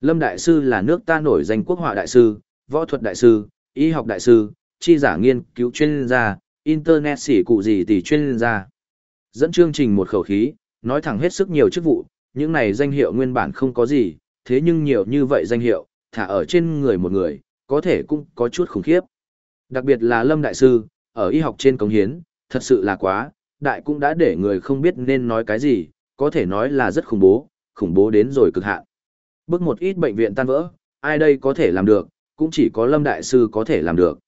Lâm Đại Sư là nước ta nổi danh quốc họa đại sư, võ thuật đại sư, y học đại sư, chi giả nghiên cứu chuyên gia, internet xỉ cụ gì tỷ chuyên gia. Dẫn chương trình một khẩu khí, nói thẳng hết sức nhiều chức vụ, những này danh hiệu nguyên bản không có gì, thế nhưng nhiều như vậy danh hiệu, thả ở trên người một người, có thể cũng có chút khủng khiếp. Đặc biệt là Lâm Đại Sư, ở y học trên cống hiến, thật sự là quá, đại cũng đã để người không biết nên nói cái gì, có thể nói là rất khủng bố, khủng bố đến rồi cực hạn. Bước một ít bệnh viện tan vỡ, ai đây có thể làm được, cũng chỉ có Lâm Đại Sư có thể làm được.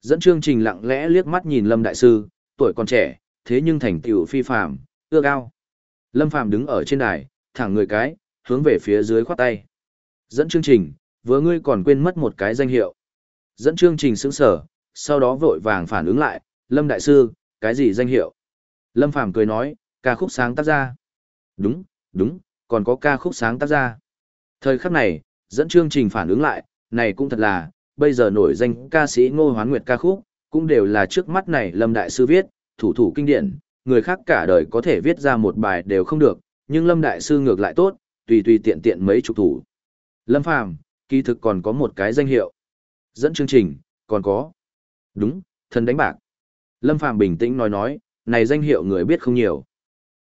Dẫn chương trình lặng lẽ liếc mắt nhìn Lâm Đại Sư, tuổi còn trẻ, thế nhưng thành tựu phi phạm, ưa cao. Lâm Phàm đứng ở trên đài, thẳng người cái, hướng về phía dưới khoát tay. Dẫn chương trình, vừa ngươi còn quên mất một cái danh hiệu. Dẫn chương trình sững sở, sau đó vội vàng phản ứng lại, Lâm Đại Sư, cái gì danh hiệu? Lâm Phàm cười nói, ca khúc sáng tác ra. Đúng, đúng, còn có ca khúc sáng tác ra. Thời khắc này, dẫn chương trình phản ứng lại, này cũng thật là, bây giờ nổi danh ca sĩ Ngô Hoán Nguyệt ca khúc, cũng đều là trước mắt này Lâm Đại Sư viết, thủ thủ kinh điển, người khác cả đời có thể viết ra một bài đều không được, nhưng Lâm Đại Sư ngược lại tốt, tùy tùy tiện tiện mấy chục thủ. Lâm Phàm kỳ thực còn có một cái danh hiệu. Dẫn chương trình, còn có. Đúng, thần đánh bạc. Lâm Phàm bình tĩnh nói nói, này danh hiệu người biết không nhiều.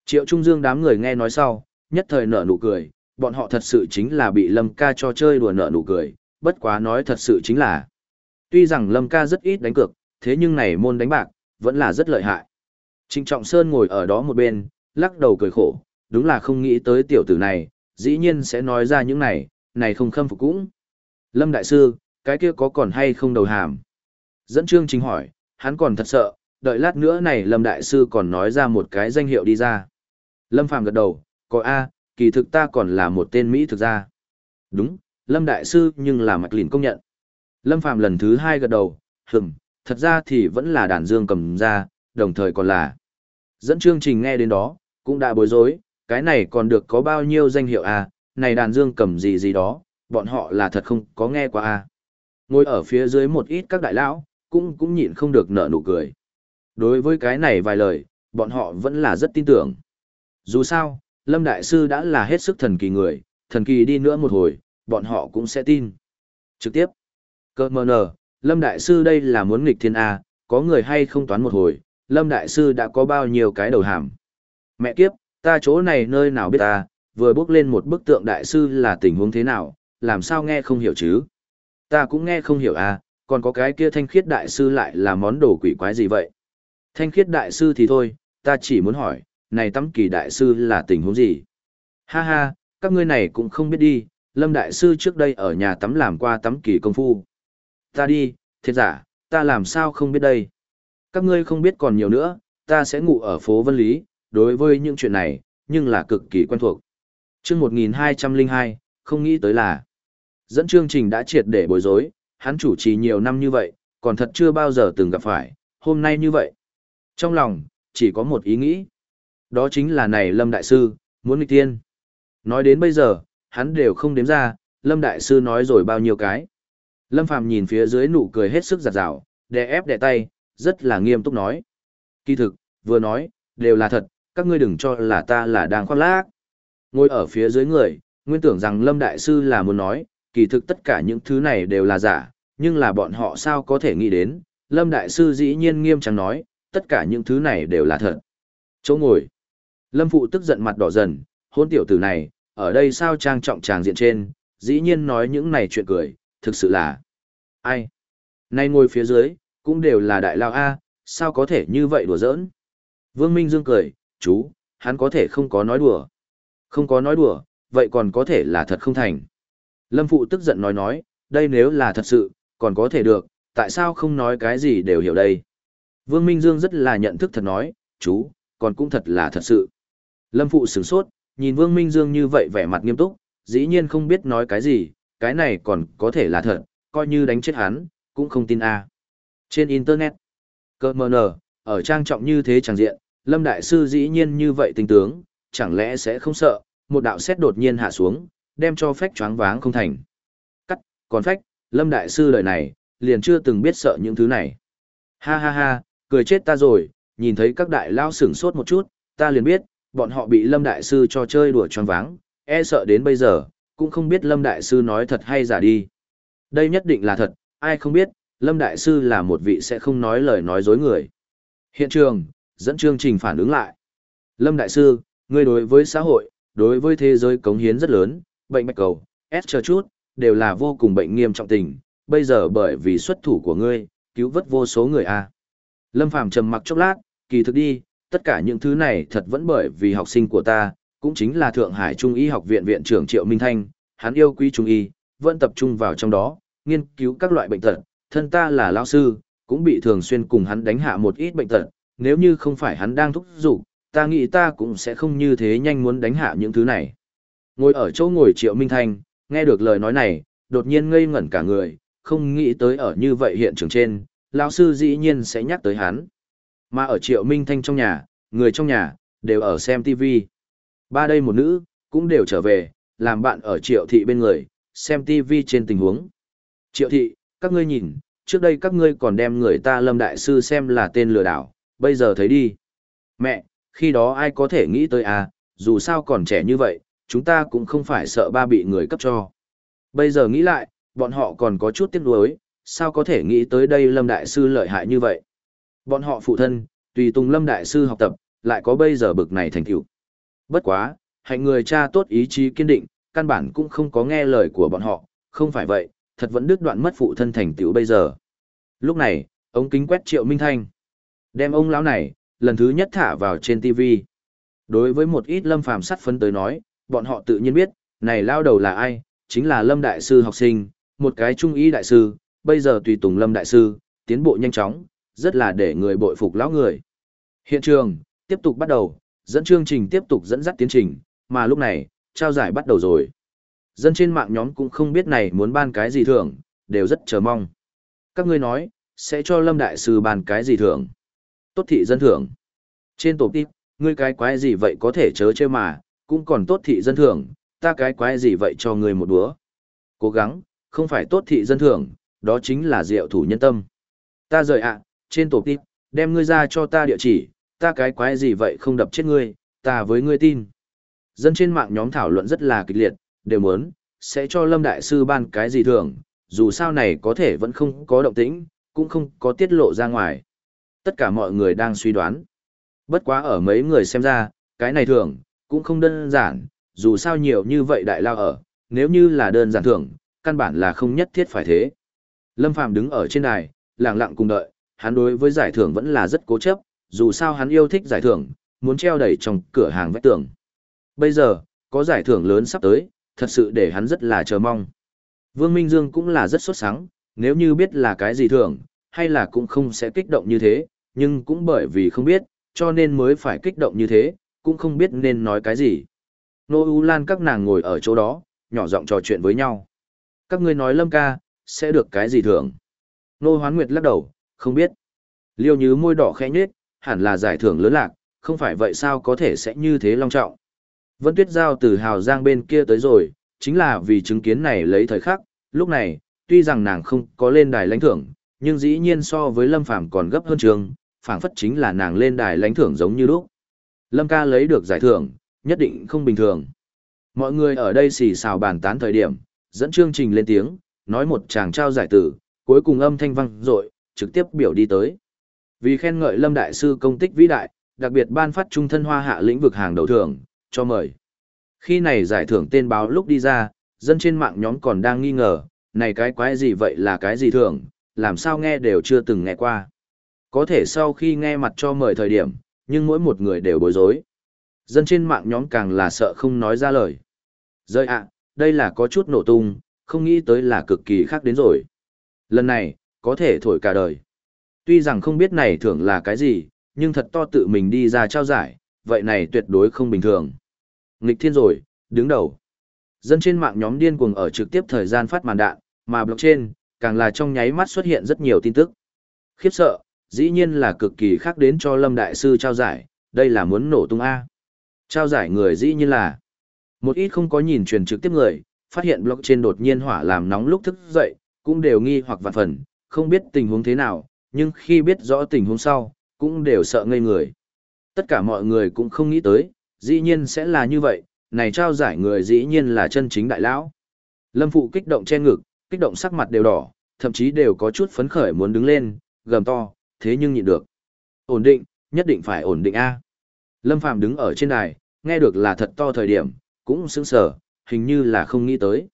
Triệu Trung Dương đám người nghe nói sau, nhất thời nở nụ cười, bọn họ thật sự chính là bị Lâm ca cho chơi đùa nợ nụ cười, bất quá nói thật sự chính là. Tuy rằng Lâm ca rất ít đánh cược, thế nhưng này môn đánh bạc, vẫn là rất lợi hại. Trịnh Trọng Sơn ngồi ở đó một bên, lắc đầu cười khổ, đúng là không nghĩ tới tiểu tử này, dĩ nhiên sẽ nói ra những này, này không khâm phục cũng. Lâm Đại Sư, cái kia có còn hay không đầu hàm? Dẫn chương chính hỏi, hắn còn thật sợ, đợi lát nữa này Lâm Đại Sư còn nói ra một cái danh hiệu đi ra. Lâm Phàm gật đầu, có A, kỳ thực ta còn là một tên Mỹ thực ra. Đúng, Lâm Đại Sư nhưng là mạch lìn công nhận. Lâm Phàm lần thứ hai gật đầu, hừng, thật ra thì vẫn là đàn dương cầm ra, đồng thời còn là. Dẫn chương trình nghe đến đó, cũng đã bối rối, cái này còn được có bao nhiêu danh hiệu à, này đàn dương cầm gì gì đó, bọn họ là thật không có nghe qua à. Ngồi ở phía dưới một ít các đại lão, cũng cũng nhịn không được nở nụ cười. Đối với cái này vài lời, bọn họ vẫn là rất tin tưởng. Dù sao, Lâm Đại Sư đã là hết sức thần kỳ người, thần kỳ đi nữa một hồi, bọn họ cũng sẽ tin. Trực tiếp, cơ mờ nở, Lâm Đại Sư đây là muốn nghịch thiên A, có người hay không toán một hồi, Lâm Đại Sư đã có bao nhiêu cái đầu hàm. Mẹ kiếp, ta chỗ này nơi nào biết ta, vừa bước lên một bức tượng Đại Sư là tình huống thế nào, làm sao nghe không hiểu chứ? Ta cũng nghe không hiểu à, còn có cái kia thanh khiết Đại Sư lại là món đồ quỷ quái gì vậy? Thanh khiết Đại Sư thì thôi, ta chỉ muốn hỏi, này tắm kỳ Đại Sư là tình huống gì? Ha ha, các ngươi này cũng không biết đi, Lâm Đại Sư trước đây ở nhà tắm làm qua tắm kỳ công phu. Ta đi, thiệt giả, ta làm sao không biết đây? Các ngươi không biết còn nhiều nữa, ta sẽ ngủ ở phố Vân Lý, đối với những chuyện này, nhưng là cực kỳ quen thuộc. chương 1202, không nghĩ tới là. Dẫn chương trình đã triệt để bối rối, hắn chủ trì nhiều năm như vậy, còn thật chưa bao giờ từng gặp phải, hôm nay như vậy. Trong lòng, chỉ có một ý nghĩ. Đó chính là này Lâm Đại Sư, muốn nghịch tiên. Nói đến bây giờ, hắn đều không đếm ra, Lâm Đại Sư nói rồi bao nhiêu cái. Lâm Phàm nhìn phía dưới nụ cười hết sức giặt rào, đè ép đè tay, rất là nghiêm túc nói. Kỳ thực, vừa nói, đều là thật, các ngươi đừng cho là ta là đang khoác lác. Ngồi ở phía dưới người, nguyên tưởng rằng Lâm Đại Sư là muốn nói, kỳ thực tất cả những thứ này đều là giả, nhưng là bọn họ sao có thể nghĩ đến, Lâm Đại Sư dĩ nhiên nghiêm trang nói, tất cả những thứ này đều là thật. Chỗ ngồi. Lâm Phụ tức giận mặt đỏ dần, hôn tiểu tử này, ở đây sao trang trọng tràng diện trên, dĩ nhiên nói những này chuyện cười, thực sự là... Ai? Nay ngồi phía dưới, cũng đều là đại lao A, sao có thể như vậy đùa giỡn? Vương Minh Dương cười, chú, hắn có thể không có nói đùa. Không có nói đùa, vậy còn có thể là thật không thành. Lâm Phụ tức giận nói nói, đây nếu là thật sự, còn có thể được, tại sao không nói cái gì đều hiểu đây. Vương Minh Dương rất là nhận thức thật nói, chú, còn cũng thật là thật sự. Lâm Phụ sửng sốt, nhìn Vương Minh Dương như vậy vẻ mặt nghiêm túc, dĩ nhiên không biết nói cái gì, cái này còn có thể là thật, coi như đánh chết hắn, cũng không tin a. Trên Internet, cơ mờ nở, ở trang trọng như thế chẳng diện, Lâm Đại Sư dĩ nhiên như vậy tình tướng, chẳng lẽ sẽ không sợ, một đạo xét đột nhiên hạ xuống, đem cho phách choáng váng không thành. Cắt, còn phách, Lâm Đại Sư lời này, liền chưa từng biết sợ những thứ này. Ha ha ha, cười chết ta rồi, nhìn thấy các đại lao sửng sốt một chút, ta liền biết, bọn họ bị Lâm Đại Sư cho chơi đùa choáng váng, e sợ đến bây giờ, cũng không biết Lâm Đại Sư nói thật hay giả đi. Đây nhất định là thật, ai không biết, Lâm Đại Sư là một vị sẽ không nói lời nói dối người. Hiện trường, dẫn chương trình phản ứng lại. Lâm Đại Sư, ngươi đối với xã hội, đối với thế giới cống hiến rất lớn, bệnh bạch cầu, S chờ chút, đều là vô cùng bệnh nghiêm trọng tình, bây giờ bởi vì xuất thủ của ngươi, cứu vớt vô số người a. Lâm Phàm trầm mặc chốc lát, kỳ thực đi, tất cả những thứ này thật vẫn bởi vì học sinh của ta, cũng chính là Thượng Hải Trung y học viện viện trưởng Triệu Minh Thanh, hắn yêu quý trung y, vẫn tập trung vào trong đó, nghiên cứu các loại bệnh tật, thân ta là lão sư, cũng bị thường xuyên cùng hắn đánh hạ một ít bệnh tật, nếu như không phải hắn đang thúc giục, ta nghĩ ta cũng sẽ không như thế nhanh muốn đánh hạ những thứ này. Ngồi ở chỗ ngồi Triệu Minh Thanh, nghe được lời nói này, đột nhiên ngây ngẩn cả người, không nghĩ tới ở như vậy hiện trường trên, lão sư dĩ nhiên sẽ nhắc tới hắn. Mà ở Triệu Minh Thanh trong nhà, người trong nhà, đều ở xem TV. Ba đây một nữ, cũng đều trở về, làm bạn ở Triệu Thị bên người, xem TV trên tình huống. Triệu Thị, các ngươi nhìn, trước đây các ngươi còn đem người ta Lâm Đại Sư xem là tên lừa đảo, bây giờ thấy đi. Mẹ, khi đó ai có thể nghĩ tới à, dù sao còn trẻ như vậy, chúng ta cũng không phải sợ ba bị người cấp cho. Bây giờ nghĩ lại, bọn họ còn có chút tiếc nuối, sao có thể nghĩ tới đây Lâm Đại Sư lợi hại như vậy. Bọn họ phụ thân, tùy tùng Lâm Đại Sư học tập, lại có bây giờ bực này thành tựu. Bất quá, hạnh người cha tốt ý chí kiên định, căn bản cũng không có nghe lời của bọn họ, không phải vậy, thật vẫn đứt đoạn mất phụ thân thành tựu bây giờ. Lúc này, ống kính quét Triệu Minh Thanh. Đem ông lão này, lần thứ nhất thả vào trên TV. Đối với một ít lâm phàm sắt phấn tới nói, bọn họ tự nhiên biết, này lao đầu là ai, chính là lâm đại sư học sinh, một cái trung ý đại sư, bây giờ tùy tùng lâm đại sư, tiến bộ nhanh chóng, rất là để người bội phục lão người. Hiện trường, tiếp tục bắt đầu, dẫn chương trình tiếp tục dẫn dắt tiến trình, mà lúc này, trao giải bắt đầu rồi. Dân trên mạng nhóm cũng không biết này muốn ban cái gì thưởng, đều rất chờ mong. Các ngươi nói, sẽ cho Lâm Đại Sư ban cái gì thưởng? Tốt thị dân thưởng. Trên tổ tiếp, ngươi cái quái gì vậy có thể chớ chơi mà, cũng còn tốt thị dân thưởng, ta cái quái gì vậy cho ngươi một đũa. Cố gắng, không phải tốt thị dân thưởng, đó chính là diệu thủ nhân tâm. Ta rời ạ, trên tổ tiếp, đem ngươi ra cho ta địa chỉ, ta cái quái gì vậy không đập chết ngươi, ta với ngươi tin. Dân trên mạng nhóm thảo luận rất là kịch liệt, đều muốn, sẽ cho Lâm Đại Sư ban cái gì thường, dù sao này có thể vẫn không có động tĩnh, cũng không có tiết lộ ra ngoài. Tất cả mọi người đang suy đoán. Bất quá ở mấy người xem ra, cái này thường, cũng không đơn giản, dù sao nhiều như vậy đại lao ở, nếu như là đơn giản thường, căn bản là không nhất thiết phải thế. Lâm Phàm đứng ở trên đài, lặng lặng cùng đợi, hắn đối với giải thưởng vẫn là rất cố chấp, dù sao hắn yêu thích giải thưởng, muốn treo đầy trong cửa hàng vách tường. Bây giờ, có giải thưởng lớn sắp tới, thật sự để hắn rất là chờ mong. Vương Minh Dương cũng là rất sốt sắng, nếu như biết là cái gì thưởng, hay là cũng không sẽ kích động như thế, nhưng cũng bởi vì không biết, cho nên mới phải kích động như thế, cũng không biết nên nói cái gì. Nô U Lan các nàng ngồi ở chỗ đó, nhỏ giọng trò chuyện với nhau. Các ngươi nói Lâm ca, sẽ được cái gì thưởng? Nô Hoán Nguyệt lắc đầu, không biết. Liêu Như môi đỏ khẽ nhếch, hẳn là giải thưởng lớn lạc, không phải vậy sao có thể sẽ như thế long trọng. Vân Tuyết Giao từ Hào Giang bên kia tới rồi, chính là vì chứng kiến này lấy thời khắc, lúc này, tuy rằng nàng không có lên đài lãnh thưởng, nhưng dĩ nhiên so với Lâm Phàm còn gấp hơn trường, phảng phất chính là nàng lên đài lãnh thưởng giống như lúc. Lâm ca lấy được giải thưởng, nhất định không bình thường. Mọi người ở đây xì xào bàn tán thời điểm, dẫn chương trình lên tiếng, nói một chàng trao giải tử, cuối cùng âm thanh vang rội, trực tiếp biểu đi tới. Vì khen ngợi Lâm Đại Sư công tích vĩ đại, đặc biệt ban phát trung thân hoa hạ lĩnh vực hàng đầu thưởng, cho mời. Khi này giải thưởng tên báo lúc đi ra, dân trên mạng nhóm còn đang nghi ngờ, này cái quái gì vậy là cái gì thưởng, làm sao nghe đều chưa từng nghe qua. Có thể sau khi nghe mặt cho mời thời điểm, nhưng mỗi một người đều bối rối. Dân trên mạng nhóm càng là sợ không nói ra lời. Rơi ạ, đây là có chút nổ tung, không nghĩ tới là cực kỳ khác đến rồi. Lần này, có thể thổi cả đời. Tuy rằng không biết này thưởng là cái gì, nhưng thật to tự mình đi ra trao giải, vậy này tuyệt đối không bình thường. Nghịch thiên rồi, đứng đầu. Dân trên mạng nhóm điên cuồng ở trực tiếp thời gian phát màn đạn, mà blockchain, càng là trong nháy mắt xuất hiện rất nhiều tin tức. Khiếp sợ, dĩ nhiên là cực kỳ khác đến cho Lâm Đại Sư trao giải, đây là muốn nổ tung A. Trao giải người dĩ nhiên là một ít không có nhìn truyền trực tiếp người, phát hiện blockchain đột nhiên hỏa làm nóng lúc thức dậy, cũng đều nghi hoặc vạn phần, không biết tình huống thế nào, nhưng khi biết rõ tình huống sau, cũng đều sợ ngây người. Tất cả mọi người cũng không nghĩ tới, dĩ nhiên sẽ là như vậy, này trao giải người dĩ nhiên là chân chính đại lão. Lâm Phụ kích động che ngực, kích động sắc mặt đều đỏ, thậm chí đều có chút phấn khởi muốn đứng lên, gầm to, thế nhưng nhịn được. Ổn định, nhất định phải ổn định A. Lâm Phàm đứng ở trên đài, nghe được là thật to thời điểm, cũng sững sờ, hình như là không nghĩ tới.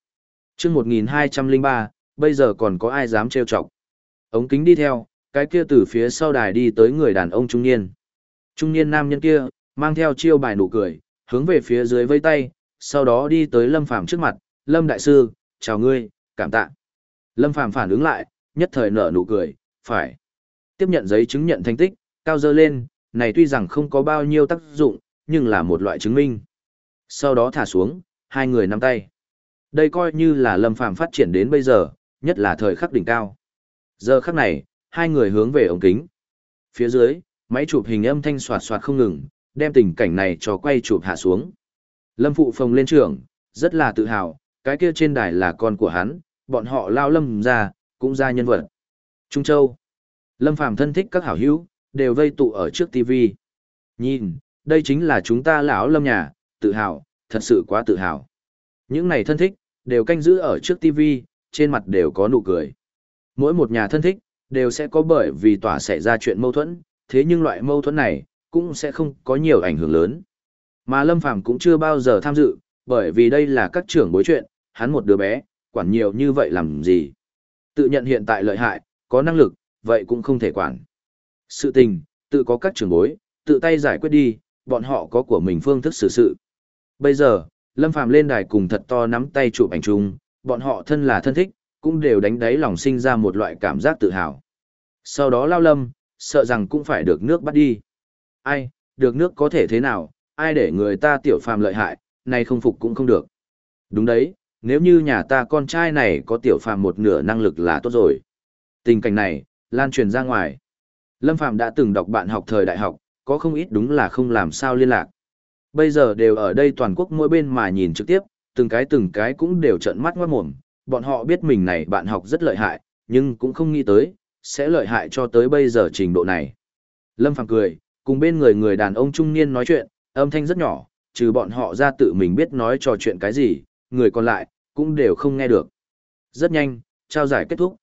linh 1203, bây giờ còn có ai dám trêu chọc. Ống kính đi theo, cái kia từ phía sau đài đi tới người đàn ông trung niên. Trung niên nam nhân kia, mang theo chiêu bài nụ cười, hướng về phía dưới vây tay, sau đó đi tới Lâm Phàm trước mặt, Lâm Đại Sư, chào ngươi, cảm tạ. Lâm Phàm phản ứng lại, nhất thời nở nụ cười, phải. Tiếp nhận giấy chứng nhận thành tích, cao dơ lên, này tuy rằng không có bao nhiêu tác dụng, nhưng là một loại chứng minh. Sau đó thả xuống, hai người nắm tay. Đây coi như là Lâm Phàm phát triển đến bây giờ, nhất là thời khắc đỉnh cao. Giờ khắc này, hai người hướng về ống kính. Phía dưới, máy chụp hình âm thanh soạt soạt không ngừng, đem tình cảnh này cho quay chụp hạ xuống. Lâm Phụ Phồng lên trưởng, rất là tự hào, cái kia trên đài là con của hắn, bọn họ lao lâm ra, cũng ra nhân vật. Trung Châu. Lâm Phàm thân thích các hảo hữu, đều vây tụ ở trước TV. Nhìn, đây chính là chúng ta lão lâm nhà, tự hào, thật sự quá tự hào. Những này thân thích, đều canh giữ ở trước TV, trên mặt đều có nụ cười. Mỗi một nhà thân thích, đều sẽ có bởi vì tỏa xảy ra chuyện mâu thuẫn, thế nhưng loại mâu thuẫn này, cũng sẽ không có nhiều ảnh hưởng lớn. Mà Lâm Phàm cũng chưa bao giờ tham dự, bởi vì đây là các trưởng bối chuyện, hắn một đứa bé, quản nhiều như vậy làm gì. Tự nhận hiện tại lợi hại, có năng lực, vậy cũng không thể quản. Sự tình, tự có các trưởng bối, tự tay giải quyết đi, bọn họ có của mình phương thức xử sự. Bây giờ, Lâm Phàm lên đài cùng thật to nắm tay chụp ảnh chung, bọn họ thân là thân thích, cũng đều đánh đáy lòng sinh ra một loại cảm giác tự hào. Sau đó lao lâm, sợ rằng cũng phải được nước bắt đi. Ai, được nước có thể thế nào, ai để người ta tiểu phàm lợi hại, này không phục cũng không được. Đúng đấy, nếu như nhà ta con trai này có tiểu phàm một nửa năng lực là tốt rồi. Tình cảnh này, lan truyền ra ngoài. Lâm Phàm đã từng đọc bạn học thời đại học, có không ít đúng là không làm sao liên lạc. Bây giờ đều ở đây toàn quốc mỗi bên mà nhìn trực tiếp, từng cái từng cái cũng đều trợn mắt ngoát mồm, bọn họ biết mình này bạn học rất lợi hại, nhưng cũng không nghĩ tới, sẽ lợi hại cho tới bây giờ trình độ này. Lâm Phàm cười, cùng bên người người đàn ông trung niên nói chuyện, âm thanh rất nhỏ, trừ bọn họ ra tự mình biết nói trò chuyện cái gì, người còn lại, cũng đều không nghe được. Rất nhanh, trao giải kết thúc.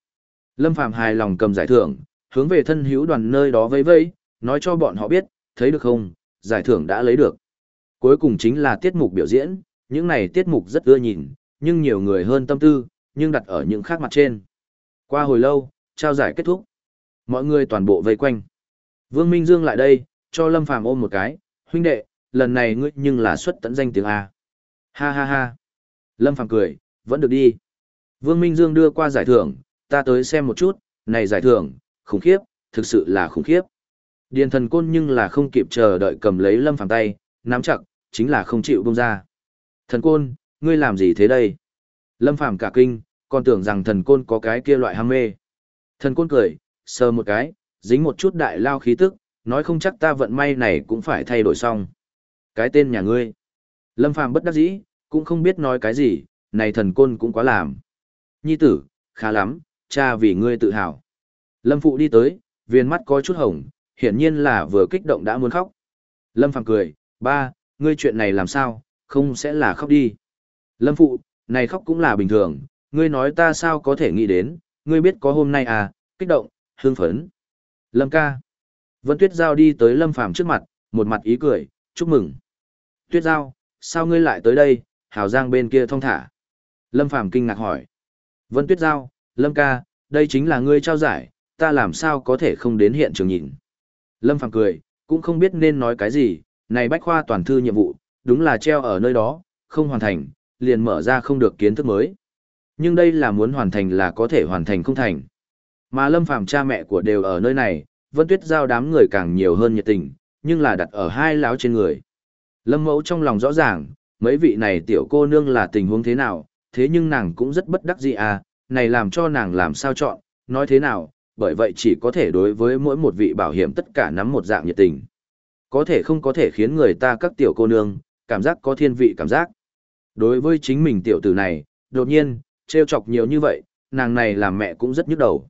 Lâm Phàm hài lòng cầm giải thưởng, hướng về thân hữu đoàn nơi đó vẫy vẫy, nói cho bọn họ biết, thấy được không, giải thưởng đã lấy được. Cuối cùng chính là tiết mục biểu diễn, những này tiết mục rất ưa nhìn, nhưng nhiều người hơn tâm tư, nhưng đặt ở những khác mặt trên. Qua hồi lâu, trao giải kết thúc. Mọi người toàn bộ vây quanh. Vương Minh Dương lại đây, cho Lâm Phàm ôm một cái, huynh đệ, lần này ngươi nhưng là xuất tận danh tiếng A. Ha ha ha. Lâm Phàm cười, vẫn được đi. Vương Minh Dương đưa qua giải thưởng, ta tới xem một chút, này giải thưởng, khủng khiếp, thực sự là khủng khiếp. Điền thần côn nhưng là không kịp chờ đợi cầm lấy Lâm Phàm tay, nắm chặt, chính là không chịu buông ra. Thần côn, ngươi làm gì thế đây? Lâm Phàm cả kinh, còn tưởng rằng thần côn có cái kia loại ham mê. Thần côn cười, sờ một cái, dính một chút đại lao khí tức, nói không chắc ta vận may này cũng phải thay đổi xong. Cái tên nhà ngươi. Lâm Phàm bất đắc dĩ, cũng không biết nói cái gì, này thần côn cũng quá làm. Nhi tử, khá lắm, cha vì ngươi tự hào. Lâm Phụ đi tới, viên mắt có chút hồng, hiển nhiên là vừa kích động đã muốn khóc. Lâm Phàm cười, ba, ngươi chuyện này làm sao, không sẽ là khóc đi. Lâm Phụ, này khóc cũng là bình thường, ngươi nói ta sao có thể nghĩ đến, ngươi biết có hôm nay à, kích động, hương phấn. Lâm ca. Vân Tuyết Giao đi tới Lâm Phàm trước mặt, một mặt ý cười, chúc mừng. Tuyết Giao, sao ngươi lại tới đây, Hào Giang bên kia thông thả. Lâm Phàm kinh ngạc hỏi. Vân Tuyết Giao, Lâm ca, đây chính là ngươi trao giải, ta làm sao có thể không đến hiện trường nhìn. Lâm Phàm cười, cũng không biết nên nói cái gì, này bách khoa toàn thư nhiệm vụ, đúng là treo ở nơi đó, không hoàn thành, liền mở ra không được kiến thức mới. Nhưng đây là muốn hoàn thành là có thể hoàn thành không thành. Mà Lâm Phàm cha mẹ của đều ở nơi này, Vân Tuyết giao đám người càng nhiều hơn nhiệt tình, nhưng là đặt ở hai láo trên người. Lâm Mẫu trong lòng rõ ràng, mấy vị này tiểu cô nương là tình huống thế nào, thế nhưng nàng cũng rất bất đắc dĩ à, này làm cho nàng làm sao chọn, nói thế nào, bởi vậy chỉ có thể đối với mỗi một vị bảo hiểm tất cả nắm một dạng nhiệt tình. Có thể không có thể khiến người ta các tiểu cô nương, cảm giác có thiên vị cảm giác. Đối với chính mình tiểu tử này, đột nhiên, trêu chọc nhiều như vậy, nàng này làm mẹ cũng rất nhức đầu.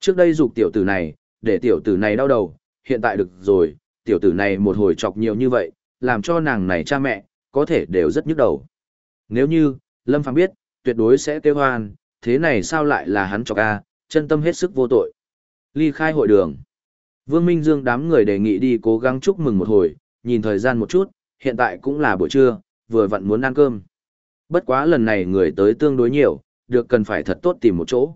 Trước đây dục tiểu tử này, để tiểu tử này đau đầu, hiện tại được rồi, tiểu tử này một hồi chọc nhiều như vậy, làm cho nàng này cha mẹ, có thể đều rất nhức đầu. Nếu như, Lâm Phàm biết, tuyệt đối sẽ kêu hoan, thế này sao lại là hắn chọc a chân tâm hết sức vô tội. Ly khai hội đường. Vương Minh Dương đám người đề nghị đi cố gắng chúc mừng một hồi, nhìn thời gian một chút, hiện tại cũng là buổi trưa, vừa vặn muốn ăn cơm. Bất quá lần này người tới tương đối nhiều, được cần phải thật tốt tìm một chỗ.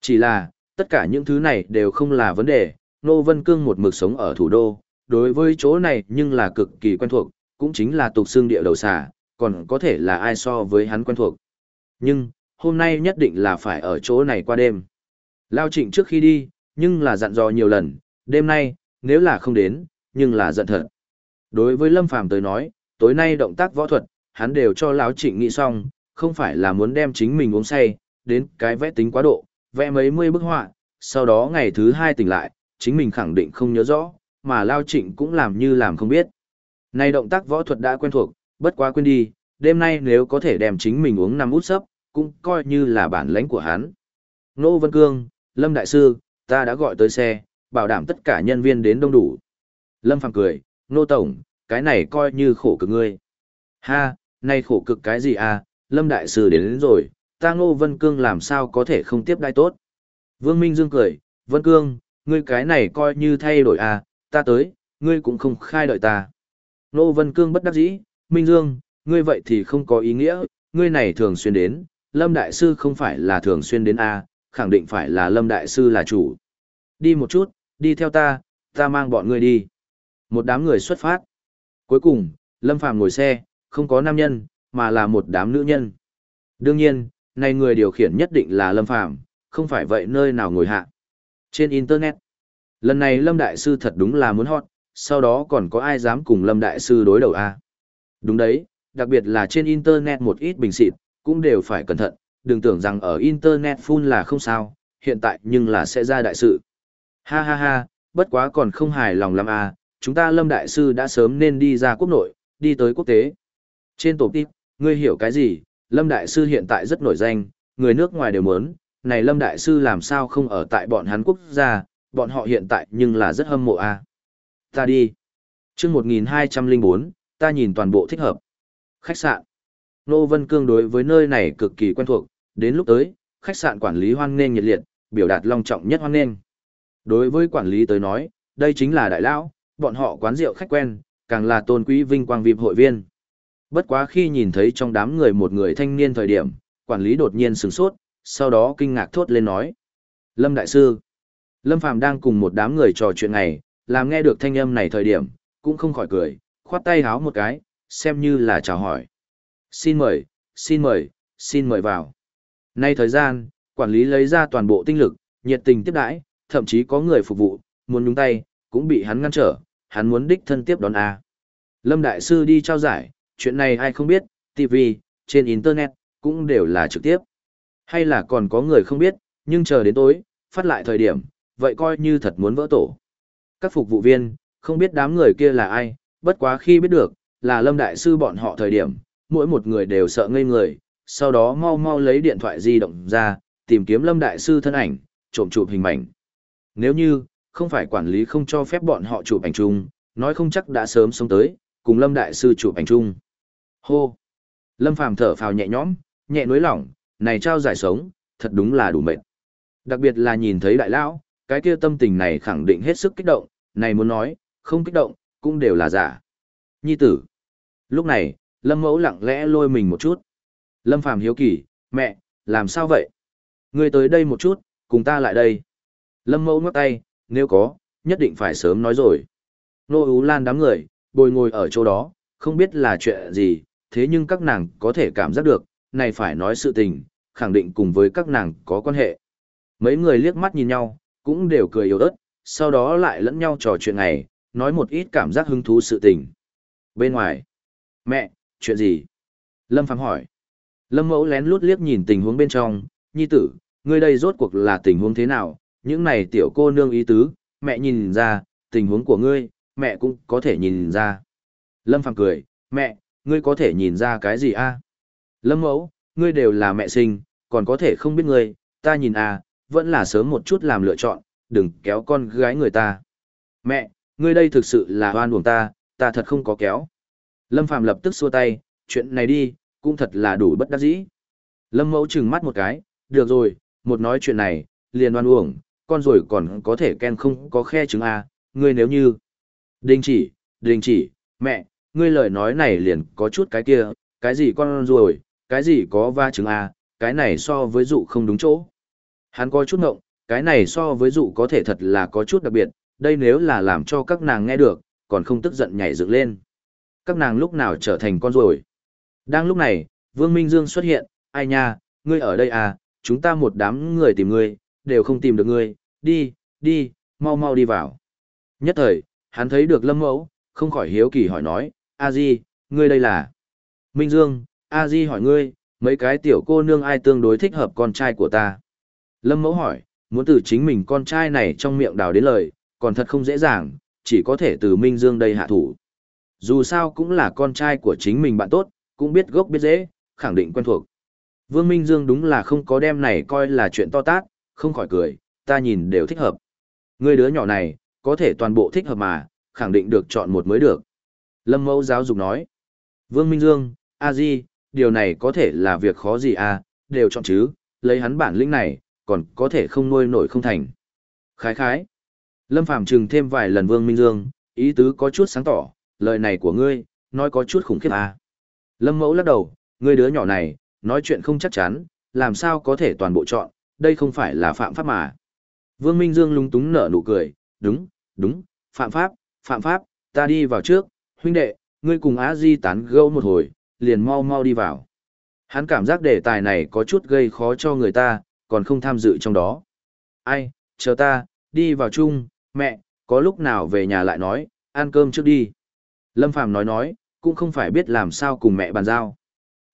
Chỉ là, tất cả những thứ này đều không là vấn đề, Nô Vân Cương một mực sống ở thủ đô, đối với chỗ này nhưng là cực kỳ quen thuộc, cũng chính là tục xương địa đầu xà, còn có thể là ai so với hắn quen thuộc. Nhưng, hôm nay nhất định là phải ở chỗ này qua đêm. Lao trịnh trước khi đi, nhưng là dặn dò nhiều lần, đêm nay, nếu là không đến, nhưng là giận thật. Đối với Lâm Phàm tới nói, tối nay động tác võ thuật, hắn đều cho Lão Trịnh nghĩ xong, không phải là muốn đem chính mình uống say, đến cái vẽ tính quá độ, vẽ mấy mươi bức họa, sau đó ngày thứ hai tỉnh lại, chính mình khẳng định không nhớ rõ, mà Lao Trịnh cũng làm như làm không biết. Nay động tác võ thuật đã quen thuộc, bất quá quên đi, đêm nay nếu có thể đem chính mình uống năm út sấp, cũng coi như là bản lãnh của hắn. Nô Vân Cương, Lâm Đại Sư, ta đã gọi tới xe, bảo đảm tất cả nhân viên đến đông đủ. Lâm Phàm cười, Nô Tổng, cái này coi như khổ cực ngươi. Ha, nay khổ cực cái gì à, Lâm Đại Sư đến, đến rồi, ta Ngô Vân Cương làm sao có thể không tiếp đai tốt. Vương Minh Dương cười, Vân Cương, ngươi cái này coi như thay đổi à, ta tới, ngươi cũng không khai đợi ta. Nô Vân Cương bất đắc dĩ, Minh Dương, ngươi vậy thì không có ý nghĩa, ngươi này thường xuyên đến, Lâm Đại Sư không phải là thường xuyên đến à, khẳng định phải là Lâm Đại Sư là chủ. Đi một chút, đi theo ta, ta mang bọn ngươi đi. Một đám người xuất phát. Cuối cùng, Lâm Phàm ngồi xe, không có nam nhân, mà là một đám nữ nhân. Đương nhiên, này người điều khiển nhất định là Lâm Phàm, không phải vậy nơi nào ngồi hạ. Trên Internet, lần này Lâm Đại Sư thật đúng là muốn hot, sau đó còn có ai dám cùng Lâm Đại Sư đối đầu a à? Đúng đấy, đặc biệt là trên Internet một ít bình xịt, cũng đều phải cẩn thận, đừng tưởng rằng ở Internet phun là không sao, hiện tại nhưng là sẽ ra đại sự. Ha ha ha, bất quá còn không hài lòng lắm à, chúng ta Lâm Đại Sư đã sớm nên đi ra quốc nội, đi tới quốc tế. Trên tổ tiếp, ngươi hiểu cái gì, Lâm Đại Sư hiện tại rất nổi danh, người nước ngoài đều muốn, này Lâm Đại Sư làm sao không ở tại bọn hắn quốc gia, bọn họ hiện tại nhưng là rất hâm mộ à. Ta đi. chương 1204, ta nhìn toàn bộ thích hợp. Khách sạn. Nô Vân Cương đối với nơi này cực kỳ quen thuộc, đến lúc tới, khách sạn quản lý hoan nghênh nhiệt liệt, biểu đạt long trọng nhất hoan nghênh. Đối với quản lý tới nói, đây chính là đại lão, bọn họ quán rượu khách quen, càng là tôn quý vinh quang VIP hội viên. Bất quá khi nhìn thấy trong đám người một người thanh niên thời điểm, quản lý đột nhiên sửng sốt, sau đó kinh ngạc thốt lên nói. Lâm Đại Sư Lâm Phàm đang cùng một đám người trò chuyện này, làm nghe được thanh âm này thời điểm, cũng không khỏi cười, khoát tay háo một cái, xem như là chào hỏi. Xin mời, xin mời, xin mời vào. Nay thời gian, quản lý lấy ra toàn bộ tinh lực, nhiệt tình tiếp đãi, thậm chí có người phục vụ, muốn nhúng tay, cũng bị hắn ngăn trở, hắn muốn đích thân tiếp đón A. Lâm Đại Sư đi trao giải, chuyện này ai không biết, TV, trên Internet, cũng đều là trực tiếp. Hay là còn có người không biết, nhưng chờ đến tối, phát lại thời điểm, vậy coi như thật muốn vỡ tổ. Các phục vụ viên, không biết đám người kia là ai, bất quá khi biết được, là Lâm Đại Sư bọn họ thời điểm, mỗi một người đều sợ ngây người, sau đó mau mau lấy điện thoại di động ra, tìm kiếm Lâm Đại Sư thân ảnh, trộm chụp hình ảnh. Nếu như, không phải quản lý không cho phép bọn họ chụp ảnh chung, nói không chắc đã sớm sống tới, cùng Lâm Đại Sư chụp ảnh chung. Hô! Lâm Phàm thở phào nhẹ nhõm, nhẹ nối lỏng, này trao giải sống, thật đúng là đủ mệt. Đặc biệt là nhìn thấy đại lão, cái kia tâm tình này khẳng định hết sức kích động, này muốn nói, không kích động, cũng đều là giả. Nhi tử. Lúc này, Lâm Mẫu lặng lẽ lôi mình một chút. Lâm Phàm hiếu kỳ, mẹ, làm sao vậy? Ngươi tới đây một chút, cùng ta lại đây. Lâm Mẫu ngắt tay, nếu có, nhất định phải sớm nói rồi. Nô Ú Lan đám người, bồi ngồi ở chỗ đó, không biết là chuyện gì, thế nhưng các nàng có thể cảm giác được, này phải nói sự tình, khẳng định cùng với các nàng có quan hệ. Mấy người liếc mắt nhìn nhau, cũng đều cười yếu ớt, sau đó lại lẫn nhau trò chuyện này, nói một ít cảm giác hứng thú sự tình. Bên ngoài, mẹ, chuyện gì? Lâm Phàm hỏi. Lâm Mẫu lén lút liếc nhìn tình huống bên trong, nhi tử, ngươi đây rốt cuộc là tình huống thế nào? Những này tiểu cô nương ý tứ, mẹ nhìn ra, tình huống của ngươi, mẹ cũng có thể nhìn ra. Lâm Phàm cười, mẹ, ngươi có thể nhìn ra cái gì a? Lâm Mẫu, ngươi đều là mẹ sinh, còn có thể không biết ngươi, ta nhìn à, vẫn là sớm một chút làm lựa chọn, đừng kéo con gái người ta. Mẹ, ngươi đây thực sự là oan uổng ta, ta thật không có kéo. Lâm Phàm lập tức xua tay, chuyện này đi, cũng thật là đủ bất đắc dĩ. Lâm mẫu trừng mắt một cái, được rồi, một nói chuyện này, liền oan uổng, con rồi còn có thể ken không có khe chứng A, ngươi nếu như... Đình chỉ, đình chỉ, mẹ, ngươi lời nói này liền có chút cái kia, cái gì con rồi, cái gì có va trứng à? cái này so với dụ không đúng chỗ. Hắn có chút ngộng, cái này so với dụ có thể thật là có chút đặc biệt, đây nếu là làm cho các nàng nghe được, còn không tức giận nhảy dựng lên. Các nàng lúc nào trở thành con rồi. Đang lúc này, Vương Minh Dương xuất hiện, ai nha, ngươi ở đây à, chúng ta một đám người tìm ngươi, đều không tìm được ngươi, đi, đi, mau mau đi vào. Nhất thời, hắn thấy được Lâm Mẫu, không khỏi hiếu kỳ hỏi nói, a di, ngươi đây là... Minh Dương, a di hỏi ngươi, mấy cái tiểu cô nương ai tương đối thích hợp con trai của ta. Lâm Mẫu hỏi, muốn từ chính mình con trai này trong miệng đào đến lời, còn thật không dễ dàng, chỉ có thể từ Minh Dương đây hạ thủ. Dù sao cũng là con trai của chính mình bạn tốt, cũng biết gốc biết dễ, khẳng định quen thuộc. Vương Minh Dương đúng là không có đem này coi là chuyện to tát, không khỏi cười, ta nhìn đều thích hợp. Người đứa nhỏ này, có thể toàn bộ thích hợp mà, khẳng định được chọn một mới được. Lâm Mẫu giáo dục nói. Vương Minh Dương, a di, điều này có thể là việc khó gì à, đều chọn chứ, lấy hắn bản lĩnh này, còn có thể không nuôi nổi không thành. Khái khái. Lâm Phàm trừng thêm vài lần Vương Minh Dương, ý tứ có chút sáng tỏ, lời này của ngươi, nói có chút khủng khiếp à. Lâm Mẫu lắc đầu, ngươi đứa nhỏ này, nói chuyện không chắc chắn, làm sao có thể toàn bộ chọn, đây không phải là phạm pháp mà. Vương Minh Dương lúng túng nở nụ cười, đúng, đúng, phạm pháp, phạm pháp, ta đi vào trước, huynh đệ, ngươi cùng Á Di tán gẫu một hồi, liền mau mau đi vào. Hắn cảm giác đề tài này có chút gây khó cho người ta, còn không tham dự trong đó. Ai, chờ ta, đi vào chung, mẹ, có lúc nào về nhà lại nói, ăn cơm trước đi. Lâm Phàm nói nói, cũng không phải biết làm sao cùng mẹ bàn giao.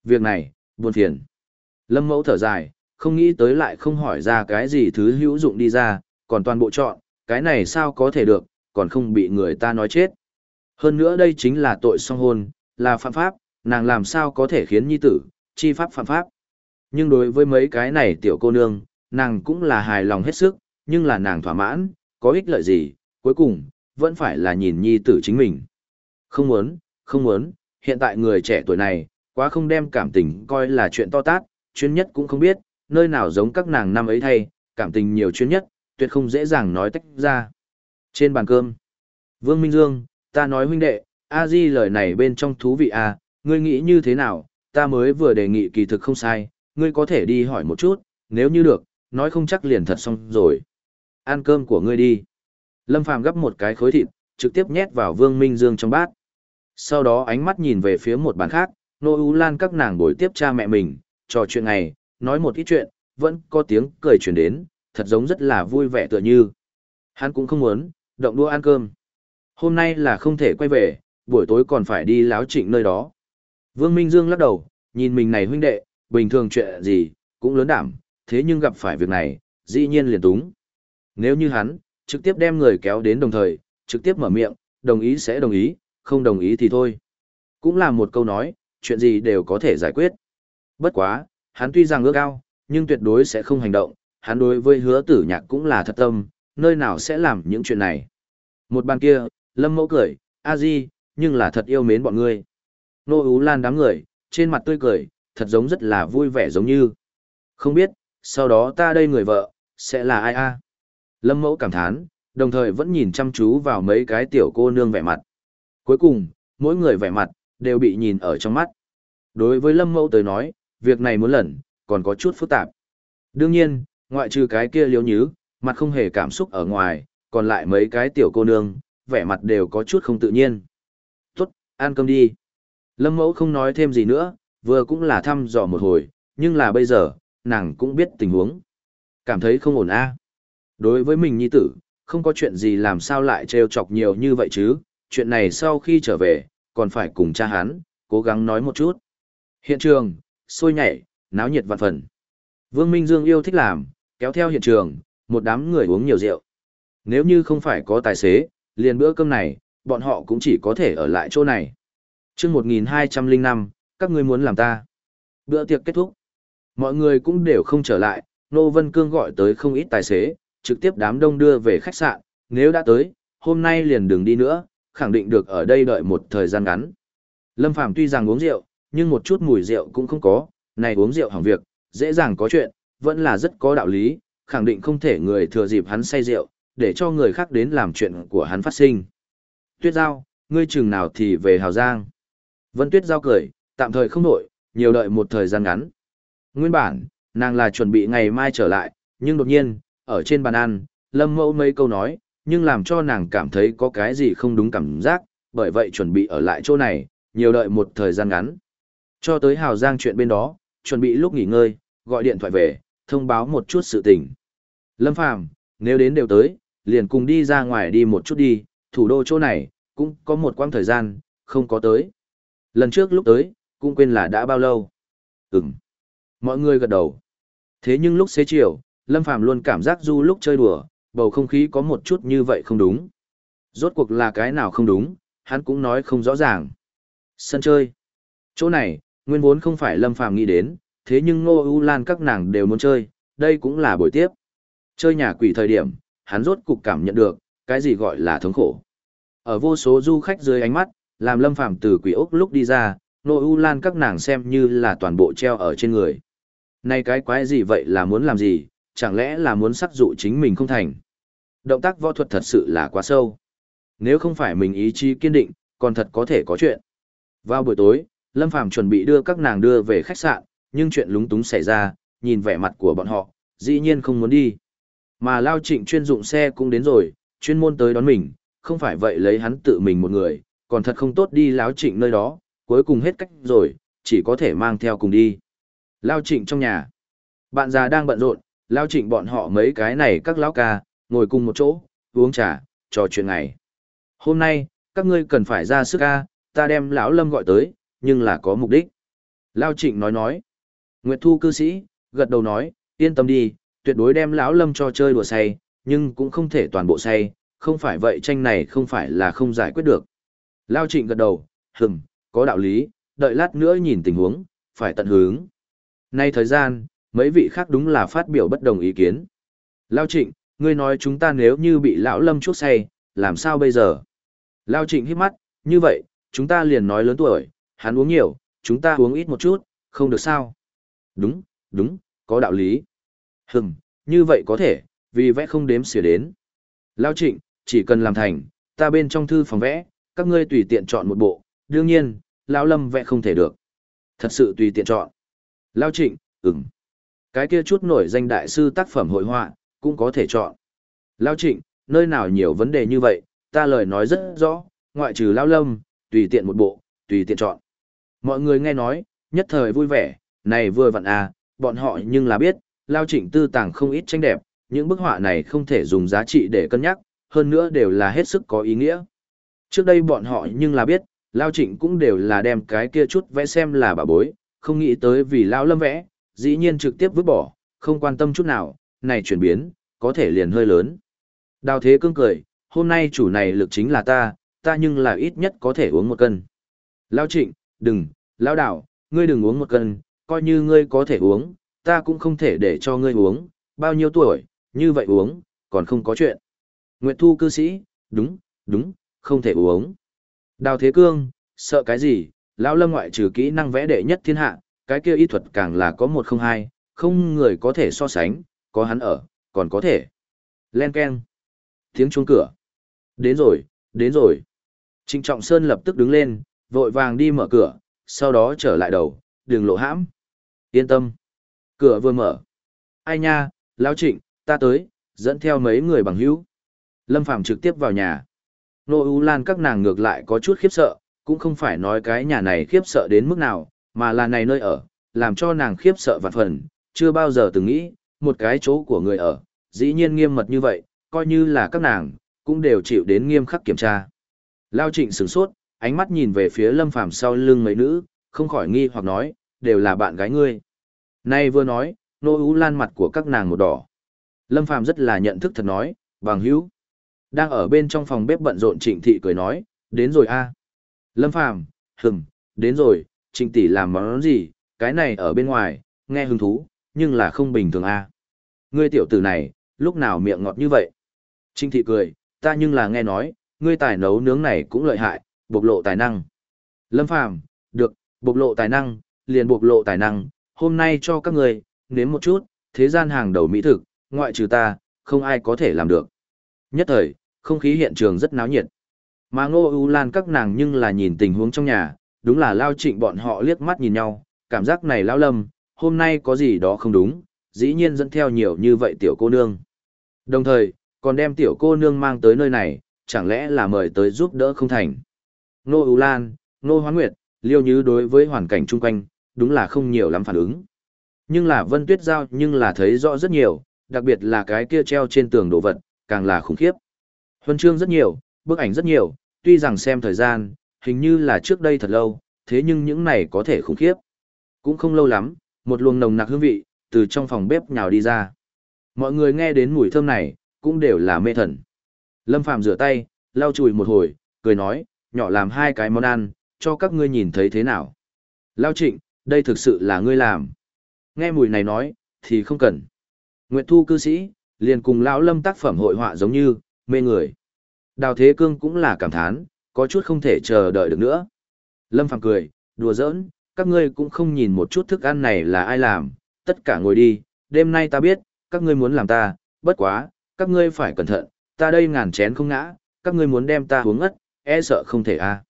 Việc này, buồn phiền. Lâm Mẫu thở dài, không nghĩ tới lại không hỏi ra cái gì thứ hữu dụng đi ra, còn toàn bộ chọn, cái này sao có thể được, còn không bị người ta nói chết. Hơn nữa đây chính là tội song hôn, là phạm pháp, nàng làm sao có thể khiến nhi tử, chi pháp phạm pháp. Nhưng đối với mấy cái này tiểu cô nương, nàng cũng là hài lòng hết sức, nhưng là nàng thỏa mãn, có ích lợi gì, cuối cùng, vẫn phải là nhìn nhi tử chính mình. Không muốn, không muốn, hiện tại người trẻ tuổi này, quá không đem cảm tình coi là chuyện to tát, chuyên nhất cũng không biết, nơi nào giống các nàng năm ấy thay, cảm tình nhiều chuyên nhất, tuyệt không dễ dàng nói tách ra. Trên bàn cơm, Vương Minh Dương, ta nói huynh đệ, a di lời này bên trong thú vị à, ngươi nghĩ như thế nào, ta mới vừa đề nghị kỳ thực không sai, ngươi có thể đi hỏi một chút, nếu như được, nói không chắc liền thật xong rồi. Ăn cơm của ngươi đi. Lâm Phàm gấp một cái khối thịt, trực tiếp nhét vào Vương Minh Dương trong bát. Sau đó ánh mắt nhìn về phía một bàn khác, Nô U Lan các nàng bồi tiếp cha mẹ mình, trò chuyện này, nói một ít chuyện, vẫn có tiếng cười truyền đến, thật giống rất là vui vẻ tựa như. Hắn cũng không muốn, động đua ăn cơm. Hôm nay là không thể quay về, buổi tối còn phải đi láo trịnh nơi đó. Vương Minh Dương lắc đầu, nhìn mình này huynh đệ, bình thường chuyện gì, cũng lớn đảm, thế nhưng gặp phải việc này, dĩ nhiên liền túng. Nếu như hắn, trực tiếp đem người kéo đến đồng thời, trực tiếp mở miệng, đồng ý sẽ đồng ý, không đồng ý thì thôi. Cũng là một câu nói, chuyện gì đều có thể giải quyết. Bất quá, hắn tuy rằng ước cao, nhưng tuyệt đối sẽ không hành động, hắn đối với hứa tử nhạc cũng là thật tâm, nơi nào sẽ làm những chuyện này. Một bàn kia, lâm mẫu cười, a di, nhưng là thật yêu mến bọn ngươi. Nô Ú Lan đám người, trên mặt tươi cười, thật giống rất là vui vẻ giống như. Không biết, sau đó ta đây người vợ, sẽ là ai a? Lâm mẫu cảm thán, đồng thời vẫn nhìn chăm chú vào mấy cái tiểu cô nương vẻ mặt. Cuối cùng, mỗi người vẻ mặt, đều bị nhìn ở trong mắt. Đối với Lâm mẫu tới nói, việc này muốn lẩn còn có chút phức tạp. Đương nhiên, ngoại trừ cái kia liếu nhứ, mặt không hề cảm xúc ở ngoài, còn lại mấy cái tiểu cô nương, vẻ mặt đều có chút không tự nhiên. Tốt, ăn cơm đi. Lâm mẫu không nói thêm gì nữa, vừa cũng là thăm dò một hồi, nhưng là bây giờ, nàng cũng biết tình huống. Cảm thấy không ổn a. Đối với mình nhi tử, không có chuyện gì làm sao lại trêu chọc nhiều như vậy chứ, chuyện này sau khi trở về, còn phải cùng cha hắn, cố gắng nói một chút. Hiện trường, sôi nhảy, náo nhiệt vạn phần. Vương Minh Dương yêu thích làm, kéo theo hiện trường, một đám người uống nhiều rượu. Nếu như không phải có tài xế, liền bữa cơm này, bọn họ cũng chỉ có thể ở lại chỗ này. Trước 1205, các ngươi muốn làm ta. Bữa tiệc kết thúc. Mọi người cũng đều không trở lại, Nô Vân Cương gọi tới không ít tài xế, trực tiếp đám đông đưa về khách sạn, nếu đã tới, hôm nay liền đừng đi nữa, khẳng định được ở đây đợi một thời gian ngắn. Lâm Phàm tuy rằng uống rượu, nhưng một chút mùi rượu cũng không có, này uống rượu hỏng việc, dễ dàng có chuyện, vẫn là rất có đạo lý, khẳng định không thể người thừa dịp hắn say rượu, để cho người khác đến làm chuyện của hắn phát sinh. Tuyết Giao, ngươi chừng nào thì về Hào Giang. Vân Tuyết Giao cười, tạm thời không nổi, nhiều đợi một thời gian ngắn. Nguyên bản, nàng là chuẩn bị ngày mai trở lại, nhưng đột nhiên, ở trên bàn ăn, Lâm Mẫu mấy câu nói, nhưng làm cho nàng cảm thấy có cái gì không đúng cảm giác, bởi vậy chuẩn bị ở lại chỗ này, nhiều đợi một thời gian ngắn. Cho tới Hào Giang chuyện bên đó, chuẩn bị lúc nghỉ ngơi, gọi điện thoại về, thông báo một chút sự tình. Lâm Phàm, nếu đến đều tới, liền cùng đi ra ngoài đi một chút đi, thủ đô chỗ này, cũng có một quãng thời gian, không có tới. Lần trước lúc tới, cũng quên là đã bao lâu. Ừm. Mọi người gật đầu. Thế nhưng lúc xế chiều, Lâm Phàm luôn cảm giác du lúc chơi đùa, bầu không khí có một chút như vậy không đúng. Rốt cuộc là cái nào không đúng, hắn cũng nói không rõ ràng. Sân chơi. Chỗ này, nguyên vốn không phải Lâm Phàm nghĩ đến, thế nhưng Ngô U Lan các nàng đều muốn chơi, đây cũng là buổi tiếp. Chơi nhà quỷ thời điểm, hắn rốt cục cảm nhận được, cái gì gọi là thống khổ. Ở vô số du khách dưới ánh mắt, làm Lâm Phàm từ quỷ ốc lúc đi ra, nội U Lan các nàng xem như là toàn bộ treo ở trên người. Này cái quái gì vậy là muốn làm gì, chẳng lẽ là muốn sắc dụ chính mình không thành. Động tác võ thuật thật sự là quá sâu. Nếu không phải mình ý chí kiên định, còn thật có thể có chuyện. Vào buổi tối, Lâm Phàm chuẩn bị đưa các nàng đưa về khách sạn, nhưng chuyện lúng túng xảy ra, nhìn vẻ mặt của bọn họ, dĩ nhiên không muốn đi. Mà Lao Trịnh chuyên dụng xe cũng đến rồi, chuyên môn tới đón mình, không phải vậy lấy hắn tự mình một người, còn thật không tốt đi Lão Trịnh nơi đó, cuối cùng hết cách rồi, chỉ có thể mang theo cùng đi. Lao Trịnh trong nhà. Bạn già đang bận rộn, Lao Trịnh bọn họ mấy cái này các lão ca, ngồi cùng một chỗ, uống trà, trò chuyện ngày. Hôm nay, các ngươi cần phải ra sức ca, ta đem lão Lâm gọi tới, nhưng là có mục đích. Lao Trịnh nói nói. Nguyệt Thu cư sĩ, gật đầu nói, yên tâm đi, tuyệt đối đem lão Lâm cho chơi đùa say, nhưng cũng không thể toàn bộ say, không phải vậy tranh này không phải là không giải quyết được. Lao Trịnh gật đầu, hừng, có đạo lý, đợi lát nữa nhìn tình huống, phải tận hướng. Nay thời gian, mấy vị khác đúng là phát biểu bất đồng ý kiến. Lao Trịnh, ngươi nói chúng ta nếu như bị lão Lâm chuốc say, làm sao bây giờ? Lao Trịnh hít mắt, như vậy, chúng ta liền nói lớn tuổi, hắn uống nhiều, chúng ta uống ít một chút, không được sao? Đúng, đúng, có đạo lý. Hừm, như vậy có thể, vì vẽ không đếm xỉa đến. Lao Trịnh, chỉ cần làm thành, ta bên trong thư phòng vẽ, các ngươi tùy tiện chọn một bộ, đương nhiên, Lão Lâm vẽ không thể được. Thật sự tùy tiện chọn. Lao Trịnh, ừm. Cái kia chút nổi danh đại sư tác phẩm hội họa, cũng có thể chọn. Lao Trịnh, nơi nào nhiều vấn đề như vậy, ta lời nói rất rõ, ngoại trừ Lao Lâm, tùy tiện một bộ, tùy tiện chọn. Mọi người nghe nói, nhất thời vui vẻ, này vừa vặn à, bọn họ nhưng là biết, Lao Trịnh tư tàng không ít tranh đẹp, những bức họa này không thể dùng giá trị để cân nhắc, hơn nữa đều là hết sức có ý nghĩa. Trước đây bọn họ nhưng là biết, Lao Trịnh cũng đều là đem cái kia chút vẽ xem là bà bối, không nghĩ tới vì Lao Lâm vẽ, dĩ nhiên trực tiếp vứt bỏ, không quan tâm chút nào, này chuyển biến, có thể liền hơi lớn. Đào Thế Cương cười, hôm nay chủ này lực chính là ta, ta nhưng là ít nhất có thể uống một cân. Lao Trịnh, đừng, Lao Đảo, ngươi đừng uống một cân, coi như ngươi có thể uống, ta cũng không thể để cho ngươi uống, bao nhiêu tuổi, như vậy uống, còn không có chuyện. Nguyệt Thu cư sĩ, đúng, đúng, không thể uống. Đào Thế Cương, sợ cái gì, lão lâm ngoại trừ kỹ năng vẽ đệ nhất thiên hạ, cái kia y thuật càng là có một không hai, không người có thể so sánh, có hắn ở, còn có thể. Len Ken. Tiếng chuông cửa. Đến rồi, đến rồi. Trịnh Trọng Sơn lập tức đứng lên, vội vàng đi mở cửa, sau đó trở lại đầu, đường lộ hãm. Yên tâm. Cửa vừa mở. Ai nha, lão trịnh, ta tới, dẫn theo mấy người bằng hữu. Lâm Phàm trực tiếp vào nhà. Nô U Lan các nàng ngược lại có chút khiếp sợ, cũng không phải nói cái nhà này khiếp sợ đến mức nào, mà là này nơi ở, làm cho nàng khiếp sợ vạn phần, chưa bao giờ từng nghĩ, một cái chỗ của người ở, dĩ nhiên nghiêm mật như vậy, coi như là các nàng, cũng đều chịu đến nghiêm khắc kiểm tra. Lao trịnh sửng sốt, ánh mắt nhìn về phía lâm phàm sau lưng mấy nữ, không khỏi nghi hoặc nói, đều là bạn gái ngươi. Nay vừa nói, nô ú lan mặt của các nàng một đỏ. Lâm phàm rất là nhận thức thật nói, bằng hữu. Đang ở bên trong phòng bếp bận rộn trịnh thị cười nói, đến rồi a Lâm phàm, hừng, đến rồi, trịnh tỷ làm món gì, cái này ở bên ngoài, nghe hứng thú, nhưng là không bình thường a Ngươi tiểu tử này, lúc nào miệng ngọt như vậy? Trịnh thị cười, ta nhưng là nghe nói, ngươi tài nấu nướng này cũng lợi hại, bộc lộ tài năng. Lâm Phàm, được, Bộc lộ tài năng, liền bộc lộ tài năng, hôm nay cho các người, nếm một chút, thế gian hàng đầu mỹ thực, ngoại trừ ta, không ai có thể làm được. Nhất thời, không khí hiện trường rất náo nhiệt. Mà Ngô U Lan các nàng nhưng là nhìn tình huống trong nhà, đúng là lao trịnh bọn họ liếc mắt nhìn nhau, cảm giác này lao lâm, hôm nay có gì đó không đúng, dĩ nhiên dẫn theo nhiều như vậy tiểu cô nương. Đồng thời, còn đem tiểu cô nương mang tới nơi này, chẳng lẽ là mời tới giúp đỡ không thành. Nô U Lan, Nô Hoán Nguyệt, liêu như đối với hoàn cảnh chung quanh, đúng là không nhiều lắm phản ứng. Nhưng là Vân Tuyết Giao nhưng là thấy rõ rất nhiều, đặc biệt là cái kia treo trên tường đồ vật, càng là khủng khiếp. Huân chương rất nhiều, bức ảnh rất nhiều, tuy rằng xem thời gian, hình như là trước đây thật lâu, thế nhưng những này có thể khủng khiếp. Cũng không lâu lắm, một luồng nồng nặc hương vị, từ trong phòng bếp nhào đi ra. Mọi người nghe đến mùi thơm này, cũng đều là mê thần. Lâm Phàm rửa tay, lau chùi một hồi, cười nói, nhỏ làm hai cái món ăn, cho các ngươi nhìn thấy thế nào. Lao trịnh, đây thực sự là ngươi làm. Nghe mùi này nói, thì không cần. Nguyệt Thu cư sĩ, liền cùng lão Lâm tác phẩm hội họa giống như, mê người. Đào Thế Cương cũng là cảm thán, có chút không thể chờ đợi được nữa. Lâm Phàm cười, đùa giỡn, các ngươi cũng không nhìn một chút thức ăn này là ai làm, tất cả ngồi đi, đêm nay ta biết, các ngươi muốn làm ta, bất quá, các ngươi phải cẩn thận, ta đây ngàn chén không ngã, các ngươi muốn đem ta uống ngất, e sợ không thể a. À.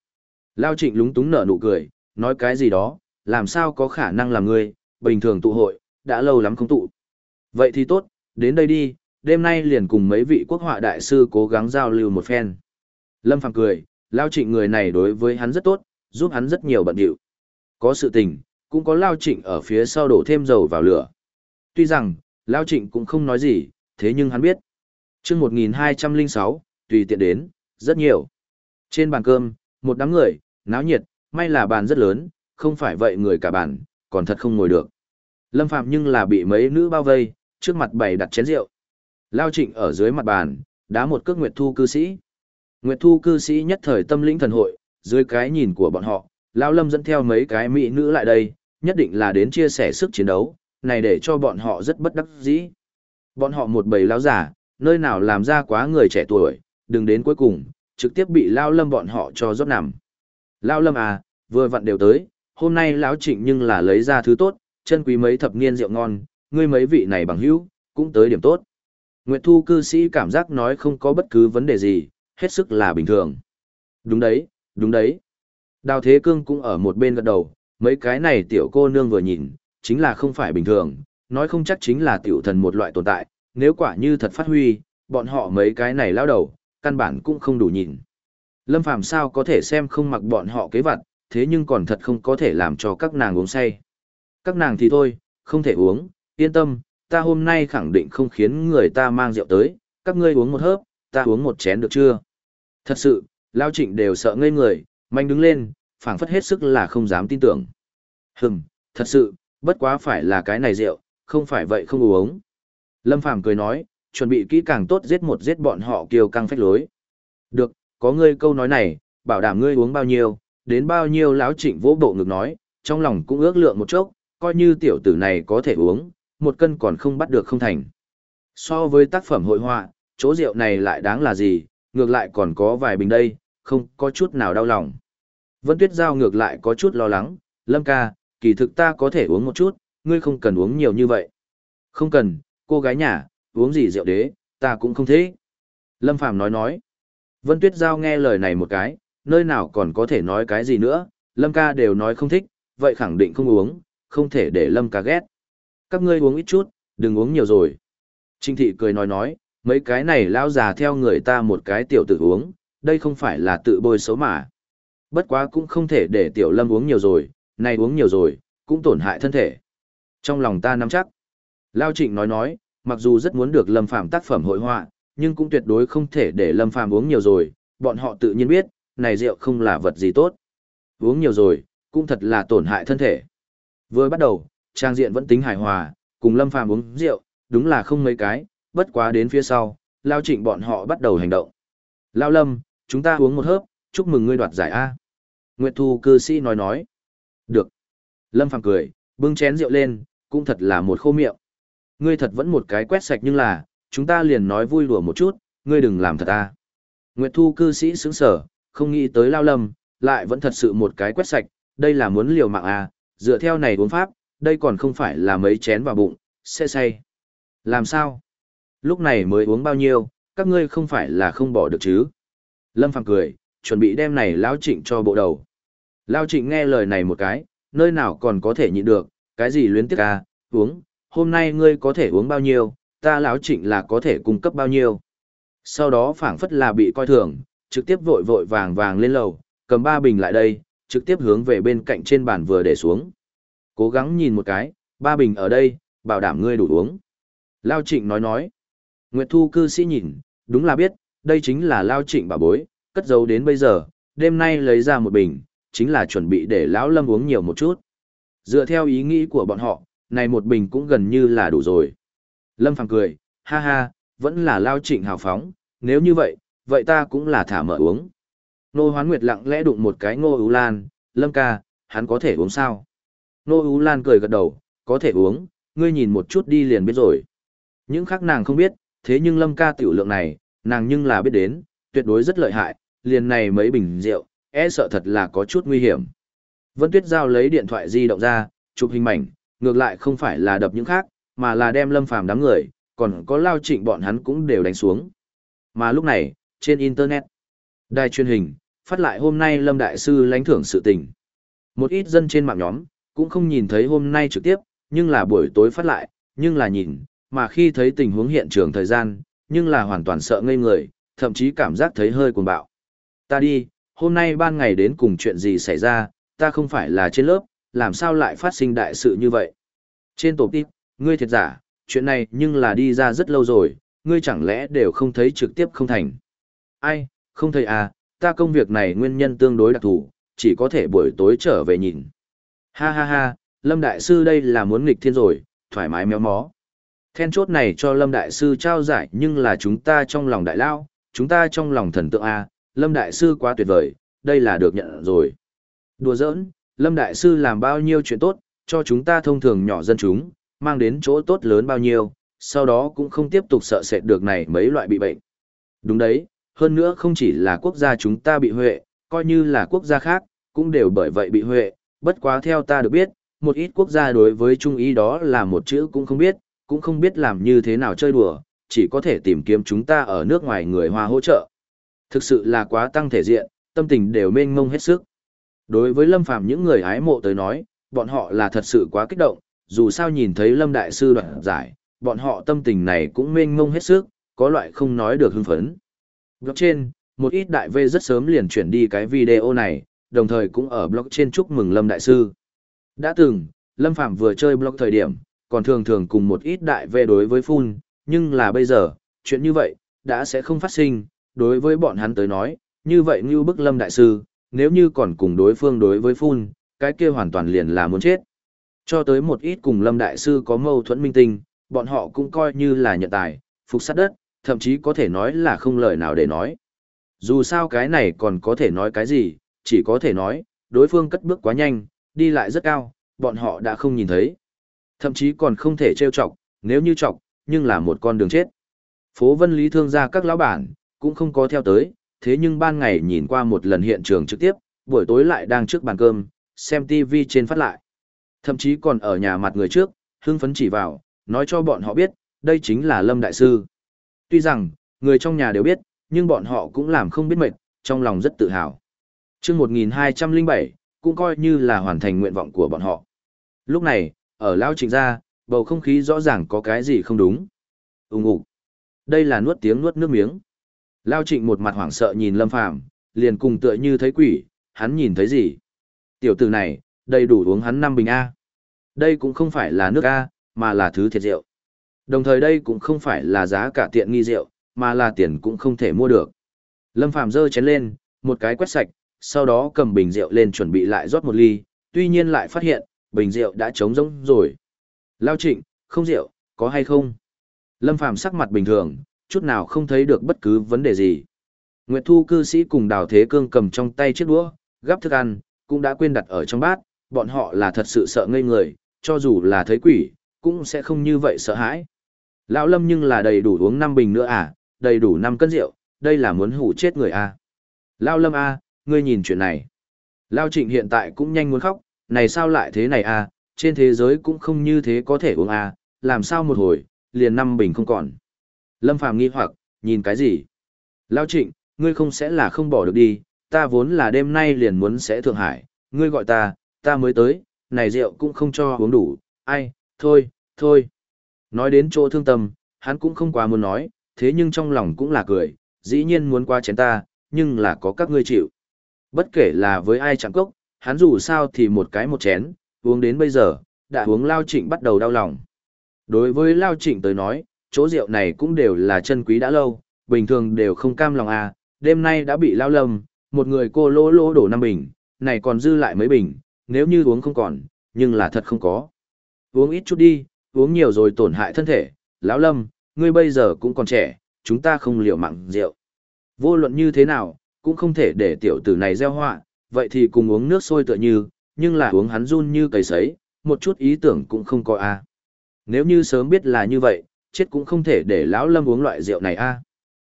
Lao Trịnh lúng túng nở nụ cười, nói cái gì đó, làm sao có khả năng là ngươi, bình thường tụ hội, đã lâu lắm không tụ. Vậy thì tốt, đến đây đi, đêm nay liền cùng mấy vị quốc họa đại sư cố gắng giao lưu một phen. Lâm Phàm cười, Lao Trịnh người này đối với hắn rất tốt, giúp hắn rất nhiều bận điệu. Có sự tình, cũng có Lao Trịnh ở phía sau đổ thêm dầu vào lửa. Tuy rằng, Lao Trịnh cũng không nói gì, thế nhưng hắn biết. chương 1206, tùy tiện đến, rất nhiều. Trên bàn cơm, một đám người, náo nhiệt, may là bàn rất lớn, không phải vậy người cả bàn, còn thật không ngồi được. Lâm Phạm nhưng là bị mấy nữ bao vây, trước mặt bày đặt chén rượu. Lao Trịnh ở dưới mặt bàn, đá một cước Nguyệt Thu cư sĩ. Nguyệt Thu cư sĩ nhất thời tâm lĩnh thần hội, dưới cái nhìn của bọn họ, Lao Lâm dẫn theo mấy cái mỹ nữ lại đây, nhất định là đến chia sẻ sức chiến đấu, này để cho bọn họ rất bất đắc dĩ. Bọn họ một bầy lão giả, nơi nào làm ra quá người trẻ tuổi, đừng đến cuối cùng, trực tiếp bị Lao Lâm bọn họ cho rót nằm. Lao Lâm à, vừa vặn đều tới, hôm nay lão trịnh nhưng là lấy ra thứ tốt, chân quý mấy thập niên rượu ngon, ngươi mấy vị này bằng hữu, cũng tới điểm tốt. Nguyệt Thu cư sĩ cảm giác nói không có bất cứ vấn đề gì, hết sức là bình thường. Đúng đấy, đúng đấy. Đào Thế Cương cũng ở một bên gật đầu, mấy cái này tiểu cô nương vừa nhìn, chính là không phải bình thường, nói không chắc chính là tiểu thần một loại tồn tại, nếu quả như thật phát huy, bọn họ mấy cái này lao đầu, căn bản cũng không đủ nhìn. Lâm Phàm sao có thể xem không mặc bọn họ kế vật, thế nhưng còn thật không có thể làm cho các nàng uống say. Các nàng thì thôi, không thể uống, yên tâm, ta hôm nay khẳng định không khiến người ta mang rượu tới, các ngươi uống một hớp, ta uống một chén được chưa? Thật sự, Lao Trịnh đều sợ ngây người, manh đứng lên, phảng phất hết sức là không dám tin tưởng. Hừm, thật sự, bất quá phải là cái này rượu, không phải vậy không uống. Lâm Phàm cười nói, chuẩn bị kỹ càng tốt giết một giết bọn họ kiều căng phách lối. Được, có ngươi câu nói này, bảo đảm ngươi uống bao nhiêu, đến bao nhiêu lão trịnh vỗ bộ ngực nói, trong lòng cũng ước lượng một chốc, coi như tiểu tử này có thể uống, một cân còn không bắt được không thành. So với tác phẩm hội họa, chỗ rượu này lại đáng là gì, ngược lại còn có vài bình đây, không có chút nào đau lòng. Vân Tuyết Giao ngược lại có chút lo lắng, Lâm ca, kỳ thực ta có thể uống một chút, ngươi không cần uống nhiều như vậy. Không cần, cô gái nhà, uống gì rượu đế, ta cũng không thế. Lâm Phàm nói nói. Vân Tuyết Giao nghe lời này một cái, nơi nào còn có thể nói cái gì nữa, Lâm ca đều nói không thích, vậy khẳng định không uống, không thể để Lâm ca ghét. Các ngươi uống ít chút, đừng uống nhiều rồi. Trinh thị cười nói nói, mấy cái này lão già theo người ta một cái tiểu tử uống, đây không phải là tự bôi xấu mà. Bất quá cũng không thể để tiểu lâm uống nhiều rồi, này uống nhiều rồi, cũng tổn hại thân thể. Trong lòng ta nắm chắc. Lao trịnh nói nói, mặc dù rất muốn được lâm phạm tác phẩm hội họa, nhưng cũng tuyệt đối không thể để lâm phạm uống nhiều rồi, bọn họ tự nhiên biết, này rượu không là vật gì tốt. Uống nhiều rồi, cũng thật là tổn hại thân thể. Vừa bắt đầu, trang diện vẫn tính hài hòa, cùng Lâm Phàm uống rượu, đúng là không mấy cái, bất quá đến phía sau, Lao Trịnh bọn họ bắt đầu hành động. Lao Lâm, chúng ta uống một hớp, chúc mừng ngươi đoạt giải A. Nguyệt Thu cư sĩ nói nói. Được. Lâm Phàm cười, bưng chén rượu lên, cũng thật là một khô miệng. Ngươi thật vẫn một cái quét sạch nhưng là, chúng ta liền nói vui đùa một chút, ngươi đừng làm thật a. Nguyệt Thu cư sĩ sững sở, không nghĩ tới Lao Lâm, lại vẫn thật sự một cái quét sạch, đây là muốn liều mạng à, dựa theo này uống pháp, đây còn không phải là mấy chén vào bụng, sẽ say. Làm sao? Lúc này mới uống bao nhiêu, các ngươi không phải là không bỏ được chứ? Lâm Phàm cười, chuẩn bị đem này Lao Trịnh cho bộ đầu. Lao Trịnh nghe lời này một cái, nơi nào còn có thể nhịn được, cái gì luyến tiếc à, uống, hôm nay ngươi có thể uống bao nhiêu, ta lão Trịnh là có thể cung cấp bao nhiêu. Sau đó phảng phất là bị coi thường, trực tiếp vội vội vàng vàng lên lầu, cầm ba bình lại đây, trực tiếp hướng về bên cạnh trên bàn vừa để xuống. Cố gắng nhìn một cái, ba bình ở đây, bảo đảm ngươi đủ uống. Lao Trịnh nói nói. Nguyệt Thu cư sĩ nhìn, đúng là biết, đây chính là Lao Trịnh bà bối, cất giấu đến bây giờ, đêm nay lấy ra một bình, chính là chuẩn bị để Lão Lâm uống nhiều một chút. Dựa theo ý nghĩ của bọn họ, này một bình cũng gần như là đủ rồi. Lâm Phàm cười, ha ha, vẫn là Lao Trịnh hào phóng, nếu như vậy, vậy ta cũng là thả mở uống. Nô Hoán Nguyệt lặng lẽ đụng một cái Ngô Ú Lan, Lâm ca, hắn có thể uống sao? Nô Ú Lan cười gật đầu, có thể uống, ngươi nhìn một chút đi liền biết rồi. Những khác nàng không biết, thế nhưng Lâm ca tiểu lượng này, nàng nhưng là biết đến, tuyệt đối rất lợi hại, liền này mấy bình rượu, e sợ thật là có chút nguy hiểm. Vân Tuyết Giao lấy điện thoại di động ra, chụp hình mảnh, ngược lại không phải là đập những khác, mà là đem Lâm Phàm đám người, còn có lao trịnh bọn hắn cũng đều đánh xuống. Mà lúc này, trên Internet, đài truyền hình, phát lại hôm nay Lâm Đại Sư lãnh thưởng sự tình. Một ít dân trên mạng nhóm, cũng không nhìn thấy hôm nay trực tiếp, nhưng là buổi tối phát lại, nhưng là nhìn, mà khi thấy tình huống hiện trường thời gian, nhưng là hoàn toàn sợ ngây người, thậm chí cảm giác thấy hơi cuồng bạo. Ta đi, hôm nay ban ngày đến cùng chuyện gì xảy ra, ta không phải là trên lớp, làm sao lại phát sinh đại sự như vậy. Trên tổ tip ngươi thiệt giả, chuyện này nhưng là đi ra rất lâu rồi, ngươi chẳng lẽ đều không thấy trực tiếp không thành. Ai, không thấy à, ta công việc này nguyên nhân tương đối đặc thù, chỉ có thể buổi tối trở về nhìn. Ha ha ha, Lâm Đại Sư đây là muốn nghịch thiên rồi, thoải mái méo mó. Then chốt này cho Lâm Đại Sư trao giải nhưng là chúng ta trong lòng đại lao, chúng ta trong lòng thần tượng A, Lâm Đại Sư quá tuyệt vời, đây là được nhận rồi. Đùa giỡn, Lâm Đại Sư làm bao nhiêu chuyện tốt, cho chúng ta thông thường nhỏ dân chúng, mang đến chỗ tốt lớn bao nhiêu, sau đó cũng không tiếp tục sợ sệt được này mấy loại bị bệnh. Đúng đấy, hơn nữa không chỉ là quốc gia chúng ta bị huệ, coi như là quốc gia khác, cũng đều bởi vậy bị huệ, bất quá theo ta được biết, một ít quốc gia đối với Trung Ý đó là một chữ cũng không biết, cũng không biết làm như thế nào chơi đùa, chỉ có thể tìm kiếm chúng ta ở nước ngoài người Hoa hỗ trợ. Thực sự là quá tăng thể diện, tâm tình đều mênh mông hết sức. Đối với Lâm Phàm những người hái mộ tới nói, bọn họ là thật sự quá kích động, dù sao nhìn thấy Lâm Đại Sư đoạn giải, bọn họ tâm tình này cũng mênh mông hết sức, có loại không nói được hưng phấn. Blog trên, một ít đại V rất sớm liền chuyển đi cái video này, đồng thời cũng ở blog trên chúc mừng Lâm Đại Sư. Đã từng, Lâm Phạm vừa chơi blog thời điểm, còn thường thường cùng một ít đại V đối với Phun, nhưng là bây giờ, chuyện như vậy, đã sẽ không phát sinh, đối với bọn hắn tới nói, như vậy như bức Lâm Đại Sư, nếu như còn cùng đối phương đối với Phun, cái kia hoàn toàn liền là muốn chết. Cho tới một ít cùng Lâm Đại Sư có mâu thuẫn minh tinh, bọn họ cũng coi như là nhận tài, phục sát đất, thậm chí có thể nói là không lời nào để nói. Dù sao cái này còn có thể nói cái gì, chỉ có thể nói, đối phương cất bước quá nhanh, đi lại rất cao, bọn họ đã không nhìn thấy. Thậm chí còn không thể trêu chọc, nếu như chọc, nhưng là một con đường chết. Phố Vân Lý thương gia các lão bản, cũng không có theo tới, thế nhưng ban ngày nhìn qua một lần hiện trường trực tiếp, buổi tối lại đang trước bàn cơm, xem TV trên phát lại. Thậm chí còn ở nhà mặt người trước, hưng phấn chỉ vào, nói cho bọn họ biết, đây chính là Lâm Đại Sư. Tuy rằng, người trong nhà đều biết, nhưng bọn họ cũng làm không biết mệt, trong lòng rất tự hào. chương 1207, cũng coi như là hoàn thành nguyện vọng của bọn họ. Lúc này, ở Lao Trịnh gia, bầu không khí rõ ràng có cái gì không đúng. Úng ủ. Đây là nuốt tiếng nuốt nước miếng. Lao Trịnh một mặt hoảng sợ nhìn Lâm Phàm liền cùng tựa như thấy quỷ, hắn nhìn thấy gì? Tiểu tử này, đầy đủ uống hắn năm bình A. Đây cũng không phải là nước A, mà là thứ thiệt rượu. Đồng thời đây cũng không phải là giá cả tiện nghi rượu, mà là tiền cũng không thể mua được. Lâm Phàm giơ chén lên, một cái quét sạch, sau đó cầm bình rượu lên chuẩn bị lại rót một ly, tuy nhiên lại phát hiện, bình rượu đã trống rỗng rồi. Lao trịnh, không rượu, có hay không? Lâm Phàm sắc mặt bình thường, chút nào không thấy được bất cứ vấn đề gì. Nguyệt Thu cư sĩ cùng Đào Thế Cương cầm trong tay chiếc đũa, gắp thức ăn, cũng đã quên đặt ở trong bát, bọn họ là thật sự sợ ngây người, cho dù là thấy quỷ, cũng sẽ không như vậy sợ hãi. Lão Lâm nhưng là đầy đủ uống 5 bình nữa à, đầy đủ 5 cân rượu, đây là muốn hủ chết người à. Lão Lâm à, ngươi nhìn chuyện này. Lao trịnh hiện tại cũng nhanh muốn khóc, này sao lại thế này à, trên thế giới cũng không như thế có thể uống à, làm sao một hồi, liền năm bình không còn. Lâm Phàm nghi hoặc, nhìn cái gì? Lao trịnh, ngươi không sẽ là không bỏ được đi, ta vốn là đêm nay liền muốn sẽ Thượng Hải, ngươi gọi ta, ta mới tới, này rượu cũng không cho uống đủ, ai, thôi, thôi. Nói đến chỗ thương tâm, hắn cũng không quá muốn nói, thế nhưng trong lòng cũng là cười, dĩ nhiên muốn qua chén ta, nhưng là có các ngươi chịu. Bất kể là với ai chẳng cốc, hắn dù sao thì một cái một chén, uống đến bây giờ, đã uống lao trịnh bắt đầu đau lòng. Đối với lao trịnh tới nói, chỗ rượu này cũng đều là chân quý đã lâu, bình thường đều không cam lòng à, đêm nay đã bị lao lâm, một người cô lỗ lỗ đổ năm bình, này còn dư lại mấy bình, nếu như uống không còn, nhưng là thật không có. Uống ít chút đi, uống nhiều rồi tổn hại thân thể, lão lâm, ngươi bây giờ cũng còn trẻ, chúng ta không liều mạng rượu. Vô luận như thế nào, cũng không thể để tiểu tử này gieo họa, vậy thì cùng uống nước sôi tựa như, nhưng là uống hắn run như cầy sấy, một chút ý tưởng cũng không có a. Nếu như sớm biết là như vậy, chết cũng không thể để lão lâm uống loại rượu này a.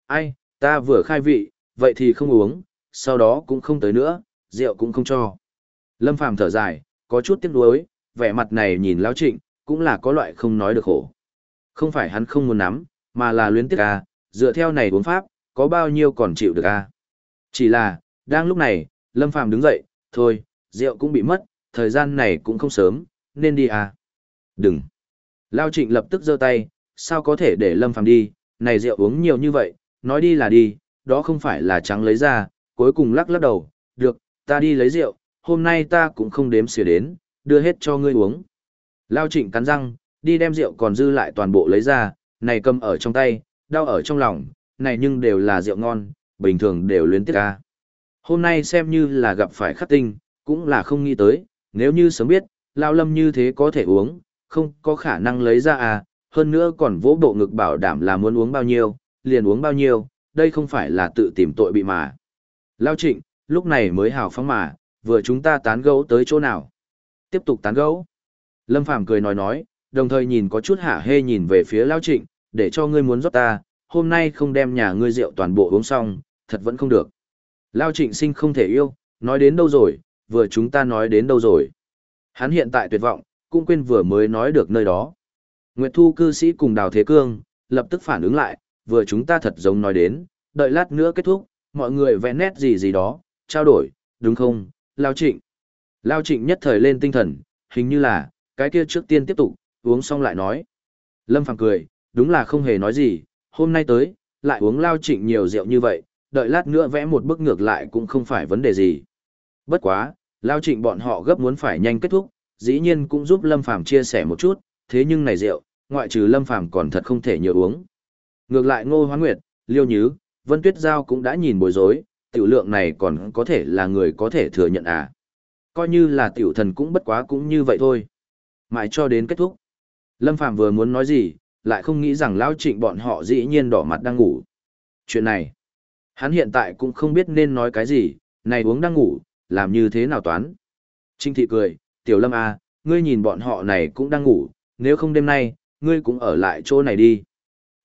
Ai, ta vừa khai vị, vậy thì không uống, sau đó cũng không tới nữa, rượu cũng không cho. Lâm Phàm thở dài, có chút tiếc nuối, vẻ mặt này nhìn lão trịnh, cũng là có loại không nói được khổ. Không phải hắn không muốn nắm, mà là luyến tiếc a, dựa theo này uống pháp, có bao nhiêu còn chịu được a. Chỉ là, đang lúc này, Lâm Phàm đứng dậy, thôi, rượu cũng bị mất, thời gian này cũng không sớm, nên đi à. Đừng. Lao trịnh lập tức giơ tay, sao có thể để Lâm Phàm đi, này rượu uống nhiều như vậy, nói đi là đi, đó không phải là trắng lấy ra, cuối cùng lắc lắc đầu, được, ta đi lấy rượu, hôm nay ta cũng không đếm xỉa đến, đưa hết cho ngươi uống. Lao trịnh cắn răng, đi đem rượu còn dư lại toàn bộ lấy ra, này cầm ở trong tay, đau ở trong lòng, này nhưng đều là rượu ngon, bình thường đều luyến tiếc ca. Hôm nay xem như là gặp phải khắc tinh, cũng là không nghĩ tới, nếu như sớm biết, lao lâm như thế có thể uống, không có khả năng lấy ra à, hơn nữa còn vỗ bộ ngực bảo đảm là muốn uống bao nhiêu, liền uống bao nhiêu, đây không phải là tự tìm tội bị mà. Lao trịnh, lúc này mới hào phóng mà, vừa chúng ta tán gẫu tới chỗ nào. Tiếp tục tán gẫu. Lâm Phàm cười nói nói, đồng thời nhìn có chút hả hê nhìn về phía Lao trịnh, để cho ngươi muốn rót ta, hôm nay không đem nhà ngươi rượu toàn bộ uống xong, thật vẫn không được. Lao trịnh sinh không thể yêu, nói đến đâu rồi, vừa chúng ta nói đến đâu rồi. Hắn hiện tại tuyệt vọng, cũng quên vừa mới nói được nơi đó. Nguyệt Thu cư sĩ cùng Đào Thế Cương, lập tức phản ứng lại, vừa chúng ta thật giống nói đến, đợi lát nữa kết thúc, mọi người vẽ nét gì gì đó, trao đổi, đúng không, Lao Trịnh. Lao Trịnh nhất thời lên tinh thần, hình như là, cái kia trước tiên tiếp tục, uống xong lại nói. Lâm Phàm cười, đúng là không hề nói gì, hôm nay tới, lại uống Lao Trịnh nhiều rượu như vậy, đợi lát nữa vẽ một bức ngược lại cũng không phải vấn đề gì. Bất quá, Lao Trịnh bọn họ gấp muốn phải nhanh kết thúc, dĩ nhiên cũng giúp Lâm Phàm chia sẻ một chút, thế nhưng này rượu, ngoại trừ Lâm Phàm còn thật không thể nhiều uống. Ngược lại Ngô Hoán Nguyệt, Liêu Nhứ, Vân Tuyết Giao cũng đã nhìn bối rối, tiểu lượng này còn có thể là người có thể thừa nhận à. Coi như là tiểu thần cũng bất quá cũng như vậy thôi. Mãi cho đến kết thúc. Lâm Phàm vừa muốn nói gì, lại không nghĩ rằng Lão Trịnh bọn họ dĩ nhiên đỏ mặt đang ngủ. Chuyện này, hắn hiện tại cũng không biết nên nói cái gì, này uống đang ngủ, làm như thế nào toán. Trinh thị cười, tiểu lâm à, ngươi nhìn bọn họ này cũng đang ngủ, nếu không đêm nay, ngươi cũng ở lại chỗ này đi.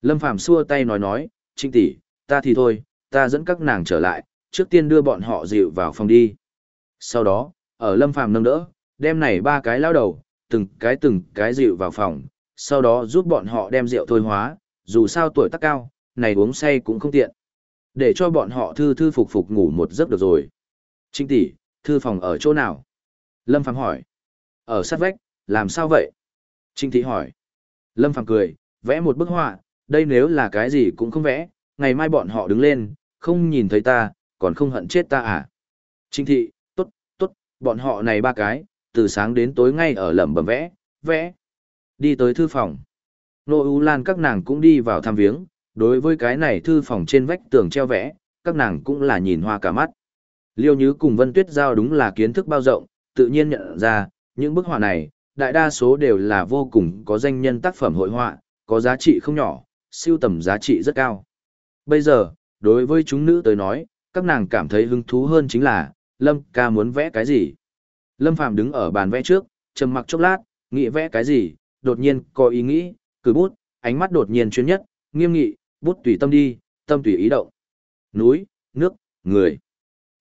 Lâm Phàm xua tay nói nói, Trinh tỷ, ta thì thôi, ta dẫn các nàng trở lại, trước tiên đưa bọn họ dịu vào phòng đi. Sau đó, ở Lâm Phàm nâng đỡ, đem này ba cái lao đầu, từng cái từng cái dịu vào phòng, sau đó giúp bọn họ đem rượu thôi hóa, dù sao tuổi tác cao, này uống say cũng không tiện. Để cho bọn họ thư thư phục phục ngủ một giấc được rồi. Trinh tỷ, thư phòng ở chỗ nào? Lâm Phàm hỏi. Ở sát vách, làm sao vậy? Trinh thị hỏi. Lâm Phàm cười, vẽ một bức họa, đây nếu là cái gì cũng không vẽ, ngày mai bọn họ đứng lên, không nhìn thấy ta, còn không hận chết ta à? Trinh thị, tốt, tốt, bọn họ này ba cái, từ sáng đến tối ngay ở lẩm bẩm vẽ, vẽ. Đi tới thư phòng. Nô U Lan các nàng cũng đi vào thăm viếng, đối với cái này thư phòng trên vách tường treo vẽ, các nàng cũng là nhìn hoa cả mắt. Liêu Nhứ cùng Vân Tuyết Giao đúng là kiến thức bao rộng, tự nhiên nhận ra, những bức họa này, đại đa số đều là vô cùng có danh nhân tác phẩm hội họa, có giá trị không nhỏ, siêu tầm giá trị rất cao. Bây giờ, đối với chúng nữ tới nói, các nàng cảm thấy hứng thú hơn chính là, Lâm ca muốn vẽ cái gì. Lâm Phàm đứng ở bàn vẽ trước, trầm mặc chốc lát, nghĩ vẽ cái gì, đột nhiên có ý nghĩ, cử bút, ánh mắt đột nhiên chuyên nhất, nghiêm nghị, bút tùy tâm đi, tâm tùy ý động. Núi, nước, người.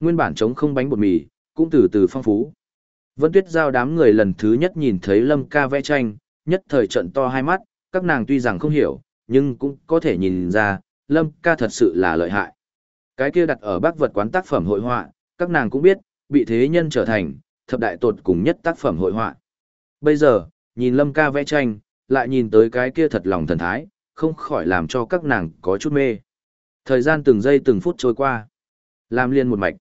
Nguyên bản trống không bánh bột mì, cũng từ từ phong phú. Vân Tuyết Giao đám người lần thứ nhất nhìn thấy Lâm ca vẽ tranh, nhất thời trận to hai mắt, các nàng tuy rằng không hiểu, nhưng cũng có thể nhìn ra, Lâm ca thật sự là lợi hại. Cái kia đặt ở bác vật quán tác phẩm hội họa, các nàng cũng biết, bị thế nhân trở thành, thập đại tột cùng nhất tác phẩm hội họa. Bây giờ, nhìn Lâm ca vẽ tranh, lại nhìn tới cái kia thật lòng thần thái, không khỏi làm cho các nàng có chút mê. Thời gian từng giây từng phút trôi qua. Làm liên một mạch.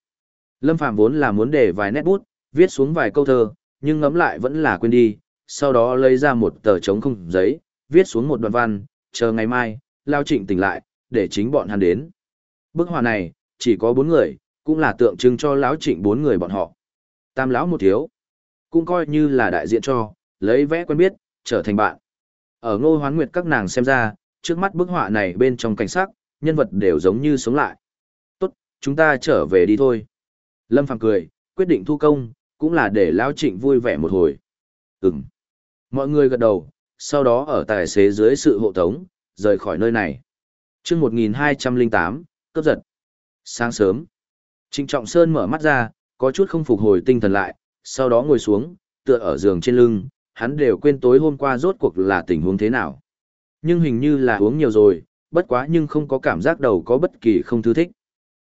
Lâm Phàm vốn là muốn để vài nét bút, viết xuống vài câu thơ, nhưng ngấm lại vẫn là quên đi, sau đó lấy ra một tờ trống không giấy, viết xuống một đoạn văn, chờ ngày mai, Lao Trịnh tỉnh lại, để chính bọn hắn đến. Bức họa này, chỉ có bốn người, cũng là tượng trưng cho lão Trịnh bốn người bọn họ. Tam lão một thiếu, cũng coi như là đại diện cho, lấy vẽ quen biết, trở thành bạn. Ở ngô hoán nguyệt các nàng xem ra, trước mắt bức họa này bên trong cảnh sắc, nhân vật đều giống như sống lại. Tốt, chúng ta trở về đi thôi. Lâm Phàm cười, quyết định thu công, cũng là để Lão Trịnh vui vẻ một hồi. Ừm. Mọi người gật đầu, sau đó ở tài xế dưới sự hộ tống, rời khỏi nơi này. Trước 1208, cấp giật. Sáng sớm, Trịnh Trọng Sơn mở mắt ra, có chút không phục hồi tinh thần lại, sau đó ngồi xuống, tựa ở giường trên lưng, hắn đều quên tối hôm qua rốt cuộc là tình huống thế nào. Nhưng hình như là uống nhiều rồi, bất quá nhưng không có cảm giác đầu có bất kỳ không thứ thích.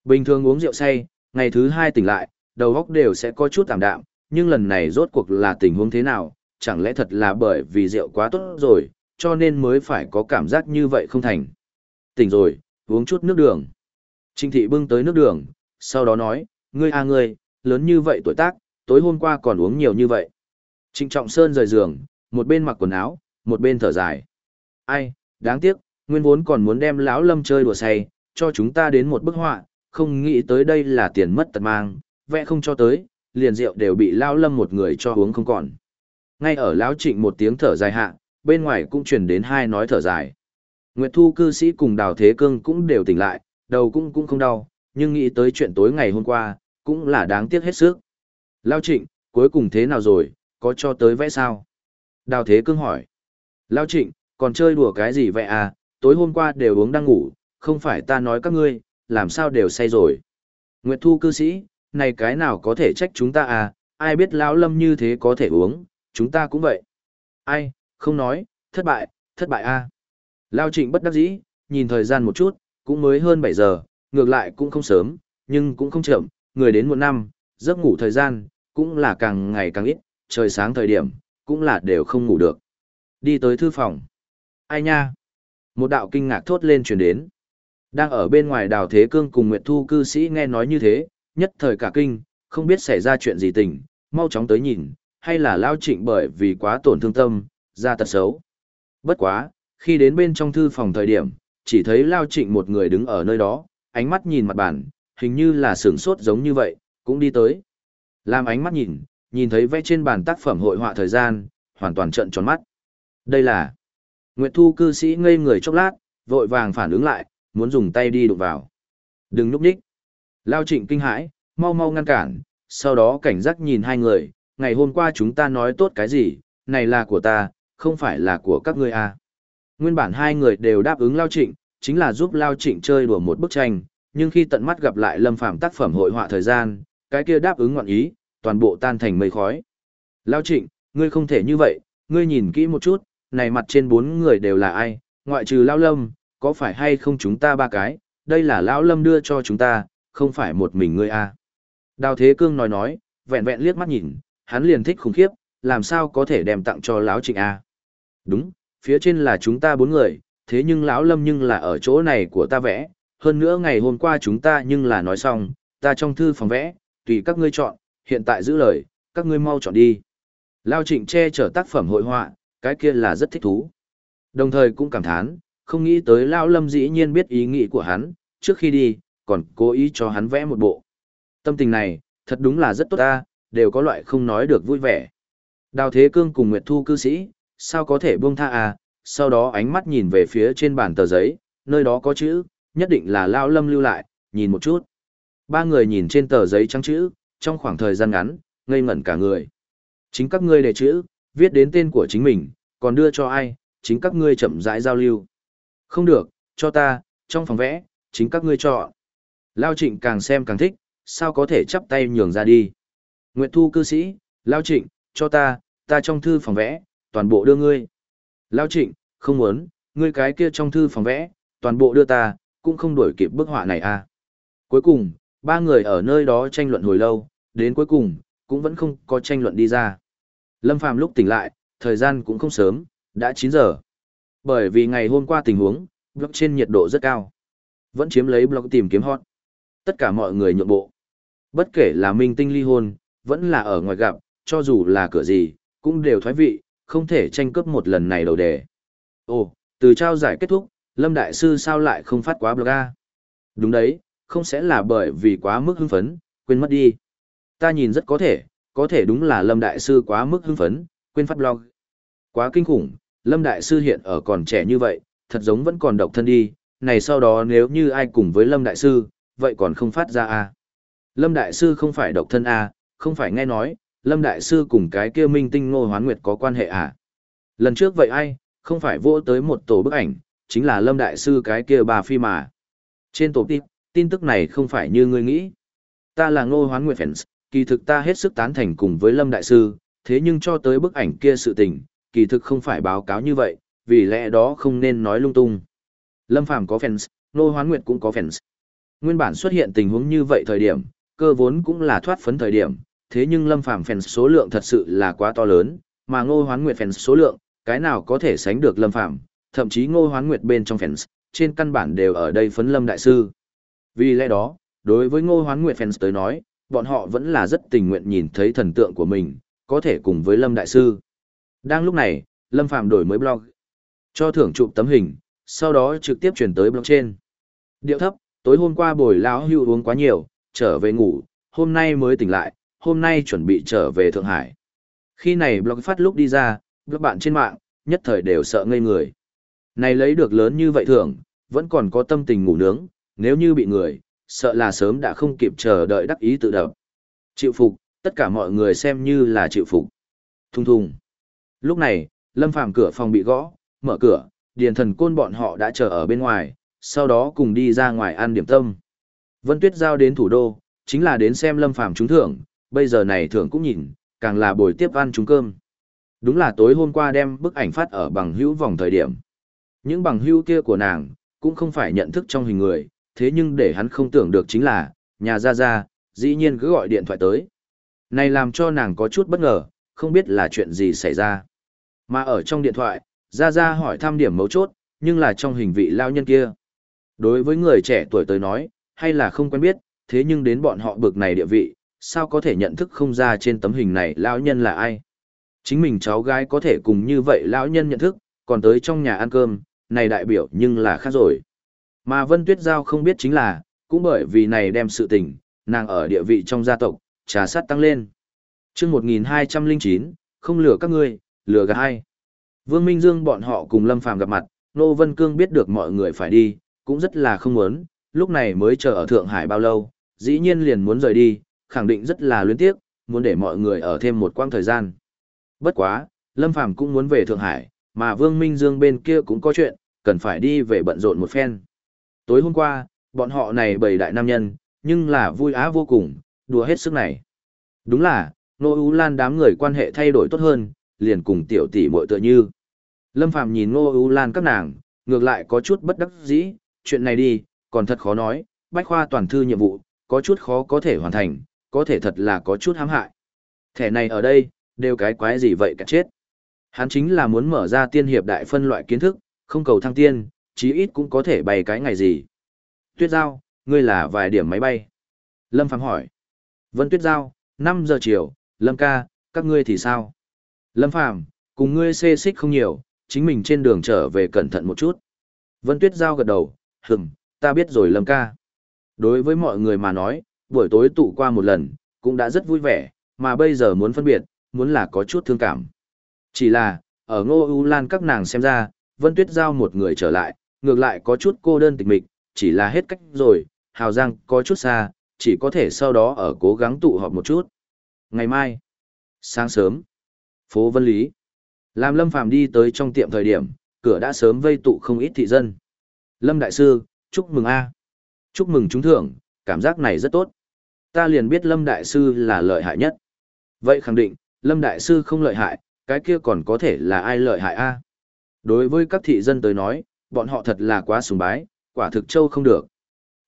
Bình thường uống rượu say, ngày thứ hai tỉnh lại, đầu óc đều sẽ có chút tạm đạm, nhưng lần này rốt cuộc là tình huống thế nào, chẳng lẽ thật là bởi vì rượu quá tốt rồi, cho nên mới phải có cảm giác như vậy không thành. Tỉnh rồi, uống chút nước đường. Trinh thị bưng tới nước đường, sau đó nói, ngươi à ngươi, lớn như vậy tuổi tác, tối hôm qua còn uống nhiều như vậy. Trịnh Trọng Sơn rời giường, một bên mặc quần áo, một bên thở dài. Ai, đáng tiếc, nguyên vốn còn muốn đem lão lâm chơi đùa say, cho chúng ta đến một bức họa, không nghĩ tới đây là tiền mất tật mang, vẽ không cho tới, liền rượu đều bị lão lâm một người cho uống không còn. Ngay ở lão trịnh một tiếng thở dài hạ, bên ngoài cũng truyền đến hai nói thở dài. Nguyệt Thu cư sĩ cùng Đào Thế Cương cũng đều tỉnh lại, đầu cũng cũng không đau, nhưng nghĩ tới chuyện tối ngày hôm qua, cũng là đáng tiếc hết sức. Lão trịnh, cuối cùng thế nào rồi, có cho tới vẽ sao? Đào Thế Cương hỏi. Lão trịnh, còn chơi đùa cái gì vậy à, tối hôm qua đều uống đang ngủ, không phải ta nói các ngươi, làm sao đều say rồi. Nguyệt Thu cư sĩ, này cái nào có thể trách chúng ta à, ai biết lão lâm như thế có thể uống, chúng ta cũng vậy. Ai, không nói, thất bại, thất bại. À. Lao trịnh bất đắc dĩ, nhìn thời gian một chút, cũng mới hơn 7 giờ, ngược lại cũng không sớm, nhưng cũng không chậm, người đến một năm, giấc ngủ thời gian, cũng là càng ngày càng ít, trời sáng thời điểm, cũng là đều không ngủ được. Đi tới thư phòng. Ai nha? Một đạo kinh ngạc thốt lên truyền đến. Đang ở bên ngoài đào thế cương cùng Nguyệt Thu cư sĩ nghe nói như thế, nhất thời cả kinh, không biết xảy ra chuyện gì tình, mau chóng tới nhìn, hay là lao trịnh bởi vì quá tổn thương tâm, ra tật xấu. Bất quá, khi đến bên trong thư phòng thời điểm, chỉ thấy lao trịnh một người đứng ở nơi đó, ánh mắt nhìn mặt bàn, hình như là sướng sốt giống như vậy, cũng đi tới. Làm ánh mắt nhìn, nhìn thấy vẽ trên bàn tác phẩm hội họa thời gian, hoàn toàn trợn tròn mắt. Đây là Nguyệt Thu cư sĩ ngây người chốc lát, vội vàng phản ứng lại, muốn dùng tay đi đụng vào. Đừng núp đích. Lao trịnh kinh hãi, mau mau ngăn cản, sau đó cảnh giác nhìn hai người, ngày hôm qua chúng ta nói tốt cái gì, này là của ta, không phải là của các ngươi à. Nguyên bản hai người đều đáp ứng Lao trịnh, chính là giúp Lao trịnh chơi đùa một bức tranh, nhưng khi tận mắt gặp lại lâm phạm tác phẩm hội họa thời gian, cái kia đáp ứng ngọn ý, toàn bộ tan thành mây khói. Lao trịnh, ngươi không thể như vậy, ngươi nhìn kỹ một chút, này mặt trên bốn người đều là ai, ngoại trừ Lao Lâm, có phải hay không chúng ta ba cái, đây là Lão Lâm đưa cho chúng ta, không phải một mình ngươi à. Đào Thế Cương nói nói, vẹn vẹn liếc mắt nhìn, hắn liền thích khủng khiếp, làm sao có thể đem tặng cho Lão Trịnh A. Đúng, phía trên là chúng ta bốn người, thế nhưng Lão Lâm nhưng là ở chỗ này của ta vẽ, hơn nữa ngày hôm qua chúng ta nhưng là nói xong, ta trong thư phòng vẽ, tùy các ngươi chọn, hiện tại giữ lời, các ngươi mau chọn đi. Lao Trịnh che chở tác phẩm hội họa, cái kia là rất thích thú. Đồng thời cũng cảm thán, không nghĩ tới Lão Lâm dĩ nhiên biết ý nghĩ của hắn, trước khi đi, còn cố ý cho hắn vẽ một bộ. Tâm tình này, thật đúng là rất tốt ta, đều có loại không nói được vui vẻ. Đào Thế Cương cùng Nguyệt Thu cư sĩ, sao có thể buông tha à, sau đó ánh mắt nhìn về phía trên bàn tờ giấy, nơi đó có chữ, nhất định là Lão Lâm lưu lại, nhìn một chút. Ba người nhìn trên tờ giấy trắng chữ, trong khoảng thời gian ngắn, ngây ngẩn cả người. Chính các ngươi để chữ, viết đến tên của chính mình, còn đưa cho ai, chính các ngươi chậm rãi giao lưu. Không được, cho ta, trong phòng vẽ, chính các ngươi chọn. Lao trịnh càng xem càng thích, sao có thể chắp tay nhường ra đi. Nguyệt Thu cư sĩ, Lao Trịnh, cho ta, ta trong thư phòng vẽ, toàn bộ đưa ngươi. Lao Trịnh, không muốn, ngươi cái kia trong thư phòng vẽ, toàn bộ đưa ta, cũng không đổi kịp bức họa này à. Cuối cùng, ba người ở nơi đó tranh luận hồi lâu, đến cuối cùng, cũng vẫn không có tranh luận đi ra. Lâm Phàm lúc tỉnh lại, thời gian cũng không sớm, đã 9 giờ. Bởi vì ngày hôm qua tình huống, blog trên nhiệt độ rất cao. Vẫn chiếm lấy blog tìm kiếm hot. Tất cả mọi người nhượng bộ. Bất kể là minh tinh ly hôn, vẫn là ở ngoài gặp, cho dù là cửa gì, cũng đều thoái vị, không thể tranh cướp một lần này đầu đề. Ồ, từ trao giải kết thúc, Lâm Đại Sư sao lại không phát quá blog A? Đúng đấy, không sẽ là bởi vì quá mức hưng phấn, quên mất đi. Ta nhìn rất có thể, có thể đúng là Lâm Đại Sư quá mức hưng phấn, quên phát blog. Quá kinh khủng, Lâm Đại Sư hiện ở còn trẻ như vậy, thật giống vẫn còn độc thân đi, này sau đó nếu như ai cùng với Lâm Đại Sư, vậy còn không phát ra a Lâm Đại Sư không phải độc thân a không phải nghe nói, Lâm Đại Sư cùng cái kia minh tinh ngô hoán nguyệt có quan hệ à? Lần trước vậy ai, không phải vô tới một tổ bức ảnh, chính là Lâm Đại Sư cái kia bà phi mà. Trên tổ tin, tin tức này không phải như ngươi nghĩ. Ta là ngô hoán nguyệt fans, kỳ thực ta hết sức tán thành cùng với Lâm Đại Sư, thế nhưng cho tới bức ảnh kia sự tình, kỳ thực không phải báo cáo như vậy, vì lẽ đó không nên nói lung tung. Lâm Phàm có fans, ngô hoán nguyệt cũng có fans. Nguyên bản xuất hiện tình huống như vậy thời điểm, cơ vốn cũng là thoát phấn thời điểm, thế nhưng Lâm Phàm fans số lượng thật sự là quá to lớn, mà Ngô Hoán Nguyệt fans số lượng, cái nào có thể sánh được Lâm Phàm, thậm chí Ngô Hoán Nguyệt bên trong fans, trên căn bản đều ở đây phấn Lâm đại sư. Vì lẽ đó, đối với Ngô Hoán Nguyệt fans tới nói, bọn họ vẫn là rất tình nguyện nhìn thấy thần tượng của mình, có thể cùng với Lâm đại sư. Đang lúc này, Lâm Phạm đổi mới blog, cho thưởng chụp tấm hình, sau đó trực tiếp chuyển tới blog trên. Điệu thấp, tối hôm qua bồi lão hưu uống quá nhiều, trở về ngủ, hôm nay mới tỉnh lại, hôm nay chuẩn bị trở về Thượng Hải. Khi này blog phát lúc đi ra, các bạn trên mạng, nhất thời đều sợ ngây người. Này lấy được lớn như vậy thường, vẫn còn có tâm tình ngủ nướng, nếu như bị người, sợ là sớm đã không kịp chờ đợi đắc ý tự đập. Chịu phục, tất cả mọi người xem như là chịu phục. Thùng thùng. Lúc này, Lâm Phàm cửa phòng bị gõ, mở cửa, điền thần côn bọn họ đã chờ ở bên ngoài, sau đó cùng đi ra ngoài ăn điểm tâm. Vân Tuyết giao đến thủ đô, chính là đến xem Lâm Phàm trúng thưởng, bây giờ này thưởng cũng nhìn, càng là buổi tiếp ăn trúng cơm. Đúng là tối hôm qua đem bức ảnh phát ở bằng hữu vòng thời điểm. Những bằng hưu kia của nàng, cũng không phải nhận thức trong hình người, thế nhưng để hắn không tưởng được chính là, nhà ra ra, dĩ nhiên cứ gọi điện thoại tới. Này làm cho nàng có chút bất ngờ, không biết là chuyện gì xảy ra. Mà ở trong điện thoại, ra ra hỏi thăm điểm mấu chốt, nhưng là trong hình vị lao nhân kia. Đối với người trẻ tuổi tới nói, hay là không quen biết, thế nhưng đến bọn họ bực này địa vị, sao có thể nhận thức không ra trên tấm hình này lão nhân là ai. Chính mình cháu gái có thể cùng như vậy lão nhân nhận thức, còn tới trong nhà ăn cơm, này đại biểu nhưng là khác rồi. Mà Vân Tuyết Giao không biết chính là, cũng bởi vì này đem sự tình, nàng ở địa vị trong gia tộc, trà sát tăng lên. chương 1209, không lừa các ngươi, lừa gạt hai. Vương Minh Dương bọn họ cùng Lâm Phàm gặp mặt, Nô Vân Cương biết được mọi người phải đi, cũng rất là không muốn, lúc này mới chờ ở Thượng Hải bao lâu, dĩ nhiên liền muốn rời đi, khẳng định rất là luyến tiếc, muốn để mọi người ở thêm một quãng thời gian. Bất quá, Lâm Phàm cũng muốn về Thượng Hải, mà Vương Minh Dương bên kia cũng có chuyện, cần phải đi về bận rộn một phen. Tối hôm qua, bọn họ này bầy đại nam nhân, nhưng là vui á vô cùng, đùa hết sức này. Đúng là, Nô Ú Lan đám người quan hệ thay đổi tốt hơn, liền cùng tiểu tỷ muội tựa như. Lâm Phàm nhìn Nô Ú Lan các nàng, ngược lại có chút bất đắc dĩ, chuyện này đi, còn thật khó nói, bách khoa toàn thư nhiệm vụ, có chút khó có thể hoàn thành, có thể thật là có chút hãm hại. Thẻ này ở đây, đều cái quái gì vậy cả chết. Hắn chính là muốn mở ra tiên hiệp đại phân loại kiến thức, không cầu thăng tiên, chí ít cũng có thể bay cái ngày gì. Tuyết Giao, ngươi là vài điểm máy bay. Lâm Phàm hỏi. Vân Tuyết Giao, 5 giờ chiều, Lâm ca, các ngươi thì sao? Lâm Phàm cùng ngươi xê xích không nhiều, chính mình trên đường trở về cẩn thận một chút. Vân Tuyết Giao gật đầu, hừng, ta biết rồi Lâm ca. Đối với mọi người mà nói, buổi tối tụ qua một lần, cũng đã rất vui vẻ, mà bây giờ muốn phân biệt, muốn là có chút thương cảm. Chỉ là, ở ngô ưu lan các nàng xem ra, Vân Tuyết Giao một người trở lại, ngược lại có chút cô đơn tịch mịch, chỉ là hết cách rồi, Hào Giang có chút xa, chỉ có thể sau đó ở cố gắng tụ họp một chút. Ngày mai, sáng sớm, phố Vân Lý, làm Lâm Phàm đi tới trong tiệm thời điểm, cửa đã sớm vây tụ không ít thị dân. Lâm Đại Sư, chúc mừng A. Chúc mừng chúng thưởng, cảm giác này rất tốt. Ta liền biết Lâm Đại Sư là lợi hại nhất. Vậy khẳng định, Lâm Đại Sư không lợi hại, cái kia còn có thể là ai lợi hại a? Đối với các thị dân tới nói, bọn họ thật là quá sùng bái, quả thực châu không được.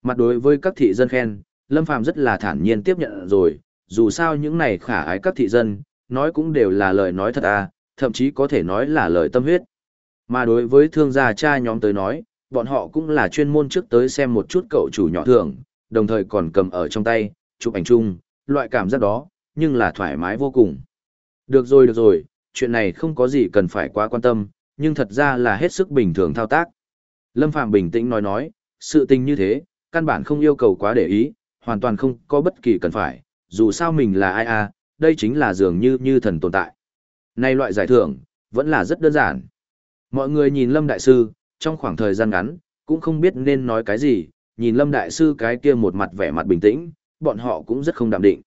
Mặt đối với các thị dân khen, Lâm Phàm rất là thản nhiên tiếp nhận rồi, dù sao những này khả ái các thị dân, nói cũng đều là lời nói thật à, thậm chí có thể nói là lời tâm huyết. Mà đối với thương gia cha nhóm tới nói, bọn họ cũng là chuyên môn trước tới xem một chút cậu chủ nhỏ thường, đồng thời còn cầm ở trong tay, chụp ảnh chung, loại cảm giác đó, nhưng là thoải mái vô cùng. Được rồi được rồi, chuyện này không có gì cần phải quá quan tâm, nhưng thật ra là hết sức bình thường thao tác. Lâm Phạm bình tĩnh nói nói, sự tình như thế, căn bản không yêu cầu quá để ý, hoàn toàn không có bất kỳ cần phải, dù sao mình là ai à, đây chính là dường như như thần tồn tại. Nay loại giải thưởng, vẫn là rất đơn giản. Mọi người nhìn Lâm Đại Sư, trong khoảng thời gian ngắn, cũng không biết nên nói cái gì, nhìn Lâm Đại Sư cái kia một mặt vẻ mặt bình tĩnh, bọn họ cũng rất không đạm định.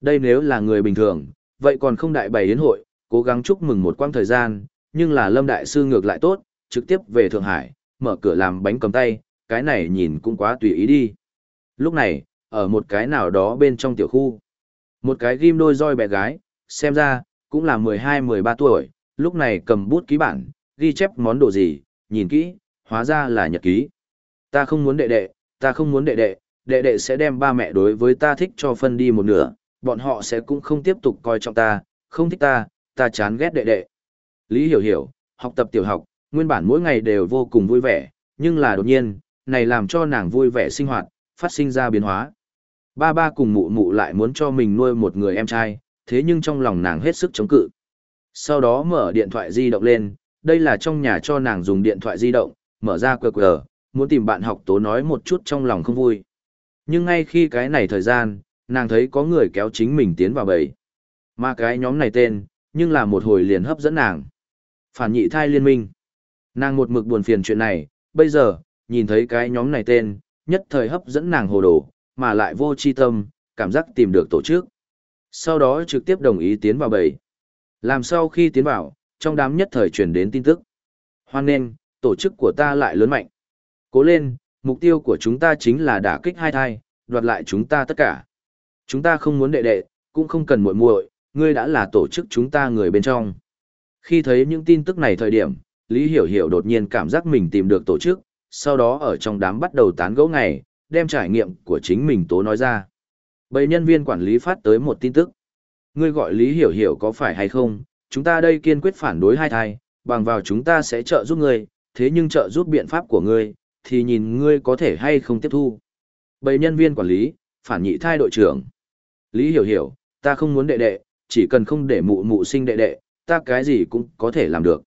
Đây nếu là người bình thường, vậy còn không đại bày yến hội, cố gắng chúc mừng một quãng thời gian, nhưng là Lâm Đại Sư ngược lại tốt, trực tiếp về Thượng Hải, mở cửa làm bánh cầm tay, cái này nhìn cũng quá tùy ý đi. Lúc này, ở một cái nào đó bên trong tiểu khu, một cái ghim đôi roi bé gái, xem ra, cũng là 12-13 tuổi, lúc này cầm bút ký bản, ghi chép món đồ gì, nhìn kỹ, hóa ra là nhật ký. Ta không muốn đệ đệ, ta không muốn đệ đệ, đệ đệ sẽ đem ba mẹ đối với ta thích cho phân đi một nửa, bọn họ sẽ cũng không tiếp tục coi trọng ta, không thích ta, ta chán ghét đệ đệ. Lý hiểu hiểu, học tập tiểu học, nguyên bản mỗi ngày đều vô cùng vui vẻ, nhưng là đột nhiên, này làm cho nàng vui vẻ sinh hoạt, phát sinh ra biến hóa. Ba ba cùng mụ mụ lại muốn cho mình nuôi một người em trai, thế nhưng trong lòng nàng hết sức chống cự. Sau đó mở điện thoại di động lên, đây là trong nhà cho nàng dùng điện thoại di động, mở ra QR, muốn tìm bạn học tố nói một chút trong lòng không vui. Nhưng ngay khi cái này thời gian, nàng thấy có người kéo chính mình tiến vào bầy. Mà cái nhóm này tên, nhưng là một hồi liền hấp dẫn nàng. Phản nhị thai liên minh. Nàng một mực buồn phiền chuyện này, bây giờ, nhìn thấy cái nhóm này tên, nhất thời hấp dẫn nàng hồ đồ, mà lại vô chi tâm, cảm giác tìm được tổ chức. Sau đó trực tiếp đồng ý tiến vào bầy. Làm sau khi tiến vào, trong đám nhất thời truyền đến tin tức. Hoan nên, tổ chức của ta lại lớn mạnh. Cố lên, mục tiêu của chúng ta chính là đả kích hai thai, đoạt lại chúng ta tất cả. Chúng ta không muốn đệ đệ, cũng không cần muội muội, ngươi đã là tổ chức chúng ta người bên trong. Khi thấy những tin tức này thời điểm, Lý Hiểu Hiểu đột nhiên cảm giác mình tìm được tổ chức, sau đó ở trong đám bắt đầu tán gẫu ngày, đem trải nghiệm của chính mình tố nói ra. Bầy nhân viên quản lý phát tới một tin tức. Ngươi gọi Lý Hiểu Hiểu có phải hay không, chúng ta đây kiên quyết phản đối hai thai, bằng vào chúng ta sẽ trợ giúp ngươi, thế nhưng trợ giúp biện pháp của ngươi, thì nhìn ngươi có thể hay không tiếp thu. Bầy nhân viên quản lý, phản nhị thai đội trưởng. Lý Hiểu Hiểu, ta không muốn đệ đệ, chỉ cần không để mụ mụ sinh đệ đệ, ta cái gì cũng có thể làm được.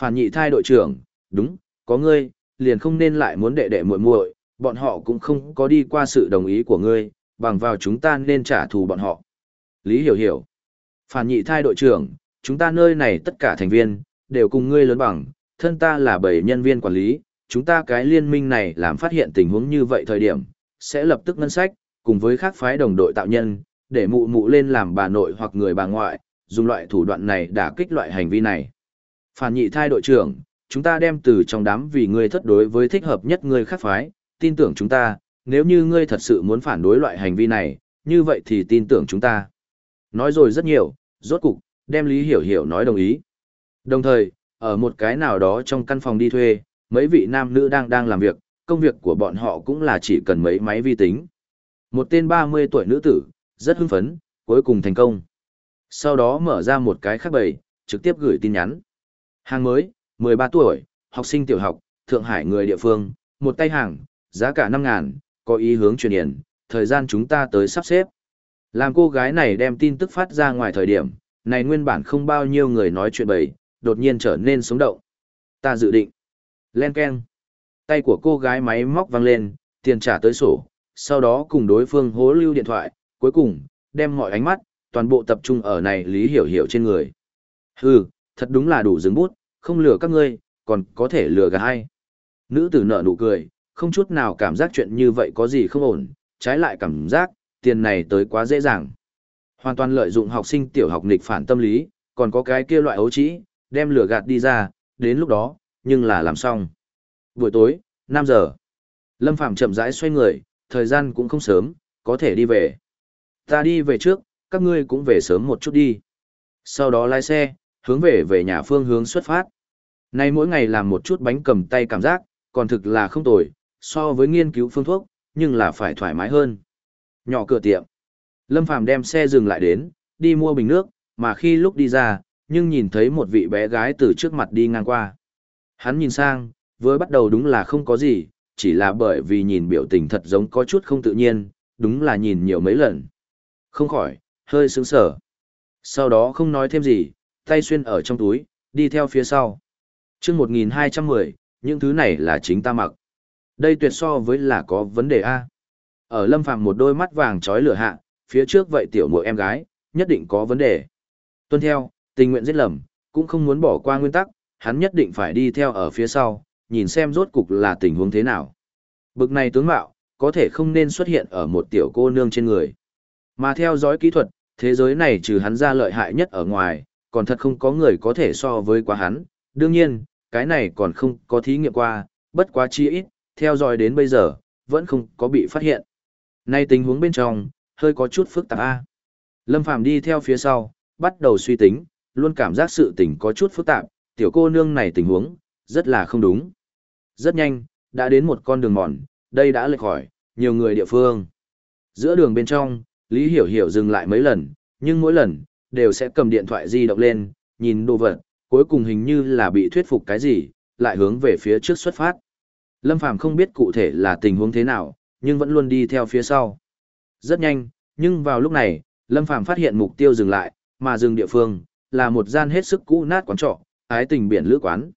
Phản nhị thai đội trưởng, đúng, có ngươi, liền không nên lại muốn đệ đệ muội muội, bọn họ cũng không có đi qua sự đồng ý của ngươi, bằng vào chúng ta nên trả thù bọn họ. Lý Hiểu Hiểu. Phản nhị thai đội trưởng, chúng ta nơi này tất cả thành viên, đều cùng ngươi lớn bằng, thân ta là bảy nhân viên quản lý, chúng ta cái liên minh này làm phát hiện tình huống như vậy thời điểm, sẽ lập tức ngân sách, cùng với các phái đồng đội tạo nhân, để mụ mụ lên làm bà nội hoặc người bà ngoại, dùng loại thủ đoạn này đả kích loại hành vi này. Phản nhị thai đội trưởng, chúng ta đem từ trong đám vì ngươi thất đối với thích hợp nhất ngươi khác phái, tin tưởng chúng ta, nếu như ngươi thật sự muốn phản đối loại hành vi này, như vậy thì tin tưởng chúng ta. Nói rồi rất nhiều, rốt cục, đem Lý Hiểu Hiểu nói đồng ý. Đồng thời, ở một cái nào đó trong căn phòng đi thuê, mấy vị nam nữ đang đang làm việc, công việc của bọn họ cũng là chỉ cần mấy máy vi tính. Một tên 30 tuổi nữ tử, rất hưng phấn, cuối cùng thành công. Sau đó mở ra một cái khác bầy, trực tiếp gửi tin nhắn. Hàng mới, 13 tuổi, học sinh tiểu học, Thượng Hải người địa phương, một tay hàng, giá cả 5 ngàn, có ý hướng truyền điển, thời gian chúng ta tới sắp xếp. Làm cô gái này đem tin tức phát ra ngoài thời điểm, này nguyên bản không bao nhiêu người nói chuyện bầy, đột nhiên trở nên sống động. Ta dự định. Len keng. Tay của cô gái máy móc văng lên, tiền trả tới sổ, sau đó cùng đối phương hố lưu điện thoại, cuối cùng, đem mọi ánh mắt, toàn bộ tập trung ở này Lý Hiểu Hiểu trên người. Hừ, thật đúng là đủ dừng bút, không lừa các ngươi, còn có thể lừa gạt hay. Nữ tử nợ nụ cười, không chút nào cảm giác chuyện như vậy có gì không ổn, trái lại cảm giác, tiền này tới quá dễ dàng. Hoàn toàn lợi dụng học sinh tiểu học nghịch phản tâm lý, còn có cái kia loại ấu trĩ, đem lửa gạt đi ra, đến lúc đó, nhưng là làm xong. Buổi tối, 5 giờ. Lâm Phạm chậm rãi xoay người, thời gian cũng không sớm, có thể đi về. Ta đi về trước, các ngươi cũng về sớm một chút đi. Sau đó lái xe, hướng về về nhà phương hướng xuất phát. Nay mỗi ngày làm một chút bánh cầm tay cảm giác, còn thực là không tồi, so với nghiên cứu phương thuốc, nhưng là phải thoải mái hơn. Nhỏ cửa tiệm. Lâm Phàm đem xe dừng lại đến, đi mua bình nước, mà khi lúc đi ra, nhưng nhìn thấy một vị bé gái từ trước mặt đi ngang qua. Hắn nhìn sang, với bắt đầu đúng là không có gì, chỉ là bởi vì nhìn biểu tình thật giống có chút không tự nhiên, đúng là nhìn nhiều mấy lần. Không khỏi, hơi sướng sờ. Sau đó không nói thêm gì, tay xuyên ở trong túi, đi theo phía sau. chương 1210, những thứ này là chính ta mặc. Đây tuyệt so với là có vấn đề A. Ở lâm phàm một đôi mắt vàng trói lửa hạ, phía trước vậy tiểu muội em gái, nhất định có vấn đề. Tuân theo, tình nguyện giết lầm, cũng không muốn bỏ qua nguyên tắc, hắn nhất định phải đi theo ở phía sau, nhìn xem rốt cục là tình huống thế nào. Bực này tướng mạo, có thể không nên xuất hiện ở một tiểu cô nương trên người. Mà theo dõi kỹ thuật, thế giới này trừ hắn ra lợi hại nhất ở ngoài, còn thật không có người có thể so với quá hắn. Đương nhiên, cái này còn không có thí nghiệm qua, bất quá chi ít, theo dõi đến bây giờ, vẫn không có bị phát hiện. Nay tình huống bên trong, hơi có chút phức tạp a. Lâm Phàm đi theo phía sau, bắt đầu suy tính, luôn cảm giác sự tình có chút phức tạp, tiểu cô nương này tình huống, rất là không đúng. Rất nhanh, đã đến một con đường mòn, đây đã lệch khỏi, nhiều người địa phương. Giữa đường bên trong, Lý Hiểu Hiểu dừng lại mấy lần, nhưng mỗi lần, đều sẽ cầm điện thoại di động lên, nhìn đồ vật, cuối cùng hình như là bị thuyết phục cái gì, lại hướng về phía trước xuất phát. Lâm Phàm không biết cụ thể là tình huống thế nào, nhưng vẫn luôn đi theo phía sau. Rất nhanh, nhưng vào lúc này, Lâm Phàm phát hiện mục tiêu dừng lại, mà dừng địa phương, là một gian hết sức cũ nát quán trọ, ái tình biển lữ quán.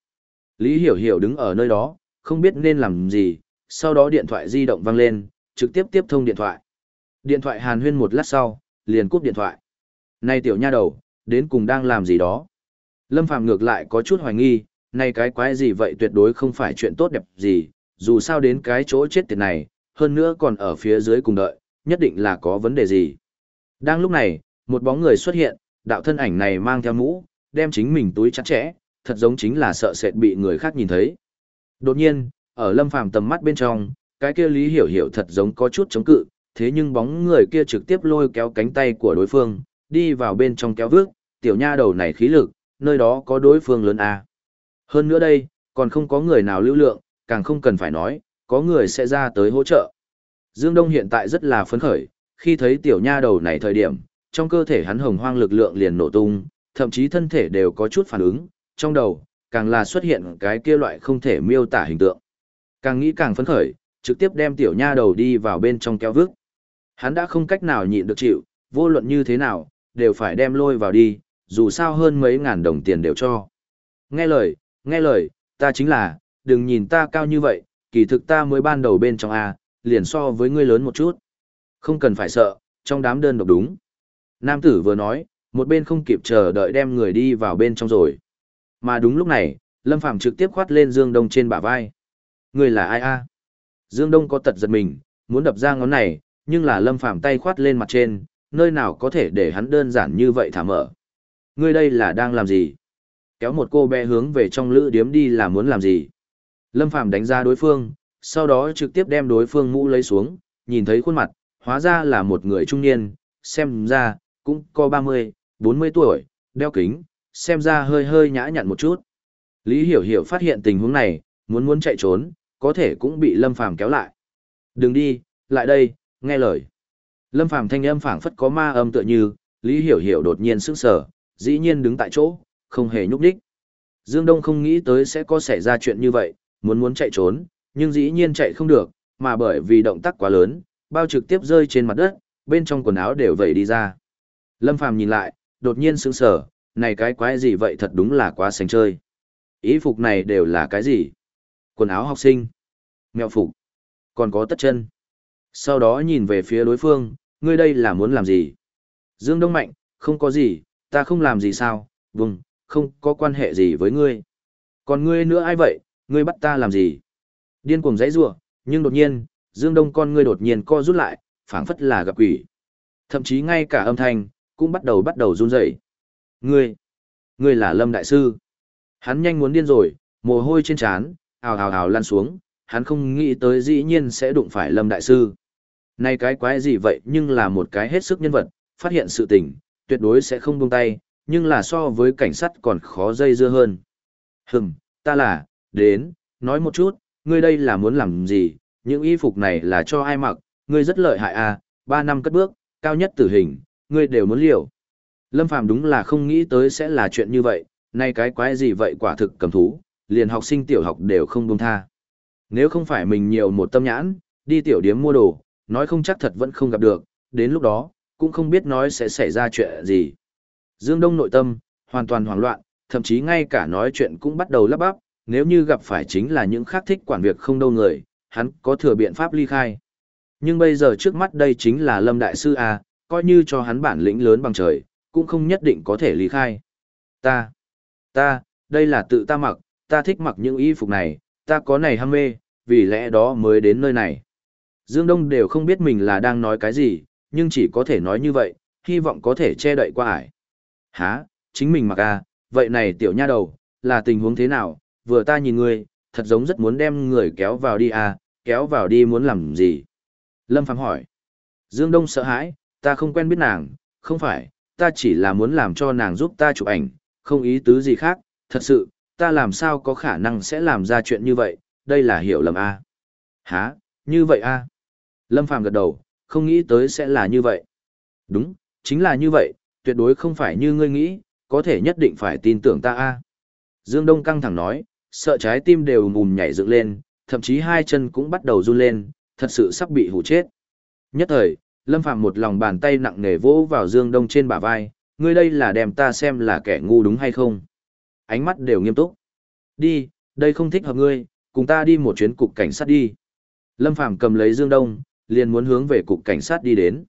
Lý Hiểu Hiểu đứng ở nơi đó, không biết nên làm gì, sau đó điện thoại di động vang lên, trực tiếp tiếp thông điện thoại. Điện thoại hàn huyên một lát sau, liền cúp điện thoại. Này tiểu nha đầu, đến cùng đang làm gì đó? Lâm Phàm ngược lại có chút hoài nghi, này cái quái gì vậy tuyệt đối không phải chuyện tốt đẹp gì, dù sao đến cái chỗ chết tiệt này, hơn nữa còn ở phía dưới cùng đợi, nhất định là có vấn đề gì. Đang lúc này, một bóng người xuất hiện, đạo thân ảnh này mang theo mũ, đem chính mình túi chặt chẽ, thật giống chính là sợ sệt bị người khác nhìn thấy. Đột nhiên, ở Lâm Phàm tầm mắt bên trong, cái kia Lý Hiểu Hiểu thật giống có chút chống cự, thế nhưng bóng người kia trực tiếp lôi kéo cánh tay của đối phương, đi vào bên trong kéo vước, tiểu nha đầu này khí lực, nơi đó có đối phương lớn a. Hơn nữa đây, còn không có người nào lưu lượng, càng không cần phải nói, có người sẽ ra tới hỗ trợ. Dương Đông hiện tại rất là phấn khởi, khi thấy tiểu nha đầu này thời điểm, trong cơ thể hắn hồng hoang lực lượng liền nổ tung, thậm chí thân thể đều có chút phản ứng, trong đầu, càng là xuất hiện cái kia loại không thể miêu tả hình tượng. Càng nghĩ càng phấn khởi, trực tiếp đem tiểu nha đầu đi vào bên trong kéo vước. Hắn đã không cách nào nhịn được chịu, vô luận như thế nào, đều phải đem lôi vào đi, dù sao hơn mấy ngàn đồng tiền đều cho. Nghe lời, nghe lời, ta chính là, đừng nhìn ta cao như vậy, kỳ thực ta mới ban đầu bên trong A, liền so với ngươi lớn một chút. Không cần phải sợ, trong đám đơn độc đúng. Nam tử vừa nói, một bên không kịp chờ đợi đem người đi vào bên trong rồi. Mà đúng lúc này, Lâm Phàm trực tiếp khoát lên Dương Đông trên bả vai. Người là ai a? Dương Đông có tật giật mình, muốn đập ra ngón này, nhưng là Lâm Phàm tay khoát lên mặt trên, nơi nào có thể để hắn đơn giản như vậy thả mở. Ngươi đây là đang làm gì? Kéo một cô bé hướng về trong lữ điếm đi là muốn làm gì? Lâm Phàm đánh ra đối phương, sau đó trực tiếp đem đối phương mũ lấy xuống, nhìn thấy khuôn mặt, hóa ra là một người trung niên, xem ra, cũng có 30, 40 tuổi, đeo kính, xem ra hơi hơi nhã nhặn một chút. Lý Hiểu Hiểu phát hiện tình huống này, muốn muốn chạy trốn, có thể cũng bị Lâm Phàm kéo lại. Đừng đi, lại đây, nghe lời. Lâm Phàm thanh âm phảng phất có ma âm tựa như, Lý Hiểu Hiểu đột nhiên sững sờ, dĩ nhiên đứng tại chỗ, không hề nhúc nhích. Dương Đông không nghĩ tới sẽ có xảy ra chuyện như vậy, muốn muốn chạy trốn, nhưng dĩ nhiên chạy không được, mà bởi vì động tác quá lớn, bao trực tiếp rơi trên mặt đất, bên trong quần áo đều vẩy đi ra. Lâm Phàm nhìn lại, đột nhiên sững sờ, này cái quái gì vậy thật đúng là quá sánh chơi. Ý phục này đều là cái gì? Quần áo học sinh, mèo phục, còn có tất chân. Sau đó nhìn về phía đối phương, ngươi đây là muốn làm gì? Dương Đông Mạnh, không có gì, ta không làm gì sao, vùng, không có quan hệ gì với ngươi. Còn ngươi nữa ai vậy, ngươi bắt ta làm gì? Điên cuồng giấy rủa nhưng đột nhiên, Dương Đông con ngươi đột nhiên co rút lại, phảng phất là gặp quỷ. Thậm chí ngay cả âm thanh, cũng bắt đầu bắt đầu run rẩy. Ngươi, ngươi là Lâm Đại Sư. Hắn nhanh muốn điên rồi, mồ hôi trên trán, ào ào ào lan xuống, hắn không nghĩ tới dĩ nhiên sẽ đụng phải Lâm Đại Sư. Này cái quái gì vậy nhưng là một cái hết sức nhân vật, phát hiện sự tình, tuyệt đối sẽ không buông tay, nhưng là so với cảnh sát còn khó dây dưa hơn. Hừm, ta là, đến, nói một chút, ngươi đây là muốn làm gì, những y phục này là cho ai mặc, ngươi rất lợi hại à, ba năm cất bước, cao nhất tử hình, ngươi đều muốn liều. Lâm Phàm đúng là không nghĩ tới sẽ là chuyện như vậy, nay cái quái gì vậy quả thực cầm thú, liền học sinh tiểu học đều không buông tha. Nếu không phải mình nhiều một tâm nhãn, đi tiểu điếm mua đồ, nói không chắc thật vẫn không gặp được, đến lúc đó, cũng không biết nói sẽ xảy ra chuyện gì. Dương Đông nội tâm, hoàn toàn hoảng loạn, thậm chí ngay cả nói chuyện cũng bắt đầu lắp bắp, nếu như gặp phải chính là những khác thích quản việc không đâu người, hắn có thừa biện pháp ly khai. Nhưng bây giờ trước mắt đây chính là Lâm Đại Sư A, coi như cho hắn bản lĩnh lớn bằng trời, cũng không nhất định có thể ly khai. Ta, ta, đây là tự ta mặc, ta thích mặc những y phục này, ta có này ham mê, vì lẽ đó mới đến nơi này. Dương Đông đều không biết mình là đang nói cái gì, nhưng chỉ có thể nói như vậy, hy vọng có thể che đậy qua ải. Hả, chính mình mặc à, vậy này tiểu nha đầu, là tình huống thế nào, vừa ta nhìn ngươi, thật giống rất muốn đem người kéo vào đi à, kéo vào đi muốn làm gì? Lâm Phàm hỏi. Dương Đông sợ hãi, ta không quen biết nàng, không phải, ta chỉ là muốn làm cho nàng giúp ta chụp ảnh, không ý tứ gì khác, thật sự, ta làm sao có khả năng sẽ làm ra chuyện như vậy, đây là hiểu lầm a. À? Hả, như vậy a? À? Lâm Phàm gật đầu, không nghĩ tới sẽ là như vậy. Đúng, chính là như vậy, tuyệt đối không phải như ngươi nghĩ, có thể nhất định phải tin tưởng ta a. Dương Đông căng thẳng nói, sợ trái tim đều mùm nhảy dựng lên, thậm chí hai chân cũng bắt đầu run lên, thật sự sắp bị hủ chết. Nhất thời, Lâm Phàm một lòng bàn tay nặng nề vỗ vào Dương Đông trên bả vai, ngươi đây là đem ta xem là kẻ ngu đúng hay không? Ánh mắt đều nghiêm túc. Đi, đây không thích hợp ngươi, cùng ta đi một chuyến cục cảnh sát đi. Lâm Phàm cầm lấy Dương Đông, liền muốn hướng về cục cảnh sát đi đến.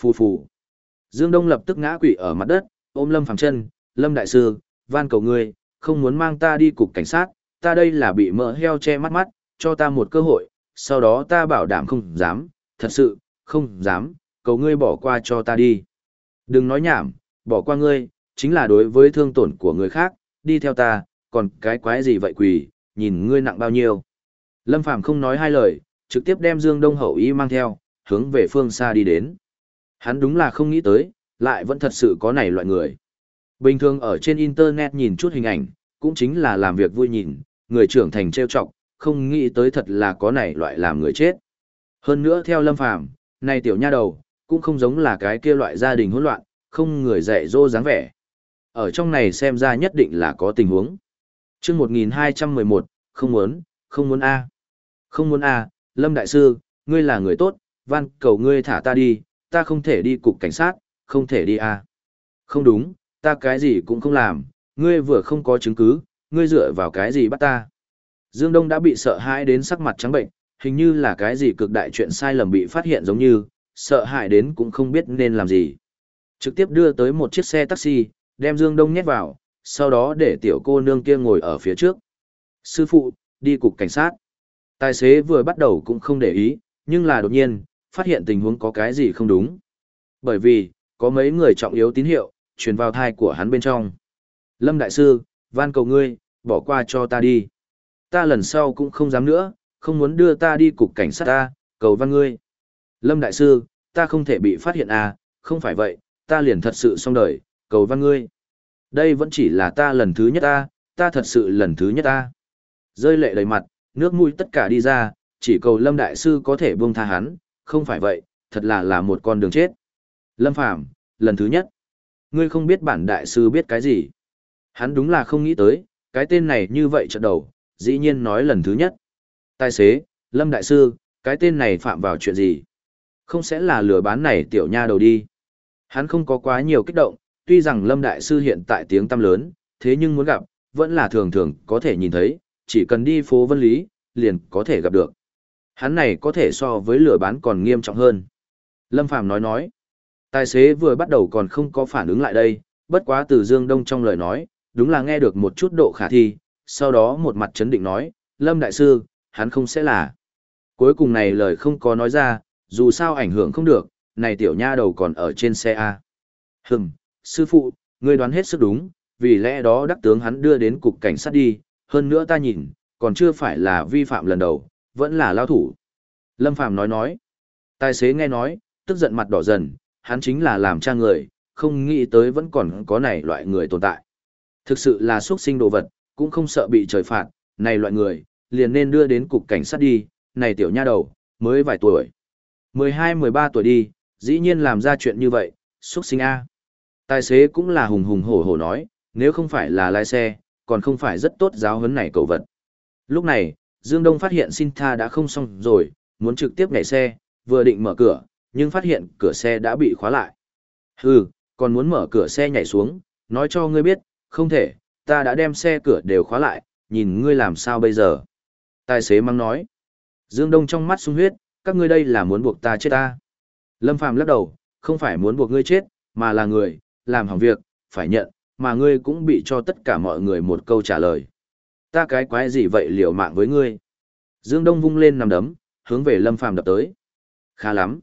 Phù phù. Dương Đông lập tức ngã quỵ ở mặt đất, ôm Lâm Phàm chân, Lâm Đại Sư, van cầu ngươi, không muốn mang ta đi cục cảnh sát, ta đây là bị mỡ heo che mắt mắt, cho ta một cơ hội, sau đó ta bảo đảm không dám, thật sự, không dám, cầu ngươi bỏ qua cho ta đi. Đừng nói nhảm, bỏ qua ngươi, chính là đối với thương tổn của người khác, đi theo ta, còn cái quái gì vậy quỷ, nhìn ngươi nặng bao nhiêu. Lâm Phàm không nói hai lời, trực tiếp đem Dương Đông Hậu Y mang theo, hướng về phương xa đi đến. Hắn đúng là không nghĩ tới, lại vẫn thật sự có này loại người. Bình thường ở trên Internet nhìn chút hình ảnh, cũng chính là làm việc vui nhìn, người trưởng thành trêu chọc, không nghĩ tới thật là có này loại làm người chết. Hơn nữa theo Lâm Phàm, này tiểu nha đầu, cũng không giống là cái kia loại gia đình hỗn loạn, không người dạy dỗ dáng vẻ. Ở trong này xem ra nhất định là có tình huống. chương 1211, không muốn, không muốn A. Không muốn A, Lâm Đại Sư, ngươi là người tốt, van cầu ngươi thả ta đi, ta không thể đi cục cảnh sát, không thể đi à? Không đúng, ta cái gì cũng không làm, ngươi vừa không có chứng cứ, ngươi dựa vào cái gì bắt ta. Dương Đông đã bị sợ hãi đến sắc mặt trắng bệnh, hình như là cái gì cực đại chuyện sai lầm bị phát hiện giống như, sợ hãi đến cũng không biết nên làm gì. Trực tiếp đưa tới một chiếc xe taxi, đem Dương Đông nhét vào, sau đó để tiểu cô nương kia ngồi ở phía trước. Sư phụ, đi cục cảnh sát. Tài xế vừa bắt đầu cũng không để ý, nhưng là đột nhiên, phát hiện tình huống có cái gì không đúng. Bởi vì, có mấy người trọng yếu tín hiệu, truyền vào thai của hắn bên trong. Lâm Đại Sư, van cầu ngươi, bỏ qua cho ta đi. Ta lần sau cũng không dám nữa, không muốn đưa ta đi cục cảnh sát ta, cầu văn ngươi. Lâm Đại Sư, ta không thể bị phát hiện à, không phải vậy, ta liền thật sự xong đời, cầu văn ngươi. Đây vẫn chỉ là ta lần thứ nhất ta, ta thật sự lần thứ nhất ta. Rơi lệ đầy mặt, nước mũi tất cả đi ra, chỉ cầu Lâm Đại Sư có thể buông tha hắn, không phải vậy, thật là là một con đường chết. Lâm Phàm lần thứ nhất. Ngươi không biết bản Đại Sư biết cái gì. Hắn đúng là không nghĩ tới, cái tên này như vậy trận đầu, dĩ nhiên nói lần thứ nhất. Tài xế, Lâm Đại Sư, cái tên này phạm vào chuyện gì? Không sẽ là lừa bán này tiểu nha đầu đi. Hắn không có quá nhiều kích động, tuy rằng Lâm Đại Sư hiện tại tiếng tăm lớn, thế nhưng muốn gặp, vẫn là thường thường có thể nhìn thấy, chỉ cần đi phố Vân Lý, liền có thể gặp được. Hắn này có thể so với lửa bán còn nghiêm trọng hơn. Lâm Phàm nói nói, tài xế vừa bắt đầu còn không có phản ứng lại đây, bất quá từ Dương Đông trong lời nói, đúng là nghe được một chút độ khả thi, sau đó một mặt chấn định nói, Lâm Đại Sư, hắn không sẽ là. Cuối cùng này lời không có nói ra, dù sao ảnh hưởng không được, này tiểu nha đầu còn ở trên xe A. Hừm, sư phụ, ngươi đoán hết sức đúng, vì lẽ đó đắc tướng hắn đưa đến cục cảnh sát đi, hơn nữa ta nhìn, còn chưa phải là vi phạm lần đầu, vẫn là lao thủ. Lâm Phàm nói nói. Tài xế nghe nói, tức giận mặt đỏ dần, hắn chính là làm cha người, không nghĩ tới vẫn còn có này loại người tồn tại. Thực sự là xuất sinh đồ vật, cũng không sợ bị trời phạt, này loại người, liền nên đưa đến cục cảnh sát đi, này tiểu nha đầu, mới vài tuổi. 12-13 tuổi đi, dĩ nhiên làm ra chuyện như vậy, xuất sinh A. Tài xế cũng là hùng hùng hổ hổ nói, nếu không phải là lái xe, còn không phải rất tốt giáo huấn này cầu vật. Lúc này, Dương Đông phát hiện xin tha đã không xong rồi, muốn trực tiếp nhảy xe, vừa định mở cửa, nhưng phát hiện cửa xe đã bị khóa lại. Hừ, còn muốn mở cửa xe nhảy xuống, nói cho ngươi biết, không thể, ta đã đem xe cửa đều khóa lại, nhìn ngươi làm sao bây giờ. Tài xế mang nói. Dương Đông trong mắt sung huyết, các ngươi đây là muốn buộc ta chết ta. Lâm Phàm lắc đầu, không phải muốn buộc ngươi chết, mà là người, làm hỏng việc, phải nhận, mà ngươi cũng bị cho tất cả mọi người một câu trả lời. Ta cái quái gì vậy liều mạng với ngươi? Dương Đông vung lên nằm đấm, hướng về Lâm Phàm đập tới. Khá lắm.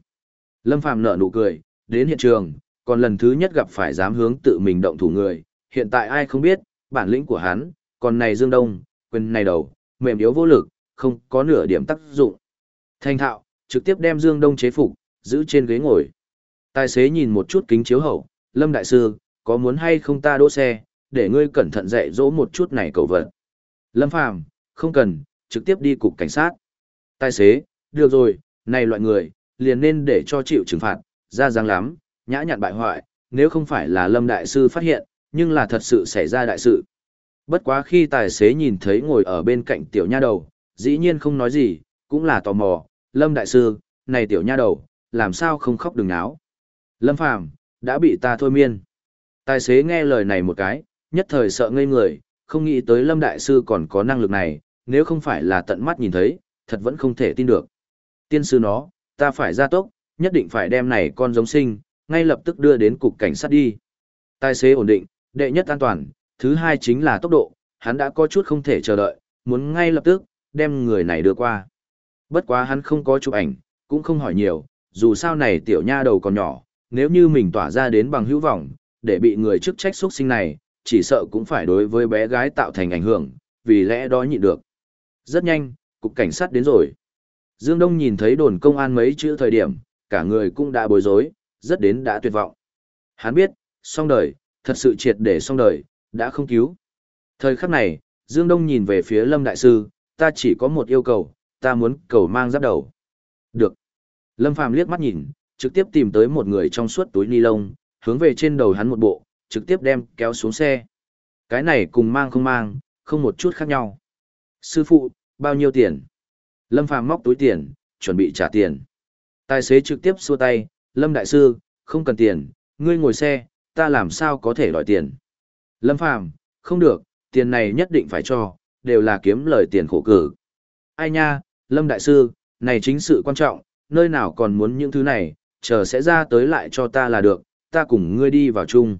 Lâm Phàm nở nụ cười, đến hiện trường, còn lần thứ nhất gặp phải dám hướng tự mình động thủ người, hiện tại ai không biết, bản lĩnh của hắn, còn này Dương Đông, quyền này đầu, mềm yếu vô lực, không có nửa điểm tác dụng. Thanh thạo, trực tiếp đem Dương Đông chế phục, giữ trên ghế ngồi. Tài xế nhìn một chút kính chiếu hậu, Lâm Đại Sư, có muốn hay không ta đỗ xe, để ngươi cẩn thận dạy dỗ một chút này cầu vật. Lâm Phàm không cần, trực tiếp đi cục cảnh sát. Tài xế, được rồi, này loại người, liền nên để cho chịu trừng phạt, ra dáng lắm, nhã nhặn bại hoại, nếu không phải là Lâm Đại Sư phát hiện, nhưng là thật sự xảy ra đại sự. Bất quá khi tài xế nhìn thấy ngồi ở bên cạnh tiểu nha đầu, dĩ nhiên không nói gì, cũng là tò mò, Lâm Đại Sư, này tiểu nha đầu, làm sao không khóc đừng náo. Lâm Phàm đã bị ta thôi miên. Tài xế nghe lời này một cái, nhất thời sợ ngây người, không nghĩ tới Lâm Đại Sư còn có năng lực này, nếu không phải là tận mắt nhìn thấy, thật vẫn không thể tin được. Tiên sư nó, ta phải ra tốc, nhất định phải đem này con giống sinh, ngay lập tức đưa đến cục cảnh sát đi. Tài xế ổn định, đệ nhất an toàn, thứ hai chính là tốc độ, hắn đã có chút không thể chờ đợi, muốn ngay lập tức, đem người này đưa qua. Bất quá hắn không có chụp ảnh, cũng không hỏi nhiều, dù sao này tiểu nha đầu còn nhỏ, nếu như mình tỏa ra đến bằng hữu vọng, để bị người chức trách xuất sinh này, chỉ sợ cũng phải đối với bé gái tạo thành ảnh hưởng, vì lẽ đó nhịn được. Rất nhanh, cục cảnh sát đến rồi. Dương Đông nhìn thấy đồn công an mấy chữ thời điểm, cả người cũng đã bối rối, rất đến đã tuyệt vọng. Hắn biết, xong đời, thật sự triệt để xong đời, đã không cứu. Thời khắc này, Dương Đông nhìn về phía Lâm Đại Sư, ta chỉ có một yêu cầu, ta muốn cầu mang giáp đầu. Được. Lâm Phàm liếc mắt nhìn, trực tiếp tìm tới một người trong suốt túi ni lông, hướng về trên đầu hắn một bộ, trực tiếp đem kéo xuống xe. Cái này cùng mang không mang, không một chút khác nhau. Sư phụ, bao nhiêu tiền? Lâm Phàm móc túi tiền, chuẩn bị trả tiền. Tài xế trực tiếp xua tay, Lâm Đại Sư, không cần tiền, ngươi ngồi xe, ta làm sao có thể đòi tiền. Lâm Phàm không được, tiền này nhất định phải cho, đều là kiếm lời tiền khổ cử. Ai nha, Lâm Đại Sư, này chính sự quan trọng, nơi nào còn muốn những thứ này, chờ sẽ ra tới lại cho ta là được, ta cùng ngươi đi vào chung.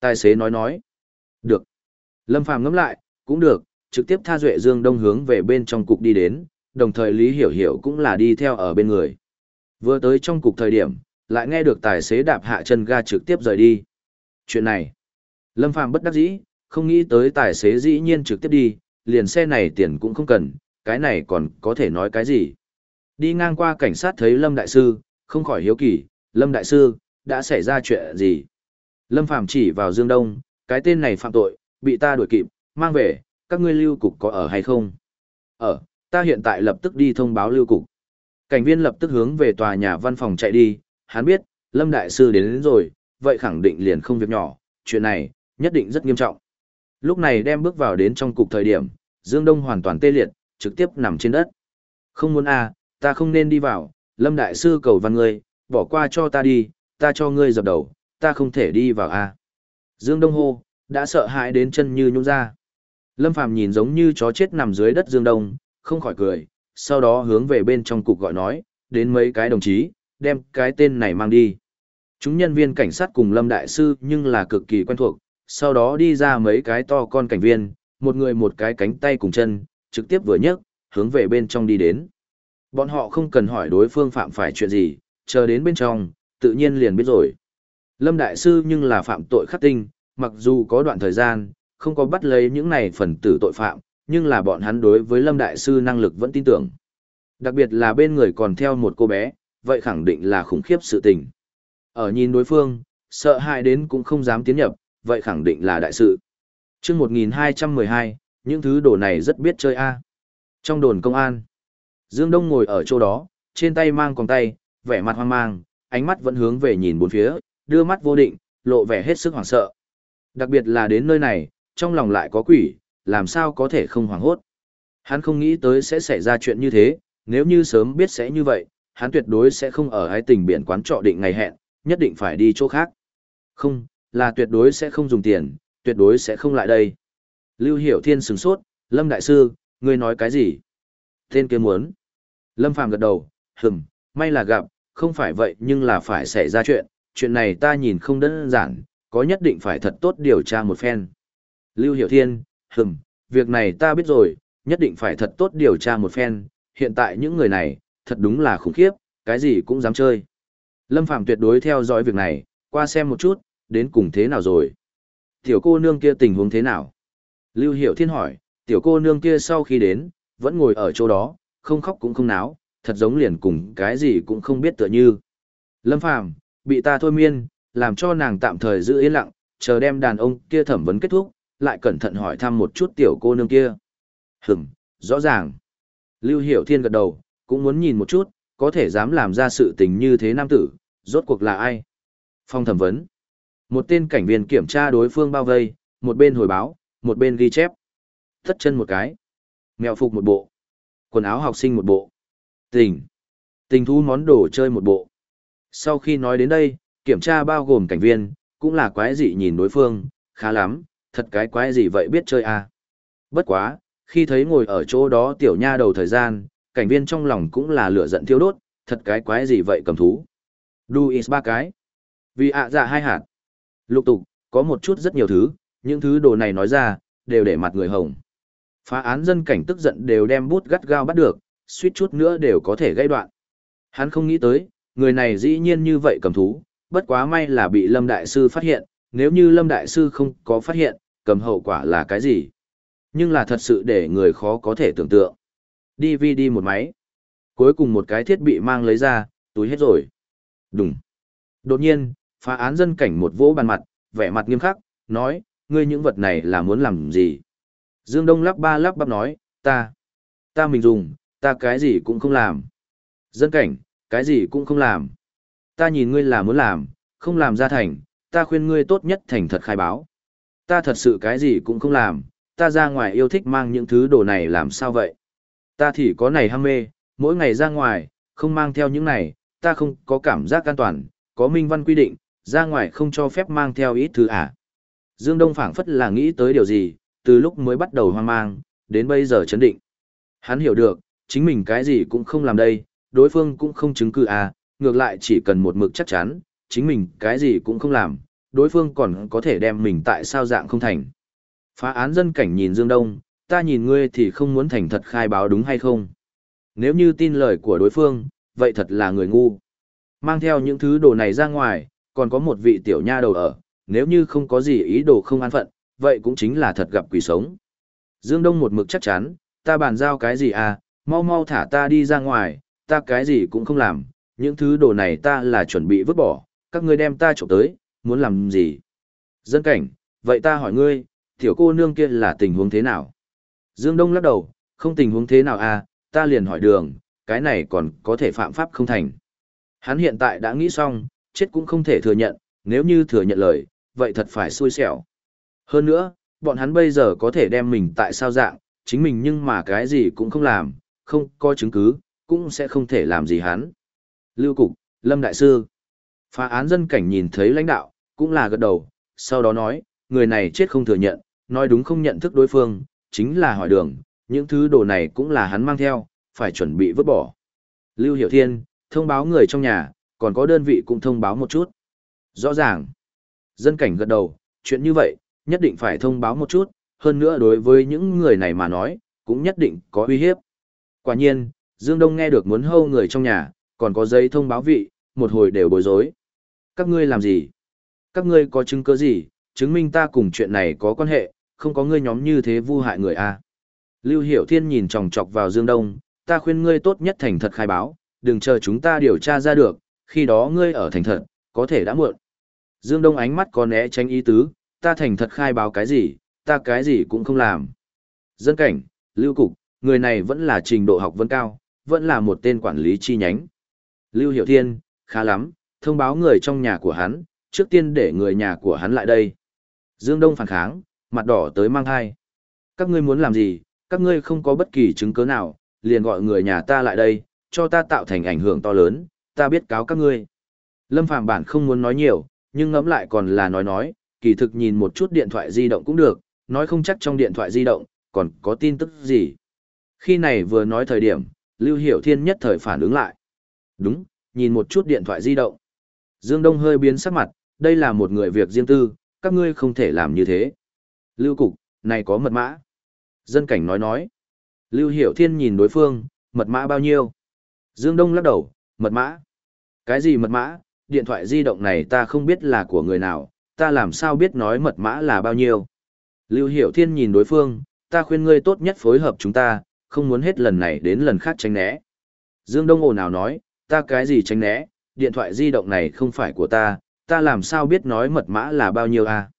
Tài xế nói nói. Được. Lâm Phàm ngẫm lại, cũng được, trực tiếp tha duệ Dương Đông hướng về bên trong cục đi đến, đồng thời Lý Hiểu Hiểu cũng là đi theo ở bên người. Vừa tới trong cục thời điểm, lại nghe được tài xế đạp hạ chân ga trực tiếp rời đi. Chuyện này, Lâm Phàm bất đắc dĩ, không nghĩ tới tài xế dĩ nhiên trực tiếp đi, liền xe này tiền cũng không cần, cái này còn có thể nói cái gì. Đi ngang qua cảnh sát thấy Lâm Đại Sư, không khỏi hiếu kỳ, Lâm Đại Sư, đã xảy ra chuyện gì? Lâm Phàm chỉ vào Dương Đông, cái tên này phạm tội, bị ta đuổi kịp, mang về, các ngươi lưu cục có ở hay không? Ở, ta hiện tại lập tức đi thông báo lưu cục. Cảnh viên lập tức hướng về tòa nhà văn phòng chạy đi, hắn biết, Lâm Đại Sư đến, đến rồi, vậy khẳng định liền không việc nhỏ, chuyện này, nhất định rất nghiêm trọng. Lúc này đem bước vào đến trong cục thời điểm, Dương Đông hoàn toàn tê liệt, trực tiếp nằm trên đất. Không muốn à? ta không nên đi vào, Lâm Đại Sư cầu văn ngươi, bỏ qua cho ta đi, ta cho ngươi dập đầu, ta không thể đi vào a. Dương Đông hô, đã sợ hãi đến chân như nhũn ra. Lâm Phàm nhìn giống như chó chết nằm dưới đất Dương Đông, không khỏi cười, sau đó hướng về bên trong cục gọi nói, đến mấy cái đồng chí, đem cái tên này mang đi. Chúng nhân viên cảnh sát cùng Lâm Đại Sư nhưng là cực kỳ quen thuộc, sau đó đi ra mấy cái to con cảnh viên, một người một cái cánh tay cùng chân, trực tiếp vừa nhấc, hướng về bên trong đi đến. Bọn họ không cần hỏi đối phương phạm phải chuyện gì, chờ đến bên trong, tự nhiên liền biết rồi. Lâm Đại Sư nhưng là phạm tội khắc tinh, mặc dù có đoạn thời gian, không có bắt lấy những này phần tử tội phạm, nhưng là bọn hắn đối với Lâm Đại Sư năng lực vẫn tin tưởng. Đặc biệt là bên người còn theo một cô bé, vậy khẳng định là khủng khiếp sự tình. Ở nhìn đối phương, sợ hãi đến cũng không dám tiến nhập, vậy khẳng định là đại sự. Trước 1212, những thứ đồ này rất biết chơi a. Trong đồn công an, Dương Đông ngồi ở chỗ đó, trên tay mang còng tay, vẻ mặt hoang mang, ánh mắt vẫn hướng về nhìn bốn phía, đưa mắt vô định, lộ vẻ hết sức hoảng sợ. Đặc biệt là đến nơi này, trong lòng lại có quỷ, làm sao có thể không hoảng hốt. Hắn không nghĩ tới sẽ xảy ra chuyện như thế, nếu như sớm biết sẽ như vậy, hắn tuyệt đối sẽ không ở hai tỉnh biển quán trọ định ngày hẹn, nhất định phải đi chỗ khác. Không, là tuyệt đối sẽ không dùng tiền, tuyệt đối sẽ không lại đây. Lưu Hiểu Thiên sừng sốt, Lâm Đại Sư, ngươi nói cái gì? Tên kia muốn. Lâm Phàm gật đầu, hừm, may là gặp, không phải vậy nhưng là phải xảy ra chuyện, chuyện này ta nhìn không đơn giản, có nhất định phải thật tốt điều tra một phen. Lưu Hiểu Thiên, hừm, việc này ta biết rồi, nhất định phải thật tốt điều tra một phen, hiện tại những người này, thật đúng là khủng khiếp, cái gì cũng dám chơi. Lâm Phạm tuyệt đối theo dõi việc này, qua xem một chút, đến cùng thế nào rồi. Tiểu cô nương kia tình huống thế nào? Lưu Hiểu Thiên hỏi, tiểu cô nương kia sau khi đến, vẫn ngồi ở chỗ đó, không khóc cũng không náo, thật giống liền cùng cái gì cũng không biết tựa như. Lâm Phàm bị ta thôi miên, làm cho nàng tạm thời giữ yên lặng, chờ đem đàn ông kia thẩm vấn kết thúc, lại cẩn thận hỏi thăm một chút tiểu cô nương kia. Hửm, rõ ràng. Lưu Hiểu Thiên gật đầu, cũng muốn nhìn một chút, có thể dám làm ra sự tình như thế nam tử, rốt cuộc là ai? Phong thẩm vấn. Một tên cảnh viên kiểm tra đối phương bao vây, một bên hồi báo, một bên ghi chép. Thất chân một cái. Mèo phục một bộ. Quần áo học sinh một bộ. Tình. Tình thú món đồ chơi một bộ. Sau khi nói đến đây, kiểm tra bao gồm cảnh viên, cũng là quái dị nhìn đối phương, khá lắm, thật cái quái gì vậy biết chơi à. Bất quá, khi thấy ngồi ở chỗ đó tiểu nha đầu thời gian, cảnh viên trong lòng cũng là lửa giận thiêu đốt, thật cái quái gì vậy cầm thú. is ba cái. Vì ạ dạ hai hạt. Lục tục, có một chút rất nhiều thứ, những thứ đồ này nói ra, đều để mặt người hồng. Phá án dân cảnh tức giận đều đem bút gắt gao bắt được, suýt chút nữa đều có thể gây đoạn. Hắn không nghĩ tới, người này dĩ nhiên như vậy cầm thú, bất quá may là bị Lâm Đại Sư phát hiện, nếu như Lâm Đại Sư không có phát hiện, cầm hậu quả là cái gì? Nhưng là thật sự để người khó có thể tưởng tượng. DVD một máy. Cuối cùng một cái thiết bị mang lấy ra, túi hết rồi. Đúng. Đột nhiên, phá án dân cảnh một vỗ bàn mặt, vẻ mặt nghiêm khắc, nói, ngươi những vật này là muốn làm gì? Dương Đông lắp ba lắp bắp nói, ta, ta mình dùng, ta cái gì cũng không làm. Dân cảnh, cái gì cũng không làm. Ta nhìn ngươi là muốn làm, không làm ra thành, ta khuyên ngươi tốt nhất thành thật khai báo. Ta thật sự cái gì cũng không làm, ta ra ngoài yêu thích mang những thứ đồ này làm sao vậy? Ta thì có này ham mê, mỗi ngày ra ngoài, không mang theo những này, ta không có cảm giác an toàn, có minh văn quy định, ra ngoài không cho phép mang theo ít thứ à. Dương Đông phảng phất là nghĩ tới điều gì, từ lúc mới bắt đầu hoang mang, đến bây giờ chấn định. Hắn hiểu được, chính mình cái gì cũng không làm đây, đối phương cũng không chứng cứ à, ngược lại chỉ cần một mực chắc chắn, chính mình cái gì cũng không làm, đối phương còn có thể đem mình tại sao dạng không thành. Phá án dân cảnh nhìn Dương Đông, ta nhìn ngươi thì không muốn thành thật khai báo đúng hay không? Nếu như tin lời của đối phương, vậy thật là người ngu. Mang theo những thứ đồ này ra ngoài, còn có một vị tiểu nha đầu ở, nếu như không có gì ý đồ không an phận, vậy cũng chính là thật gặp quỷ sống. Dương Đông một mực chắc chắn, ta bàn giao cái gì à, mau mau thả ta đi ra ngoài, ta cái gì cũng không làm, những thứ đồ này ta là chuẩn bị vứt bỏ, các ngươi đem ta trộm tới, muốn làm gì? Dân cảnh, vậy ta hỏi ngươi, tiểu cô nương kia là tình huống thế nào? Dương Đông lắc đầu, không tình huống thế nào à, ta liền hỏi đường, cái này còn có thể phạm pháp không thành. Hắn hiện tại đã nghĩ xong, chết cũng không thể thừa nhận, nếu như thừa nhận lời, vậy thật phải xui xẻo. Hơn nữa, bọn hắn bây giờ có thể đem mình tại sao dạng, chính mình nhưng mà cái gì cũng không làm, không có chứng cứ, cũng sẽ không thể làm gì hắn. Lưu Cục, Lâm Đại Sư, phá án dân cảnh nhìn thấy lãnh đạo, cũng là gật đầu, sau đó nói, người này chết không thừa nhận, nói đúng không nhận thức đối phương, chính là hỏi đường, những thứ đồ này cũng là hắn mang theo, phải chuẩn bị vứt bỏ. Lưu Hiểu Thiên, thông báo người trong nhà, còn có đơn vị cũng thông báo một chút. Rõ ràng, dân cảnh gật đầu, chuyện như vậy, nhất định phải thông báo một chút, hơn nữa đối với những người này mà nói, cũng nhất định có uy hiếp. Quả nhiên, Dương Đông nghe được muốn hâu người trong nhà, còn có giấy thông báo vị, một hồi đều bối rối. Các ngươi làm gì? Các ngươi có chứng cứ gì, chứng minh ta cùng chuyện này có quan hệ, không có ngươi nhóm như thế vu hại người a. À? Lưu Hiểu Thiên nhìn chòng chọc vào Dương Đông, ta khuyên ngươi tốt nhất thành thật khai báo, đừng chờ chúng ta điều tra ra được, khi đó ngươi ở thành thật, có thể đã muộn. Dương Đông ánh mắt có né tránh ý tứ, ta thành thật khai báo cái gì, ta cái gì cũng không làm. Dân cảnh, lưu cục, người này vẫn là trình độ học vấn cao, vẫn là một tên quản lý chi nhánh. Lưu Hiểu Thiên, khá lắm, thông báo người trong nhà của hắn, trước tiên để người nhà của hắn lại đây. Dương Đông phản kháng, mặt đỏ tới mang thai. Các ngươi muốn làm gì, các ngươi không có bất kỳ chứng cứ nào, liền gọi người nhà ta lại đây, cho ta tạo thành ảnh hưởng to lớn, ta biết cáo các ngươi. Lâm Phàm bản không muốn nói nhiều, nhưng ngẫm lại còn là nói nói, kỳ thực nhìn một chút điện thoại di động cũng được, nói không chắc trong điện thoại di động, còn có tin tức gì. Khi này vừa nói thời điểm, Lưu Hiểu Thiên nhất thời phản ứng lại. Đúng, nhìn một chút điện thoại di động. Dương Đông hơi biến sắc mặt, đây là một người việc riêng tư, các ngươi không thể làm như thế. Lưu Cục, này có mật mã. Dân cảnh nói nói. Lưu Hiểu Thiên nhìn đối phương, mật mã bao nhiêu? Dương Đông lắc đầu, mật mã. Cái gì mật mã? Điện thoại di động này ta không biết là của người nào, ta làm sao biết nói mật mã là bao nhiêu? Lưu Hiểu Thiên nhìn đối phương, ta khuyên ngươi tốt nhất phối hợp chúng ta, không muốn hết lần này đến lần khác tránh né. Dương Đông ồn nào nói, ta cái gì tránh né, điện thoại di động này không phải của ta, ta làm sao biết nói mật mã là bao nhiêu à?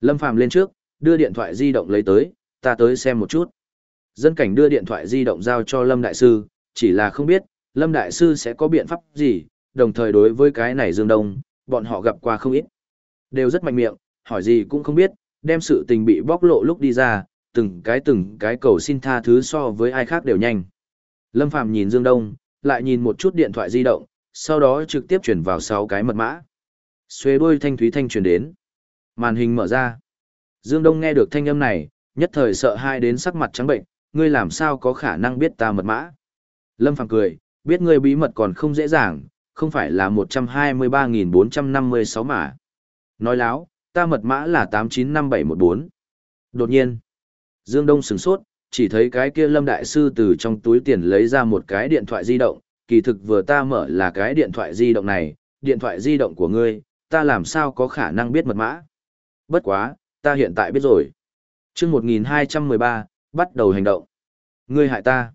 Lâm Phàm lên trước, đưa điện thoại di động lấy tới, ta tới xem một chút. Dân cảnh đưa điện thoại di động giao cho Lâm Đại Sư, chỉ là không biết, Lâm Đại Sư sẽ có biện pháp gì, đồng thời đối với cái này Dương Đông, bọn họ gặp qua không ít. Đều rất mạnh miệng, hỏi gì cũng không biết, đem sự tình bị bóc lộ lúc đi ra, từng cái từng cái cầu xin tha thứ so với ai khác đều nhanh. Lâm Phàm nhìn Dương Đông, lại nhìn một chút điện thoại di động, sau đó trực tiếp chuyển vào 6 cái mật mã. Xuê đuôi thanh thúy thanh truyền đến. Màn hình mở ra. Dương Đông nghe được thanh âm này, nhất thời sợ hai đến sắc mặt trắng bệnh, ngươi làm sao có khả năng biết ta mật mã. Lâm Phàm cười, biết ngươi bí mật còn không dễ dàng, không phải là 123.456 mà. Nói láo, ta mật mã là 895714. Đột nhiên, Dương Đông sửng sốt, chỉ thấy cái kia Lâm Đại Sư từ trong túi tiền lấy ra một cái điện thoại di động, kỳ thực vừa ta mở là cái điện thoại di động này, điện thoại di động của ngươi, ta làm sao có khả năng biết mật mã. Bất quá, ta hiện tại biết rồi. chương 1213, bắt đầu hành động. Ngươi hại ta.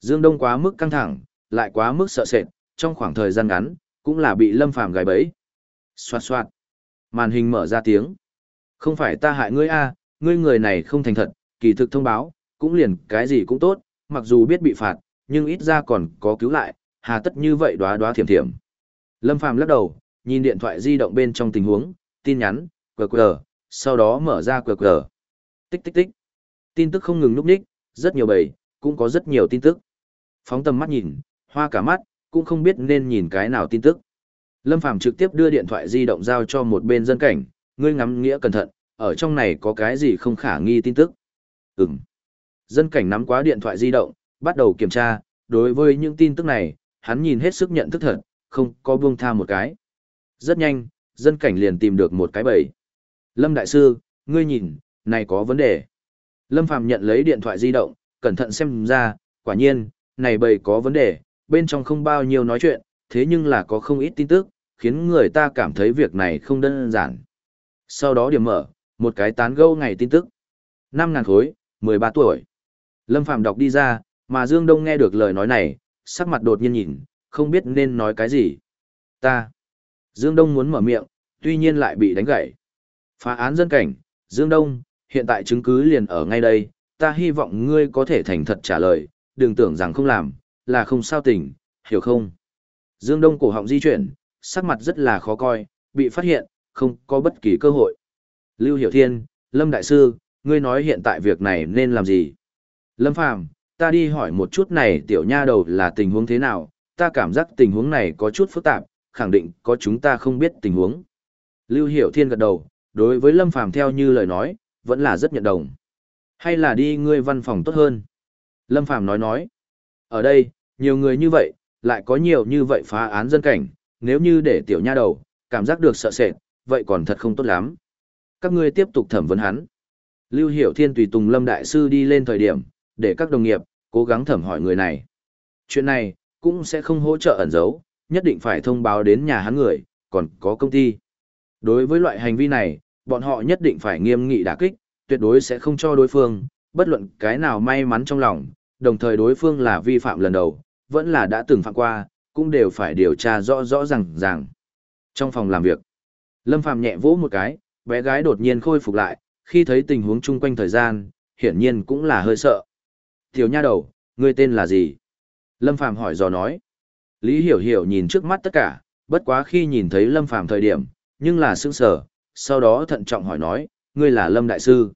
Dương Đông quá mức căng thẳng, lại quá mức sợ sệt, trong khoảng thời gian ngắn, cũng là bị Lâm Phàm gài bẫy. Xoạt xoạt. Màn hình mở ra tiếng. Không phải ta hại ngươi a, ngươi người này không thành thật, kỳ thực thông báo, cũng liền cái gì cũng tốt, mặc dù biết bị phạt, nhưng ít ra còn có cứu lại, hà tất như vậy đoá đoá thiểm thiểm. Lâm Phàm lắc đầu, nhìn điện thoại di động bên trong tình huống, tin nhắn, QR, sau đó mở ra QR. Tích tích tích. Tin tức không ngừng núp đích, rất nhiều bầy, cũng có rất nhiều tin tức. Phóng tầm mắt nhìn, hoa cả mắt, cũng không biết nên nhìn cái nào tin tức. Lâm Phàm trực tiếp đưa điện thoại di động giao cho một bên dân cảnh, ngươi ngắm nghĩa cẩn thận, ở trong này có cái gì không khả nghi tin tức. Ừm. Dân cảnh nắm quá điện thoại di động, bắt đầu kiểm tra, đối với những tin tức này, hắn nhìn hết sức nhận thức thật, không có buông tha một cái. Rất nhanh, dân cảnh liền tìm được một cái bẫy. Lâm Đại Sư, ngươi nhìn, này có vấn đề. Lâm Phàm nhận lấy điện thoại di động, cẩn thận xem ra, quả nhiên, này bầy có vấn đề, bên trong không bao nhiêu nói chuyện, thế nhưng là có không ít tin tức, khiến người ta cảm thấy việc này không đơn giản. Sau đó điểm mở, một cái tán gẫu ngày tin tức. 5.000 khối, 13 tuổi. Lâm Phàm đọc đi ra, mà Dương Đông nghe được lời nói này, sắc mặt đột nhiên nhìn, không biết nên nói cái gì. Ta. Dương Đông muốn mở miệng, tuy nhiên lại bị đánh gãy. Phá án dân cảnh, Dương Đông, hiện tại chứng cứ liền ở ngay đây, ta hy vọng ngươi có thể thành thật trả lời, đừng tưởng rằng không làm, là không sao tỉnh, hiểu không? Dương Đông cổ họng di chuyển, sắc mặt rất là khó coi, bị phát hiện, không có bất kỳ cơ hội. Lưu Hiểu Thiên, Lâm Đại Sư, ngươi nói hiện tại việc này nên làm gì? Lâm Phàm, ta đi hỏi một chút này tiểu nha đầu là tình huống thế nào, ta cảm giác tình huống này có chút phức tạp, khẳng định có chúng ta không biết tình huống. Lưu Hiểu Thiên gật đầu, đối với Lâm Phàm theo như lời nói, vẫn là rất nhận đồng. Hay là đi ngươi văn phòng tốt hơn? Lâm Phàm nói nói. Ở đây, nhiều người như vậy, lại có nhiều như vậy phá án dân cảnh, nếu như để tiểu nha đầu, cảm giác được sợ sệt, vậy còn thật không tốt lắm. Các ngươi tiếp tục thẩm vấn hắn. Lưu Hiểu Thiên tùy tùng Lâm Đại Sư đi lên thời điểm, để các đồng nghiệp, cố gắng thẩm hỏi người này. Chuyện này, cũng sẽ không hỗ trợ ẩn giấu, nhất định phải thông báo đến nhà hắn người, còn có công ty. Đối với loại hành vi này, bọn họ nhất định phải nghiêm nghị đả kích, tuyệt đối sẽ không cho đối phương, bất luận cái nào may mắn trong lòng, đồng thời đối phương là vi phạm lần đầu, vẫn là đã từng phạm qua, cũng đều phải điều tra rõ rõ ràng ràng. Trong phòng làm việc, Lâm Phàm nhẹ vỗ một cái, bé gái đột nhiên khôi phục lại, khi thấy tình huống chung quanh thời gian, hiển nhiên cũng là hơi sợ. Tiểu nha đầu, ngươi tên là gì? Lâm Phàm hỏi dò nói. Lý Hiểu Hiểu nhìn trước mắt tất cả, bất quá khi nhìn thấy Lâm Phàm thời điểm, nhưng là sững sờ, sau đó thận trọng hỏi nói, ngươi là Lâm Đại Sư.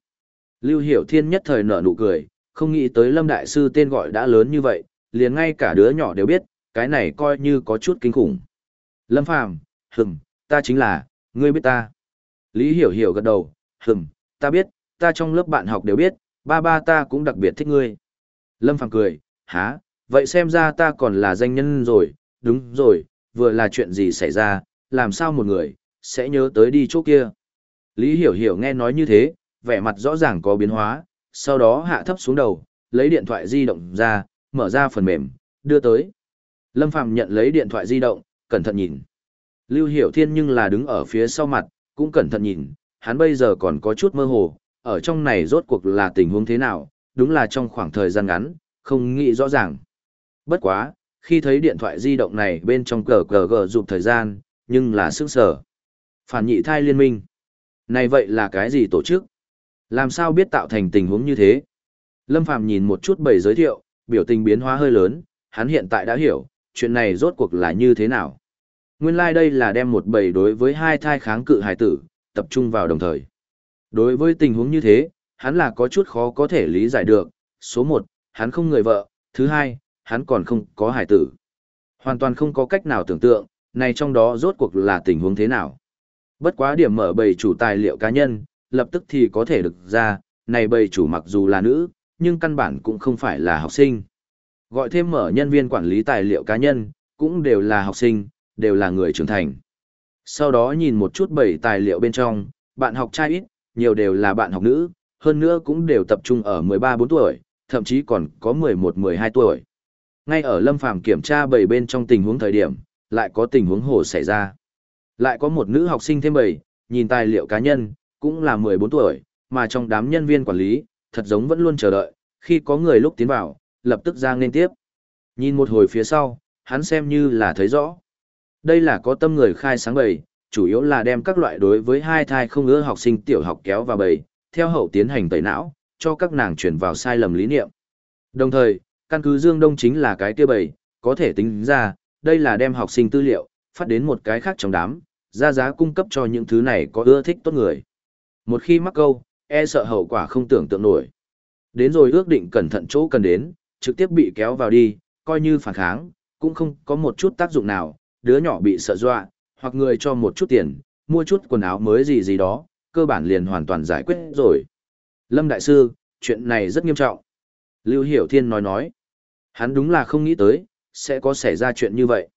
Lưu Hiểu Thiên nhất thời nở nụ cười, không nghĩ tới Lâm Đại Sư tên gọi đã lớn như vậy, liền ngay cả đứa nhỏ đều biết, cái này coi như có chút kinh khủng. Lâm Phàm, hừm, ta chính là, ngươi biết ta. Lý Hiểu Hiểu gật đầu, hừm, ta biết, ta trong lớp bạn học đều biết, ba ba ta cũng đặc biệt thích ngươi. Lâm Phàm cười, há, vậy xem ra ta còn là danh nhân rồi, đúng rồi, vừa là chuyện gì xảy ra, làm sao một người, sẽ nhớ tới đi chỗ kia. Lý Hiểu Hiểu nghe nói như thế, vẻ mặt rõ ràng có biến hóa, sau đó hạ thấp xuống đầu, lấy điện thoại di động ra, mở ra phần mềm, đưa tới. Lâm Phàm nhận lấy điện thoại di động, cẩn thận nhìn. Lưu Hiểu Thiên nhưng là đứng ở phía sau mặt, cũng cẩn thận nhìn, hắn bây giờ còn có chút mơ hồ, ở trong này rốt cuộc là tình huống thế nào, đúng là trong khoảng thời gian ngắn, không nghĩ rõ ràng. Bất quá, khi thấy điện thoại di động này bên trong cờ cờ gờ dụp thời gian, nhưng là sức sở. Phản nhị thai liên minh. Này vậy là cái gì tổ chức? Làm sao biết tạo thành tình huống như thế? Lâm Phàm nhìn một chút bầy giới thiệu, biểu tình biến hóa hơi lớn, hắn hiện tại đã hiểu, chuyện này rốt cuộc là như thế nào. Nguyên lai like đây là đem một bầy đối với hai thai kháng cự hài tử, tập trung vào đồng thời. Đối với tình huống như thế, hắn là có chút khó có thể lý giải được. Số một, hắn không người vợ, thứ hai, hắn còn không có hải tử. Hoàn toàn không có cách nào tưởng tượng, này trong đó rốt cuộc là tình huống thế nào. Bất quá điểm mở bầy chủ tài liệu cá nhân, lập tức thì có thể được ra, này bầy chủ mặc dù là nữ, nhưng căn bản cũng không phải là học sinh. Gọi thêm mở nhân viên quản lý tài liệu cá nhân, cũng đều là học sinh, đều là người trưởng thành. Sau đó nhìn một chút bảy tài liệu bên trong, bạn học trai ít, nhiều đều là bạn học nữ, hơn nữa cũng đều tập trung ở 13-4 tuổi, thậm chí còn có 11-12 tuổi. Ngay ở Lâm Phàm kiểm tra bảy bên trong tình huống thời điểm, lại có tình huống hồ xảy ra. Lại có một nữ học sinh thêm bảy, nhìn tài liệu cá nhân, cũng là 14 tuổi, mà trong đám nhân viên quản lý, thật giống vẫn luôn chờ đợi, khi có người lúc tiến vào, lập tức ra nên tiếp. Nhìn một hồi phía sau, hắn xem như là thấy rõ. Đây là có tâm người khai sáng bầy, chủ yếu là đem các loại đối với hai thai không ưa học sinh tiểu học kéo vào bầy, theo hậu tiến hành tẩy não, cho các nàng chuyển vào sai lầm lý niệm. Đồng thời, căn cứ Dương Đông chính là cái kia bầy, có thể tính ra, đây là đem học sinh tư liệu, phát đến một cái khác trong đám, ra giá cung cấp cho những thứ này có ưa thích tốt người. Một khi mắc câu, e sợ hậu quả không tưởng tượng nổi. Đến rồi ước định cẩn thận chỗ cần đến, trực tiếp bị kéo vào đi, coi như phản kháng, cũng không có một chút tác dụng nào, đứa nhỏ bị sợ dọa, hoặc người cho một chút tiền, mua chút quần áo mới gì gì đó, cơ bản liền hoàn toàn giải quyết rồi. Lâm Đại Sư, chuyện này rất nghiêm trọng. Lưu Hiểu Thiên nói nói. Hắn đúng là không nghĩ tới, sẽ có xảy ra chuyện như vậy.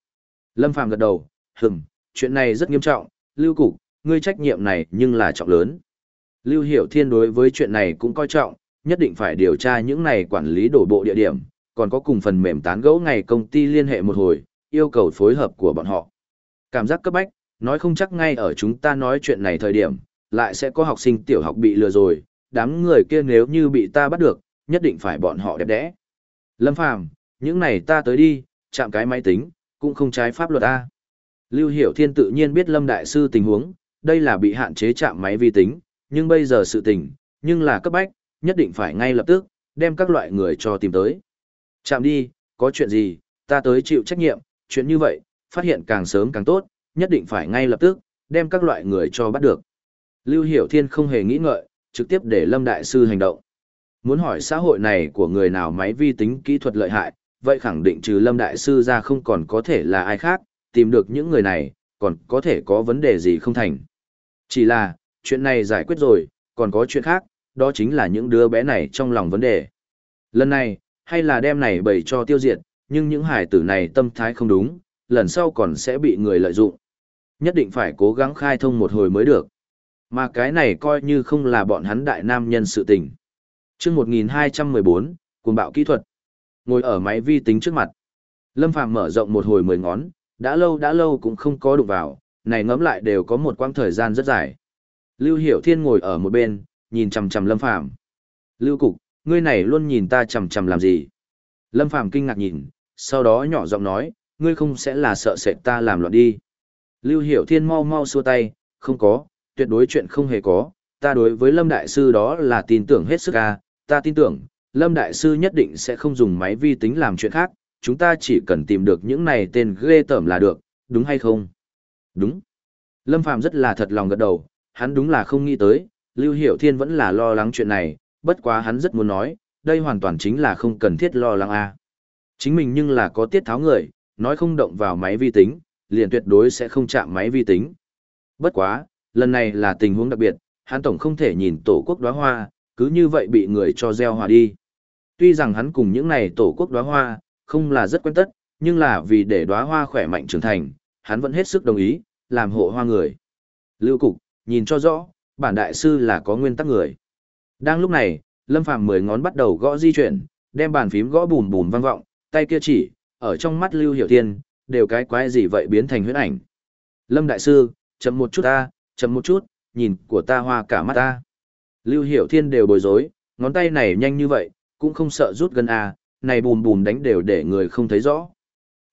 Lâm Phàm gật đầu, hừm, chuyện này rất nghiêm trọng, Lưu Cục, ngươi trách nhiệm này nhưng là trọng lớn. Lưu Hiểu Thiên đối với chuyện này cũng coi trọng, nhất định phải điều tra những này quản lý đổ bộ địa điểm, còn có cùng phần mềm tán gẫu ngày công ty liên hệ một hồi, yêu cầu phối hợp của bọn họ. Cảm giác cấp bách, nói không chắc ngay ở chúng ta nói chuyện này thời điểm, lại sẽ có học sinh tiểu học bị lừa rồi, đám người kia nếu như bị ta bắt được, nhất định phải bọn họ đẹp đẽ. Lâm Phàm, những này ta tới đi, chạm cái máy tính, cũng không trái pháp luật A. Lưu Hiểu Thiên tự nhiên biết Lâm Đại Sư tình huống, đây là bị hạn chế chạm máy vi tính, nhưng bây giờ sự tình, nhưng là cấp bách, nhất định phải ngay lập tức, đem các loại người cho tìm tới. Chạm đi, có chuyện gì, ta tới chịu trách nhiệm, chuyện như vậy, phát hiện càng sớm càng tốt, nhất định phải ngay lập tức, đem các loại người cho bắt được. Lưu Hiểu Thiên không hề nghĩ ngợi, trực tiếp để Lâm Đại Sư hành động. Muốn hỏi xã hội này của người nào máy vi tính kỹ thuật lợi hại, vậy khẳng định trừ Lâm Đại Sư ra không còn có thể là ai khác, tìm được những người này, còn có thể có vấn đề gì không thành. Chỉ là, chuyện này giải quyết rồi, còn có chuyện khác, đó chính là những đứa bé này trong lòng vấn đề. Lần này, hay là đem này bày cho tiêu diệt, nhưng những hải tử này tâm thái không đúng, lần sau còn sẽ bị người lợi dụng. Nhất định phải cố gắng khai thông một hồi mới được. Mà cái này coi như không là bọn hắn đại nam nhân sự tình. chương 1214, cuồng bạo kỹ thuật. Ngồi ở máy vi tính trước mặt. Lâm Phàm mở rộng một hồi mười ngón, đã lâu đã lâu cũng không có đụng vào, này ngấm lại đều có một quãng thời gian rất dài. Lưu Hiểu Thiên ngồi ở một bên, nhìn chằm chằm Lâm Phàm. "Lưu cục, ngươi này luôn nhìn ta chằm chằm làm gì?" Lâm Phàm kinh ngạc nhìn, sau đó nhỏ giọng nói, "Ngươi không sẽ là sợ sệt ta làm loạn đi?" Lưu Hiểu Thiên mau mau xua tay, không có, tuyệt đối chuyện không hề có, ta đối với Lâm Đại Sư đó là tin tưởng hết sức à, ta tin tưởng, Lâm Đại Sư nhất định sẽ không dùng máy vi tính làm chuyện khác, chúng ta chỉ cần tìm được những này tên ghê tởm là được, đúng hay không? Đúng. Lâm Phàm rất là thật lòng gật đầu, hắn đúng là không nghĩ tới, Lưu Hiểu Thiên vẫn là lo lắng chuyện này, bất quá hắn rất muốn nói, đây hoàn toàn chính là không cần thiết lo lắng a. Chính mình nhưng là có tiết tháo người, nói không động vào máy vi tính, liền tuyệt đối sẽ không chạm máy vi tính. Bất quá, lần này là tình huống đặc biệt, hắn tổng không thể nhìn tổ quốc đóa hoa, cứ như vậy bị người cho gieo hòa đi. Tuy rằng hắn cùng những này tổ quốc đóa hoa, không là rất quen tất, nhưng là vì để đóa hoa khỏe mạnh trưởng thành, hắn vẫn hết sức đồng ý, làm hộ hoa người. Lưu Cục, nhìn cho rõ, bản đại sư là có nguyên tắc người. Đang lúc này, Lâm Phàm mười ngón bắt đầu gõ di chuyển, đem bàn phím gõ bùm bùm vang vọng, tay kia chỉ, ở trong mắt Lưu Hiểu Thiên, đều cái quái gì vậy biến thành huyễn ảnh. Lâm đại sư, chậm một chút ta, chậm một chút, nhìn của ta hoa cả mắt ta. Lưu Hiểu Thiên đều bối rối, ngón tay này nhanh như vậy, cũng không sợ rút gần à, này bùm bùm đánh đều để người không thấy rõ.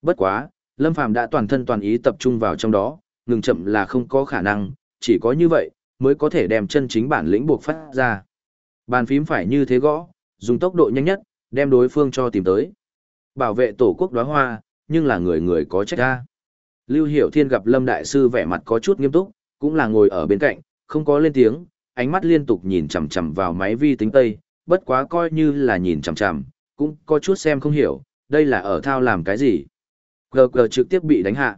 Bất quá, Lâm Phàm đã toàn thân toàn ý tập trung vào trong đó, ngừng chậm là không có khả năng, chỉ có như vậy, mới có thể đem chân chính bản lĩnh buộc phát ra. Bàn phím phải như thế gõ, dùng tốc độ nhanh nhất, đem đối phương cho tìm tới. Bảo vệ tổ quốc đóa hoa, nhưng là người người có trách ra. Lưu Hiểu Thiên gặp Lâm Đại Sư vẻ mặt có chút nghiêm túc, cũng là ngồi ở bên cạnh, không có lên tiếng, ánh mắt liên tục nhìn chằm chằm vào máy vi tính tây, bất quá coi như là nhìn chằm chằm, cũng có chút xem không hiểu, đây là ở thao làm cái gì. gờ gờ trực tiếp bị đánh hạ.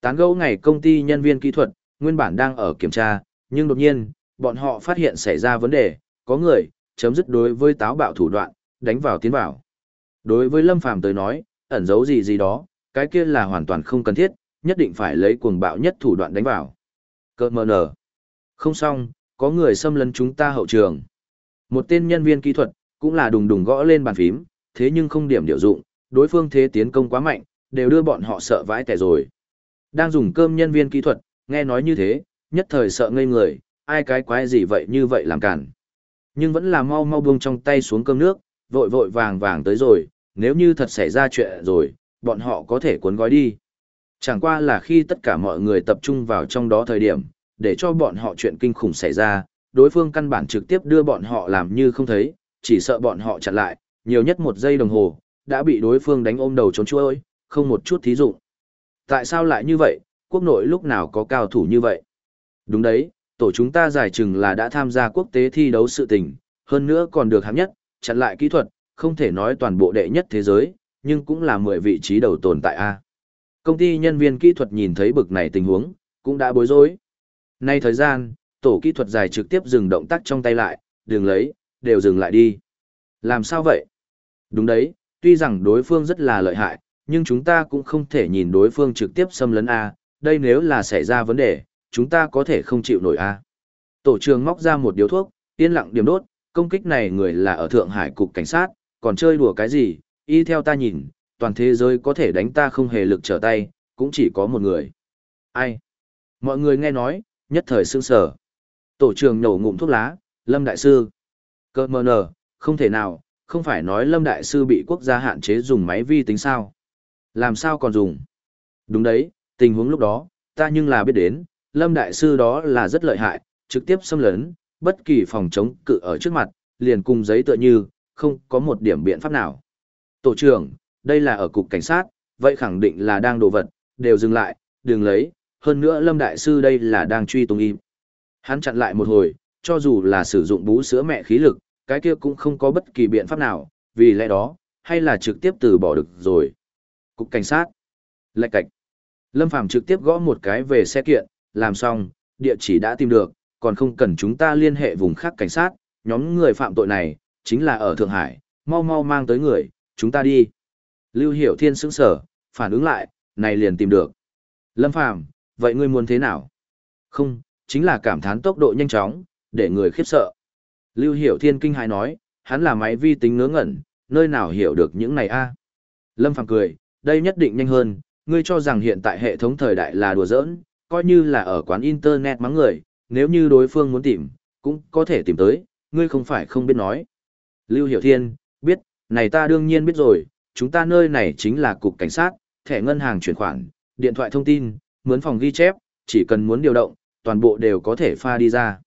Tán gẫu ngày công ty nhân viên kỹ thuật, nguyên bản đang ở kiểm tra, nhưng đột nhiên, bọn họ phát hiện xảy ra vấn đề, có người, chấm dứt đối với táo bạo thủ đoạn, đánh vào tiến vào. Đối với Lâm Phàm tới nói, ẩn giấu gì gì đó, cái kia là hoàn toàn không cần thiết, nhất định phải lấy cuồng bạo nhất thủ đoạn đánh vào. Cơ mờ nở. Không xong, có người xâm lấn chúng ta hậu trường. Một tên nhân viên kỹ thuật, cũng là đùng đùng gõ lên bàn phím, thế nhưng không điểm điều dụng, đối phương thế tiến công quá mạnh, đều đưa bọn họ sợ vãi tẻ rồi. Đang dùng cơm nhân viên kỹ thuật, nghe nói như thế, nhất thời sợ ngây người, ai cái quái gì vậy như vậy làm cản. Nhưng vẫn là mau mau buông trong tay xuống cơm nước, vội vội vàng vàng tới rồi, nếu như thật xảy ra chuyện rồi, bọn họ có thể cuốn gói đi. Chẳng qua là khi tất cả mọi người tập trung vào trong đó thời điểm, để cho bọn họ chuyện kinh khủng xảy ra, đối phương căn bản trực tiếp đưa bọn họ làm như không thấy, chỉ sợ bọn họ chặn lại, nhiều nhất một giây đồng hồ, đã bị đối phương đánh ôm đầu trốn chuôi, không một chút thí dụng. Tại sao lại như vậy, quốc nội lúc nào có cao thủ như vậy? Đúng đấy, tổ chúng ta giải chừng là đã tham gia quốc tế thi đấu sự tình, hơn nữa còn được hạng nhất, chặn lại kỹ thuật, không thể nói toàn bộ đệ nhất thế giới, nhưng cũng là 10 vị trí đầu tồn tại A. Công ty nhân viên kỹ thuật nhìn thấy bực này tình huống, cũng đã bối rối. Nay thời gian, tổ kỹ thuật dài trực tiếp dừng động tác trong tay lại, đừng lấy, đều dừng lại đi. Làm sao vậy? Đúng đấy, tuy rằng đối phương rất là lợi hại, nhưng chúng ta cũng không thể nhìn đối phương trực tiếp xâm lấn A, đây nếu là xảy ra vấn đề, chúng ta có thể không chịu nổi A. Tổ trưởng móc ra một điếu thuốc, yên lặng điểm đốt, công kích này người là ở Thượng Hải Cục Cảnh sát, còn chơi đùa cái gì, y theo ta nhìn, toàn thế giới có thể đánh ta không hề lực trở tay, cũng chỉ có một người. Ai? Mọi người nghe nói, nhất thời sương sở. Tổ trưởng nổ ngụm thuốc lá, Lâm Đại Sư. Cơ mờ nờ, không thể nào, không phải nói Lâm Đại Sư bị quốc gia hạn chế dùng máy vi tính sao. Làm sao còn dùng? Đúng đấy, tình huống lúc đó, ta nhưng là biết đến, Lâm Đại Sư đó là rất lợi hại, trực tiếp xâm lấn, bất kỳ phòng chống cự ở trước mặt, liền cùng giấy tựa như, không có một điểm biện pháp nào. Tổ trưởng, đây là ở cục cảnh sát, vậy khẳng định là đang đồ vật, đều dừng lại, đừng lấy, hơn nữa Lâm Đại Sư đây là đang truy tung im. Hắn chặn lại một hồi, cho dù là sử dụng bú sữa mẹ khí lực, cái kia cũng không có bất kỳ biện pháp nào, vì lẽ đó, hay là trực tiếp từ bỏ được rồi. Cục cảnh sát. Lạch cạch. Lâm Phàm trực tiếp gõ một cái về xe kiện, làm xong, địa chỉ đã tìm được, còn không cần chúng ta liên hệ vùng khác cảnh sát, nhóm người phạm tội này, chính là ở Thượng Hải, mau mau mang tới người, chúng ta đi. Lưu Hiểu Thiên sững sở, phản ứng lại, này liền tìm được. Lâm Phàm, vậy ngươi muốn thế nào? Không, chính là cảm thán tốc độ nhanh chóng, để người khiếp sợ. Lưu Hiểu Thiên kinh hài nói, hắn là máy vi tính ngớ ngẩn, nơi nào hiểu được những này a? Lâm Phàm cười, đây nhất định nhanh hơn, ngươi cho rằng hiện tại hệ thống thời đại là đùa giỡn, coi như là ở quán internet mắng người, nếu như đối phương muốn tìm, cũng có thể tìm tới, ngươi không phải không biết nói. Lưu Hiểu Thiên, biết, này ta đương nhiên biết rồi, chúng ta nơi này chính là cục cảnh sát, thẻ ngân hàng chuyển khoản, điện thoại thông tin, mướn phòng ghi chép, chỉ cần muốn điều động, toàn bộ đều có thể pha đi ra.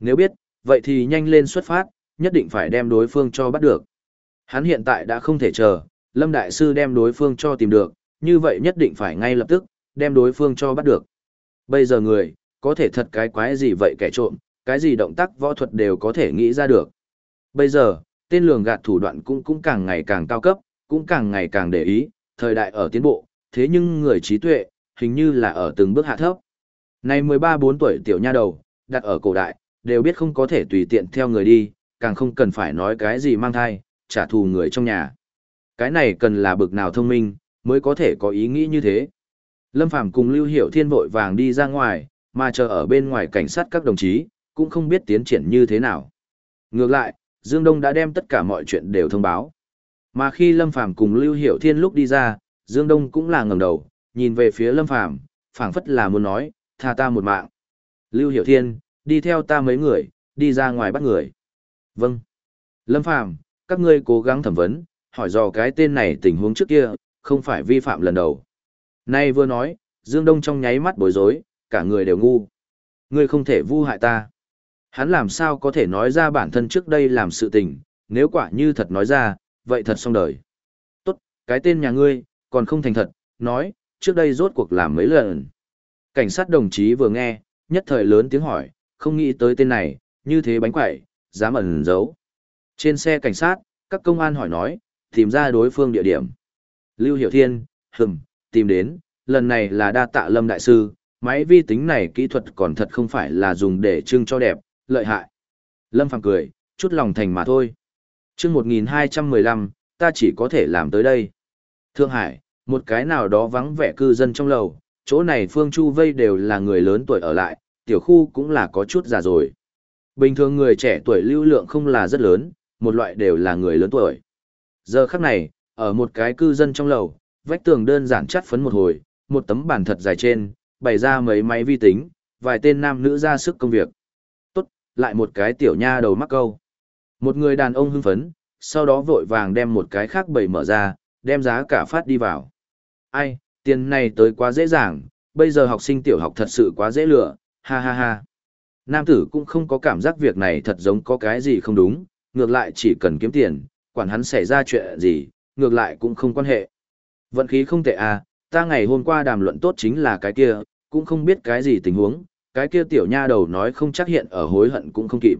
Nếu biết, vậy thì nhanh lên xuất phát, nhất định phải đem đối phương cho bắt được. Hắn hiện tại đã không thể chờ, Lâm Đại Sư đem đối phương cho tìm được, như vậy nhất định phải ngay lập tức, đem đối phương cho bắt được. Bây giờ người, có thể thật cái quái gì vậy kẻ trộm, cái gì động tác võ thuật đều có thể nghĩ ra được. Bây giờ, tên lường gạt thủ đoạn cũng cũng càng ngày càng cao cấp, cũng càng ngày càng để ý, thời đại ở tiến bộ, thế nhưng người trí tuệ, hình như là ở từng bước hạ thấp. Này 13-4 tuổi tiểu nha đầu, đặt ở cổ đại, đều biết không có thể tùy tiện theo người đi, càng không cần phải nói cái gì mang thai, trả thù người trong nhà. Cái này cần là bực nào thông minh, mới có thể có ý nghĩ như thế. Lâm Phàm cùng Lưu Hiểu Thiên vội vàng đi ra ngoài, mà chờ ở bên ngoài cảnh sát các đồng chí, cũng không biết tiến triển như thế nào. Ngược lại, Dương Đông đã đem tất cả mọi chuyện đều thông báo. Mà khi Lâm Phàm cùng Lưu Hiểu Thiên lúc đi ra, Dương Đông cũng là ngẩng đầu, nhìn về phía Lâm Phàm, phảng phất là muốn nói, tha ta một mạng. Lưu Hiểu Thiên, đi theo ta mấy người, đi ra ngoài bắt người. Vâng. Lâm Phàm, các ngươi cố gắng thẩm vấn, hỏi dò cái tên này tình huống trước kia, không phải vi phạm lần đầu. Nay vừa nói, Dương Đông trong nháy mắt bối rối, cả người đều ngu. Ngươi không thể vu hại ta. Hắn làm sao có thể nói ra bản thân trước đây làm sự tình, nếu quả như thật nói ra, vậy thật xong đời. Tốt, cái tên nhà ngươi, còn không thành thật, nói, trước đây rốt cuộc làm mấy lần. Cảnh sát đồng chí vừa nghe, nhất thời lớn tiếng hỏi, không nghĩ tới tên này, như thế bánh quậy, dám ẩn giấu. Trên xe cảnh sát, các công an hỏi nói, tìm ra đối phương địa điểm. Lưu Hiểu Thiên, hừm, tìm đến, lần này là đa tạ lâm đại sư, máy vi tính này kỹ thuật còn thật không phải là dùng để trưng cho đẹp, lợi hại. Lâm Phàm cười, chút lòng thành mà thôi. chương 1215, ta chỉ có thể làm tới đây. Thượng Hải, một cái nào đó vắng vẻ cư dân trong lầu, chỗ này phương chu vây đều là người lớn tuổi ở lại, tiểu khu cũng là có chút già rồi. Bình thường người trẻ tuổi lưu lượng không là rất lớn, một loại đều là người lớn tuổi. Giờ khắc này, ở một cái cư dân trong lầu, vách tường đơn giản chắt phấn một hồi, một tấm bàn thật dài trên, bày ra mấy máy vi tính, vài tên nam nữ ra sức công việc. Lại một cái tiểu nha đầu mắc câu. Một người đàn ông hưng phấn, sau đó vội vàng đem một cái khác bầy mở ra, đem giá cả phát đi vào. Ai, tiền này tới quá dễ dàng, bây giờ học sinh tiểu học thật sự quá dễ lựa, ha ha ha. Nam tử cũng không có cảm giác việc này thật giống có cái gì không đúng, ngược lại chỉ cần kiếm tiền, quản hắn xảy ra chuyện gì, ngược lại cũng không quan hệ. Vận khí không tệ à, ta ngày hôm qua đàm luận tốt chính là cái kia, cũng không biết cái gì tình huống, cái kia tiểu nha đầu nói không chắc hiện ở hối hận cũng không kịp.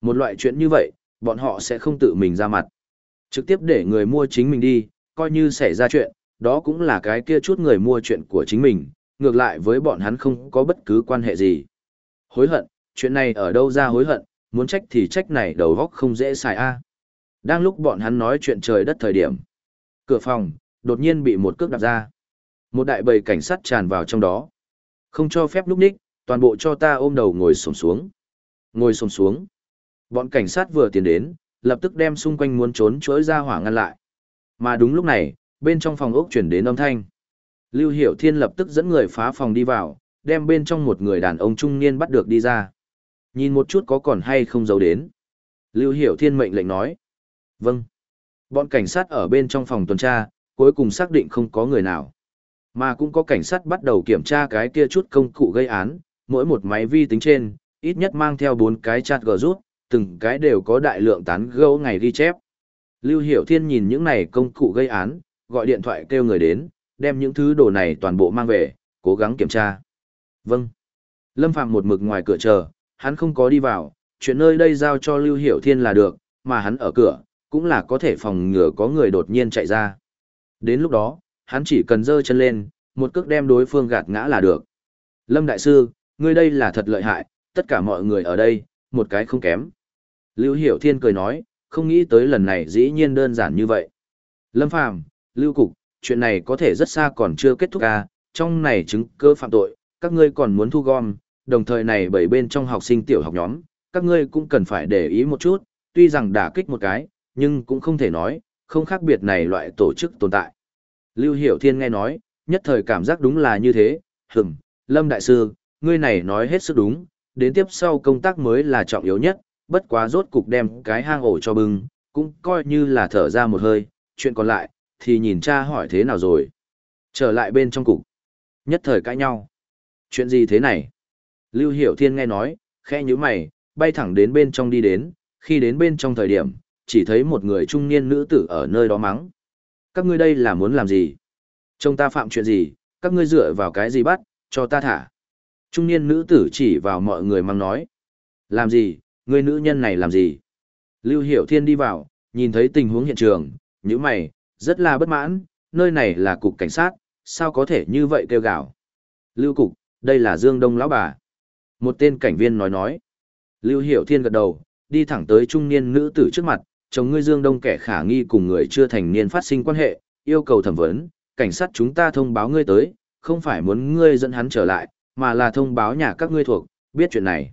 Một loại chuyện như vậy, bọn họ sẽ không tự mình ra mặt. Trực tiếp để người mua chính mình đi, coi như xảy ra chuyện, đó cũng là cái kia chút người mua chuyện của chính mình, ngược lại với bọn hắn không có bất cứ quan hệ gì. Hối hận, chuyện này ở đâu ra hối hận, muốn trách thì trách này đầu góc không dễ xài a. Đang lúc bọn hắn nói chuyện trời đất thời điểm, cửa phòng đột nhiên bị một cước đạp ra. Một đại bầy cảnh sát tràn vào trong đó. Không cho phép lúc ních, toàn bộ cho ta ôm đầu ngồi sổm xuống. Ngồi sổm xuống. Bọn cảnh sát vừa tiến đến, lập tức đem xung quanh muốn trốn chối ra hỏa ngăn lại. Mà đúng lúc này, bên trong phòng ốc chuyển đến âm thanh. Lưu Hiểu Thiên lập tức dẫn người phá phòng đi vào, đem bên trong một người đàn ông trung niên bắt được đi ra. Nhìn một chút có còn hay không giấu đến. Lưu Hiểu Thiên mệnh lệnh nói. Vâng. Bọn cảnh sát ở bên trong phòng tuần tra, cuối cùng xác định không có người nào. Mà cũng có cảnh sát bắt đầu kiểm tra cái kia chút công cụ gây án, mỗi một máy vi tính trên, ít nhất mang theo bốn cái chat gờ rút, từng cái đều có đại lượng tán gẫu ngày ghi chép. Lưu Hiểu Thiên nhìn những này công cụ gây án, gọi điện thoại kêu người đến, đem những thứ đồ này toàn bộ mang về, cố gắng kiểm tra. Vâng. Lâm Phạm một mực ngoài cửa chờ, hắn không có đi vào, chuyện nơi đây giao cho Lưu Hiểu Thiên là được, mà hắn ở cửa, cũng là có thể phòng ngừa có người đột nhiên chạy ra. Đến lúc đó, hắn chỉ cần giơ chân lên, một cước đem đối phương gạt ngã là được. Lâm Đại Sư, ngươi đây là thật lợi hại, tất cả mọi người ở đây, một cái không kém. Lưu Hiểu Thiên cười nói, không nghĩ tới lần này dĩ nhiên đơn giản như vậy. Lâm Phàm, Lưu Cục, chuyện này có thể rất xa còn chưa kết thúc à, trong này chứng cơ phạm tội, các ngươi còn muốn thu gom, đồng thời này bảy bên trong học sinh tiểu học nhóm, các ngươi cũng cần phải để ý một chút, tuy rằng đả kích một cái, nhưng cũng không thể nói, không khác biệt này loại tổ chức tồn tại. Lưu Hiểu Thiên nghe nói, nhất thời cảm giác đúng là như thế, hừm, Lâm Đại Sư, ngươi này nói hết sức đúng, đến tiếp sau công tác mới là trọng yếu nhất, bất quá rốt cục đem cái hang ổ cho bưng, cũng coi như là thở ra một hơi, chuyện còn lại, thì nhìn cha hỏi thế nào rồi. Trở lại bên trong cục, nhất thời cãi nhau. Chuyện gì thế này? Lưu Hiểu Thiên nghe nói, khẽ nhíu mày, bay thẳng đến bên trong đi đến, khi đến bên trong thời điểm, chỉ thấy một người trung niên nữ tử ở nơi đó mắng. Các ngươi đây là muốn làm gì? Trông ta phạm chuyện gì, các ngươi dựa vào cái gì bắt, cho ta thả. Trung niên nữ tử chỉ vào mọi người mang nói. Làm gì, người nữ nhân này làm gì? Lưu Hiểu Thiên đi vào, nhìn thấy tình huống hiện trường, như mày, rất là bất mãn, nơi này là cục cảnh sát, sao có thể như vậy kêu gào. Lưu Cục, đây là Dương Đông lão bà. Một tên cảnh viên nói nói. Lưu Hiểu Thiên gật đầu, đi thẳng tới trung niên nữ tử trước mặt, chồng ngươi Dương Đông kẻ khả nghi cùng người chưa thành niên phát sinh quan hệ, yêu cầu thẩm vấn, cảnh sát chúng ta thông báo ngươi tới, không phải muốn ngươi dẫn hắn trở lại, mà là thông báo nhà các ngươi thuộc, biết chuyện này.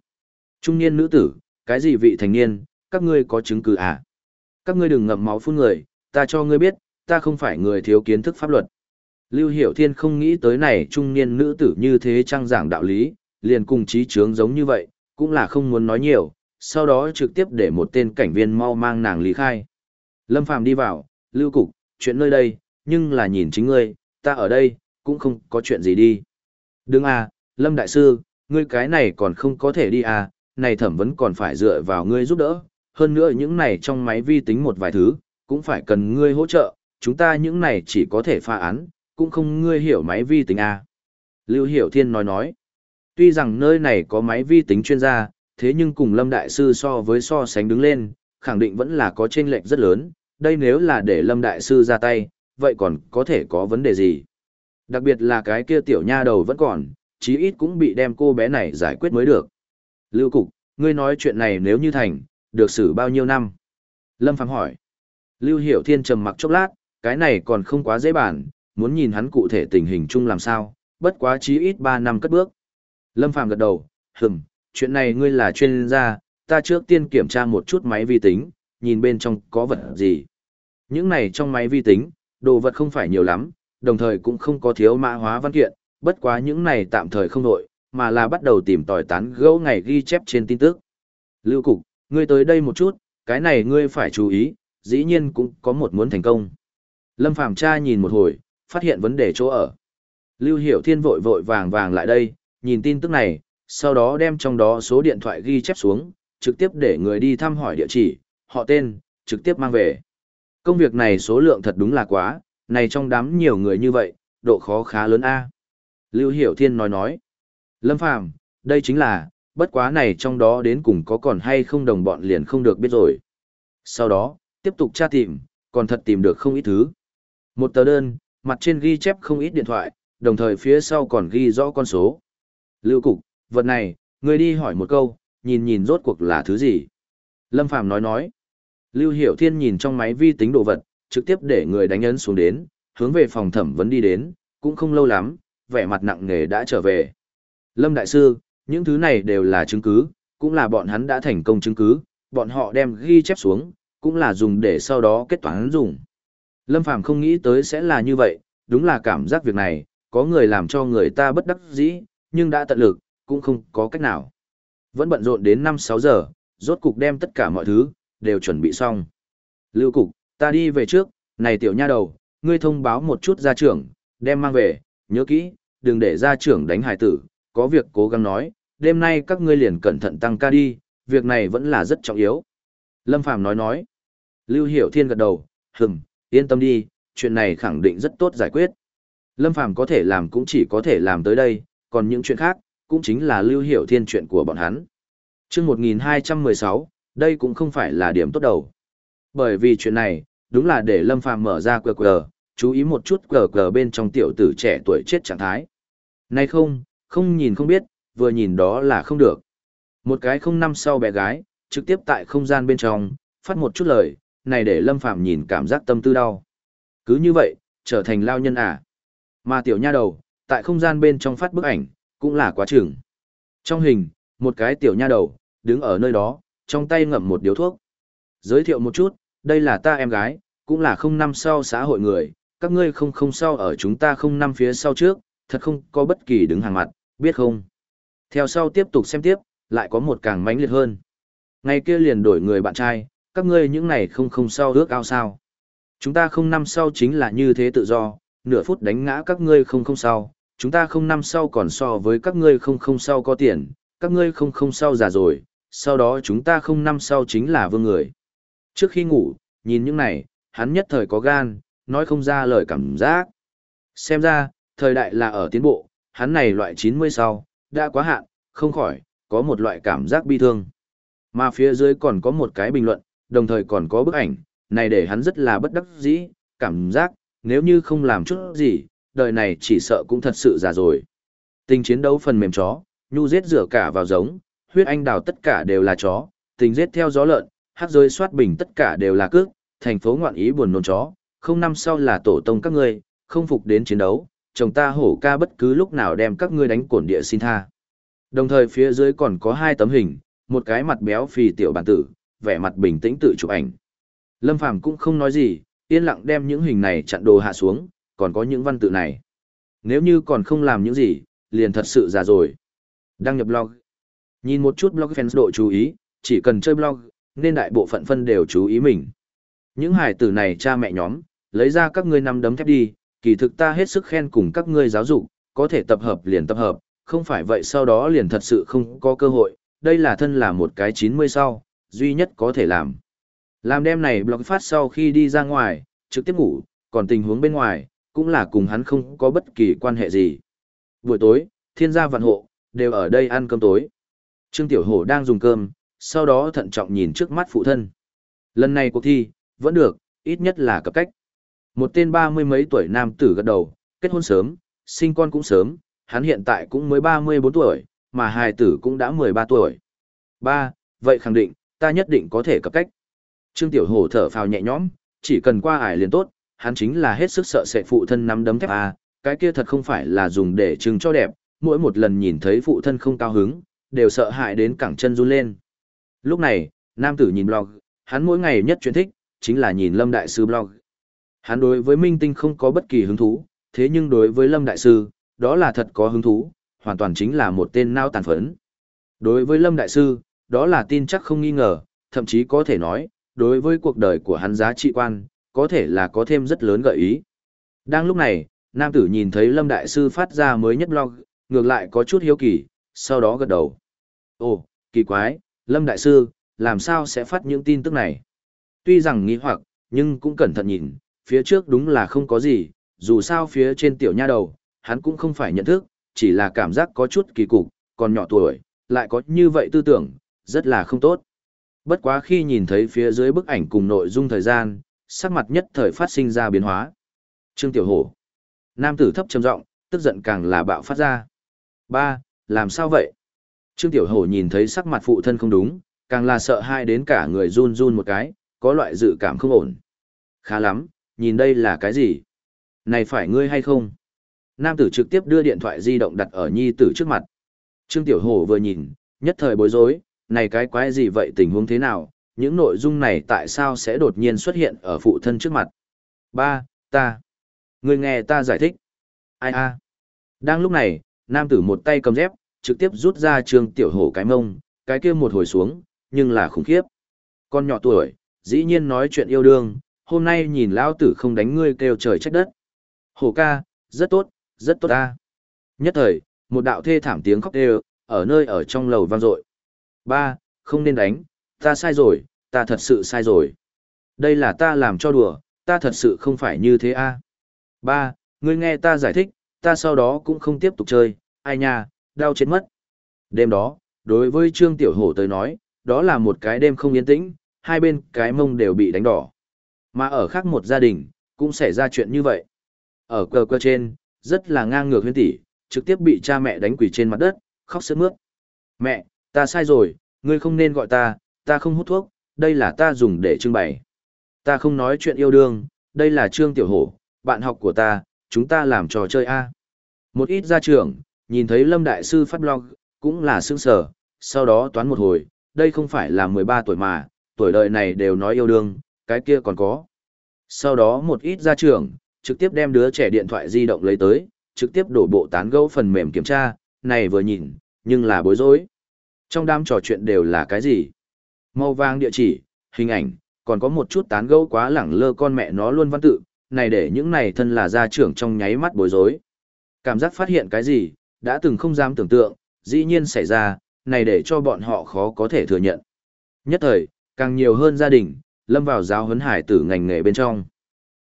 Trung niên nữ tử, cái gì vị thành niên, các ngươi có chứng cứ à? Các ngươi đừng ngậm máu phun người, ta cho ngươi biết, ta không phải người thiếu kiến thức pháp luật. Lưu Hiểu Thiên không nghĩ tới này trung niên nữ tử như thế trang giảng đạo lý, liền cùng trí trướng giống như vậy, cũng là không muốn nói nhiều, sau đó trực tiếp để một tên cảnh viên mau mang nàng lý khai. Lâm Phàm đi vào, Lưu Cục, chuyện nơi đây, nhưng là nhìn chính ngươi, ta ở đây, cũng không có chuyện gì đi. Đừng à, Lâm Đại Sư, ngươi cái này còn không có thể đi à, này thẩm vấn còn phải dựa vào ngươi giúp đỡ, hơn nữa những này trong máy vi tính một vài thứ, cũng phải cần ngươi hỗ trợ, chúng ta những này chỉ có thể pha án, cũng không ngươi hiểu máy vi tính à. Lưu Hiểu Thiên nói nói, tuy rằng nơi này có máy vi tính chuyên gia, thế nhưng cùng Lâm Đại Sư so với so sánh đứng lên, khẳng định vẫn là có chênh lệch rất lớn, đây nếu là để Lâm Đại Sư ra tay, vậy còn có thể có vấn đề gì? Đặc biệt là cái kia tiểu nha đầu vẫn còn, chí ít cũng bị đem cô bé này giải quyết mới được. Lưu Cục, ngươi nói chuyện này nếu như thành, được xử bao nhiêu năm? Lâm Phàm hỏi. Lưu Hiểu Thiên trầm mặc chốc lát, cái này còn không quá dễ bản, muốn nhìn hắn cụ thể tình hình chung làm sao, bất quá chí ít 3 năm cất bước. Lâm Phàm gật đầu, hừm, chuyện này ngươi là chuyên gia, ta trước tiên kiểm tra một chút máy vi tính, nhìn bên trong có vật gì. Những này trong máy vi tính, đồ vật không phải nhiều lắm, đồng thời cũng không có thiếu mã hóa văn kiện, bất quá những này tạm thời không đổi, mà là bắt đầu tìm tòi tán gẫu ngày ghi chép trên tin tức. Lưu Cục, ngươi tới đây một chút, cái này ngươi phải chú ý, dĩ nhiên cũng có một muốn thành công. Lâm Phàm tra nhìn một hồi, phát hiện vấn đề chỗ ở. Lưu Hiểu Thiên vội vội vàng vàng lại đây, nhìn tin tức này, sau đó đem trong đó số điện thoại ghi chép xuống, trực tiếp để người đi thăm hỏi địa chỉ, họ tên, trực tiếp mang về. Công việc này số lượng thật đúng là quá, này trong đám nhiều người như vậy, độ khó khá lớn a. Lưu Hiểu Thiên nói nói. Lâm Phàm, đây chính là, bất quá này trong đó đến cùng có còn hay không đồng bọn liền không được biết rồi. Sau đó, tiếp tục tra tìm, còn thật tìm được không ít thứ. Một tờ đơn, mặt trên ghi chép không ít điện thoại, đồng thời phía sau còn ghi rõ con số. Lưu Cục, vật này, người đi hỏi một câu, nhìn nhìn rốt cuộc là thứ gì. Lâm Phàm nói nói. Lưu Hiểu Thiên nhìn trong máy vi tính đồ vật, trực tiếp để người đánh ấn xuống đến, hướng về phòng thẩm vấn đi đến, cũng không lâu lắm, vẻ mặt nặng nề đã trở về. Lâm Đại Sư, những thứ này đều là chứng cứ, cũng là bọn hắn đã thành công chứng cứ, bọn họ đem ghi chép xuống, cũng là dùng để sau đó kết toán dùng. Lâm Phàm không nghĩ tới sẽ là như vậy, đúng là cảm giác việc này, có người làm cho người ta bất đắc dĩ, nhưng đã tận lực, cũng không có cách nào. Vẫn bận rộn đến 5-6 giờ, rốt cục đem tất cả mọi thứ, đều chuẩn bị xong. Lưu cục, ta đi về trước, này tiểu nha đầu, ngươi thông báo một chút gia trưởng, đem mang về, nhớ kỹ, đừng để gia trưởng đánh hài tử, có việc cố gắng nói, đêm nay các ngươi liền cẩn thận tăng ca đi, việc này vẫn là rất trọng yếu. Lâm Phàm nói nói. Lưu Hiểu Thiên gật đầu, hừm, yên tâm đi, chuyện này khẳng định rất tốt giải quyết. Lâm Phàm có thể làm cũng chỉ có thể làm tới đây, còn những chuyện khác, cũng chính là Lưu Hiểu Thiên chuyện của bọn hắn. Trước 1216, đây cũng không phải là điểm tốt đầu. Bởi vì chuyện này, đúng là để Lâm Phàm mở ra QR, chú ý một chút QR bên trong tiểu tử trẻ tuổi chết trạng thái. Nay không, không nhìn không biết, vừa nhìn đó là không được. Một cái không năm sau bé gái, trực tiếp tại không gian bên trong, phát một chút lời, này để Lâm Phàm nhìn cảm giác tâm tư đau. Cứ như vậy, trở thành lao nhân à. Mà tiểu nha đầu, tại không gian bên trong phát bức ảnh, cũng là quá chừng. Trong hình, một cái tiểu nha đầu, đứng ở nơi đó, trong tay ngậm một điếu thuốc. Giới thiệu một chút, đây là ta em gái, cũng là không năm sau xã hội người, các ngươi không không sau ở chúng ta không năm phía sau trước, thật không có bất kỳ đứng hàng mặt, biết không? Theo sau tiếp tục xem tiếp, lại có một càng mãnh liệt hơn. Ngày kia liền đổi người bạn trai, các ngươi những này không không sau ước ao sao. Chúng ta không năm sau chính là như thế tự do, nửa phút đánh ngã các ngươi không không sau, Chúng ta không năm sau còn so với các ngươi không không sau có tiền, các ngươi không không sau già rồi, sau đó chúng ta không năm sau chính là vương người. Trước khi ngủ, nhìn những này, hắn nhất thời có gan, nói không ra lời cảm giác. Xem ra, thời đại là ở tiến bộ, hắn này loại 90 sau, đã quá hạn, không khỏi, có một loại cảm giác bi thương. Mà phía dưới còn có một cái bình luận, đồng thời còn có bức ảnh, này để hắn rất là bất đắc dĩ, cảm giác, nếu như không làm chút gì, đời này chỉ sợ cũng thật sự già rồi. Tình chiến đấu phần mềm chó, nhu giết rửa cả vào giống, huyết anh đào tất cả đều là chó, tình giết theo gió lợn, hát rơi soát bình tất cả đều là cước, thành phố ngoạn ý buồn nôn chó, không năm sau là tổ tông các ngươi, không phục đến chiến đấu, chồng ta hổ ca bất cứ lúc nào đem các ngươi đánh cổn địa xin tha. Đồng thời phía dưới còn có hai tấm hình, một cái mặt béo phì tiểu bản tử, vẻ mặt bình tĩnh tự chụp ảnh. Lâm Phàm cũng không nói gì, yên lặng đem những hình này chặn đồ hạ xuống, còn có những văn tự này. Nếu như còn không làm những gì, liền thật sự già rồi. Đăng nhập blog. Nhìn một chút blog fans độ chú ý, chỉ cần chơi blog, nên đại bộ phận phân đều chú ý mình. Những hài tử này cha mẹ nhóm, lấy ra các ngươi năm đấm thép đi, kỳ thực ta hết sức khen cùng các ngươi giáo dục, có thể tập hợp liền tập hợp, không phải vậy sau đó liền thật sự không có cơ hội, đây là thân là một cái 90 sau, duy nhất có thể làm. Làm đêm này blog phát sau khi đi ra ngoài, trực tiếp ngủ, còn tình huống bên ngoài, cũng là cùng hắn không có bất kỳ quan hệ gì. Buổi tối, thiên gia vạn hộ, đều ở đây ăn cơm tối. Trương Tiểu Hổ đang dùng cơm, sau đó thận trọng nhìn trước mắt phụ thân. Lần này cuộc thi, vẫn được, ít nhất là cấp cách. Một tên ba mươi mấy tuổi nam tử gật đầu, kết hôn sớm, sinh con cũng sớm, hắn hiện tại cũng mới ba mươi bốn tuổi, mà hài tử cũng đã mười ba tuổi. Ba, vậy khẳng định, ta nhất định có thể cấp cách. Trương Tiểu Hổ thở phào nhẹ nhõm, chỉ cần qua ải liền tốt, hắn chính là hết sức sợ sẽ phụ thân nắm đấm thép à, cái kia thật không phải là dùng để trưng cho đẹp, mỗi một lần nhìn thấy phụ thân không cao hứng, đều sợ hãi đến cẳng chân run lên. Lúc này, nam tử nhìn blog, hắn mỗi ngày nhất chuyện thích, chính là nhìn Lâm Đại Sư blog. Hắn đối với minh tinh không có bất kỳ hứng thú, thế nhưng đối với Lâm Đại Sư, đó là thật có hứng thú, hoàn toàn chính là một tên nao tàn phấn. Đối với Lâm Đại Sư, đó là tin chắc không nghi ngờ, thậm chí có thể nói, đối với cuộc đời của hắn giá trị quan, có thể là có thêm rất lớn gợi ý. Đang lúc này, nam tử nhìn thấy Lâm Đại Sư phát ra mới nhất blog, ngược lại có chút hiếu kỳ, sau đó gật đầu. Ồ, kỳ quái, Lâm Đại Sư, làm sao sẽ phát những tin tức này? Tuy rằng nghi hoặc, nhưng cũng cẩn thận nhìn, phía trước đúng là không có gì, dù sao phía trên tiểu nha đầu, hắn cũng không phải nhận thức, chỉ là cảm giác có chút kỳ cục, còn nhỏ tuổi, lại có như vậy tư tưởng, rất là không tốt. Bất quá khi nhìn thấy phía dưới bức ảnh cùng nội dung thời gian, sắc mặt nhất thời phát sinh ra biến hóa. Trương Tiểu Hổ. Nam tử thấp trầm giọng, tức giận càng là bạo phát ra. Ba, làm sao vậy? Trương Tiểu Hổ nhìn thấy sắc mặt phụ thân không đúng, càng là sợ hai đến cả người run run một cái, có loại dự cảm không ổn. Khá lắm, nhìn đây là cái gì? Này phải ngươi hay không? Nam tử trực tiếp đưa điện thoại di động đặt ở nhi tử trước mặt. Trương Tiểu Hổ vừa nhìn, nhất thời bối rối, này cái quái gì vậy tình huống thế nào, những nội dung này tại sao sẽ đột nhiên xuất hiện ở phụ thân trước mặt. Ba, ta. Người nghe ta giải thích. Ai a? Đang lúc này, nam tử một tay cầm dép, trực tiếp rút ra trương tiểu hổ cái mông, cái kia một hồi xuống, nhưng là khủng khiếp. Con nhỏ tuổi, dĩ nhiên nói chuyện yêu đương, hôm nay nhìn lão tử không đánh ngươi kêu trời trách đất. Hổ ca, rất tốt, rất tốt ta. Nhất thời, một đạo thê thảm tiếng khóc đều, ở nơi ở trong lầu vang dội. Ba, không nên đánh, ta sai rồi, ta thật sự sai rồi. Đây là ta làm cho đùa, ta thật sự không phải như thế a. Ba, ngươi nghe ta giải thích, ta sau đó cũng không tiếp tục chơi, ai nha, đau chết mất. Đêm đó, đối với Trương Tiểu Hổ tới nói, đó là một cái đêm không yên tĩnh, hai bên cái mông đều bị đánh đỏ. Mà ở khác một gia đình, cũng xảy ra chuyện như vậy. Ở cờ cơ trên, rất là ngang ngược huyên tỷ, trực tiếp bị cha mẹ đánh quỷ trên mặt đất, khóc sướt mướt. Mẹ, ta sai rồi, ngươi không nên gọi ta, ta không hút thuốc, đây là ta dùng để trưng bày. Ta không nói chuyện yêu đương, đây là Trương Tiểu Hổ, bạn học của ta, chúng ta làm trò chơi A. Một ít gia trưởng, nhìn thấy Lâm Đại Sư phát blog, cũng là sương sở, sau đó toán một hồi, đây không phải là 13 tuổi mà, tuổi đời này đều nói yêu đương, cái kia còn có. Sau đó một ít gia trưởng, trực tiếp đem đứa trẻ điện thoại di động lấy tới, trực tiếp đổ bộ tán gẫu phần mềm kiểm tra, này vừa nhìn, nhưng là bối rối. Trong đám trò chuyện đều là cái gì? Màu vàng địa chỉ, hình ảnh, còn có một chút tán gẫu quá lẳng lơ con mẹ nó luôn văn tự, này để những này thân là gia trưởng trong nháy mắt bối rối. Cảm giác phát hiện cái gì, đã từng không dám tưởng tượng, dĩ nhiên xảy ra, này để cho bọn họ khó có thể thừa nhận. Nhất thời, càng nhiều hơn gia đình, lâm vào giáo huấn hải tử ngành nghề bên trong.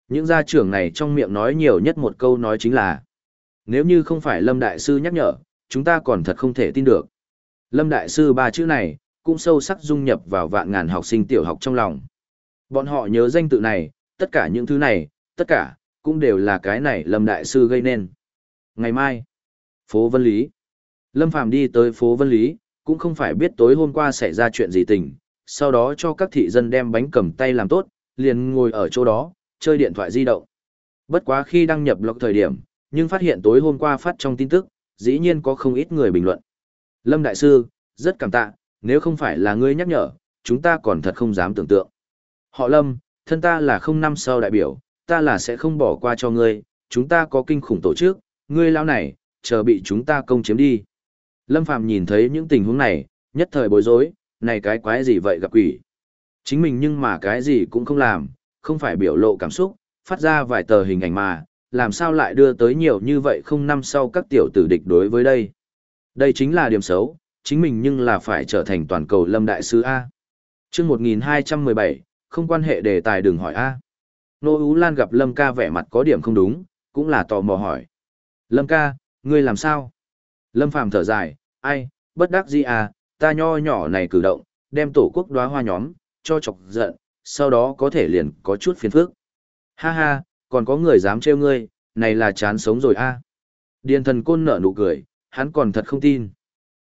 Những gia trưởng này trong miệng nói nhiều nhất một câu nói chính là Nếu như không phải Lâm Đại Sư nhắc nhở, chúng ta còn thật không thể tin được. Lâm Đại Sư ba chữ này, cũng sâu sắc dung nhập vào vạn ngàn học sinh tiểu học trong lòng. Bọn họ nhớ danh tự này, tất cả những thứ này, tất cả, cũng đều là cái này Lâm Đại Sư gây nên. Ngày mai, phố Vân Lý. Lâm Phàm đi tới phố Vân Lý, cũng không phải biết tối hôm qua xảy ra chuyện gì tình, sau đó cho các thị dân đem bánh cầm tay làm tốt, liền ngồi ở chỗ đó, chơi điện thoại di động. Bất quá khi đăng nhập log thời điểm, nhưng phát hiện tối hôm qua phát trong tin tức, dĩ nhiên có không ít người bình luận. Lâm Đại Sư, rất cảm tạ, nếu không phải là ngươi nhắc nhở, chúng ta còn thật không dám tưởng tượng. Họ Lâm, thân ta là không năm sau đại biểu, ta là sẽ không bỏ qua cho ngươi, chúng ta có kinh khủng tổ chức, ngươi lão này, chờ bị chúng ta công chiếm đi. Lâm Phàm nhìn thấy những tình huống này, nhất thời bối rối, này cái quái gì vậy gặp quỷ. Chính mình nhưng mà cái gì cũng không làm, không phải biểu lộ cảm xúc, phát ra vài tờ hình ảnh mà, làm sao lại đưa tới nhiều như vậy không năm sau các tiểu tử địch đối với đây. Đây chính là điểm xấu, chính mình nhưng là phải trở thành toàn cầu lâm đại sứ A. chương 1217, không quan hệ đề tài đừng hỏi A. Nô Ú Lan gặp Lâm ca vẻ mặt có điểm không đúng, cũng là tò mò hỏi. Lâm ca, ngươi làm sao? Lâm Phàm thở dài, ai, bất đắc gì à, ta nho nhỏ này cử động, đem tổ quốc đóa hoa nhóm, cho chọc giận, sau đó có thể liền có chút phiền phức. Ha ha, còn có người dám trêu ngươi, này là chán sống rồi a. À. Điền thần côn nở nụ cười, hắn còn thật không tin.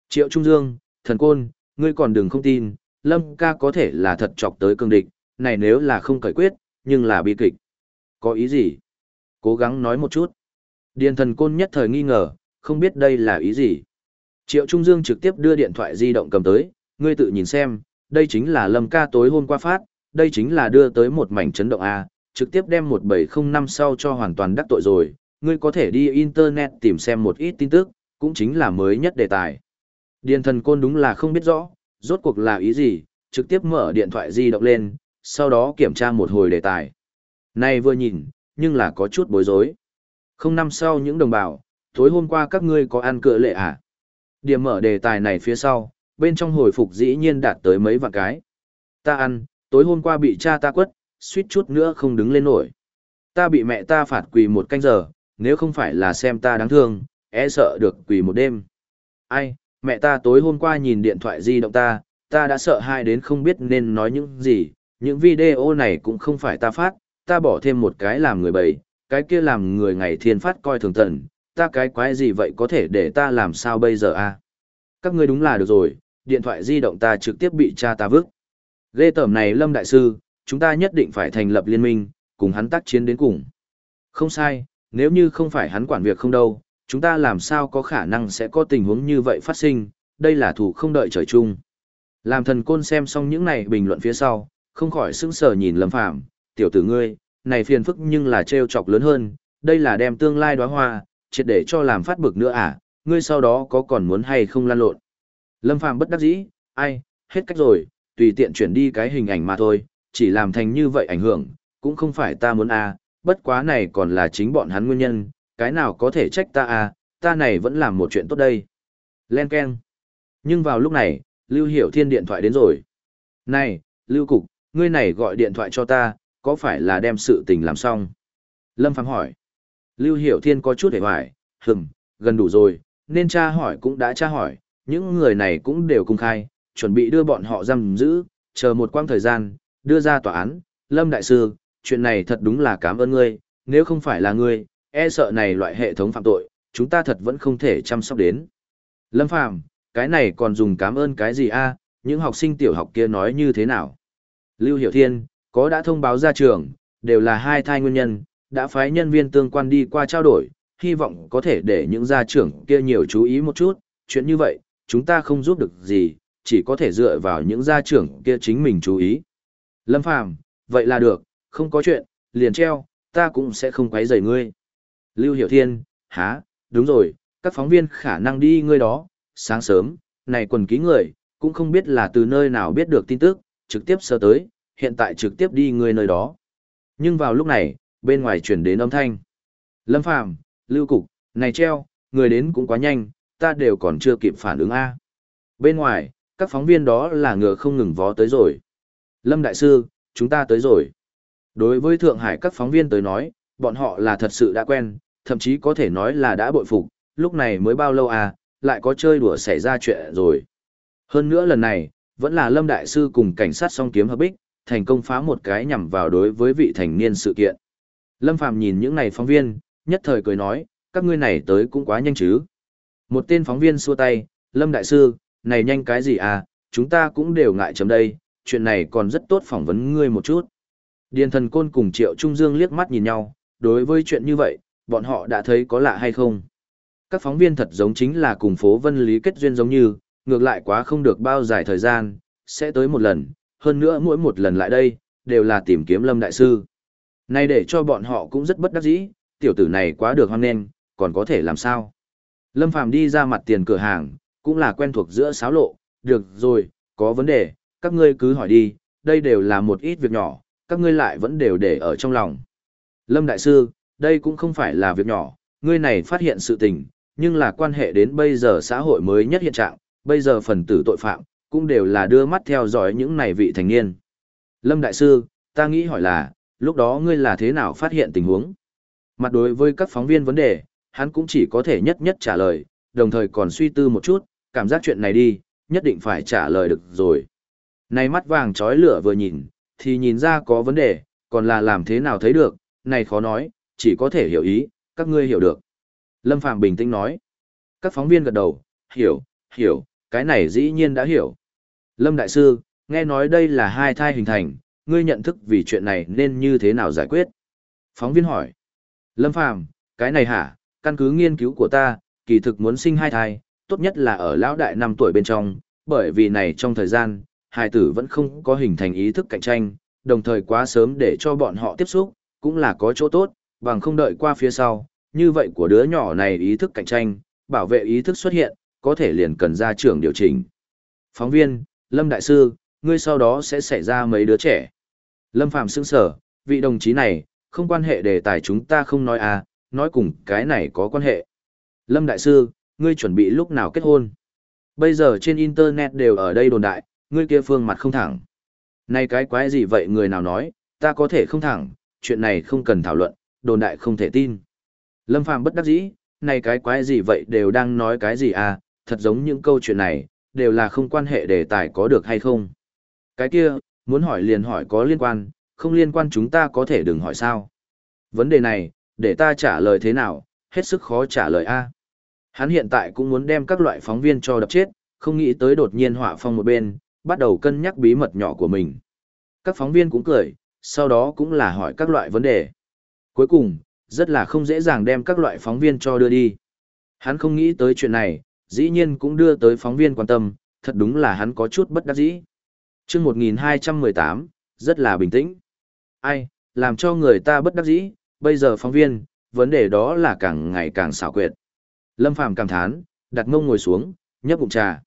Triệu Trung Dương, thần côn, ngươi còn đừng không tin, Lâm ca có thể là thật chọc tới cương địch, này nếu là không cởi quyết, nhưng là bi kịch. Có ý gì? Cố gắng nói một chút. Điền thần côn nhất thời nghi ngờ, không biết đây là ý gì. Triệu Trung Dương trực tiếp đưa điện thoại di động cầm tới, ngươi tự nhìn xem, đây chính là Lâm ca tối hôm qua phát, đây chính là đưa tới một mảnh chấn động A, trực tiếp đem một bảy không năm sau cho hoàn toàn đắc tội rồi, ngươi có thể đi Internet tìm xem một ít tin tức, cũng chính là mới nhất đề tài. Điền thần côn đúng là không biết rõ, rốt cuộc là ý gì, trực tiếp mở điện thoại di động lên, sau đó kiểm tra một hồi đề tài. Này vừa nhìn, nhưng là có chút bối rối. Không năm sau những đồng bào, tối hôm qua các ngươi có ăn cựa lệ à? Điểm mở đề tài này phía sau, bên trong hồi phục dĩ nhiên đạt tới mấy vạn cái. Ta ăn, tối hôm qua bị cha ta quất, suýt chút nữa không đứng lên nổi. Ta bị mẹ ta phạt quỳ một canh giờ, nếu không phải là xem ta đáng thương, e sợ được quỳ một đêm. Ai, mẹ ta tối hôm qua nhìn điện thoại di động ta, ta đã sợ hai đến không biết nên nói những gì, những video này cũng không phải ta phát, ta bỏ thêm một cái làm người bầy, cái kia làm người ngày thiên phát coi thường tần, ta cái quái gì vậy có thể để ta làm sao bây giờ a? Các ngươi đúng là được rồi, điện thoại di động ta trực tiếp bị cha ta vứt. Ghê tởm này Lâm Đại Sư, chúng ta nhất định phải thành lập liên minh, cùng hắn tác chiến đến cùng. Không sai, nếu như không phải hắn quản việc không đâu, chúng ta làm sao có khả năng sẽ có tình huống như vậy phát sinh, đây là thủ không đợi trời chung. Làm thần côn xem xong những này bình luận phía sau, không khỏi sững sờ nhìn Lâm Phàm tiểu tử ngươi, này phiền phức nhưng là trêu chọc lớn hơn, đây là đem tương lai đóa hoa, triệt để cho làm phát bực nữa à, ngươi sau đó có còn muốn hay không lan lộn. Lâm Phàm bất đắc dĩ, ai, hết cách rồi, tùy tiện chuyển đi cái hình ảnh mà thôi, chỉ làm thành như vậy ảnh hưởng, cũng không phải ta muốn à, bất quá này còn là chính bọn hắn nguyên nhân, cái nào có thể trách ta à, ta này vẫn làm một chuyện tốt đây. Len Ken. Nhưng vào lúc này, Lưu Hiểu Thiên điện thoại đến rồi. Này, Lưu Cục, ngươi này gọi điện thoại cho ta, có phải là đem sự tình làm xong? Lâm Phàm hỏi. Lưu Hiểu Thiên có chút hề hoài, hừm, gần đủ rồi, nên tra hỏi cũng đã tra hỏi, những người này cũng đều công khai, chuẩn bị đưa bọn họ giam giữ, chờ một quãng thời gian, đưa ra tòa án. Lâm Đại Sư, chuyện này thật đúng là cảm ơn ngươi, nếu không phải là ngươi, e sợ này loại hệ thống phạm tội, chúng ta thật vẫn không thể chăm sóc đến. Lâm Phàm, cái này còn dùng cảm ơn cái gì a? những học sinh tiểu học kia nói như thế nào? Lưu Hiểu Thiên, có đã thông báo ra trường, đều là hai thai nguyên nhân, đã phái nhân viên tương quan đi qua trao đổi, hy vọng có thể để những gia trưởng kia nhiều chú ý một chút, chuyện như vậy, chúng ta không giúp được gì, chỉ có thể dựa vào những gia trưởng kia chính mình chú ý. Lâm Phàm, vậy là được, không có chuyện, liền treo, ta cũng sẽ không quấy rầy ngươi. Lưu Hiểu Thiên, há, đúng rồi, các phóng viên khả năng đi ngươi đó, sáng sớm, này quần ký người, cũng không biết là từ nơi nào biết được tin tức, trực tiếp sơ tới, hiện tại trực tiếp đi ngươi nơi đó. Nhưng vào lúc này, bên ngoài chuyển đến âm thanh. Lâm Phàm Lưu Cục, Này treo, người đến cũng quá nhanh, ta đều còn chưa kịp phản ứng A. Bên ngoài, các phóng viên đó là ngựa không ngừng vó tới rồi. Lâm Đại Sư, chúng ta tới rồi. Đối với Thượng Hải các phóng viên tới nói, bọn họ là thật sự đã quen, thậm chí có thể nói là đã bội phục, lúc này mới bao lâu à, lại có chơi đùa xảy ra chuyện rồi. Hơn nữa lần này, vẫn là Lâm Đại Sư cùng cảnh sát song kiếm hợp bích, thành công phá một cái nhằm vào đối với vị thành niên sự kiện. Lâm Phàm nhìn những này phóng viên, nhất thời cười nói, các ngươi này tới cũng quá nhanh chứ. Một tên phóng viên xua tay, Lâm Đại Sư, này nhanh cái gì à, chúng ta cũng đều ngại chấm đây, chuyện này còn rất tốt phỏng vấn ngươi một chút. Điền thần côn cùng Triệu Trung Dương liếc mắt nhìn nhau, đối với chuyện như vậy, bọn họ đã thấy có lạ hay không. Các phóng viên thật giống chính là cùng phố vân lý kết duyên giống như, ngược lại quá không được bao dài thời gian, sẽ tới một lần, hơn nữa mỗi một lần lại đây, đều là tìm kiếm Lâm Đại Sư. Này để cho bọn họ cũng rất bất đắc dĩ, tiểu tử này quá được hoan nghênh, còn có thể làm sao. Lâm Phàm đi ra mặt tiền cửa hàng, cũng là quen thuộc giữa sáo lộ, được rồi, có vấn đề, các ngươi cứ hỏi đi, đây đều là một ít việc nhỏ, các ngươi lại vẫn đều để ở trong lòng. Lâm Đại Sư, đây cũng không phải là việc nhỏ, ngươi này phát hiện sự tình, nhưng là quan hệ đến bây giờ xã hội mới nhất hiện trạng, bây giờ phần tử tội phạm, cũng đều là đưa mắt theo dõi những này vị thành niên. Lâm Đại Sư, ta nghĩ hỏi là, lúc đó ngươi là thế nào phát hiện tình huống? Mặt đối với các phóng viên vấn đề, hắn cũng chỉ có thể nhất nhất trả lời, đồng thời còn suy tư một chút, cảm giác chuyện này đi, nhất định phải trả lời được rồi. Này mắt vàng trói lửa vừa nhìn, thì nhìn ra có vấn đề, còn là làm thế nào thấy được, này khó nói, chỉ có thể hiểu ý, các ngươi hiểu được. Lâm Phàm bình tĩnh nói. Các phóng viên gật đầu, hiểu, hiểu, cái này dĩ nhiên đã hiểu. Lâm Đại Sư, nghe nói đây là hai thai hình thành, ngươi nhận thức vì chuyện này nên như thế nào giải quyết? Phóng viên hỏi. Lâm Phàm, cái này hả, căn cứ nghiên cứu của ta, kỳ thực muốn sinh hai thai, tốt nhất là ở lão đại năm tuổi bên trong, bởi vì này trong thời gian, hài tử vẫn không có hình thành ý thức cạnh tranh, đồng thời quá sớm để cho bọn họ tiếp xúc, cũng là có chỗ tốt, bằng không đợi qua phía sau, như vậy của đứa nhỏ này ý thức cạnh tranh, bảo vệ ý thức xuất hiện, có thể liền cần ra trưởng điều chỉnh. Phóng viên, Lâm Đại Sư, ngươi sau đó sẽ xảy ra mấy đứa trẻ. Lâm Phạm sững sở, vị đồng chí này, không quan hệ đề tài chúng ta không nói à, nói cùng cái này có quan hệ. Lâm Đại Sư, ngươi chuẩn bị lúc nào kết hôn? Bây giờ trên Internet đều ở đây đồn đại, ngươi kia phương mặt không thẳng. Này cái quái gì vậy người nào nói, ta có thể không thẳng, chuyện này không cần thảo luận, đồn đại không thể tin. Lâm Phàm bất đắc dĩ, này cái quái gì vậy đều đang nói cái gì à, thật giống những câu chuyện này, đều là không quan hệ đề tài có được hay không. Cái kia, muốn hỏi liền hỏi có liên quan, không liên quan chúng ta có thể đừng hỏi sao. Vấn đề này, để ta trả lời thế nào, hết sức khó trả lời a. Hắn hiện tại cũng muốn đem các loại phóng viên cho đập chết, không nghĩ tới đột nhiên họa phong một bên, bắt đầu cân nhắc bí mật nhỏ của mình. Các phóng viên cũng cười, sau đó cũng là hỏi các loại vấn đề. Cuối cùng, rất là không dễ dàng đem các loại phóng viên cho đưa đi. Hắn không nghĩ tới chuyện này, dĩ nhiên cũng đưa tới phóng viên quan tâm, thật đúng là hắn có chút bất đắc dĩ. Trước 1218, rất là bình tĩnh. Ai, làm cho người ta bất đắc dĩ, bây giờ phóng viên, vấn đề đó là càng ngày càng xảo quyệt. Lâm Phàm cảm thán, đặt mông ngồi xuống, nhấp bụng trà.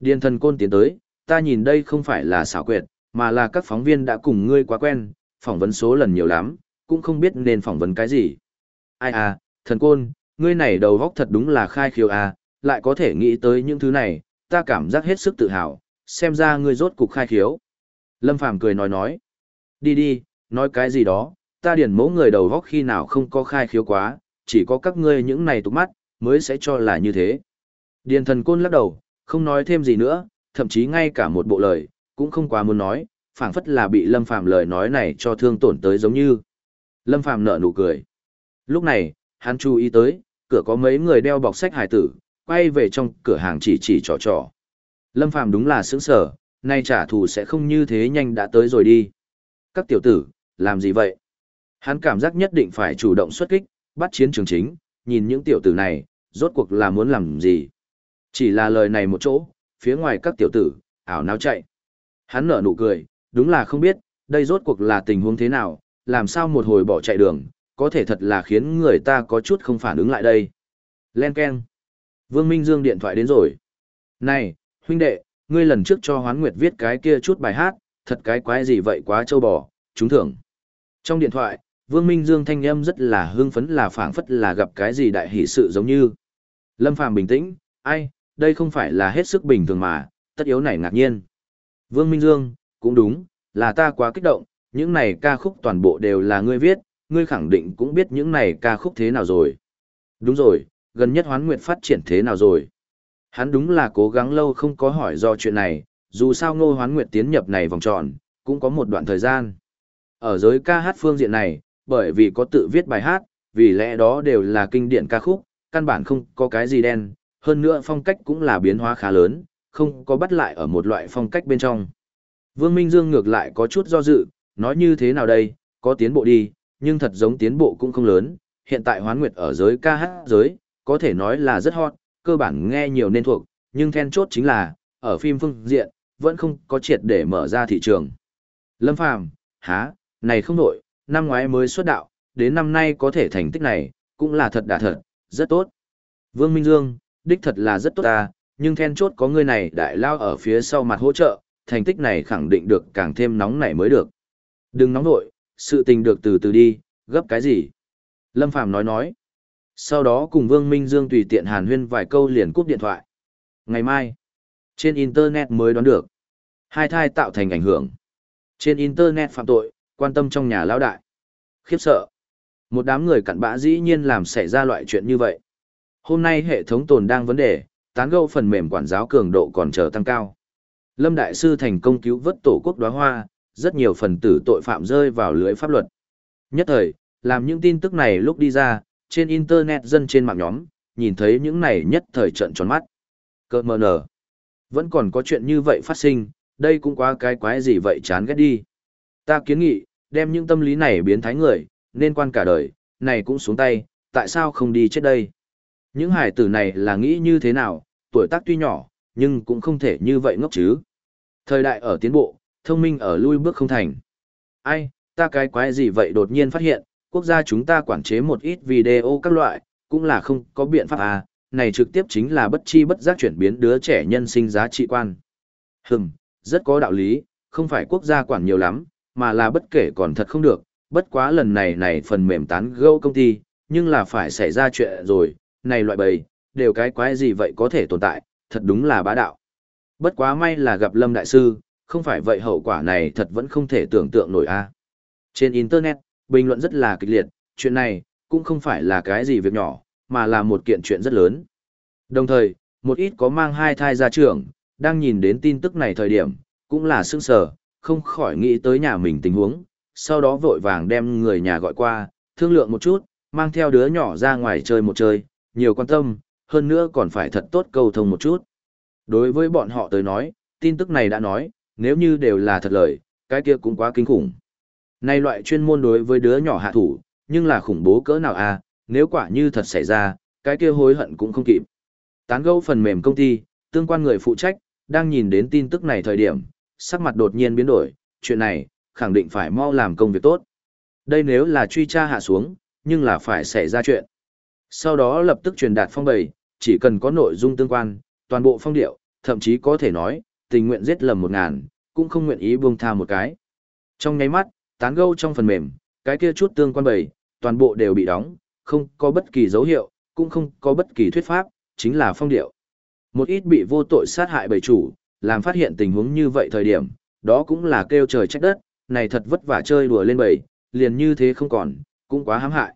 Điền thần côn tiến tới, ta nhìn đây không phải là xảo quyệt, mà là các phóng viên đã cùng ngươi quá quen, phỏng vấn số lần nhiều lắm, cũng không biết nên phỏng vấn cái gì. Ai à, thần côn, ngươi này đầu góc thật đúng là khai khiêu à, lại có thể nghĩ tới những thứ này, ta cảm giác hết sức tự hào, xem ra ngươi rốt cục khai khiếu. Lâm Phàm cười nói nói, đi đi, nói cái gì đó, ta điển mẫu người đầu góc khi nào không có khai khiếu quá, chỉ có các ngươi những này tục mắt, mới sẽ cho là như thế. Điền thần côn lắc đầu, không nói thêm gì nữa, thậm chí ngay cả một bộ lời, cũng không quá muốn nói, phảng phất là bị Lâm Phàm lời nói này cho thương tổn tới giống như. Lâm Phàm nở nụ cười. Lúc này, hắn chú ý tới, cửa có mấy người đeo bọc sách hải tử, quay về trong cửa hàng chỉ chỉ trò trò. Lâm Phàm đúng là sững sở, nay trả thù sẽ không như thế nhanh đã tới rồi đi. Các tiểu tử, làm gì vậy? Hắn cảm giác nhất định phải chủ động xuất kích, bắt chiến trường chính, nhìn những tiểu tử này, rốt cuộc là muốn làm gì. Chỉ là lời này một chỗ, phía ngoài các tiểu tử, ảo náo chạy. Hắn nở nụ cười, đúng là không biết, đây rốt cuộc là tình huống thế nào, làm sao một hồi bỏ chạy đường, có thể thật là khiến người ta có chút không phản ứng lại đây. Len Ken. Vương Minh Dương điện thoại đến rồi. Này, huynh đệ, ngươi lần trước cho Hoán Nguyệt viết cái kia chút bài hát, thật cái quái gì vậy quá châu bò, chúng thưởng. Trong điện thoại, Vương Minh Dương thanh âm rất là hưng phấn là phảng phất là gặp cái gì đại hỷ sự giống như. Lâm Phàm bình tĩnh, ai, đây không phải là hết sức bình thường mà, tất yếu này ngạc nhiên. Vương Minh Dương, cũng đúng, là ta quá kích động, những này ca khúc toàn bộ đều là ngươi viết, ngươi khẳng định cũng biết những này ca khúc thế nào rồi. Đúng rồi, gần nhất hoán nguyệt phát triển thế nào rồi. Hắn đúng là cố gắng lâu không có hỏi do chuyện này, dù sao ngô hoán nguyệt tiến nhập này vòng tròn, cũng có một đoạn thời gian. Ở giới ca hát phương diện này, bởi vì có tự viết bài hát, vì lẽ đó đều là kinh điển ca khúc, căn bản không có cái gì đen, hơn nữa phong cách cũng là biến hóa khá lớn, không có bắt lại ở một loại phong cách bên trong. Vương Minh Dương ngược lại có chút do dự, nói như thế nào đây, có tiến bộ đi, nhưng thật giống tiến bộ cũng không lớn, hiện tại hoán nguyệt ở giới ca hát giới, có thể nói là rất hot, cơ bản nghe nhiều nên thuộc, nhưng then chốt chính là, ở phim phương diện, vẫn không có triệt để mở ra thị trường. Lâm Phàm, há, này không nổi, năm ngoái mới xuất đạo, đến năm nay có thể thành tích này, cũng là thật đã thật, rất tốt. Vương Minh Dương, đích thật là rất tốt ta, nhưng then chốt có người này đại lao ở phía sau mặt hỗ trợ, thành tích này khẳng định được càng thêm nóng nảy mới được. Đừng nóng nổi, sự tình được từ từ đi, gấp cái gì? Lâm Phàm nói nói. Sau đó cùng Vương Minh Dương tùy tiện hàn huyên vài câu liền cúp điện thoại. Ngày mai, trên Internet mới đoán được. Hai thai tạo thành ảnh hưởng. Trên Internet phạm tội, quan tâm trong nhà lão đại. Khiếp sợ. Một đám người cặn bã dĩ nhiên làm xảy ra loại chuyện như vậy. Hôm nay hệ thống tồn đang vấn đề, tán gẫu phần mềm quản giáo cường độ còn chờ tăng cao. Lâm Đại Sư thành công cứu vớt tổ quốc đóa hoa, rất nhiều phần tử tội phạm rơi vào lưới pháp luật. Nhất thời, làm những tin tức này lúc đi ra, trên Internet dân trên mạng nhóm, nhìn thấy những này nhất thời trận tròn mắt. Cơ mờ nở. Vẫn còn có chuyện như vậy phát sinh, đây cũng quá cái quái gì vậy chán ghét đi. Ta kiến nghị, đem những tâm lý này biến thái người, nên quan cả đời, này cũng xuống tay, tại sao không đi chết đây? Những hải tử này là nghĩ như thế nào, tuổi tác tuy nhỏ, nhưng cũng không thể như vậy ngốc chứ. Thời đại ở tiến bộ, thông minh ở lui bước không thành. Ai, ta cái quái gì vậy đột nhiên phát hiện, quốc gia chúng ta quản chế một ít video các loại, cũng là không có biện pháp à, này trực tiếp chính là bất chi bất giác chuyển biến đứa trẻ nhân sinh giá trị quan. Hừm, rất có đạo lý, không phải quốc gia quản nhiều lắm, mà là bất kể còn thật không được, bất quá lần này này phần mềm tán gẫu công ty, nhưng là phải xảy ra chuyện rồi, này loại bầy, đều cái quái gì vậy có thể tồn tại, thật đúng là bá đạo. Bất quá may là gặp Lâm Đại Sư, không phải vậy hậu quả này thật vẫn không thể tưởng tượng nổi a. Trên Internet, bình luận rất là kịch liệt, chuyện này, cũng không phải là cái gì việc nhỏ, mà là một kiện chuyện rất lớn. Đồng thời, một ít có mang hai thai ra trường, đang nhìn đến tin tức này thời điểm, cũng là sững sờ, không khỏi nghĩ tới nhà mình tình huống, sau đó vội vàng đem người nhà gọi qua, thương lượng một chút, mang theo đứa nhỏ ra ngoài chơi một chơi, nhiều quan tâm, hơn nữa còn phải thật tốt cầu thông một chút. Đối với bọn họ tới nói, tin tức này đã nói, nếu như đều là thật lời, cái kia cũng quá kinh khủng. Này loại chuyên môn đối với đứa nhỏ hạ thủ, nhưng là khủng bố cỡ nào à, nếu quả như thật xảy ra, cái kia hối hận cũng không kịp. Tán gẫu phần mềm công ty, tương quan người phụ trách, đang nhìn đến tin tức này thời điểm, sắc mặt đột nhiên biến đổi, chuyện này, khẳng định phải mau làm công việc tốt. Đây nếu là truy tra hạ xuống, nhưng là phải xảy ra chuyện. Sau đó lập tức truyền đạt phong bày, chỉ cần có nội dung tương quan, toàn bộ phong điệu, thậm chí có thể nói, tình nguyện giết lầm một ngàn, cũng không nguyện ý buông tha một cái. Trong nháy mắt, tán gâu trong phần mềm, cái kia chút tương quan bầy toàn bộ đều bị đóng, không có bất kỳ dấu hiệu, cũng không có bất kỳ thuyết pháp, chính là phong điệu. Một ít bị vô tội sát hại bầy chủ, làm phát hiện tình huống như vậy thời điểm, đó cũng là kêu trời trách đất, này thật vất vả chơi đùa lên bầy, liền như thế không còn, cũng quá hãm hại.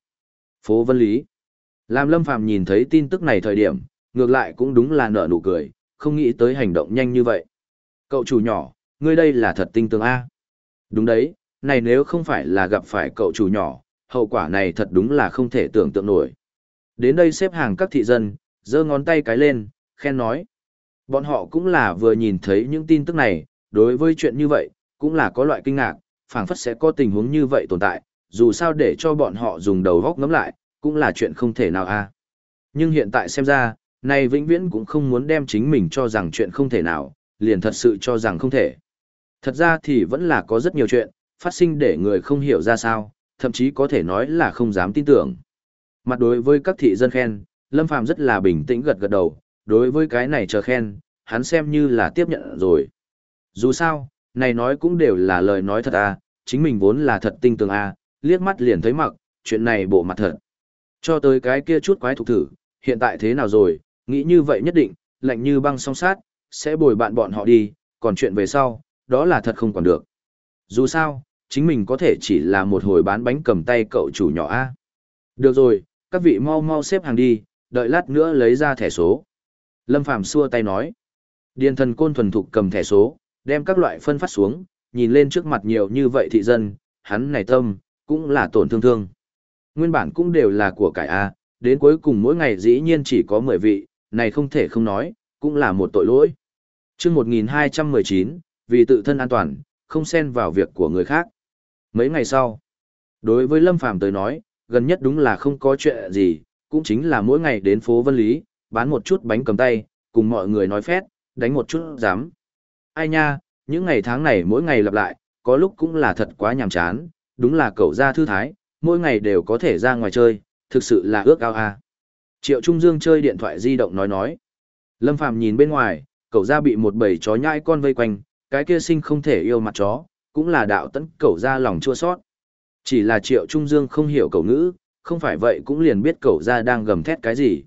Phố Vân Lý Làm Lâm Phàm nhìn thấy tin tức này thời điểm, ngược lại cũng đúng là nở nụ cười, không nghĩ tới hành động nhanh như vậy. Cậu chủ nhỏ, ngươi đây là thật tinh tường A. Đúng đấy, này nếu không phải là gặp phải cậu chủ nhỏ, hậu quả này thật đúng là không thể tưởng tượng nổi. Đến đây xếp hàng các thị dân, giơ ngón tay cái lên, khen nói. Bọn họ cũng là vừa nhìn thấy những tin tức này, đối với chuyện như vậy, cũng là có loại kinh ngạc, phảng phất sẽ có tình huống như vậy tồn tại, dù sao để cho bọn họ dùng đầu góc ngắm lại, cũng là chuyện không thể nào a. Nhưng hiện tại xem ra, này vĩnh viễn cũng không muốn đem chính mình cho rằng chuyện không thể nào, liền thật sự cho rằng không thể. Thật ra thì vẫn là có rất nhiều chuyện, phát sinh để người không hiểu ra sao, thậm chí có thể nói là không dám tin tưởng. Mặt đối với các thị dân khen, Lâm Phàm rất là bình tĩnh gật gật đầu, đối với cái này chờ khen, hắn xem như là tiếp nhận rồi. Dù sao, này nói cũng đều là lời nói thật à, chính mình vốn là thật tinh tường à, liếc mắt liền thấy mặc, chuyện này bộ mặt thật. Cho tới cái kia chút quái thuộc thử, hiện tại thế nào rồi, nghĩ như vậy nhất định, lạnh như băng song sát, sẽ bồi bạn bọn họ đi, còn chuyện về sau, đó là thật không còn được. Dù sao, chính mình có thể chỉ là một hồi bán bánh cầm tay cậu chủ nhỏ A. Được rồi, các vị mau mau xếp hàng đi, đợi lát nữa lấy ra thẻ số. Lâm Phàm xua tay nói. Điền thần côn thuần thục cầm thẻ số, đem các loại phân phát xuống, nhìn lên trước mặt nhiều như vậy thị dân, hắn này tâm, cũng là tổn thương thương. Nguyên bản cũng đều là của cải A, đến cuối cùng mỗi ngày dĩ nhiên chỉ có 10 vị, này không thể không nói, cũng là một tội lỗi. chương 1219, vì tự thân an toàn, không xen vào việc của người khác. Mấy ngày sau, đối với Lâm Phàm tới nói, gần nhất đúng là không có chuyện gì, cũng chính là mỗi ngày đến phố Vân Lý, bán một chút bánh cầm tay, cùng mọi người nói phét, đánh một chút dám. Ai nha, những ngày tháng này mỗi ngày lặp lại, có lúc cũng là thật quá nhàm chán, đúng là cậu ra thư thái, mỗi ngày đều có thể ra ngoài chơi, thực sự là ước ao a. Triệu Trung Dương chơi điện thoại di động nói nói. Lâm Phàm nhìn bên ngoài, cậu ra bị một bầy chó nhãi con vây quanh, cái kia sinh không thể yêu mặt chó, cũng là đạo tấn cẩu ra lòng chua sót. Chỉ là Triệu Trung Dương không hiểu cẩu ngữ, không phải vậy cũng liền biết cẩu ra đang gầm thét cái gì.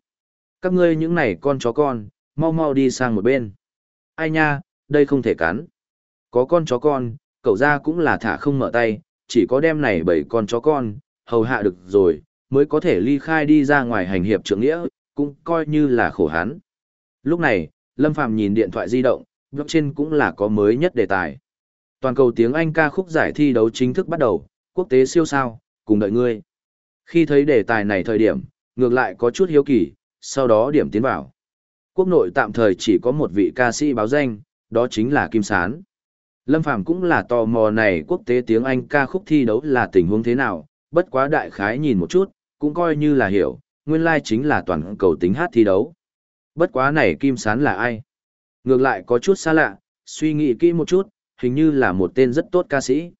Các ngươi những này con chó con, mau mau đi sang một bên. Ai nha, đây không thể cắn. Có con chó con, cậu ra cũng là thả không mở tay, chỉ có đem này bảy con chó con, hầu hạ được rồi, mới có thể ly khai đi ra ngoài hành hiệp trưởng nghĩa, cũng coi như là khổ hắn. Lúc này, Lâm Phàm nhìn điện thoại di động, trên cũng là có mới nhất đề tài. Toàn cầu tiếng Anh ca khúc giải thi đấu chính thức bắt đầu, quốc tế siêu sao, cùng đợi ngươi. Khi thấy đề tài này thời điểm, ngược lại có chút hiếu kỳ, sau đó điểm tiến vào. Quốc nội tạm thời chỉ có một vị ca sĩ báo danh, đó chính là Kim Sán. Lâm Phàm cũng là tò mò này quốc tế tiếng Anh ca khúc thi đấu là tình huống thế nào, bất quá đại khái nhìn một chút, cũng coi như là hiểu, nguyên lai chính là toàn cầu tính hát thi đấu. Bất quá này Kim Sán là ai? Ngược lại có chút xa lạ, suy nghĩ kỹ một chút, hình như là một tên rất tốt ca sĩ.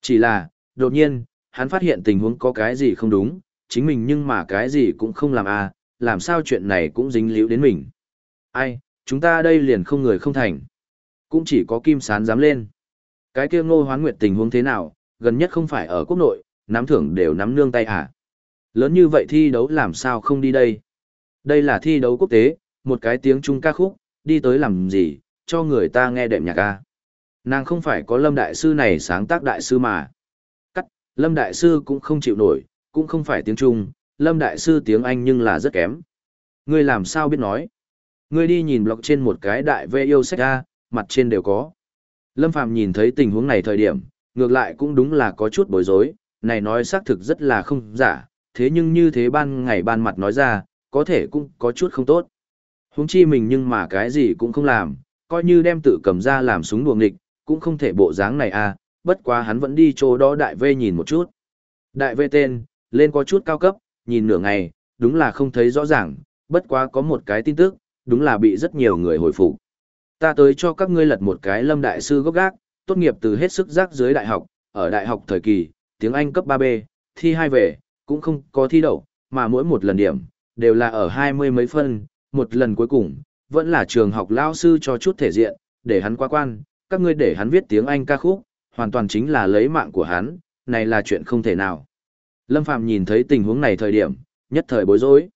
Chỉ là, đột nhiên, hắn phát hiện tình huống có cái gì không đúng, chính mình nhưng mà cái gì cũng không làm à, làm sao chuyện này cũng dính líu đến mình. Ai, chúng ta đây liền không người không thành. Cũng chỉ có Kim Sán dám lên. Cái kia ngô hoán nguyệt tình huống thế nào, gần nhất không phải ở quốc nội, nắm thưởng đều nắm nương tay à. Lớn như vậy thi đấu làm sao không đi đây? Đây là thi đấu quốc tế, một cái tiếng Trung ca khúc, đi tới làm gì, cho người ta nghe đệm nhạc ca. Nàng không phải có lâm đại sư này sáng tác đại sư mà. Cắt, lâm đại sư cũng không chịu nổi, cũng không phải tiếng Trung, lâm đại sư tiếng Anh nhưng là rất kém. Ngươi làm sao biết nói? Ngươi đi nhìn blog trên một cái đại vê yêu sách ra, mặt trên đều có. Lâm Phàm nhìn thấy tình huống này thời điểm, ngược lại cũng đúng là có chút bối rối, này nói xác thực rất là không giả, thế nhưng như thế ban ngày ban mặt nói ra, có thể cũng có chút không tốt. Huống chi mình nhưng mà cái gì cũng không làm, coi như đem tự cầm ra làm súng đuồng nghịch, cũng không thể bộ dáng này à, bất quá hắn vẫn đi chỗ đó đại vê nhìn một chút. Đại vê tên, lên có chút cao cấp, nhìn nửa ngày, đúng là không thấy rõ ràng, bất quá có một cái tin tức, đúng là bị rất nhiều người hồi phục. Ta tới cho các ngươi lật một cái lâm đại sư gốc gác, tốt nghiệp từ hết sức rác dưới đại học, ở đại học thời kỳ, tiếng Anh cấp 3B, thi hai về, cũng không có thi đậu, mà mỗi một lần điểm, đều là ở hai mươi mấy phân, một lần cuối cùng, vẫn là trường học lao sư cho chút thể diện, để hắn qua quan, các ngươi để hắn viết tiếng Anh ca khúc, hoàn toàn chính là lấy mạng của hắn, này là chuyện không thể nào. Lâm Phạm nhìn thấy tình huống này thời điểm, nhất thời bối rối.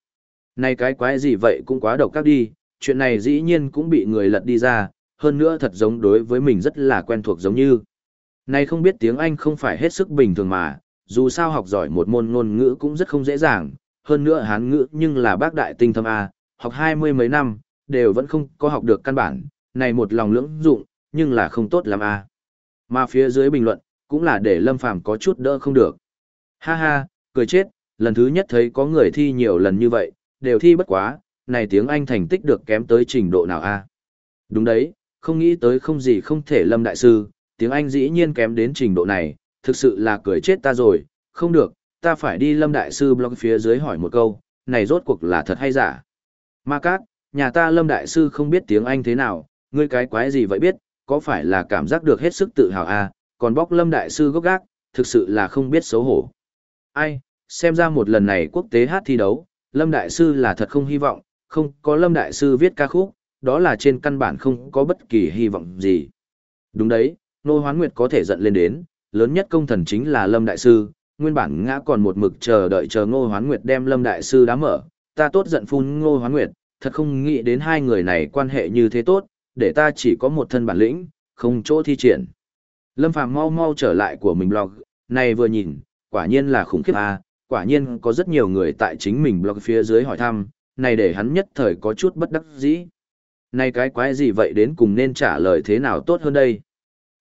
Này cái quái gì vậy cũng quá độc các đi, chuyện này dĩ nhiên cũng bị người lật đi ra, hơn nữa thật giống đối với mình rất là quen thuộc giống như. Này không biết tiếng Anh không phải hết sức bình thường mà, dù sao học giỏi một môn ngôn ngữ cũng rất không dễ dàng, hơn nữa hán ngữ nhưng là bác đại tinh thâm A, học hai mươi mấy năm, đều vẫn không có học được căn bản, này một lòng lưỡng dụng, nhưng là không tốt lắm à? Mà phía dưới bình luận, cũng là để Lâm Phàm có chút đỡ không được. Ha ha, cười chết, lần thứ nhất thấy có người thi nhiều lần như vậy, đều thi bất quá, này tiếng Anh thành tích được kém tới trình độ nào a? Đúng đấy, không nghĩ tới không gì không thể Lâm Đại Sư, tiếng Anh dĩ nhiên kém đến trình độ này, thực sự là cười chết ta rồi, không được, ta phải đi Lâm Đại Sư blog phía dưới hỏi một câu, này rốt cuộc là thật hay giả. Ma Cát, nhà ta Lâm Đại Sư không biết tiếng Anh thế nào, ngươi cái quái gì vậy biết, có phải là cảm giác được hết sức tự hào à, còn bóc Lâm Đại Sư gốc gác, thực sự là không biết xấu hổ. Ai, xem ra một lần này quốc tế hát thi đấu, Lâm Đại Sư là thật không hy vọng, không có Lâm Đại Sư viết ca khúc, đó là trên căn bản không có bất kỳ hy vọng gì. Đúng đấy, Nô Hoán Nguyệt có thể giận lên đến, lớn nhất công thần chính là Lâm Đại Sư, nguyên bản ngã còn một mực chờ đợi chờ Ngô Hoán Nguyệt đem Lâm Đại Sư đá mở, ta tốt giận phun Ngô Hoán Nguyệt, thật không nghĩ đến hai người này quan hệ như thế tốt, để ta chỉ có một thân bản lĩnh, không chỗ thi triển. Lâm Phàm mau mau trở lại của mình blog, này vừa nhìn, quả nhiên là khủng khiếp à, quả nhiên có rất nhiều người tại chính mình blog phía dưới hỏi thăm, này để hắn nhất thời có chút bất đắc dĩ. Này cái quái gì vậy đến cùng nên trả lời thế nào tốt hơn đây?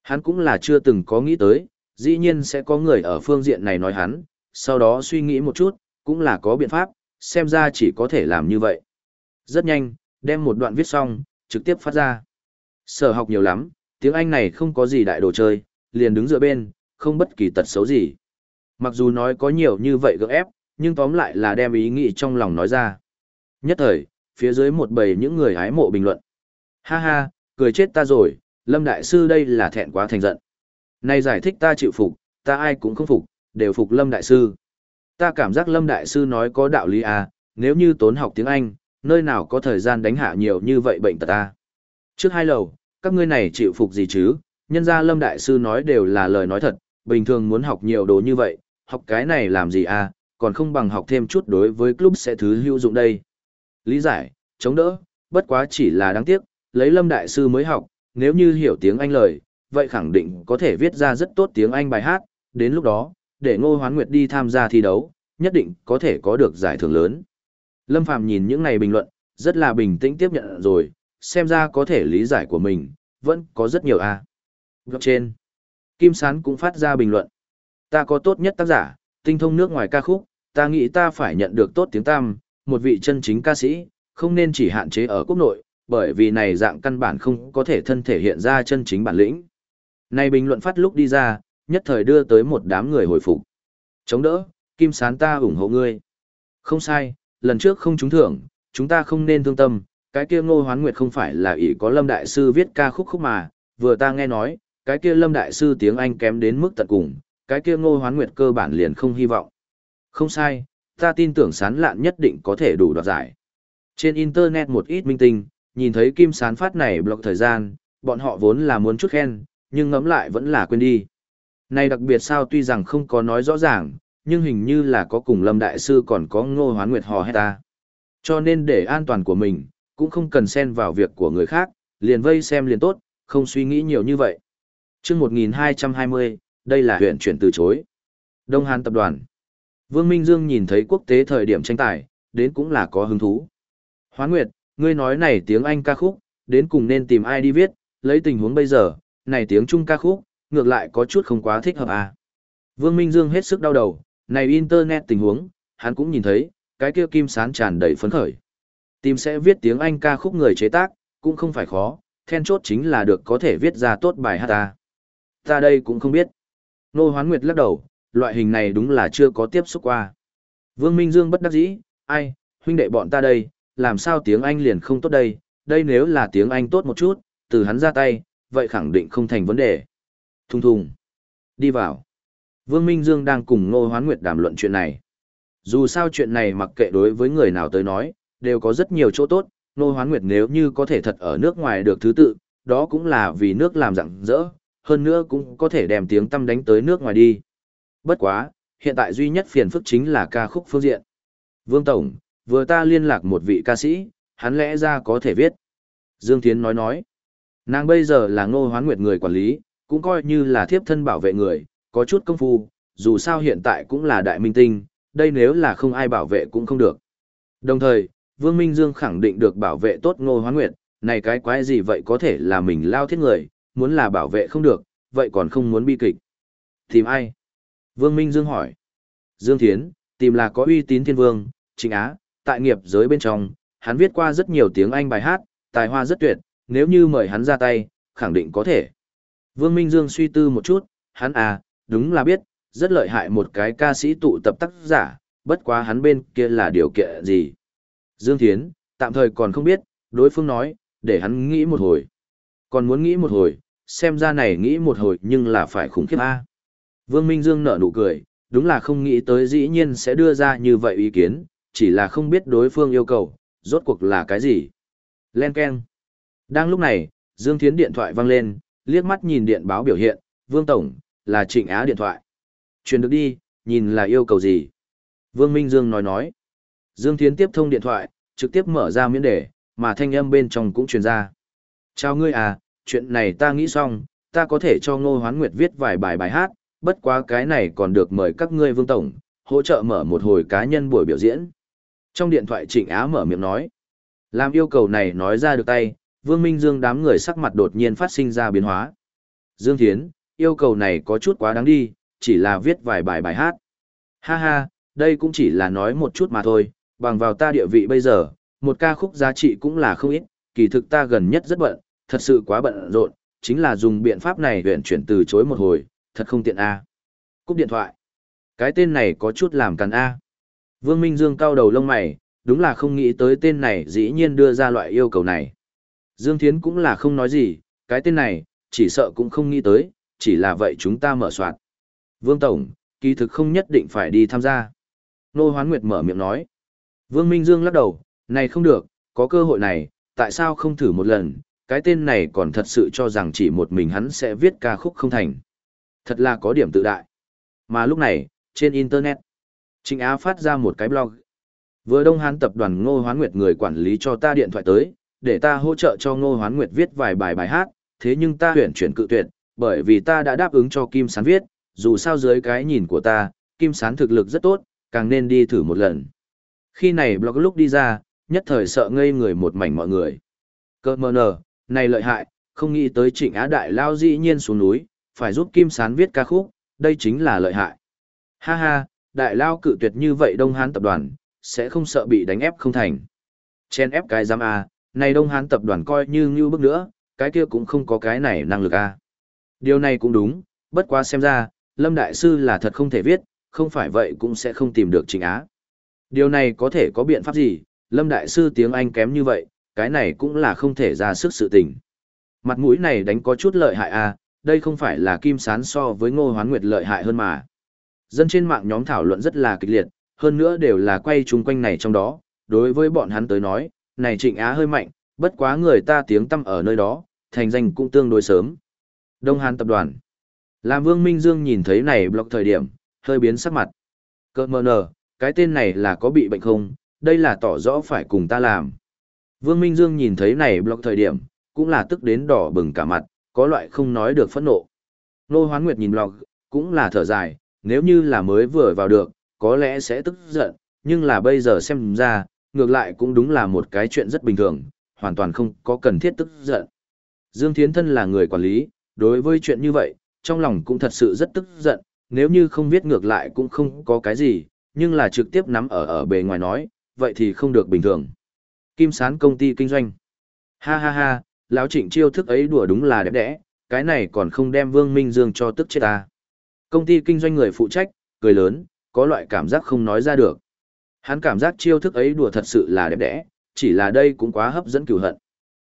Hắn cũng là chưa từng có nghĩ tới, dĩ nhiên sẽ có người ở phương diện này nói hắn, sau đó suy nghĩ một chút, cũng là có biện pháp, xem ra chỉ có thể làm như vậy. Rất nhanh, đem một đoạn viết xong, trực tiếp phát ra. Sở học nhiều lắm, tiếng Anh này không có gì đại đồ chơi, liền đứng dựa bên, không bất kỳ tật xấu gì. Mặc dù nói có nhiều như vậy gỡ ép, nhưng tóm lại là đem ý nghĩ trong lòng nói ra. Nhất thời, phía dưới một bầy những người hái mộ bình luận. Ha ha, cười chết ta rồi, Lâm Đại Sư đây là thẹn quá thành giận. Này giải thích ta chịu phục, ta ai cũng không phục, đều phục Lâm Đại Sư. Ta cảm giác Lâm Đại Sư nói có đạo lý à, nếu như tốn học tiếng Anh, nơi nào có thời gian đánh hạ nhiều như vậy bệnh tật ta. Trước hai lầu, các ngươi này chịu phục gì chứ, nhân ra Lâm Đại Sư nói đều là lời nói thật, bình thường muốn học nhiều đồ như vậy, học cái này làm gì à, còn không bằng học thêm chút đối với club sẽ thứ hữu dụng đây. Lý giải, chống đỡ, bất quá chỉ là đáng tiếc, lấy Lâm Đại Sư mới học, nếu như hiểu tiếng Anh lời, vậy khẳng định có thể viết ra rất tốt tiếng Anh bài hát, đến lúc đó, để Ngô Hoán Nguyệt đi tham gia thi đấu, nhất định có thể có được giải thưởng lớn. Lâm Phàm nhìn những này bình luận, rất là bình tĩnh tiếp nhận rồi, xem ra có thể lý giải của mình, vẫn có rất nhiều a. À. Góc trên, Kim Sán cũng phát ra bình luận. Ta có tốt nhất tác giả, tinh thông nước ngoài ca khúc, ta nghĩ ta phải nhận được tốt tiếng tam, một vị chân chính ca sĩ, không nên chỉ hạn chế ở quốc nội, bởi vì này dạng căn bản không có thể thân thể hiện ra chân chính bản lĩnh. Này bình luận phát lúc đi ra, nhất thời đưa tới một đám người hồi phục. Chống đỡ, Kim Sán ta ủng hộ ngươi. Không sai, lần trước không trúng thưởng, chúng ta không nên thương tâm, cái kia ngô hoán nguyệt không phải là ỷ có lâm đại sư viết ca khúc khúc mà, vừa ta nghe nói, cái kia lâm đại sư tiếng Anh kém đến mức tận cùng, cái kia ngô hoán nguyệt cơ bản liền không hy vọng. Không sai, ta tin tưởng sán lạn nhất định có thể đủ đoạt giải. Trên Internet một ít minh tinh, nhìn thấy kim sán phát này blog thời gian, bọn họ vốn là muốn chút khen, nhưng ngẫm lại vẫn là quên đi. Này đặc biệt sao tuy rằng không có nói rõ ràng, nhưng hình như là có cùng Lâm Đại Sư còn có ngô hoán nguyệt hò hét ta. Cho nên để an toàn của mình, cũng không cần xen vào việc của người khác, liền vây xem liền tốt, không suy nghĩ nhiều như vậy. chương 1220, đây là huyện chuyển từ chối. Đông Hàn Tập đoàn. Vương Minh Dương nhìn thấy quốc tế thời điểm tranh tài, đến cũng là có hứng thú. Hoán Nguyệt, ngươi nói này tiếng Anh ca khúc, đến cùng nên tìm ai đi viết, lấy tình huống bây giờ, này tiếng Trung ca khúc, ngược lại có chút không quá thích hợp à. Vương Minh Dương hết sức đau đầu, này Internet tình huống, hắn cũng nhìn thấy, cái kia kim sán tràn đầy phấn khởi. Tìm sẽ viết tiếng Anh ca khúc người chế tác, cũng không phải khó, then chốt chính là được có thể viết ra tốt bài hát ta. Ta đây cũng không biết. Nô Hoán Nguyệt lắc đầu, loại hình này đúng là chưa có tiếp xúc qua. Vương Minh Dương bất đắc dĩ, ai, huynh đệ bọn ta đây, làm sao tiếng Anh liền không tốt đây, đây nếu là tiếng Anh tốt một chút, từ hắn ra tay, vậy khẳng định không thành vấn đề. Thùng thùng. Đi vào. Vương Minh Dương đang cùng Ngô Hoán Nguyệt đàm luận chuyện này. Dù sao chuyện này mặc kệ đối với người nào tới nói, đều có rất nhiều chỗ tốt, Ngô Hoán Nguyệt nếu như có thể thật ở nước ngoài được thứ tự, đó cũng là vì nước làm rạng rỡ, hơn nữa cũng có thể đem tiếng tâm đánh tới nước ngoài đi. Bất quá, hiện tại duy nhất phiền phức chính là ca khúc phương diện. Vương Tổng, vừa ta liên lạc một vị ca sĩ, hắn lẽ ra có thể viết. Dương Thiến nói nói, nàng bây giờ là ngô hoán nguyệt người quản lý, cũng coi như là thiếp thân bảo vệ người, có chút công phu, dù sao hiện tại cũng là đại minh tinh, đây nếu là không ai bảo vệ cũng không được. Đồng thời, Vương Minh Dương khẳng định được bảo vệ tốt ngô hoán nguyệt, này cái quái gì vậy có thể là mình lao thiết người, muốn là bảo vệ không được, vậy còn không muốn bi kịch. Tìm ai? Vương Minh Dương hỏi. Dương Thiến, tìm là có uy tín thiên vương, Trịnh Á, tại nghiệp giới bên trong, hắn viết qua rất nhiều tiếng Anh bài hát, tài hoa rất tuyệt, nếu như mời hắn ra tay, khẳng định có thể. Vương Minh Dương suy tư một chút, hắn à, đúng là biết, rất lợi hại một cái ca sĩ tụ tập tác giả, bất quá hắn bên kia là điều kiện gì. Dương Thiến, tạm thời còn không biết, đối phương nói, để hắn nghĩ một hồi. Còn muốn nghĩ một hồi, xem ra này nghĩ một hồi nhưng là phải khủng khiếp a. Vương Minh Dương nở nụ cười, đúng là không nghĩ tới dĩ nhiên sẽ đưa ra như vậy ý kiến, chỉ là không biết đối phương yêu cầu, rốt cuộc là cái gì. Len Ken. Đang lúc này, Dương Thiến điện thoại vang lên, liếc mắt nhìn điện báo biểu hiện, Vương Tổng, là Trịnh Á điện thoại. Truyền được đi, nhìn là yêu cầu gì? Vương Minh Dương nói nói. Dương Thiến tiếp thông điện thoại, trực tiếp mở ra miễn đề, mà thanh âm bên trong cũng truyền ra. Chào ngươi à, chuyện này ta nghĩ xong, ta có thể cho Ngô Hoán Nguyệt viết vài bài bài hát, bất quá cái này còn được mời các ngươi Vương Tổng, hỗ trợ mở một hồi cá nhân buổi biểu diễn. Trong điện thoại Trịnh Á mở miệng nói. Làm yêu cầu này nói ra được tay, Vương Minh Dương đám người sắc mặt đột nhiên phát sinh ra biến hóa. Dương Thiến, yêu cầu này có chút quá đáng đi, chỉ là viết vài bài bài hát. Ha ha, đây cũng chỉ là nói một chút mà thôi, bằng vào ta địa vị bây giờ, một ca khúc giá trị cũng là không ít, kỳ thực ta gần nhất rất bận, thật sự quá bận rộn, chính là dùng biện pháp này huyện chuyển từ chối một hồi, thật không tiện a. Cúp điện thoại. Cái tên này có chút làm cắn a. Vương Minh Dương cao đầu lông mày, đúng là không nghĩ tới tên này dĩ nhiên đưa ra loại yêu cầu này. Dương Thiến cũng là không nói gì, cái tên này, chỉ sợ cũng không nghĩ tới, chỉ là vậy chúng ta mở soạn. Vương Tổng, kỳ thực không nhất định phải đi tham gia. Nô Hoán Nguyệt mở miệng nói. Vương Minh Dương lắc đầu, này không được, có cơ hội này, tại sao không thử một lần, cái tên này còn thật sự cho rằng chỉ một mình hắn sẽ viết ca khúc không thành. Thật là có điểm tự đại. Mà lúc này, trên Internet, Trịnh Á phát ra một cái blog. Vừa Đông Hán tập đoàn Ngô Hoán Nguyệt người quản lý cho ta điện thoại tới, để ta hỗ trợ cho Ngô Hoán Nguyệt viết vài bài bài hát, thế nhưng ta tuyển chuyển cự tuyệt, bởi vì ta đã đáp ứng cho Kim Sán viết, dù sao dưới cái nhìn của ta, Kim Sán thực lực rất tốt, càng nên đi thử một lần. Khi này blog lúc đi ra, nhất thời sợ ngây người một mảnh mọi người. Cơ mờ nờ, này lợi hại, không nghĩ tới trịnh á đại lao dĩ nhiên xuống núi, phải giúp Kim Sán viết ca khúc, đây chính là lợi hại. Ha ha, đại lao cự tuyệt như vậy Đông Hán tập đoàn, sẽ không sợ bị đánh ép không thành. Chen ép cái giam A, này Đông Hán tập đoàn coi như như bước nữa, cái kia cũng không có cái này năng lực A. Điều này cũng đúng, bất quá xem ra, Lâm Đại Sư là thật không thể viết, không phải vậy cũng sẽ không tìm được Trịnh Á. Điều này có thể có biện pháp gì, Lâm Đại Sư tiếng Anh kém như vậy, cái này cũng là không thể ra sức sự tình. Mặt mũi này đánh có chút lợi hại à, đây không phải là kim sán so với ngô hoán nguyệt lợi hại hơn mà. Dân trên mạng nhóm thảo luận rất là kịch liệt, hơn nữa đều là quay chung quanh này trong đó, đối với bọn hắn tới nói, này trịnh á hơi mạnh, bất quá người ta tiếng tâm ở nơi đó, thành danh cũng tương đối sớm. Đông Hán tập đoàn. Làm Vương Minh Dương nhìn thấy này block thời điểm, hơi biến sắc mặt. Cơ mờ nở, cái tên này là có bị bệnh không, đây là tỏ rõ phải cùng ta làm. Vương Minh Dương nhìn thấy này block thời điểm, cũng là tức đến đỏ bừng cả mặt, có loại không nói được phẫn nộ. Nô Hoán Nguyệt nhìn block, cũng là thở dài, nếu như là mới vừa vào được, có lẽ sẽ tức giận, nhưng là bây giờ xem ra, ngược lại cũng đúng là một cái chuyện rất bình thường, hoàn toàn không có cần thiết tức giận. Dương Thiến Thân là người quản lý, đối với chuyện như vậy, trong lòng cũng thật sự rất tức giận, nếu như không biết ngược lại cũng không có cái gì, nhưng là trực tiếp nắm ở ở bề ngoài nói, vậy thì không được bình thường. Kim sán công ty kinh doanh. Ha ha ha, lão trịnh chiêu thức ấy đùa đúng là đẹp đẽ, cái này còn không đem Vương Minh Dương cho tức chết ta. Công ty kinh doanh người phụ trách, cười lớn, có loại cảm giác không nói ra được. Hắn cảm giác chiêu thức ấy đùa thật sự là đẹp đẽ, chỉ là đây cũng quá hấp dẫn cửu hận.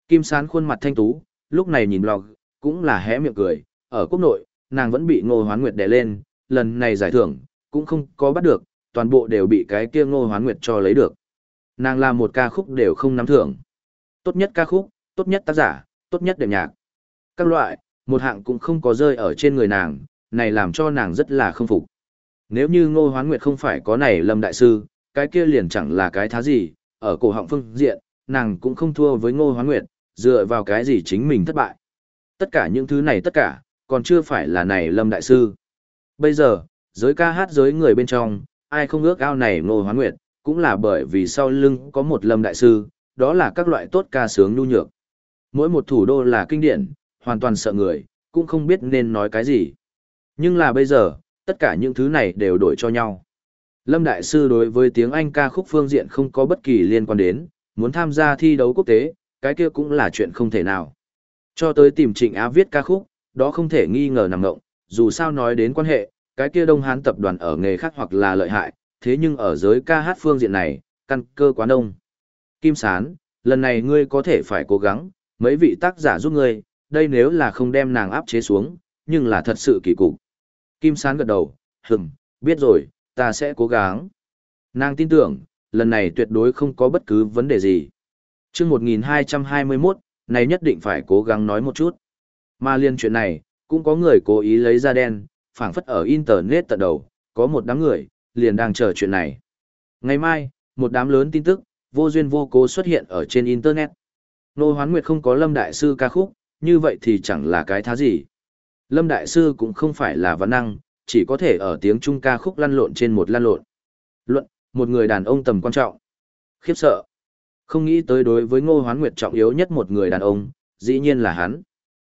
Kim sán khuôn mặt thanh tú, lúc này nhìn log, cũng là hé miệng cười, ở quốc nội, nàng vẫn bị ngô hoán nguyệt đè lên, lần này giải thưởng, cũng không có bắt được, toàn bộ đều bị cái kia ngô hoán nguyệt cho lấy được. Nàng làm một ca khúc đều không nắm thưởng. Tốt nhất ca khúc, tốt nhất tác giả, tốt nhất đệm nhạc. Các loại, một hạng cũng không có rơi ở trên người nàng, này làm cho nàng rất là không phục. Nếu như ngô hoán nguyệt không phải có này lâm đại sư, cái kia liền chẳng là cái thá gì, ở cổ họng phương diện, nàng cũng không thua với ngô hoán nguyệt, dựa vào cái gì chính mình thất bại. Tất cả những thứ này tất cả, còn chưa phải là này lâm đại sư. Bây giờ, giới ca hát giới người bên trong, ai không ước ao này ngô hoán nguyệt, cũng là bởi vì sau lưng có một lâm đại sư, đó là các loại tốt ca sướng nhu nhược. Mỗi một thủ đô là kinh điển, hoàn toàn sợ người, cũng không biết nên nói cái gì. Nhưng là bây giờ, tất cả những thứ này đều đổi cho nhau. Lâm Đại Sư đối với tiếng Anh ca khúc phương diện không có bất kỳ liên quan đến, muốn tham gia thi đấu quốc tế, cái kia cũng là chuyện không thể nào. Cho tới tìm Trịnh Á viết ca khúc, đó không thể nghi ngờ nằm ngộng, dù sao nói đến quan hệ, cái kia Đông Hán tập đoàn ở nghề khác hoặc là lợi hại, thế nhưng ở giới ca hát phương diện này, căn cơ quá đông. Kim Sán, lần này ngươi có thể phải cố gắng, mấy vị tác giả giúp ngươi, đây nếu là không đem nàng áp chế xuống, nhưng là thật sự kỳ cục. Kim Sán gật đầu, hừm, biết rồi, ta sẽ cố gắng. Nàng tin tưởng, lần này tuyệt đối không có bất cứ vấn đề gì. Trước 1221, này nhất định phải cố gắng nói một chút. Mà liên chuyện này, cũng có người cố ý lấy ra đen, phảng phất ở Internet tận đầu, có một đám người, liền đang chờ chuyện này. Ngày mai, một đám lớn tin tức, vô duyên vô cố xuất hiện ở trên Internet. Nô Hoán Nguyệt không có Lâm Đại Sư ca khúc, như vậy thì chẳng là cái thá gì. Lâm Đại Sư cũng không phải là văn năng, chỉ có thể ở tiếng Trung ca khúc lăn lộn trên một lăn lộn. Luận, một người đàn ông tầm quan trọng. Khiếp sợ. Không nghĩ tới đối với Ngô Hoán Nguyệt trọng yếu nhất một người đàn ông, dĩ nhiên là hắn.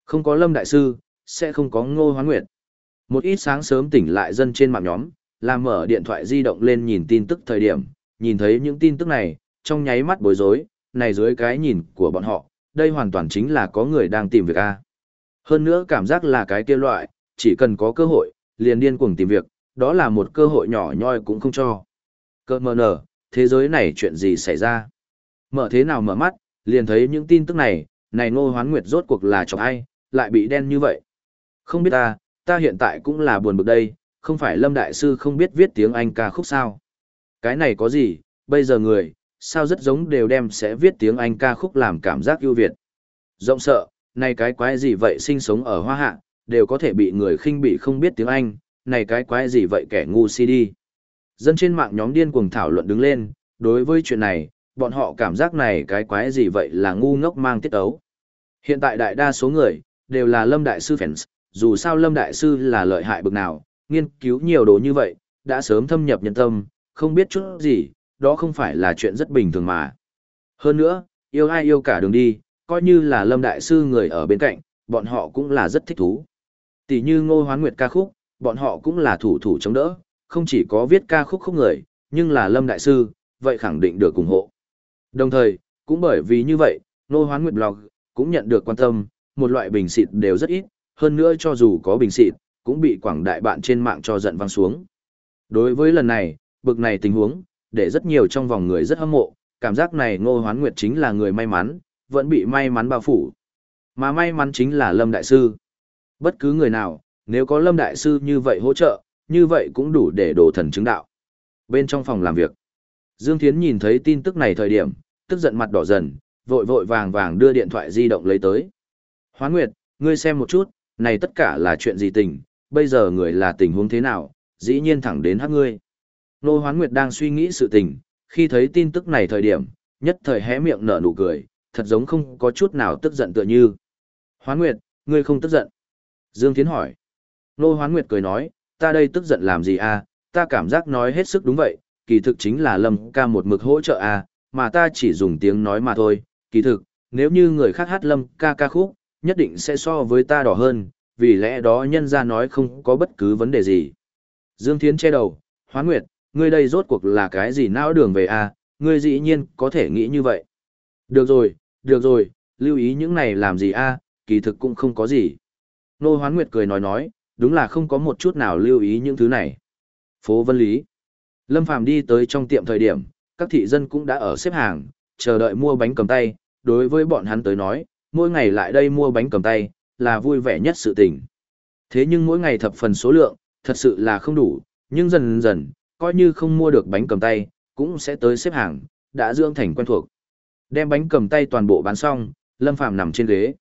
Không có Lâm Đại Sư, sẽ không có Ngô Hoán Nguyệt. Một ít sáng sớm tỉnh lại dân trên mạng nhóm, làm mở điện thoại di động lên nhìn tin tức thời điểm, nhìn thấy những tin tức này, trong nháy mắt bối rối, này dưới cái nhìn của bọn họ, đây hoàn toàn chính là có người đang tìm việc A. Hơn nữa cảm giác là cái kia loại, chỉ cần có cơ hội, liền điên cuồng tìm việc, đó là một cơ hội nhỏ nhoi cũng không cho. Cơ mờ nở, thế giới này chuyện gì xảy ra? Mở thế nào mở mắt, liền thấy những tin tức này, này ngô hoán nguyệt rốt cuộc là chọc ai, lại bị đen như vậy. Không biết ta, ta hiện tại cũng là buồn bực đây, không phải Lâm Đại Sư không biết viết tiếng Anh ca khúc sao. Cái này có gì, bây giờ người, sao rất giống đều đem sẽ viết tiếng Anh ca khúc làm cảm giác ưu việt. Rộng sợ, này cái quái gì vậy sinh sống ở hoa hạ, đều có thể bị người khinh bị không biết tiếng Anh, này cái quái gì vậy kẻ ngu si đi. Dân trên mạng nhóm điên cuồng thảo luận đứng lên, đối với chuyện này, bọn họ cảm giác này cái quái gì vậy là ngu ngốc mang tiết ấu. Hiện tại đại đa số người, đều là Lâm Đại Sư fans, dù sao Lâm Đại Sư là lợi hại bực nào, nghiên cứu nhiều đồ như vậy, đã sớm thâm nhập nhân tâm, không biết chút gì, đó không phải là chuyện rất bình thường mà. Hơn nữa, yêu ai yêu cả đường đi, coi như là Lâm Đại Sư người ở bên cạnh, bọn họ cũng là rất thích thú. Tỷ như Ngô Hoán Nguyệt ca khúc, bọn họ cũng là thủ thủ chống đỡ, không chỉ có viết ca khúc khúc người, nhưng là Lâm Đại Sư, vậy khẳng định được ủng hộ. Đồng thời, cũng bởi vì như vậy, Ngô Hoán Nguyệt blog cũng nhận được quan tâm, một loại bình xịt đều rất ít, hơn nữa cho dù có bình xịt, cũng bị quảng đại bạn trên mạng cho giận văng xuống. Đối với lần này, bực này tình huống, để rất nhiều trong vòng người rất hâm mộ, cảm giác này Ngô Hoán Nguyệt chính là người may mắn, vẫn bị may mắn bao phủ. Mà may mắn chính là Lâm Đại Sư. Bất cứ người nào, nếu có Lâm Đại Sư như vậy hỗ trợ, như vậy cũng đủ để đổ thần chứng đạo. Bên trong phòng làm việc, Dương Thiến nhìn thấy tin tức này thời điểm, tức giận mặt đỏ dần, vội vội vàng vàng đưa điện thoại di động lấy tới. Hoán Nguyệt, ngươi xem một chút, này tất cả là chuyện gì tình, bây giờ người là tình huống thế nào, dĩ nhiên thẳng đến hát ngươi. Nô Hoán Nguyệt đang suy nghĩ sự tình, khi thấy tin tức này thời điểm, nhất thời hé miệng nở nụ cười, thật giống không có chút nào tức giận tựa như. Hoán Nguyệt, ngươi không tức giận. Dương Thiến hỏi. Nô Hoán Nguyệt cười nói, ta đây tức giận làm gì à, ta cảm giác nói hết sức đúng vậy, kỳ thực chính là Lâm ca một mực hỗ trợ à, mà ta chỉ dùng tiếng nói mà thôi, kỳ thực, nếu như người khác hát Lâm ca ca khúc, nhất định sẽ so với ta đỏ hơn, vì lẽ đó nhân ra nói không có bất cứ vấn đề gì. Dương Thiến che đầu, Hoán Nguyệt, ngươi đây rốt cuộc là cái gì não đường về à, ngươi dĩ nhiên có thể nghĩ như vậy. Được rồi, được rồi, lưu ý những này làm gì a kỳ thực cũng không có gì. Nô Hoán Nguyệt cười nói nói, đúng là không có một chút nào lưu ý những thứ này. Phố Vân Lý. Lâm Phàm đi tới trong tiệm thời điểm, các thị dân cũng đã ở xếp hàng, chờ đợi mua bánh cầm tay, đối với bọn hắn tới nói, mỗi ngày lại đây mua bánh cầm tay, là vui vẻ nhất sự tình. Thế nhưng mỗi ngày thập phần số lượng, thật sự là không đủ, nhưng dần dần, coi như không mua được bánh cầm tay, cũng sẽ tới xếp hàng, đã dưỡng thành quen thuộc. Đem bánh cầm tay toàn bộ bán xong, Lâm Phàm nằm trên ghế.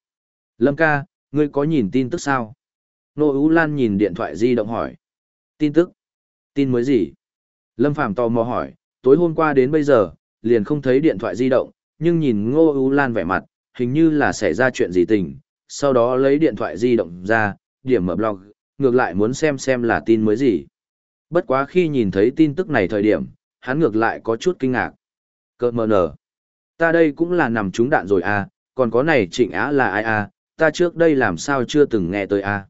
Lâm ca, ngươi có nhìn tin tức sao? Nô Ú Lan nhìn điện thoại di động hỏi. Tin tức? Tin mới gì? Lâm Phàm tò mò hỏi, tối hôm qua đến bây giờ, liền không thấy điện thoại di động, nhưng nhìn Ngô Ú Lan vẻ mặt, hình như là xảy ra chuyện gì tình, sau đó lấy điện thoại di động ra, điểm mở blog, ngược lại muốn xem xem là tin mới gì. Bất quá khi nhìn thấy tin tức này thời điểm, hắn ngược lại có chút kinh ngạc. Cơ mờ nở. Ta đây cũng là nằm trúng đạn rồi à, còn có này trịnh á là ai à, ta trước đây làm sao chưa từng nghe tới à.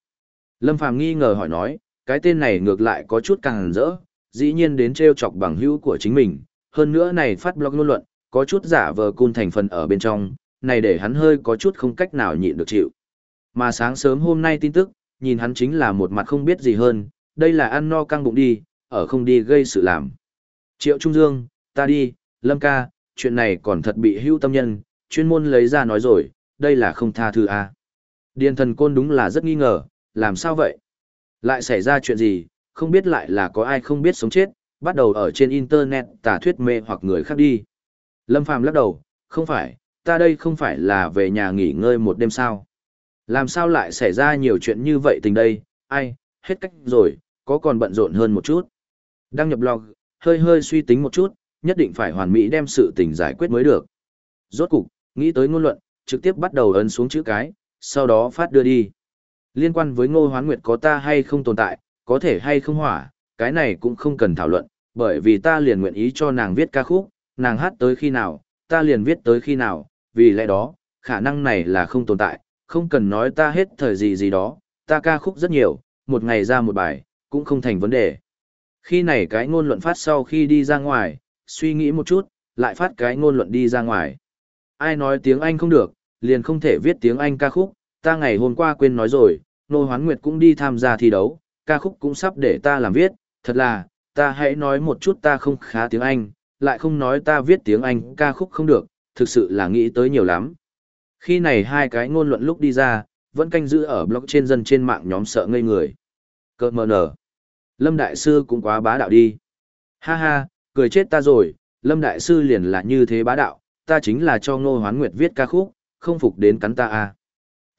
Lâm Phàm nghi ngờ hỏi nói, cái tên này ngược lại có chút càng rỡ, dĩ nhiên đến treo chọc bằng hữu của chính mình, hơn nữa này phát blog ngôn luận, có chút giả vờ cun thành phần ở bên trong, này để hắn hơi có chút không cách nào nhịn được chịu. Mà sáng sớm hôm nay tin tức, nhìn hắn chính là một mặt không biết gì hơn, đây là ăn no căng bụng đi, ở không đi gây sự làm. Triệu Trung Dương, ta đi, Lâm ca, chuyện này còn thật bị hưu tâm nhân, chuyên môn lấy ra nói rồi, đây là không tha thứ a. Điền thần côn đúng là rất nghi ngờ, làm sao vậy? Lại xảy ra chuyện gì, không biết lại là có ai không biết sống chết, bắt đầu ở trên internet tả thuyết mê hoặc người khác đi. Lâm Phàm lắc đầu, không phải, ta đây không phải là về nhà nghỉ ngơi một đêm sao. Làm sao lại xảy ra nhiều chuyện như vậy tình đây, ai, hết cách rồi, có còn bận rộn hơn một chút. Đăng nhập blog, hơi hơi suy tính một chút, nhất định phải hoàn mỹ đem sự tình giải quyết mới được. Rốt cục, nghĩ tới ngôn luận, trực tiếp bắt đầu ấn xuống chữ cái, sau đó phát đưa đi. Liên quan với Ngô Hoán Nguyệt có ta hay không tồn tại, có thể hay không hỏa, cái này cũng không cần thảo luận, bởi vì ta liền nguyện ý cho nàng viết ca khúc, nàng hát tới khi nào, ta liền viết tới khi nào, vì lẽ đó, khả năng này là không tồn tại, không cần nói ta hết thời gì gì đó, ta ca khúc rất nhiều, một ngày ra một bài, cũng không thành vấn đề. Khi này cái ngôn luận phát sau khi đi ra ngoài, suy nghĩ một chút, lại phát cái ngôn luận đi ra ngoài. Ai nói tiếng Anh không được, liền không thể viết tiếng Anh ca khúc, ta ngày hôm qua quên nói rồi, Nô Hoán Nguyệt cũng đi tham gia thi đấu, ca khúc cũng sắp để ta làm viết, thật là, ta hãy nói một chút ta không khá tiếng Anh, lại không nói ta viết tiếng Anh ca khúc không được, thực sự là nghĩ tới nhiều lắm. Khi này hai cái ngôn luận lúc đi ra, vẫn canh giữ ở blog trên dân trên mạng nhóm sợ ngây người. Cơ mờ nở. Lâm Đại Sư cũng quá bá đạo đi. Ha ha, cười chết ta rồi, Lâm Đại Sư liền là như thế bá đạo, ta chính là cho Ngô Hoán Nguyệt viết ca khúc, không phục đến cắn ta à.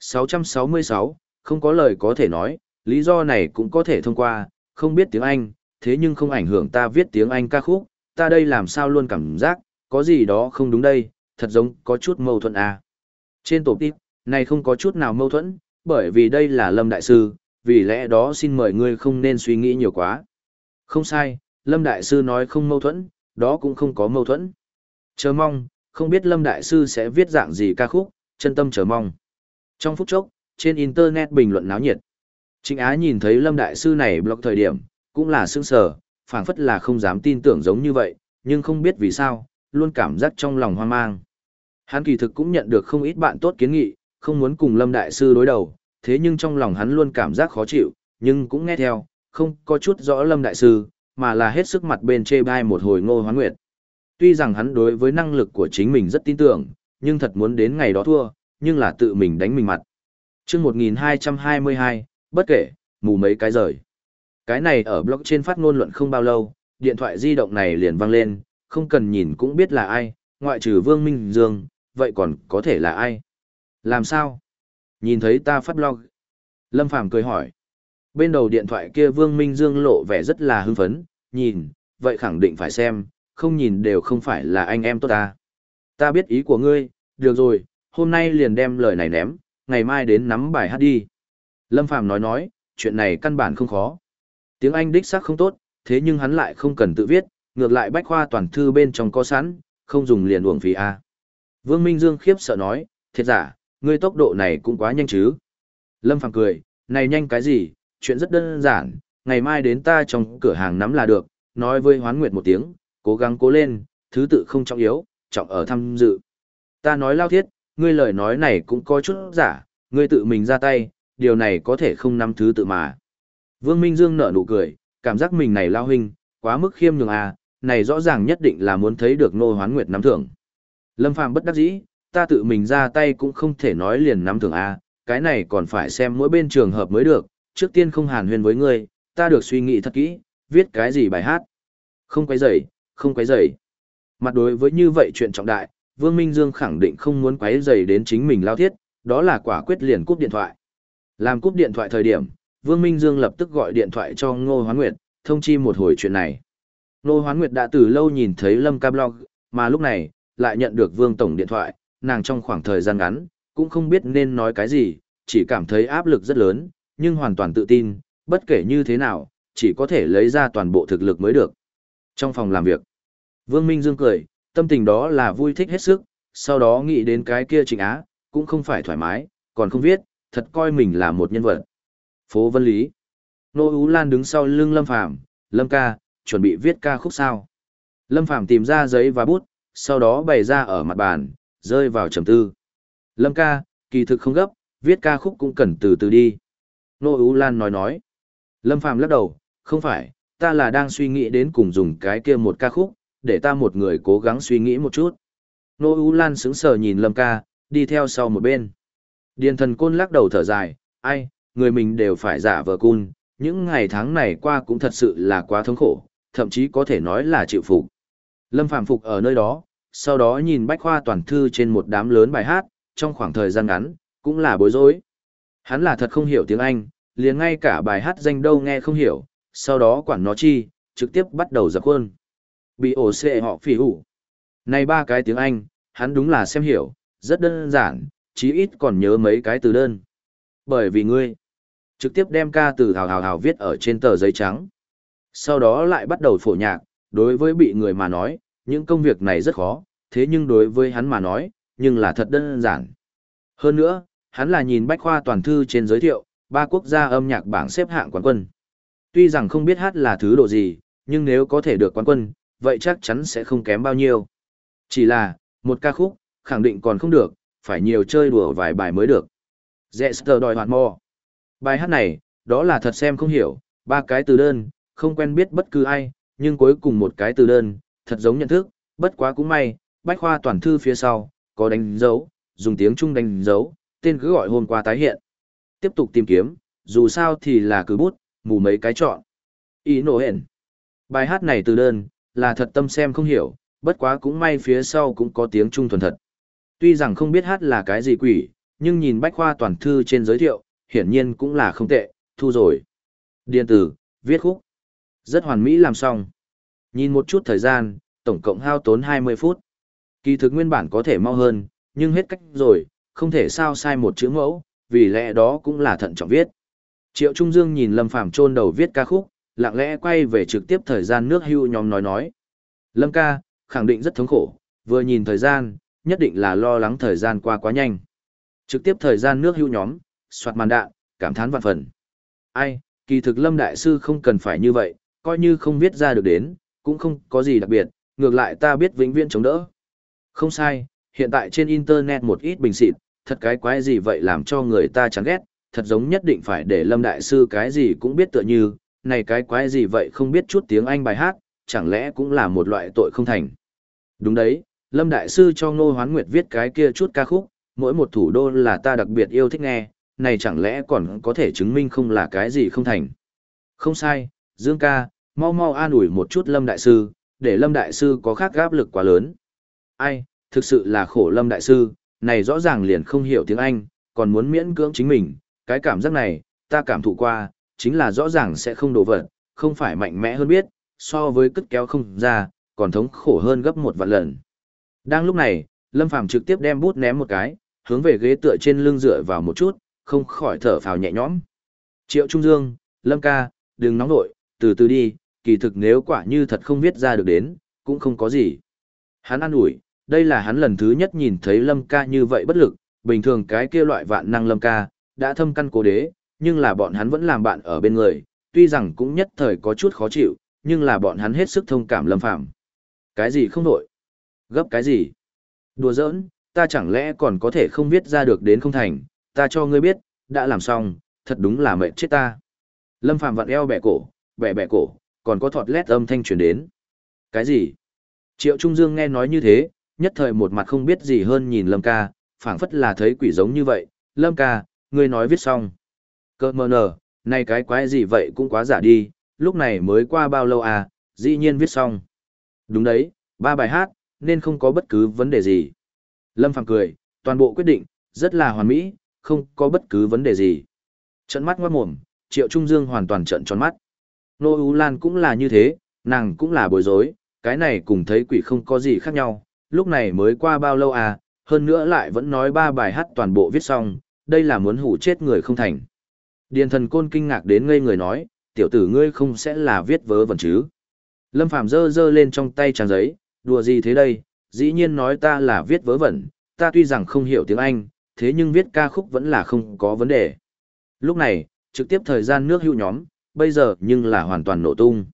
666, không có lời có thể nói, lý do này cũng có thể thông qua, không biết tiếng Anh, thế nhưng không ảnh hưởng ta viết tiếng Anh ca khúc, ta đây làm sao luôn cảm giác, có gì đó không đúng đây, thật giống có chút mâu thuẫn à. Trên tổ tiếp, này không có chút nào mâu thuẫn, bởi vì đây là Lâm Đại Sư, vì lẽ đó xin mời ngươi không nên suy nghĩ nhiều quá. Không sai, Lâm Đại Sư nói không mâu thuẫn, đó cũng không có mâu thuẫn. Chờ mong, không biết Lâm Đại Sư sẽ viết dạng gì ca khúc, chân tâm chờ mong. Trong phút chốc, trên Internet bình luận náo nhiệt. Trịnh Á nhìn thấy Lâm Đại Sư này blog thời điểm, cũng là sương sờ, phảng phất là không dám tin tưởng giống như vậy, nhưng không biết vì sao, luôn cảm giác trong lòng hoang mang. Hắn kỳ thực cũng nhận được không ít bạn tốt kiến nghị, không muốn cùng Lâm Đại Sư đối đầu, thế nhưng trong lòng hắn luôn cảm giác khó chịu, nhưng cũng nghe theo, không có chút rõ Lâm Đại Sư, mà là hết sức mặt bên chê bai một hồi ngô hoán nguyệt. Tuy rằng hắn đối với năng lực của chính mình rất tin tưởng, nhưng thật muốn đến ngày đó thua, nhưng là tự mình đánh mình mặt. chương 1222, bất kể, mù mấy cái rời. Cái này ở blog trên phát ngôn luận không bao lâu, điện thoại di động này liền vang lên, không cần nhìn cũng biết là ai, ngoại trừ Vương Minh Dương, vậy còn có thể là ai? Làm sao? Nhìn thấy ta phát blog. Lâm Phàm cười hỏi. Bên đầu điện thoại kia Vương Minh Dương lộ vẻ rất là hưng phấn, nhìn, vậy khẳng định phải xem, không nhìn đều không phải là anh em tốt ta. Ta biết ý của ngươi, được rồi, hôm nay liền đem lời này ném, ngày mai đến nắm bài hát đi. Lâm Phàm nói nói, chuyện này căn bản không khó. Tiếng Anh đích xác không tốt, thế nhưng hắn lại không cần tự viết, ngược lại bách khoa toàn thư bên trong có sẵn, không dùng liền uổng phí a. Vương Minh Dương khiếp sợ nói, thiệt giả, ngươi tốc độ này cũng quá nhanh chứ. Lâm Phàm cười, này nhanh cái gì, chuyện rất đơn giản, ngày mai đến ta trong cửa hàng nắm là được, nói với Hoán Nguyệt một tiếng, cố gắng cố lên, thứ tự không trọng yếu, trọng ở tham dự. Ta nói lao thiết, ngươi lời nói này cũng có chút giả, ngươi tự mình ra tay, điều này có thể không nắm thứ tự mà. Vương Minh Dương nở nụ cười, cảm giác mình này lao huynh, quá mức khiêm nhường à, này rõ ràng nhất định là muốn thấy được nô hoán nguyệt nắm thưởng. Lâm Phàm bất đắc dĩ, ta tự mình ra tay cũng không thể nói liền nắm thưởng à, cái này còn phải xem mỗi bên trường hợp mới được, trước tiên không hàn huyên với ngươi, ta được suy nghĩ thật kỹ, viết cái gì bài hát. Không quấy rầy, không quấy rầy. Mặt đối với như vậy chuyện trọng đại, Vương Minh Dương khẳng định không muốn quấy rầy đến chính mình lao thiết, đó là quả quyết liền cúp điện thoại. Làm cúp điện thoại thời điểm, Vương Minh Dương lập tức gọi điện thoại cho Ngô Hoán Nguyệt, thông chi một hồi chuyện này. Ngô Hoán Nguyệt đã từ lâu nhìn thấy Lâm Ca Blog, mà lúc này, lại nhận được Vương Tổng điện thoại, nàng trong khoảng thời gian ngắn, cũng không biết nên nói cái gì, chỉ cảm thấy áp lực rất lớn, nhưng hoàn toàn tự tin, bất kể như thế nào, chỉ có thể lấy ra toàn bộ thực lực mới được. Trong phòng làm việc, Vương Minh Dương cười, tâm tình đó là vui thích hết sức, sau đó nghĩ đến cái kia Trịnh Á, cũng không phải thoải mái, còn không viết, thật coi mình là một nhân vật. Phố Vân Lý. Nô Ú Lan đứng sau lưng Lâm Phàm Lâm ca, chuẩn bị viết ca khúc sao. Lâm Phàm tìm ra giấy và bút, sau đó bày ra ở mặt bàn, rơi vào trầm tư. Lâm ca, kỳ thực không gấp, viết ca khúc cũng cần từ từ đi. Nô Ú Lan nói nói. Lâm Phàm lắc đầu, không phải, ta là đang suy nghĩ đến cùng dùng cái kia một ca khúc, để ta một người cố gắng suy nghĩ một chút. Nô Ú Lan sững sờ nhìn Lâm ca, đi theo sau một bên. Điền thần côn lắc đầu thở dài, ai, người mình đều phải giả vờ cun, những ngày tháng này qua cũng thật sự là quá thống khổ, thậm chí có thể nói là chịu phục. Lâm Phàm phục ở nơi đó, sau đó nhìn bách khoa toàn thư trên một đám lớn bài hát, trong khoảng thời gian ngắn, cũng là bối rối. Hắn là thật không hiểu tiếng Anh, liền ngay cả bài hát danh đâu nghe không hiểu, sau đó quản nó chi, trực tiếp bắt đầu dập khuôn. Bị ổ xệ họ phỉ hủ. Này ba cái tiếng Anh, hắn đúng là xem hiểu, rất đơn giản, chí ít còn nhớ mấy cái từ đơn. Bởi vì ngươi, trực tiếp đem ca từ hào hào hào viết ở trên tờ giấy trắng. Sau đó lại bắt đầu phổ nhạc, đối với bị người mà nói, những công việc này rất khó, thế nhưng đối với hắn mà nói, nhưng là thật đơn giản. Hơn nữa, hắn là nhìn bách khoa toàn thư trên giới thiệu, ba quốc gia âm nhạc bảng xếp hạng quán quân. Tuy rằng không biết hát là thứ độ gì, nhưng nếu có thể được quán quân, vậy chắc chắn sẽ không kém bao nhiêu. Chỉ là, một ca khúc, khẳng định còn không được, phải nhiều chơi đùa vài bài mới được. Dexter đòi hoạt mò. Bài hát này, đó là thật xem không hiểu, ba cái từ đơn, không quen biết bất cứ ai, nhưng cuối cùng một cái từ đơn, thật giống nhận thức, bất quá cũng may, bách khoa toàn thư phía sau, có đánh dấu, dùng tiếng Trung đánh dấu, tên cứ gọi hôm qua tái hiện. Tiếp tục tìm kiếm, dù sao thì là cứ bút, mù mấy cái chọn. Ý nổ hẹn. Bài hát này từ đơn, là thật tâm xem không hiểu, bất quá cũng may phía sau cũng có tiếng Trung thuần thật. Tuy rằng không biết hát là cái gì quỷ, nhưng nhìn bách khoa toàn thư trên giới thiệu, hiển nhiên cũng là không tệ, thu rồi. Điện tử, viết khúc. Rất hoàn mỹ làm xong. Nhìn một chút thời gian, tổng cộng hao tốn 20 phút. Kỳ thực nguyên bản có thể mau hơn, nhưng hết cách rồi, không thể sao sai một chữ mẫu, vì lẽ đó cũng là thận trọng viết. Triệu Trung Dương nhìn Lâm Phàm chôn đầu viết ca khúc, lặng lẽ quay về trực tiếp thời gian nước hưu nhóm nói nói. Lâm ca, khẳng định rất thống khổ, vừa nhìn thời gian, nhất định là lo lắng thời gian qua quá nhanh. Trực tiếp thời gian nước hưu nhóm, soạt màn đạn, cảm thán vạn phần. Ai, kỳ thực Lâm Đại Sư không cần phải như vậy, coi như không viết ra được đến, cũng không có gì đặc biệt, ngược lại ta biết vĩnh viễn chống đỡ. Không sai, hiện tại trên Internet một ít bình xịt, thật cái quái gì vậy làm cho người ta chán ghét, thật giống nhất định phải để Lâm Đại Sư cái gì cũng biết tựa như, này cái quái gì vậy không biết chút tiếng Anh bài hát, chẳng lẽ cũng là một loại tội không thành. Đúng đấy, Lâm Đại Sư cho Ngô Hoán Nguyệt viết cái kia chút ca khúc, mỗi một thủ đô là ta đặc biệt yêu thích nghe, này chẳng lẽ còn có thể chứng minh không là cái gì không thành. Không sai, Dương ca, mau mau an ủi một chút Lâm Đại Sư, để Lâm Đại Sư có khác gáp lực quá lớn. Ai, thực sự là khổ Lâm Đại Sư, này rõ ràng liền không hiểu tiếng Anh, còn muốn miễn cưỡng chính mình, cái cảm giác này, ta cảm thụ qua, chính là rõ ràng sẽ không đổ vật, không phải mạnh mẽ hơn biết, so với cất kéo không ra, còn thống khổ hơn gấp một vạn lần. Đang lúc này, Lâm Phàm trực tiếp đem bút ném một cái, hướng về ghế tựa trên lưng dựa vào một chút, không khỏi thở phào nhẹ nhõm. Triệu Trung Dương, Lâm ca, đừng nóng nội, từ từ đi, kỳ thực nếu quả như thật không viết ra được đến, cũng không có gì. Hắn ăn ủi, đây là hắn lần thứ nhất nhìn thấy Lâm ca như vậy bất lực, bình thường cái kia loại vạn năng Lâm ca, đã thâm căn cố đế, nhưng là bọn hắn vẫn làm bạn ở bên người, tuy rằng cũng nhất thời có chút khó chịu, nhưng là bọn hắn hết sức thông cảm Lâm Phàm. Cái gì không nổi? Gấp cái gì? Đùa giỡn, ta chẳng lẽ còn có thể không viết ra được đến không thành, ta cho ngươi biết, đã làm xong, thật đúng là mệt chết ta. Lâm Phàm vặn eo bẻ cổ, bẻ bẻ cổ, còn có thọt lét âm thanh truyền đến. Cái gì? Triệu Trung Dương nghe nói như thế, nhất thời một mặt không biết gì hơn nhìn Lâm ca, phảng phất là thấy quỷ giống như vậy. Lâm ca, ngươi nói viết xong. Cơ mờ nở, này cái quái gì vậy cũng quá giả đi, lúc này mới qua bao lâu à, dĩ nhiên viết xong. Đúng đấy, ba bài hát, nên không có bất cứ vấn đề gì. Lâm Phàm cười, toàn bộ quyết định, rất là hoàn mỹ, không có bất cứ vấn đề gì. Trận mắt ngoát mồm, Triệu Trung Dương hoàn toàn trận tròn mắt. Nô Ú Lan cũng là như thế, nàng cũng là bối rối, cái này cùng thấy quỷ không có gì khác nhau, lúc này mới qua bao lâu à, hơn nữa lại vẫn nói ba bài hát toàn bộ viết xong, đây là muốn hủ chết người không thành. Điền thần côn kinh ngạc đến ngây người nói, tiểu tử ngươi không sẽ là viết vớ vẩn chứ. Lâm Phàm giơ giơ lên trong tay trang giấy, đùa gì thế đây, dĩ nhiên nói ta là viết vớ vẩn, ta tuy rằng không hiểu tiếng Anh, thế nhưng viết ca khúc vẫn là không có vấn đề. Lúc này, trực tiếp thời gian nước hữu nhóm, bây giờ nhưng là hoàn toàn nổ tung.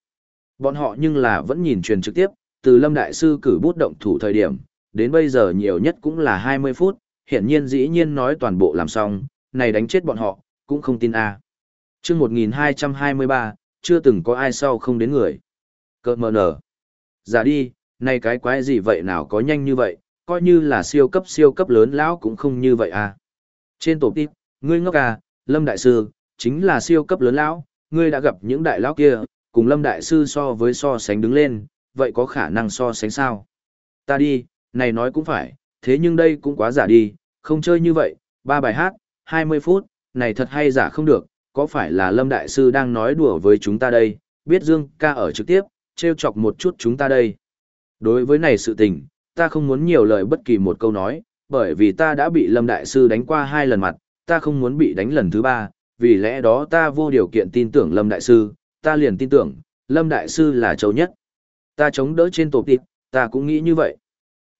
Bọn họ nhưng là vẫn nhìn truyền trực tiếp, từ Lâm Đại Sư cử bút động thủ thời điểm, đến bây giờ nhiều nhất cũng là 20 phút, hiển nhiên dĩ nhiên nói toàn bộ làm xong, này đánh chết bọn họ, cũng không tin a. À. Chương 1223, chưa từng có ai sau không đến người. Cơ mờ nở. Giả đi, này cái quái gì vậy nào có nhanh như vậy, coi như là siêu cấp siêu cấp lớn lão cũng không như vậy à. Trên tổ tiếp, ngươi ngốc à, Lâm Đại Sư, chính là siêu cấp lớn lão, ngươi đã gặp những đại lão kia, cùng Lâm Đại Sư so với so sánh đứng lên, vậy có khả năng so sánh sao? Ta đi, này nói cũng phải, thế nhưng đây cũng quá giả đi, không chơi như vậy, ba bài hát, 20 phút, này thật hay giả không được, có phải là Lâm Đại Sư đang nói đùa với chúng ta đây, biết Dương ca ở trực tiếp, trêu chọc một chút chúng ta đây. Đối với này sự tình, ta không muốn nhiều lời bất kỳ một câu nói, bởi vì ta đã bị Lâm Đại Sư đánh qua hai lần mặt, ta không muốn bị đánh lần thứ ba, vì lẽ đó ta vô điều kiện tin tưởng Lâm Đại Sư, ta liền tin tưởng, Lâm Đại Sư là châu nhất. Ta chống đỡ trên tổ tịp, ta cũng nghĩ như vậy.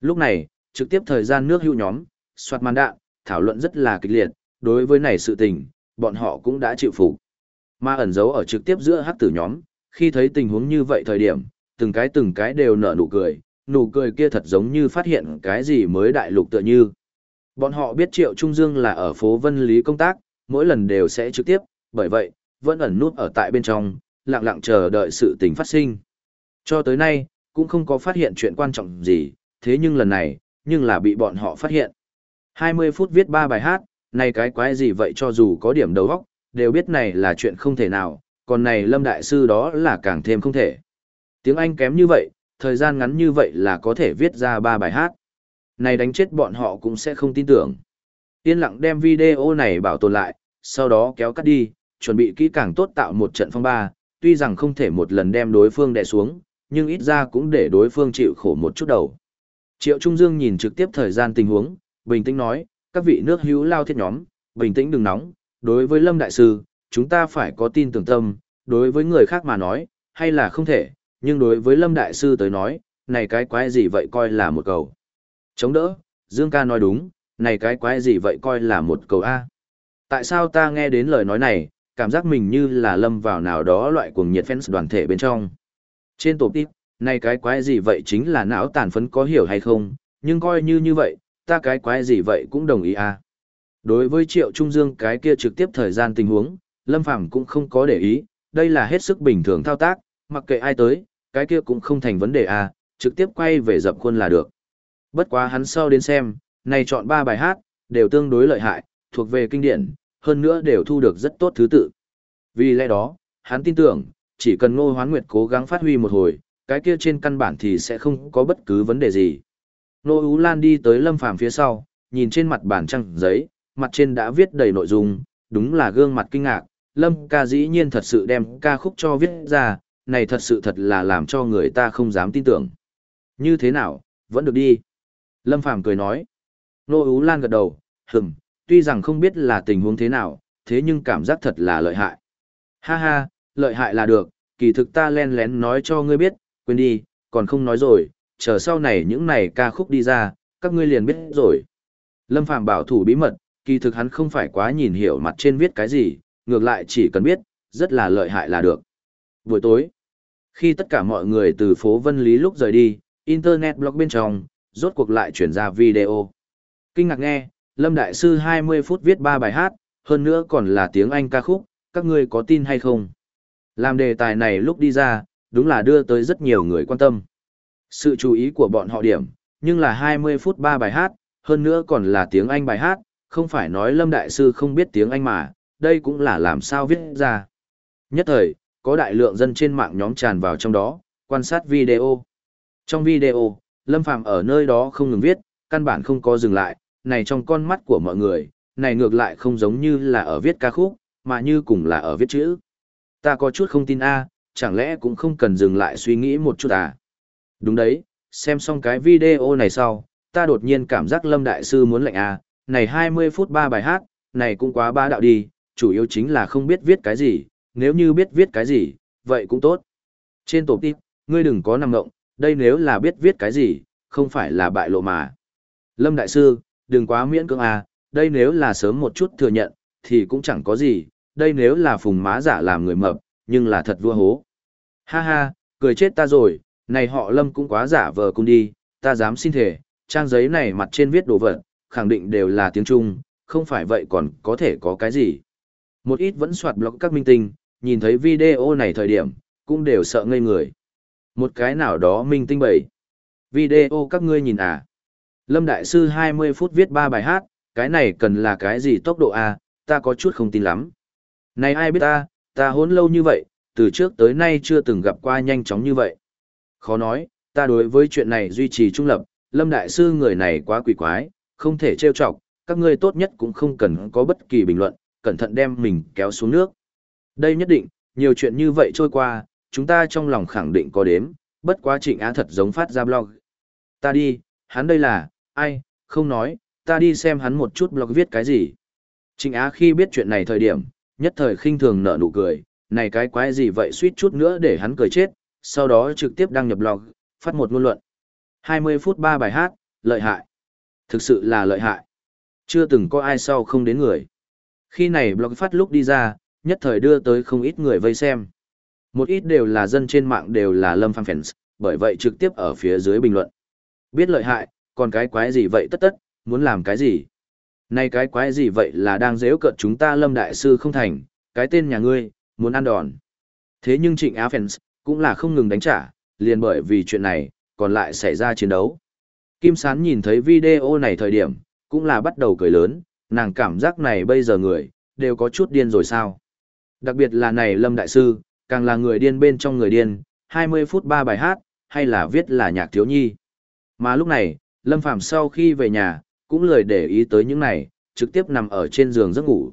Lúc này, trực tiếp thời gian nước hữu nhóm, soạt màn đạn, thảo luận rất là kịch liệt, đối với này sự tình, bọn họ cũng đã chịu phục. Mà ẩn giấu ở trực tiếp giữa hắc tử nhóm, khi thấy tình huống như vậy thời điểm, từng cái từng cái đều nở nụ cười, nụ cười kia thật giống như phát hiện cái gì mới đại lục tựa như. Bọn họ biết Triệu Trung Dương là ở phố Vân Lý công tác, mỗi lần đều sẽ trực tiếp, bởi vậy, vẫn ẩn nút ở tại bên trong, lặng lặng chờ đợi sự tình phát sinh. Cho tới nay, cũng không có phát hiện chuyện quan trọng gì, thế nhưng lần này, nhưng là bị bọn họ phát hiện. 20 phút viết ba bài hát, này cái quái gì vậy cho dù có điểm đầu óc, đều biết này là chuyện không thể nào, còn này Lâm Đại Sư đó là càng thêm không thể. Tiếng Anh kém như vậy, thời gian ngắn như vậy là có thể viết ra ba bài hát. Này đánh chết bọn họ cũng sẽ không tin tưởng. Yên lặng đem video này bảo tồn lại, sau đó kéo cắt đi, chuẩn bị kỹ càng tốt tạo một trận phong ba, tuy rằng không thể một lần đem đối phương đè xuống, nhưng ít ra cũng để đối phương chịu khổ một chút đầu. Triệu Trung Dương nhìn trực tiếp thời gian tình huống, bình tĩnh nói, các vị nước hữu lao thiết nhóm, bình tĩnh đừng nóng, đối với Lâm Đại Sư, chúng ta phải có tin tưởng tâm, đối với người khác mà nói, hay là không thể, nhưng đối với Lâm Đại Sư tới nói, này cái quái gì vậy coi là một cầu. Chống đỡ, Dương ca nói đúng, này cái quái gì vậy coi là một cầu A. Tại sao ta nghe đến lời nói này, cảm giác mình như là lâm vào nào đó loại cuồng nhiệt fans đoàn thể bên trong. Trên tổ tiếp, này cái quái gì vậy chính là não tàn phấn có hiểu hay không, nhưng coi như như vậy, ta cái quái gì vậy cũng đồng ý à. Đối với Triệu Trung Dương cái kia trực tiếp thời gian tình huống, Lâm Phàm cũng không có để ý, đây là hết sức bình thường thao tác, mặc kệ ai tới, cái kia cũng không thành vấn đề à, trực tiếp quay về dập khuôn là được. Bất quá hắn sau đến xem, này chọn ba bài hát, đều tương đối lợi hại, thuộc về kinh điển, hơn nữa đều thu được rất tốt thứ tự. Vì lẽ đó, hắn tin tưởng, chỉ cần Ngô Hoán Nguyệt cố gắng phát huy một hồi, cái kia trên căn bản thì sẽ không có bất cứ vấn đề gì. Nô Ú Lan đi tới Lâm Phàm phía sau, nhìn trên mặt bản trăng giấy, mặt trên đã viết đầy nội dung, đúng là gương mặt kinh ngạc, Lâm ca dĩ nhiên thật sự đem ca khúc cho viết ra, này thật sự thật là làm cho người ta không dám tin tưởng. Như thế nào, vẫn được đi. Lâm Phàm cười nói. Nô Ú Lan gật đầu, hừm, tuy rằng không biết là tình huống thế nào, thế nhưng cảm giác thật là lợi hại. Ha ha, lợi hại là được, kỳ thực ta len lén nói cho ngươi biết, quên đi, còn không nói rồi, chờ sau này những này ca khúc đi ra, các ngươi liền biết rồi. Lâm Phàm bảo thủ bí mật, kỳ thực hắn không phải quá nhìn hiểu mặt trên viết cái gì, ngược lại chỉ cần biết, rất là lợi hại là được. Buổi tối, khi tất cả mọi người từ phố Vân Lý lúc rời đi, Internet blog bên trong, rốt cuộc lại chuyển ra video. Kinh ngạc nghe, Lâm Đại Sư 20 phút viết 3 bài hát, hơn nữa còn là tiếng Anh ca khúc, các ngươi có tin hay không? Làm đề tài này lúc đi ra, đúng là đưa tới rất nhiều người quan tâm. Sự chú ý của bọn họ điểm, nhưng là 20 phút 3 bài hát, hơn nữa còn là tiếng Anh bài hát, không phải nói Lâm Đại Sư không biết tiếng Anh mà, đây cũng là làm sao viết ra. Nhất thời, có đại lượng dân trên mạng nhóm tràn vào trong đó, quan sát video. Trong video, Lâm Phàm ở nơi đó không ngừng viết, căn bản không có dừng lại, này trong con mắt của mọi người, này ngược lại không giống như là ở viết ca khúc, mà như cùng là ở viết chữ. Ta có chút không tin a, chẳng lẽ cũng không cần dừng lại suy nghĩ một chút à? Đúng đấy, xem xong cái video này sau, ta đột nhiên cảm giác Lâm Đại Sư muốn lệnh a, này 20 phút 3 bài hát, này cũng quá ba đạo đi, chủ yếu chính là không biết viết cái gì, nếu như biết viết cái gì, vậy cũng tốt. Trên tổ tiếp, ngươi đừng có nằm ngộng, đây nếu là biết viết cái gì, không phải là bại lộ mà. Lâm Đại Sư, đừng quá miễn cưỡng à, đây nếu là sớm một chút thừa nhận, thì cũng chẳng có gì, đây nếu là phùng má giả làm người mập, nhưng là thật vua hố. Ha ha, cười chết ta rồi, này họ Lâm cũng quá giả vờ cung đi, ta dám xin thể, trang giấy này mặt trên viết đồ vật, khẳng định đều là tiếng Trung, không phải vậy còn có thể có cái gì. Một ít vẫn soạt blog các minh tinh, nhìn thấy video này thời điểm, cũng đều sợ ngây người. Một cái nào đó minh tinh bậy Video các ngươi nhìn à. Lâm Đại Sư 20 phút viết 3 bài hát, cái này cần là cái gì tốc độ A, ta có chút không tin lắm. Này ai biết ta, ta hốn lâu như vậy, từ trước tới nay chưa từng gặp qua nhanh chóng như vậy. Khó nói, ta đối với chuyện này duy trì trung lập, Lâm Đại Sư người này quá quỷ quái, không thể trêu chọc, các ngươi tốt nhất cũng không cần có bất kỳ bình luận, cẩn thận đem mình kéo xuống nước. Đây nhất định, nhiều chuyện như vậy trôi qua, chúng ta trong lòng khẳng định có đếm, bất quá trịnh á thật giống phát ra blog. Ta đi, hắn đây là, ai, không nói, ta đi xem hắn một chút blog viết cái gì. Trịnh á khi biết chuyện này thời điểm, nhất thời khinh thường nở nụ cười, này cái quái gì vậy suýt chút nữa để hắn cười chết, sau đó trực tiếp đăng nhập blog, phát một ngôn luận. 20 phút 3 bài hát, lợi hại. Thực sự là lợi hại. Chưa từng có ai sau không đến người. Khi này blog phát lúc đi ra, nhất thời đưa tới không ít người vây xem. Một ít đều là dân trên mạng đều là Lâm Phàm fans, bởi vậy trực tiếp ở phía dưới bình luận. Biết lợi hại, còn cái quái gì vậy tất tất, muốn làm cái gì? Nay cái quái gì vậy là đang dễ cợt chúng ta Lâm Đại Sư không thành, cái tên nhà ngươi, muốn ăn đòn. Thế nhưng Trịnh Á fans, cũng là không ngừng đánh trả, liền bởi vì chuyện này, còn lại xảy ra chiến đấu. Kim Sán nhìn thấy video này thời điểm, cũng là bắt đầu cười lớn, nàng cảm giác này bây giờ người, đều có chút điên rồi sao. Đặc biệt là này Lâm Đại Sư, càng là người điên bên trong người điên, 20 phút 3 bài hát, hay là viết là nhạc thiếu nhi. Mà lúc này, Lâm Phàm sau khi về nhà, cũng lười để ý tới những này, trực tiếp nằm ở trên giường giấc ngủ.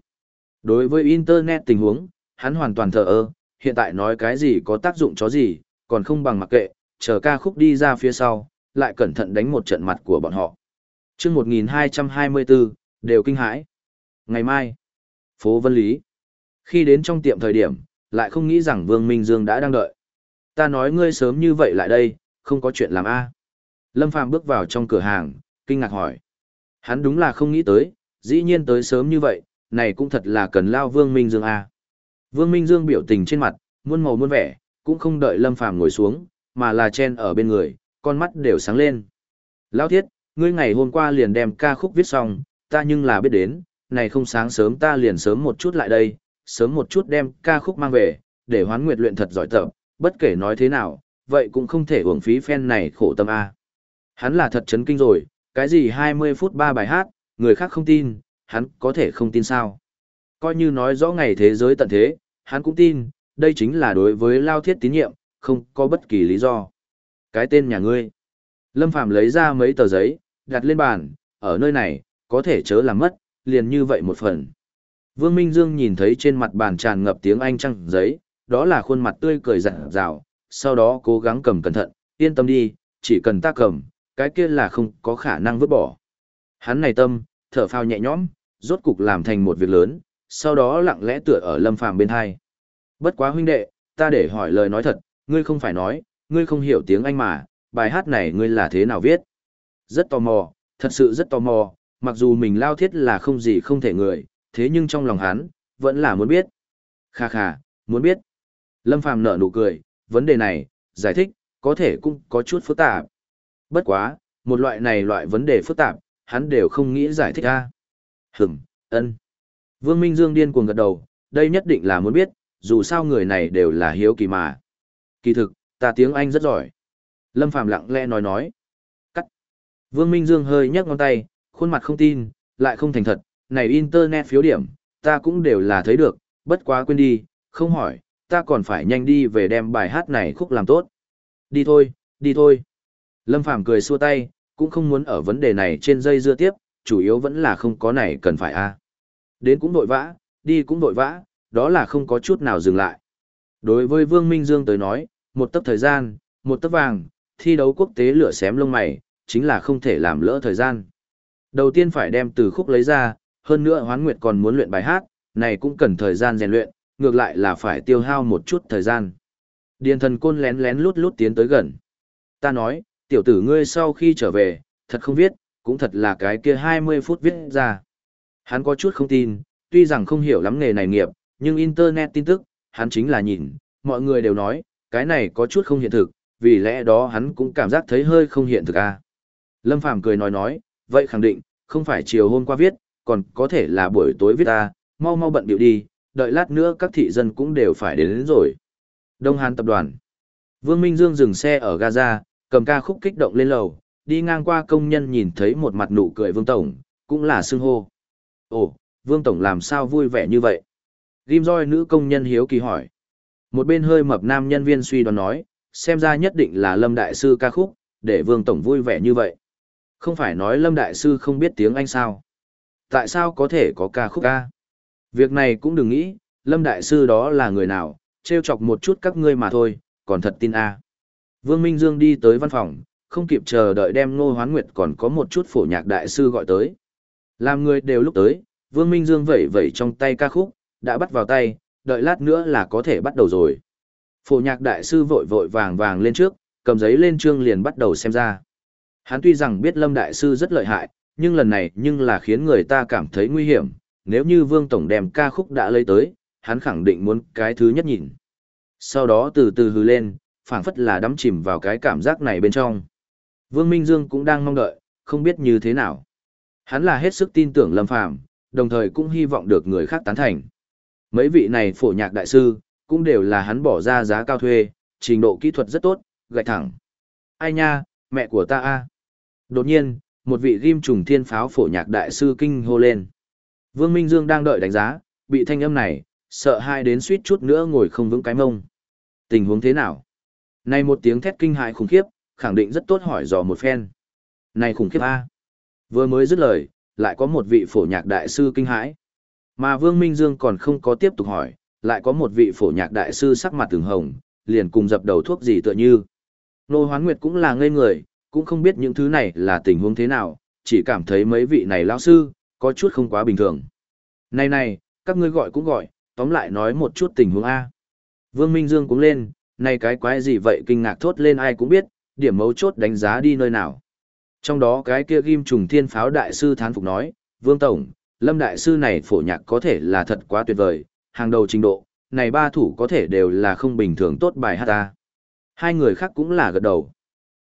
Đối với Internet tình huống, hắn hoàn toàn thờ ơ, hiện tại nói cái gì có tác dụng chó gì, còn không bằng mặc kệ, chờ ca khúc đi ra phía sau, lại cẩn thận đánh một trận mặt của bọn họ. chương 1224, đều kinh hãi. Ngày mai, phố Vân Lý. Khi đến trong tiệm thời điểm, lại không nghĩ rằng Vương Minh Dương đã đang đợi. Ta nói ngươi sớm như vậy lại đây, không có chuyện làm a Lâm Phàm bước vào trong cửa hàng, kinh ngạc hỏi. Hắn đúng là không nghĩ tới, dĩ nhiên tới sớm như vậy, này cũng thật là cần lao Vương Minh Dương a Vương Minh Dương biểu tình trên mặt, muôn màu muôn vẻ, cũng không đợi Lâm Phàm ngồi xuống, mà là chen ở bên người, con mắt đều sáng lên. Lão thiết, ngươi ngày hôm qua liền đem ca khúc viết xong, ta nhưng là biết đến, này không sáng sớm ta liền sớm một chút lại đây, sớm một chút đem ca khúc mang về, để hoán nguyệt luyện thật giỏi tập, bất kể nói thế nào, vậy cũng không thể uổng phí phen này khổ tâm A. Hắn là thật chấn kinh rồi, cái gì 20 phút 3 bài hát, người khác không tin, hắn có thể không tin sao. Coi như nói rõ ngày thế giới tận thế, hắn cũng tin, đây chính là đối với lao thiết tín nhiệm, không có bất kỳ lý do. Cái tên nhà ngươi. Lâm Phàm lấy ra mấy tờ giấy, đặt lên bàn, ở nơi này, có thể chớ làm mất, liền như vậy một phần. Vương Minh Dương nhìn thấy trên mặt bàn tràn ngập tiếng Anh trăng giấy, đó là khuôn mặt tươi cười rạng rào, sau đó cố gắng cầm cẩn thận, yên tâm đi, chỉ cần ta cầm, cái kia là không có khả năng vứt bỏ. Hắn này tâm, thở phào nhẹ nhõm, rốt cục làm thành một việc lớn, sau đó lặng lẽ tựa ở Lâm Phàm bên hai. Bất quá huynh đệ, ta để hỏi lời nói thật, ngươi không phải nói, ngươi không hiểu tiếng Anh mà, bài hát này ngươi là thế nào viết? Rất tò mò, thật sự rất tò mò, mặc dù mình lao thiết là không gì không thể người, thế nhưng trong lòng hắn, vẫn là muốn biết. Kha kha, muốn biết. Lâm Phàm nở nụ cười, vấn đề này, giải thích, có thể cũng có chút phức tạp. Bất quá, một loại này loại vấn đề phức tạp, hắn đều không nghĩ giải thích ra. Hửm, ân. Vương Minh Dương điên cuồng gật đầu, đây nhất định là muốn biết, dù sao người này đều là hiếu kỳ mà. Kỳ thực, ta tiếng Anh rất giỏi. Lâm Phàm lặng lẽ nói nói. Cắt. Vương Minh Dương hơi nhấc ngón tay, khuôn mặt không tin, lại không thành thật, này internet phiếu điểm, ta cũng đều là thấy được, bất quá quên đi, không hỏi, ta còn phải nhanh đi về đem bài hát này khúc làm tốt. Đi thôi, đi thôi. Lâm Phàm cười xua tay, cũng không muốn ở vấn đề này trên dây dưa tiếp, chủ yếu vẫn là không có này cần phải a. Đến cũng vội vã, đi cũng vội vã, đó là không có chút nào dừng lại. Đối với Vương Minh Dương tới nói, một tấc thời gian, một tấc vàng, thi đấu quốc tế lửa xém lông mày, chính là không thể làm lỡ thời gian. Đầu tiên phải đem từ khúc lấy ra, hơn nữa Hoán Nguyệt còn muốn luyện bài hát, này cũng cần thời gian rèn luyện, ngược lại là phải tiêu hao một chút thời gian. Điền thần côn lén lén lút lút tiến tới gần. Ta nói, tiểu tử ngươi sau khi trở về, thật không viết, cũng thật là cái kia 20 phút viết ra. Hắn có chút không tin, tuy rằng không hiểu lắm nghề này nghiệp, nhưng internet tin tức, hắn chính là nhìn, mọi người đều nói, cái này có chút không hiện thực, vì lẽ đó hắn cũng cảm giác thấy hơi không hiện thực à. Lâm Phàm cười nói nói, vậy khẳng định, không phải chiều hôm qua viết, còn có thể là buổi tối viết ta, mau mau bận điệu đi, đợi lát nữa các thị dân cũng đều phải đến, đến rồi. Đông Hàn tập đoàn. Vương Minh Dương dừng xe ở Gaza, cầm ca khúc kích động lên lầu, đi ngang qua công nhân nhìn thấy một mặt nụ cười Vương Tổng, cũng là xưng hô. Ồ, Vương Tổng làm sao vui vẻ như vậy? Ghim roi nữ công nhân hiếu kỳ hỏi. Một bên hơi mập nam nhân viên suy đoán nói, xem ra nhất định là Lâm Đại Sư ca khúc, để Vương Tổng vui vẻ như vậy. Không phải nói Lâm Đại Sư không biết tiếng Anh sao? Tại sao có thể có ca khúc ca? Việc này cũng đừng nghĩ, Lâm Đại Sư đó là người nào, trêu chọc một chút các ngươi mà thôi, còn thật tin a. Vương Minh Dương đi tới văn phòng, không kịp chờ đợi đem Ngô Hoán Nguyệt còn có một chút phổ nhạc đại sư gọi tới. Làm người đều lúc tới, Vương Minh Dương vẩy vẩy trong tay ca khúc, đã bắt vào tay, đợi lát nữa là có thể bắt đầu rồi. Phổ nhạc đại sư vội vội vàng vàng lên trước, cầm giấy lên chương liền bắt đầu xem ra. Hắn tuy rằng biết Lâm đại sư rất lợi hại, nhưng lần này nhưng là khiến người ta cảm thấy nguy hiểm, nếu như Vương Tổng đem ca khúc đã lấy tới, hắn khẳng định muốn cái thứ nhất nhìn. Sau đó từ từ hư lên, phảng phất là đắm chìm vào cái cảm giác này bên trong. Vương Minh Dương cũng đang mong đợi, không biết như thế nào. Hắn là hết sức tin tưởng Lâm Phàm, đồng thời cũng hy vọng được người khác tán thành. Mấy vị này phổ nhạc đại sư, cũng đều là hắn bỏ ra giá cao thuê, trình độ kỹ thuật rất tốt, gạch thẳng. Ai nha, mẹ của ta a. Đột nhiên, một vị ghim trùng thiên pháo phổ nhạc đại sư kinh hô lên. Vương Minh Dương đang đợi đánh giá, bị thanh âm này, sợ hai đến suýt chút nữa ngồi không vững cái mông. Tình huống thế nào? Này một tiếng thét kinh hại khủng khiếp, khẳng định rất tốt hỏi dò một phen. Này khủng khiếp a. Vừa mới dứt lời, lại có một vị phổ nhạc đại sư kinh hãi. Mà Vương Minh Dương còn không có tiếp tục hỏi, lại có một vị phổ nhạc đại sư sắc mặt từng hồng, liền cùng dập đầu thuốc gì tựa như. Nô Hoán Nguyệt cũng là ngây người, cũng không biết những thứ này là tình huống thế nào, chỉ cảm thấy mấy vị này lão sư, có chút không quá bình thường. Này này, các ngươi gọi cũng gọi, tóm lại nói một chút tình huống A. Vương Minh Dương cũng lên, này cái quái gì vậy kinh ngạc thốt lên ai cũng biết, điểm mấu chốt đánh giá đi nơi nào. Trong đó cái kia ghim trùng thiên pháo đại sư thán phục nói, Vương Tổng, Lâm đại sư này phổ nhạc có thể là thật quá tuyệt vời, hàng đầu trình độ, này ba thủ có thể đều là không bình thường tốt bài hát ta. Hai người khác cũng là gật đầu.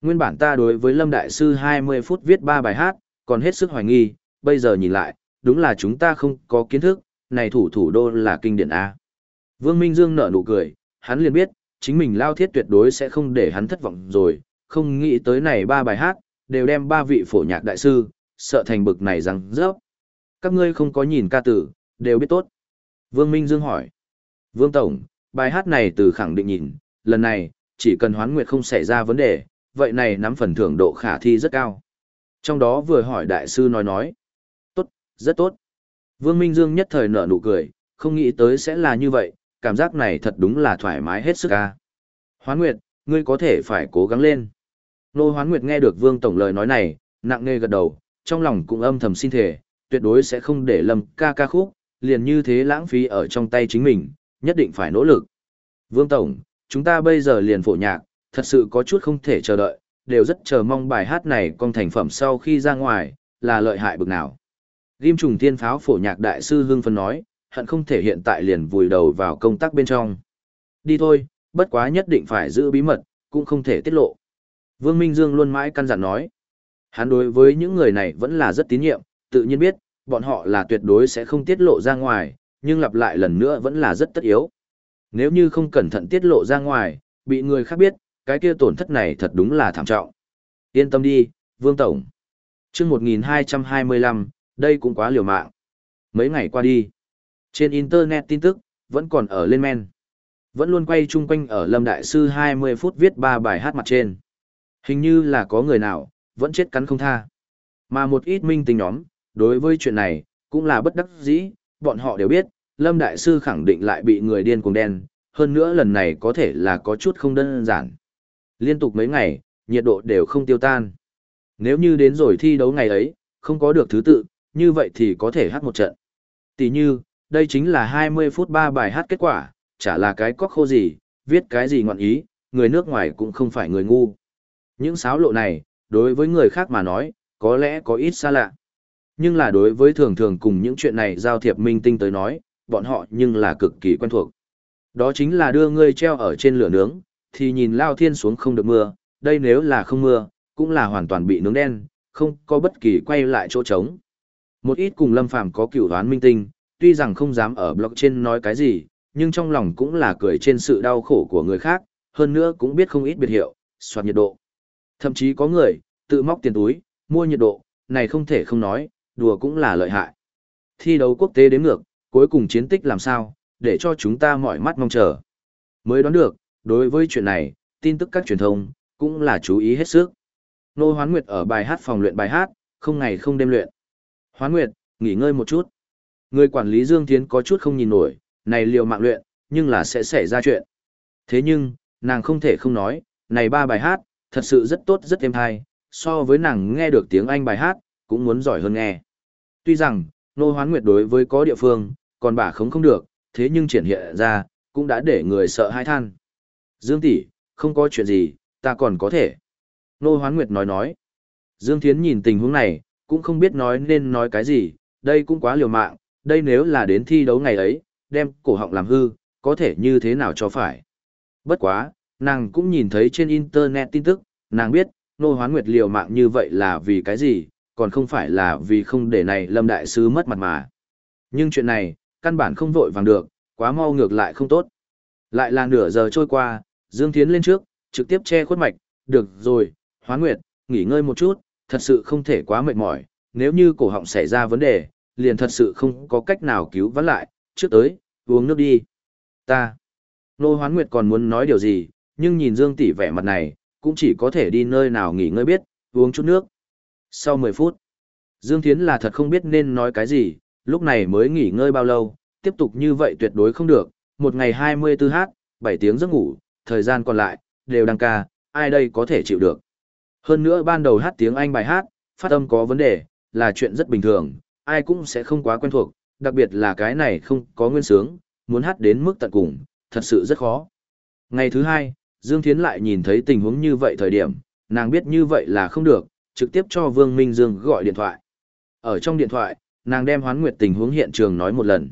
Nguyên bản ta đối với Lâm đại sư 20 phút viết ba bài hát, còn hết sức hoài nghi, bây giờ nhìn lại, đúng là chúng ta không có kiến thức, này thủ thủ đô là kinh điển A. Vương Minh Dương nở nụ cười, hắn liền biết, chính mình lao thiết tuyệt đối sẽ không để hắn thất vọng rồi, không nghĩ tới này ba bài hát, đều đem ba vị phổ nhạc đại sư, sợ thành bực này rằng rớp. Các ngươi không có nhìn ca tử, đều biết tốt. Vương Minh Dương hỏi. Vương Tổng, bài hát này từ khẳng định nhìn, lần này, chỉ cần hoán nguyệt không xảy ra vấn đề, vậy này nắm phần thưởng độ khả thi rất cao. Trong đó vừa hỏi đại sư nói nói. Tốt, rất tốt. Vương Minh Dương nhất thời nở nụ cười, không nghĩ tới sẽ là như vậy, cảm giác này thật đúng là thoải mái hết sức ca. Hoán Nguyệt, ngươi có thể phải cố gắng lên. Nô Hoán Nguyệt nghe được Vương Tổng lời nói này, nặng nề gật đầu, trong lòng cũng âm thầm xin thể, tuyệt đối sẽ không để lầm ca ca khúc, liền như thế lãng phí ở trong tay chính mình, nhất định phải nỗ lực. Vương Tổng, chúng ta bây giờ liền phổ nhạc, thật sự có chút không thể chờ đợi, đều rất chờ mong bài hát này con thành phẩm sau khi ra ngoài, là lợi hại bực nào. Ghim trùng thiên pháo phổ nhạc đại sư Hương Phân nói, hận không thể hiện tại liền vùi đầu vào công tác bên trong. Đi thôi, bất quá nhất định phải giữ bí mật, cũng không thể tiết lộ. Vương Minh Dương luôn mãi căn dặn nói. Hắn đối với những người này vẫn là rất tín nhiệm, tự nhiên biết, bọn họ là tuyệt đối sẽ không tiết lộ ra ngoài, nhưng lặp lại lần nữa vẫn là rất tất yếu. Nếu như không cẩn thận tiết lộ ra ngoài, bị người khác biết, cái kia tổn thất này thật đúng là thảm trọng. Yên tâm đi, Vương Tổng. chương 1225, đây cũng quá liều mạng. Mấy ngày qua đi, trên Internet tin tức, vẫn còn ở lên men. Vẫn luôn quay chung quanh ở Lâm Đại Sư 20 phút viết ba bài hát mặt trên. Hình như là có người nào, vẫn chết cắn không tha. Mà một ít minh tình nhóm, đối với chuyện này, cũng là bất đắc dĩ, bọn họ đều biết, Lâm Đại Sư khẳng định lại bị người điên cuồng đen, hơn nữa lần này có thể là có chút không đơn giản. Liên tục mấy ngày, nhiệt độ đều không tiêu tan. Nếu như đến rồi thi đấu ngày ấy, không có được thứ tự, như vậy thì có thể hát một trận. Tỷ như, đây chính là 20 phút 3 bài hát kết quả, chả là cái cóc khô gì, viết cái gì ngọn ý, người nước ngoài cũng không phải người ngu. Những sáo lộ này, đối với người khác mà nói, có lẽ có ít xa lạ. Nhưng là đối với thường thường cùng những chuyện này giao thiệp minh tinh tới nói, bọn họ nhưng là cực kỳ quen thuộc. Đó chính là đưa ngươi treo ở trên lửa nướng, thì nhìn lao thiên xuống không được mưa, đây nếu là không mưa, cũng là hoàn toàn bị nướng đen, không có bất kỳ quay lại chỗ trống. Một ít cùng Lâm Phàm có cửu đoán minh tinh, tuy rằng không dám ở blog trên nói cái gì, nhưng trong lòng cũng là cười trên sự đau khổ của người khác, hơn nữa cũng biết không ít biệt hiệu, soạt nhiệt độ. Thậm chí có người, tự móc tiền túi, mua nhiệt độ, này không thể không nói, đùa cũng là lợi hại. Thi đấu quốc tế đến ngược, cuối cùng chiến tích làm sao, để cho chúng ta mọi mắt mong chờ. Mới đoán được, đối với chuyện này, tin tức các truyền thông, cũng là chú ý hết sức. Nô Hoán Nguyệt ở bài hát phòng luyện bài hát, không ngày không đêm luyện. Hoán Nguyệt, nghỉ ngơi một chút. Người quản lý Dương Thiến có chút không nhìn nổi, này liều mạng luyện, nhưng là sẽ xảy ra chuyện. Thế nhưng, nàng không thể không nói, này ba bài hát, thật sự rất tốt rất êm hay, so với nàng nghe được tiếng Anh bài hát, cũng muốn giỏi hơn nghe. Tuy rằng, Nô Hoán Nguyệt đối với có địa phương, còn bà không không được, thế nhưng triển hiện ra, cũng đã để người sợ hai than. Dương tỷ, không có chuyện gì, ta còn có thể. Nô Hoán Nguyệt nói nói. Dương Thiến nhìn tình huống này, cũng không biết nói nên nói cái gì, đây cũng quá liều mạng, đây nếu là đến thi đấu ngày ấy, đem cổ họng làm hư, có thể như thế nào cho phải. Bất quá, nàng cũng nhìn thấy trên internet tin tức, nàng biết, nô hoán nguyệt liều mạng như vậy là vì cái gì, còn không phải là vì không để này lâm đại sứ mất mặt mà. Nhưng chuyện này, căn bản không vội vàng được, quá mau ngược lại không tốt. Lại là nửa giờ trôi qua, Dương Thiến lên trước, trực tiếp che khuất mạch, được rồi, hoán nguyệt, nghỉ ngơi một chút, thật sự không thể quá mệt mỏi, nếu như cổ họng xảy ra vấn đề, liền thật sự không có cách nào cứu vãn lại, trước tới, uống nước đi. Ta. Nô Hoán Nguyệt còn muốn nói điều gì, nhưng nhìn Dương Tỷ vẻ mặt này, cũng chỉ có thể đi nơi nào nghỉ ngơi biết, uống chút nước. Sau 10 phút, Dương Thiến là thật không biết nên nói cái gì, lúc này mới nghỉ ngơi bao lâu, tiếp tục như vậy tuyệt đối không được, một ngày 24 hát, 7 tiếng giấc ngủ, thời gian còn lại, đều đăng ca, ai đây có thể chịu được. Hơn nữa ban đầu hát tiếng Anh bài hát, phát âm có vấn đề, là chuyện rất bình thường, ai cũng sẽ không quá quen thuộc, đặc biệt là cái này không có nguyên sướng, muốn hát đến mức tận cùng, thật sự rất khó. Ngày thứ hai, Dương Thiến lại nhìn thấy tình huống như vậy thời điểm, nàng biết như vậy là không được, trực tiếp cho Vương Minh Dương gọi điện thoại. Ở trong điện thoại, nàng đem hoán nguyệt tình huống hiện trường nói một lần.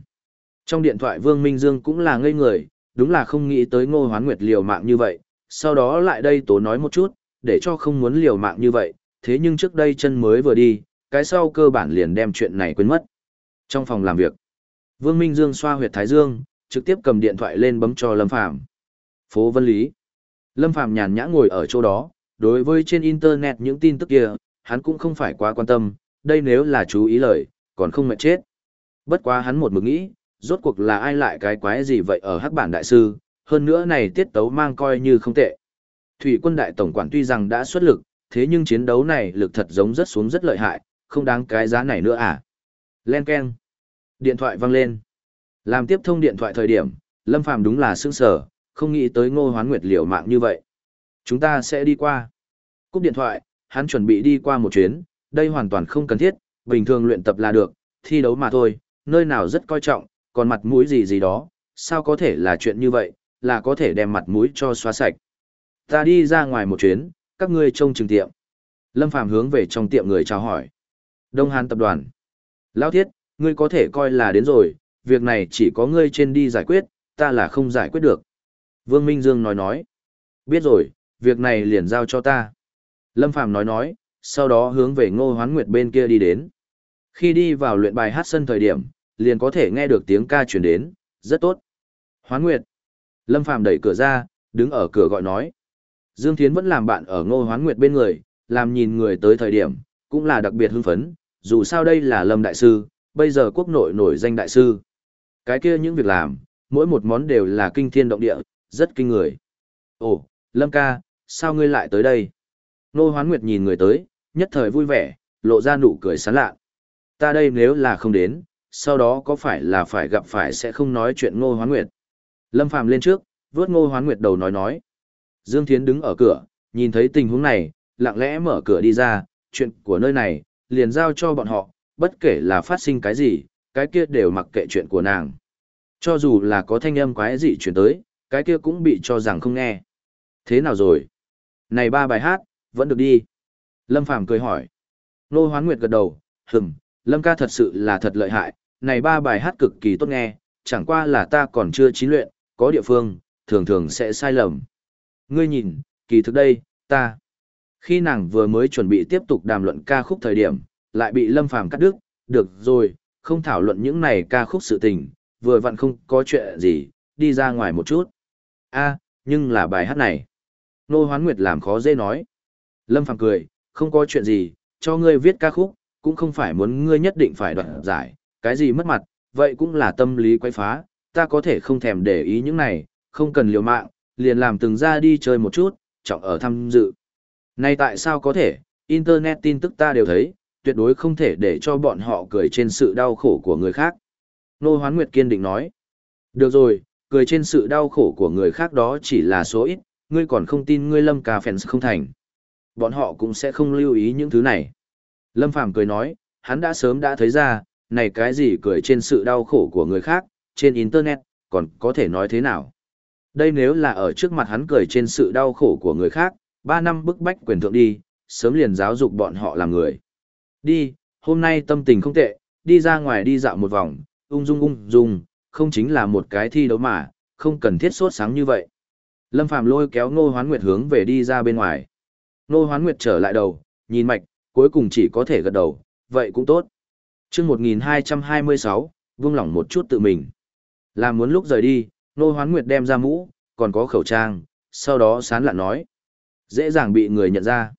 Trong điện thoại Vương Minh Dương cũng là ngây người, đúng là không nghĩ tới ngô hoán nguyệt liều mạng như vậy, sau đó lại đây tố nói một chút, để cho không muốn liều mạng như vậy, thế nhưng trước đây chân mới vừa đi, cái sau cơ bản liền đem chuyện này quên mất. Trong phòng làm việc, Vương Minh Dương xoa huyệt thái dương, trực tiếp cầm điện thoại lên bấm cho Lâm Phàm. Phố Vân Lý. Lâm Phàm nhàn nhã ngồi ở chỗ đó, đối với trên internet những tin tức kia, hắn cũng không phải quá quan tâm, đây nếu là chú ý lời, còn không mệt chết. Bất quá hắn một mực nghĩ, rốt cuộc là ai lại cái quái gì vậy ở hắc bản đại sư, hơn nữa này tiết tấu mang coi như không tệ. Thủy quân đại tổng quản tuy rằng đã xuất lực, thế nhưng chiến đấu này lực thật giống rất xuống rất lợi hại, không đáng cái giá này nữa à. Len keng, Điện thoại vang lên. Làm tiếp thông điện thoại thời điểm, Lâm Phàm đúng là sững sờ, không nghĩ tới Ngô Hoán Nguyệt liều mạng như vậy. Chúng ta sẽ đi qua. Cúp điện thoại, hắn chuẩn bị đi qua một chuyến, đây hoàn toàn không cần thiết, bình thường luyện tập là được, thi đấu mà thôi, nơi nào rất coi trọng, còn mặt mũi gì gì đó, sao có thể là chuyện như vậy, là có thể đem mặt mũi cho xóa sạch. Ta đi ra ngoài một chuyến, các ngươi trông chừng tiệm. Lâm Phàm hướng về trong tiệm người chào hỏi. Đông Hàn tập đoàn. Lão thiết, ngươi có thể coi là đến rồi, việc này chỉ có ngươi trên đi giải quyết, ta là không giải quyết được. Vương Minh Dương nói nói. Biết rồi, việc này liền giao cho ta. Lâm Phàm nói nói, sau đó hướng về ngô hoán nguyệt bên kia đi đến. Khi đi vào luyện bài hát sân thời điểm, liền có thể nghe được tiếng ca chuyển đến, rất tốt. Hoán nguyệt. Lâm Phàm đẩy cửa ra, đứng ở cửa gọi nói. Dương Thiến vẫn làm bạn ở ngô hoán nguyệt bên người, làm nhìn người tới thời điểm, cũng là đặc biệt hưng phấn, dù sao đây là Lâm Đại Sư, bây giờ quốc nội nổi danh Đại Sư. Cái kia những việc làm, mỗi một món đều là kinh thiên động địa, rất kinh người. Ồ, Lâm ca, sao ngươi lại tới đây? Nô Hoán Nguyệt nhìn người tới, nhất thời vui vẻ, lộ ra nụ cười sán lạ. Ta đây nếu là không đến, sau đó có phải là phải gặp phải sẽ không nói chuyện Ngô Hoán Nguyệt. Lâm Phàm lên trước, vớt Ngô Hoán Nguyệt đầu nói nói. Dương Thiến đứng ở cửa, nhìn thấy tình huống này, lặng lẽ mở cửa đi ra, chuyện của nơi này, liền giao cho bọn họ, bất kể là phát sinh cái gì, cái kia đều mặc kệ chuyện của nàng. Cho dù là có thanh âm quái gì chuyển tới, cái kia cũng bị cho rằng không nghe. Thế nào rồi? Này ba bài hát, vẫn được đi. Lâm Phàm cười hỏi. Nô Hoán Nguyệt gật đầu, hừm, Lâm ca thật sự là thật lợi hại, này ba bài hát cực kỳ tốt nghe, chẳng qua là ta còn chưa chín luyện, có địa phương, thường thường sẽ sai lầm. Ngươi nhìn, kỳ thực đây, ta. Khi nàng vừa mới chuẩn bị tiếp tục đàm luận ca khúc thời điểm, lại bị Lâm Phàm cắt đứt, được rồi, không thảo luận những này ca khúc sự tình, vừa vặn không có chuyện gì, đi ra ngoài một chút. a nhưng là bài hát này. Nô Hoán Nguyệt làm khó dễ nói. Lâm Phàm cười, không có chuyện gì, cho ngươi viết ca khúc, cũng không phải muốn ngươi nhất định phải đoạt giải, cái gì mất mặt, vậy cũng là tâm lý quay phá, ta có thể không thèm để ý những này, không cần liều mạng, liền làm từng ra đi chơi một chút, trọng ở tham dự. Nay tại sao có thể, Internet tin tức ta đều thấy, tuyệt đối không thể để cho bọn họ cười trên sự đau khổ của người khác. Nô Hoán Nguyệt kiên định nói. Được rồi, cười trên sự đau khổ của người khác đó chỉ là số ít, ngươi còn không tin ngươi Lâm ca Phèn không thành. Bọn họ cũng sẽ không lưu ý những thứ này. Lâm Phàm cười nói, hắn đã sớm đã thấy ra, này cái gì cười trên sự đau khổ của người khác, trên Internet, còn có thể nói thế nào. Đây nếu là ở trước mặt hắn cười trên sự đau khổ của người khác, ba năm bức bách quyền thượng đi, sớm liền giáo dục bọn họ làm người. Đi, hôm nay tâm tình không tệ, đi ra ngoài đi dạo một vòng, ung dung ung dung, không chính là một cái thi đấu mà, không cần thiết sốt sáng như vậy. Lâm Phàm lôi kéo Ngô Hoán Nguyệt hướng về đi ra bên ngoài. Ngô Hoán Nguyệt trở lại đầu, nhìn mạch, cuối cùng chỉ có thể gật đầu, vậy cũng tốt. Chương 1226, vương lỏng một chút tự mình. Làm muốn lúc rời đi, nô Hoán Nguyệt đem ra mũ, còn có khẩu trang, sau đó sán lạ nói. Dễ dàng bị người nhận ra.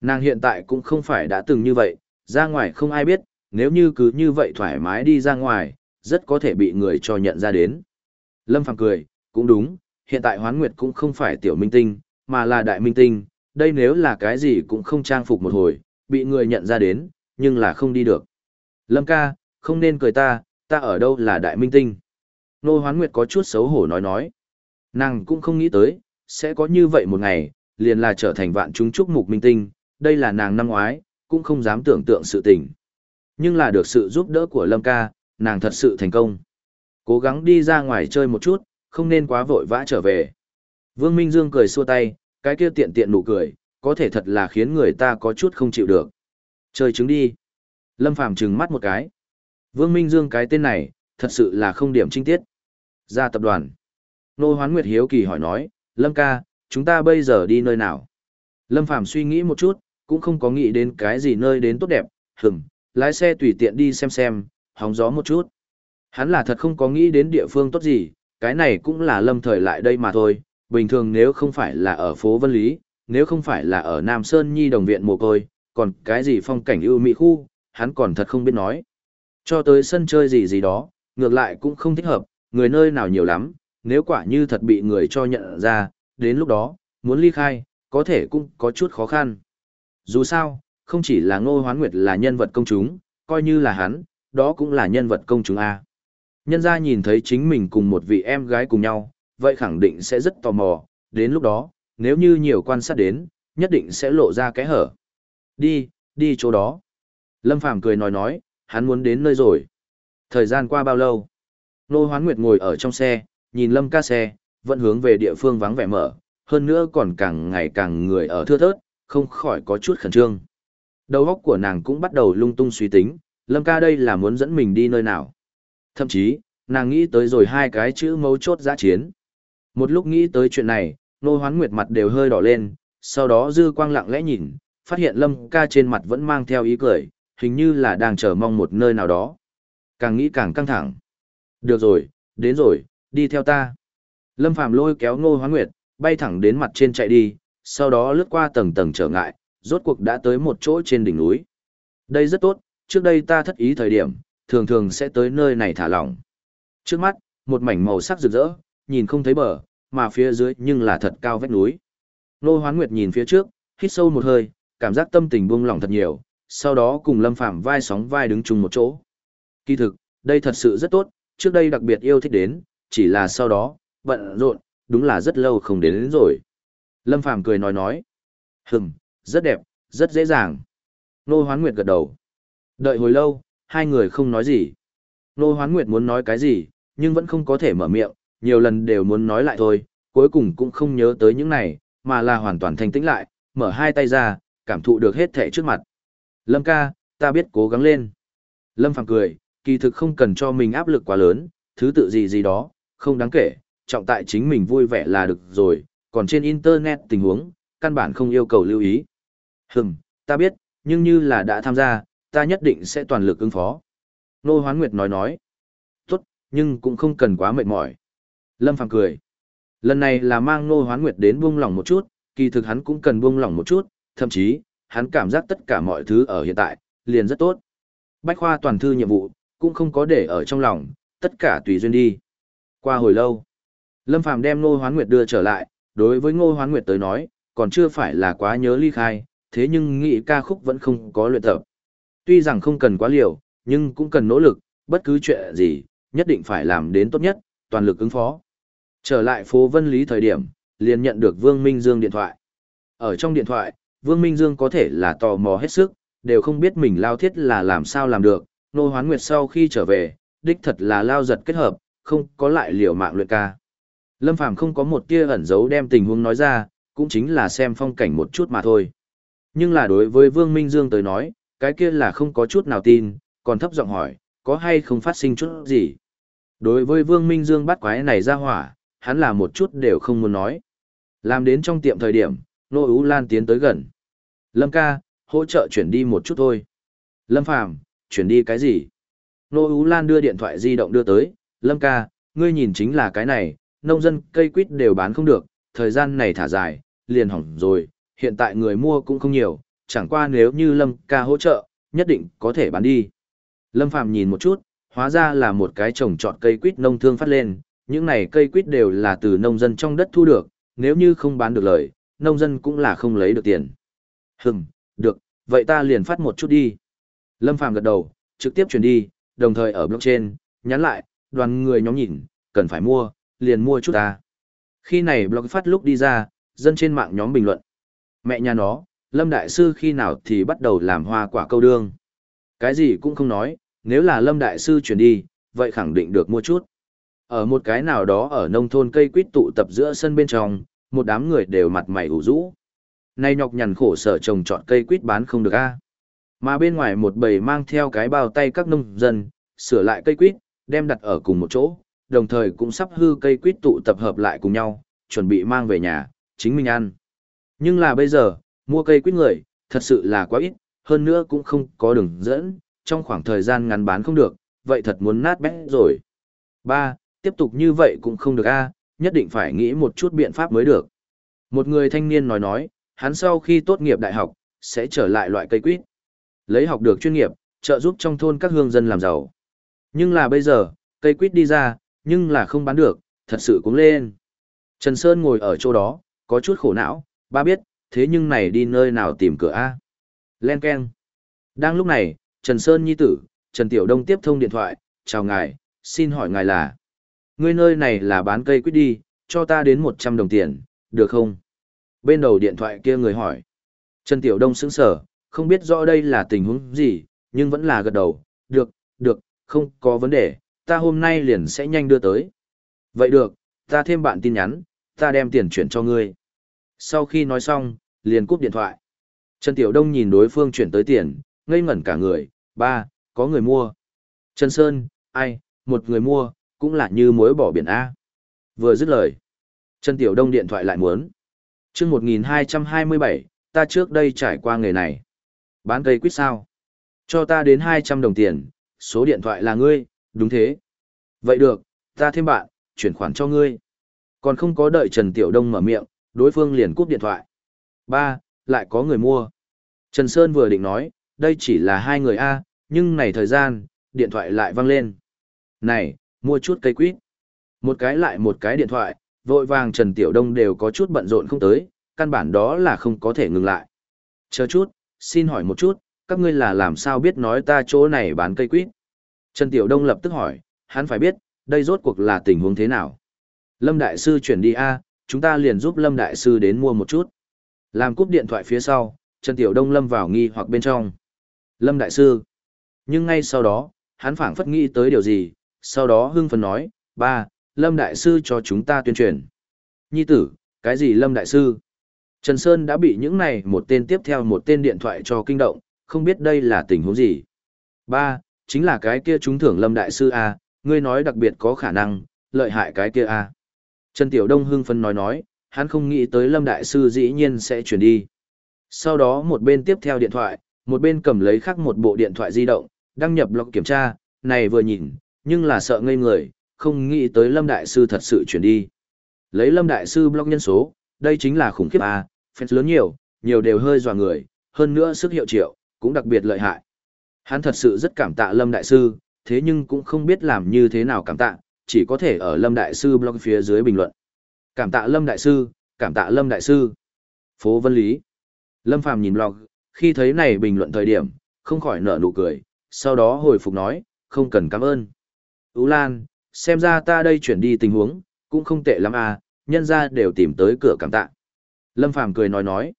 Nàng hiện tại cũng không phải đã từng như vậy, ra ngoài không ai biết, nếu như cứ như vậy thoải mái đi ra ngoài, rất có thể bị người cho nhận ra đến. Lâm Phàm cười, cũng đúng, hiện tại Hoán Nguyệt cũng không phải tiểu minh tinh, mà là đại minh tinh, đây nếu là cái gì cũng không trang phục một hồi, bị người nhận ra đến, nhưng là không đi được. Lâm ca, không nên cười ta, ta ở đâu là đại minh tinh. Nô Hoán Nguyệt có chút xấu hổ nói nói. Nàng cũng không nghĩ tới, sẽ có như vậy một ngày, liền là trở thành vạn chúng chúc mục minh tinh, đây là nàng năm ngoái, cũng không dám tưởng tượng sự tình. Nhưng là được sự giúp đỡ của Lâm ca, nàng thật sự thành công. Cố gắng đi ra ngoài chơi một chút, không nên quá vội vã trở về. Vương Minh Dương cười xua tay, cái kia tiện tiện nụ cười, có thể thật là khiến người ta có chút không chịu được. Chơi trứng đi. Lâm Phàm trừng mắt một cái. Vương Minh Dương cái tên này, thật sự là không điểm trinh tiết. Ra tập đoàn. Nô Hoán Nguyệt Hiếu Kỳ hỏi nói, Lâm ca, chúng ta bây giờ đi nơi nào? Lâm Phàm suy nghĩ một chút, cũng không có nghĩ đến cái gì nơi đến tốt đẹp, hừm, lái xe tùy tiện đi xem xem, hóng gió một chút. Hắn là thật không có nghĩ đến địa phương tốt gì, cái này cũng là lâm thời lại đây mà thôi, bình thường nếu không phải là ở phố Vân Lý, nếu không phải là ở Nam Sơn Nhi đồng viện mồ côi, còn cái gì phong cảnh ưu mỹ khu, hắn còn thật không biết nói. Cho tới sân chơi gì gì đó, ngược lại cũng không thích hợp, người nơi nào nhiều lắm, nếu quả như thật bị người cho nhận ra, đến lúc đó, muốn ly khai, có thể cũng có chút khó khăn. Dù sao, không chỉ là Ngô Hoán Nguyệt là nhân vật công chúng, coi như là hắn, đó cũng là nhân vật công chúng A. Nhân gia nhìn thấy chính mình cùng một vị em gái cùng nhau, vậy khẳng định sẽ rất tò mò, đến lúc đó, nếu như nhiều quan sát đến, nhất định sẽ lộ ra cái hở. Đi, đi chỗ đó. Lâm Phàm cười nói nói, hắn muốn đến nơi rồi. Thời gian qua bao lâu? Nô Hoán Nguyệt ngồi ở trong xe, nhìn Lâm ca xe, vẫn hướng về địa phương vắng vẻ mở, hơn nữa còn càng ngày càng người ở thưa thớt, không khỏi có chút khẩn trương. Đầu óc của nàng cũng bắt đầu lung tung suy tính, Lâm ca đây là muốn dẫn mình đi nơi nào. Thậm chí, nàng nghĩ tới rồi hai cái chữ mấu chốt giã chiến. Một lúc nghĩ tới chuyện này, nô hoán nguyệt mặt đều hơi đỏ lên, sau đó dư quang lặng lẽ nhìn, phát hiện lâm ca trên mặt vẫn mang theo ý cười, hình như là đang chờ mong một nơi nào đó. Càng nghĩ càng căng thẳng. Được rồi, đến rồi, đi theo ta. Lâm Phàm lôi kéo Ngô Hoán Nguyệt, bay thẳng đến mặt trên chạy đi, sau đó lướt qua tầng tầng trở ngại, rốt cuộc đã tới một chỗ trên đỉnh núi. Đây rất tốt, trước đây ta thất ý thời điểm, thường thường sẽ tới nơi này thả lỏng. Trước mắt, một mảnh màu sắc rực rỡ, nhìn không thấy bờ, mà phía dưới nhưng là thật cao vách núi. Nô Hoán Nguyệt nhìn phía trước, hít sâu một hơi, cảm giác tâm tình buông lỏng thật nhiều, sau đó cùng Lâm Phàm vai sóng vai đứng chung một chỗ. Kỳ thực, đây thật sự rất tốt, trước đây đặc biệt yêu thích đến, chỉ là sau đó, bận rộn, đúng là rất lâu không đến, đến rồi. Lâm Phàm cười nói nói, hừm, rất đẹp, rất dễ dàng. Nô Hoán Nguyệt gật đầu. Đợi hồi lâu, hai người không nói gì. Nô Hoán Nguyệt muốn nói cái gì, nhưng vẫn không có thể mở miệng, nhiều lần đều muốn nói lại thôi, cuối cùng cũng không nhớ tới những này, mà là hoàn toàn thanh tĩnh lại, mở hai tay ra, cảm thụ được hết thể trước mặt. Lâm ca, ta biết cố gắng lên. Lâm Phàm cười, kỳ thực không cần cho mình áp lực quá lớn, thứ tự gì gì đó, không đáng kể, trọng tại chính mình vui vẻ là được rồi, còn trên Internet tình huống, căn bản không yêu cầu lưu ý. Hừm, ta biết, nhưng như là đã tham gia, ta nhất định sẽ toàn lực ứng phó. Nô Hoán Nguyệt nói nói. Tốt, nhưng cũng không cần quá mệt mỏi. Lâm Phàm cười. Lần này là mang Nô Hoán Nguyệt đến buông lỏng một chút, kỳ thực hắn cũng cần buông lỏng một chút, thậm chí, hắn cảm giác tất cả mọi thứ ở hiện tại, liền rất tốt. Bách khoa toàn thư nhiệm vụ, cũng không có để ở trong lòng, tất cả tùy duyên đi. Qua hồi lâu, Lâm Phàm đem Ngô Hoán Nguyệt đưa trở lại, đối với Ngô Hoán Nguyệt tới nói, còn chưa phải là quá nhớ ly khai, thế nhưng nghĩ ca khúc vẫn không có luyện tập. Tuy rằng không cần quá liều, nhưng cũng cần nỗ lực, bất cứ chuyện gì, nhất định phải làm đến tốt nhất, toàn lực ứng phó. Trở lại phố Vân Lý thời điểm, liền nhận được Vương Minh Dương điện thoại. Ở trong điện thoại, Vương Minh Dương có thể là tò mò hết sức, đều không biết mình lao thiết là làm sao làm được, nô hoán nguyệt sau khi trở về, đích thật là lao giật kết hợp, không có lại liều mạng luyện ca. Lâm Phàm không có một tia ẩn giấu đem tình huống nói ra, cũng chính là xem phong cảnh một chút mà thôi. Nhưng là đối với Vương Minh Dương tới nói, cái kia là không có chút nào tin, còn thấp giọng hỏi, có hay không phát sinh chút gì. Đối với Vương Minh Dương bắt quái này ra hỏa, hắn là một chút đều không muốn nói. Làm đến trong tiệm thời điểm, Nô Ú Lan tiến tới gần. Lâm ca, hỗ trợ chuyển đi một chút thôi. Lâm Phàm chuyển đi cái gì? Nô Ú Lan đưa điện thoại di động đưa tới, Lâm ca, ngươi nhìn chính là cái này, nông dân cây quýt đều bán không được, thời gian này thả dài, liền hỏng rồi, hiện tại người mua cũng không nhiều, chẳng qua nếu như Lâm ca hỗ trợ, nhất định có thể bán đi. Lâm Phàm nhìn một chút, hóa ra là một cái trồng trọt cây quýt nông thương phát lên, những này cây quýt đều là từ nông dân trong đất thu được, nếu như không bán được lời, nông dân cũng là không lấy được tiền. Hừm, được, vậy ta liền phát một chút đi. Lâm Phàm gật đầu, trực tiếp chuyển đi, đồng thời ở blockchain, nhắn lại, đoàn người nhóm nhìn, cần phải mua, liền mua chút ta. Khi này blog phát lúc đi ra, dân trên mạng nhóm bình luận. Mẹ nhà nó, Lâm Đại Sư khi nào thì bắt đầu làm hoa quả câu đương. Cái gì cũng không nói, nếu là Lâm Đại Sư chuyển đi, vậy khẳng định được mua chút. Ở một cái nào đó ở nông thôn cây quýt tụ tập giữa sân bên trong, một đám người đều mặt mày ủ rũ. Nay nhọc nhằn khổ sở trồng trọt cây quýt bán không được a. Mà bên ngoài một bầy mang theo cái bao tay các nông dân, sửa lại cây quýt, đem đặt ở cùng một chỗ, đồng thời cũng sắp hư cây quýt tụ tập hợp lại cùng nhau, chuẩn bị mang về nhà, chính mình ăn. Nhưng là bây giờ, mua cây quýt người, thật sự là quá ít, hơn nữa cũng không có đường dẫn, trong khoảng thời gian ngắn bán không được, vậy thật muốn nát bét rồi. Ba, Tiếp tục như vậy cũng không được a, nhất định phải nghĩ một chút biện pháp mới được. Một người thanh niên nói nói, hắn sau khi tốt nghiệp đại học, sẽ trở lại loại cây quýt. Lấy học được chuyên nghiệp, trợ giúp trong thôn các hương dân làm giàu. Nhưng là bây giờ, cây quýt đi ra, nhưng là không bán được, thật sự cũng lên. Trần Sơn ngồi ở chỗ đó, có chút khổ não, ba biết, thế nhưng này đi nơi nào tìm cửa A. Len Ken. Đang lúc này, Trần Sơn nhi tử, Trần Tiểu Đông tiếp thông điện thoại, chào ngài, xin hỏi ngài là. Ngươi nơi này là bán cây quýt đi, cho ta đến 100 đồng tiền, được không? Bên đầu điện thoại kia người hỏi. Trần Tiểu Đông sững sở, không biết rõ đây là tình huống gì, nhưng vẫn là gật đầu, được, được, không có vấn đề, ta hôm nay liền sẽ nhanh đưa tới. Vậy được, ta thêm bạn tin nhắn, ta đem tiền chuyển cho ngươi. Sau khi nói xong, liền cúp điện thoại. Trần Tiểu Đông nhìn đối phương chuyển tới tiền, ngây ngẩn cả người, ba, có người mua. Trần Sơn, ai, một người mua, cũng là như mối bỏ biển A. Vừa dứt lời. Trần Tiểu Đông điện thoại lại muốn. chương 1227, ta trước đây trải qua nghề này. Bán cây quýt sao? Cho ta đến 200 đồng tiền, số điện thoại là ngươi, đúng thế. Vậy được, ta thêm bạn, chuyển khoản cho ngươi. Còn không có đợi Trần Tiểu Đông mở miệng, đối phương liền cúp điện thoại. Ba, lại có người mua. Trần Sơn vừa định nói, đây chỉ là hai người A, nhưng này thời gian, điện thoại lại vang lên. Này, mua chút cây quýt. Một cái lại một cái điện thoại, vội vàng Trần Tiểu Đông đều có chút bận rộn không tới, căn bản đó là không có thể ngừng lại. Chờ chút, xin hỏi một chút, các ngươi là làm sao biết nói ta chỗ này bán cây quýt? Trần Tiểu Đông lập tức hỏi, hắn phải biết, đây rốt cuộc là tình huống thế nào? Lâm Đại Sư chuyển đi A, chúng ta liền giúp Lâm Đại Sư đến mua một chút. Làm cúp điện thoại phía sau, Trần Tiểu Đông lâm vào nghi hoặc bên trong. Lâm Đại Sư. Nhưng ngay sau đó, hắn phảng phất nghĩ tới điều gì, sau đó hưng phấn nói, ba, Lâm Đại Sư cho chúng ta tuyên truyền. Nhi tử, cái gì Lâm Đại Sư? Trần Sơn đã bị những này một tên tiếp theo một tên điện thoại cho kinh động, không biết đây là tình huống gì. Ba, chính là cái kia trúng thưởng Lâm Đại Sư A, ngươi nói đặc biệt có khả năng, lợi hại cái kia A. Trần Tiểu Đông hưng phấn nói nói, hắn không nghĩ tới Lâm Đại Sư dĩ nhiên sẽ chuyển đi. Sau đó một bên tiếp theo điện thoại, một bên cầm lấy khác một bộ điện thoại di động, đăng nhập log kiểm tra, này vừa nhìn, nhưng là sợ ngây người, không nghĩ tới Lâm Đại Sư thật sự chuyển đi. Lấy Lâm Đại Sư blog nhân số, đây chính là khủng khiếp à, fans lớn nhiều, nhiều đều hơi dò người, hơn nữa sức hiệu triệu, cũng đặc biệt lợi hại. Hắn thật sự rất cảm tạ Lâm Đại Sư, thế nhưng cũng không biết làm như thế nào cảm tạ, chỉ có thể ở Lâm Đại Sư blog phía dưới bình luận. Cảm tạ Lâm Đại Sư, cảm tạ Lâm Đại Sư. Phố Vân Lý. Lâm Phàm nhìn blog, khi thấy này bình luận thời điểm, không khỏi nở nụ cười, sau đó hồi phục nói, không cần cảm ơn. Ú Lan, xem ra ta đây chuyển đi tình huống, cũng không tệ lắm à, nhân ra đều tìm tới cửa cảm tạ. Lâm Phàm cười nói nói.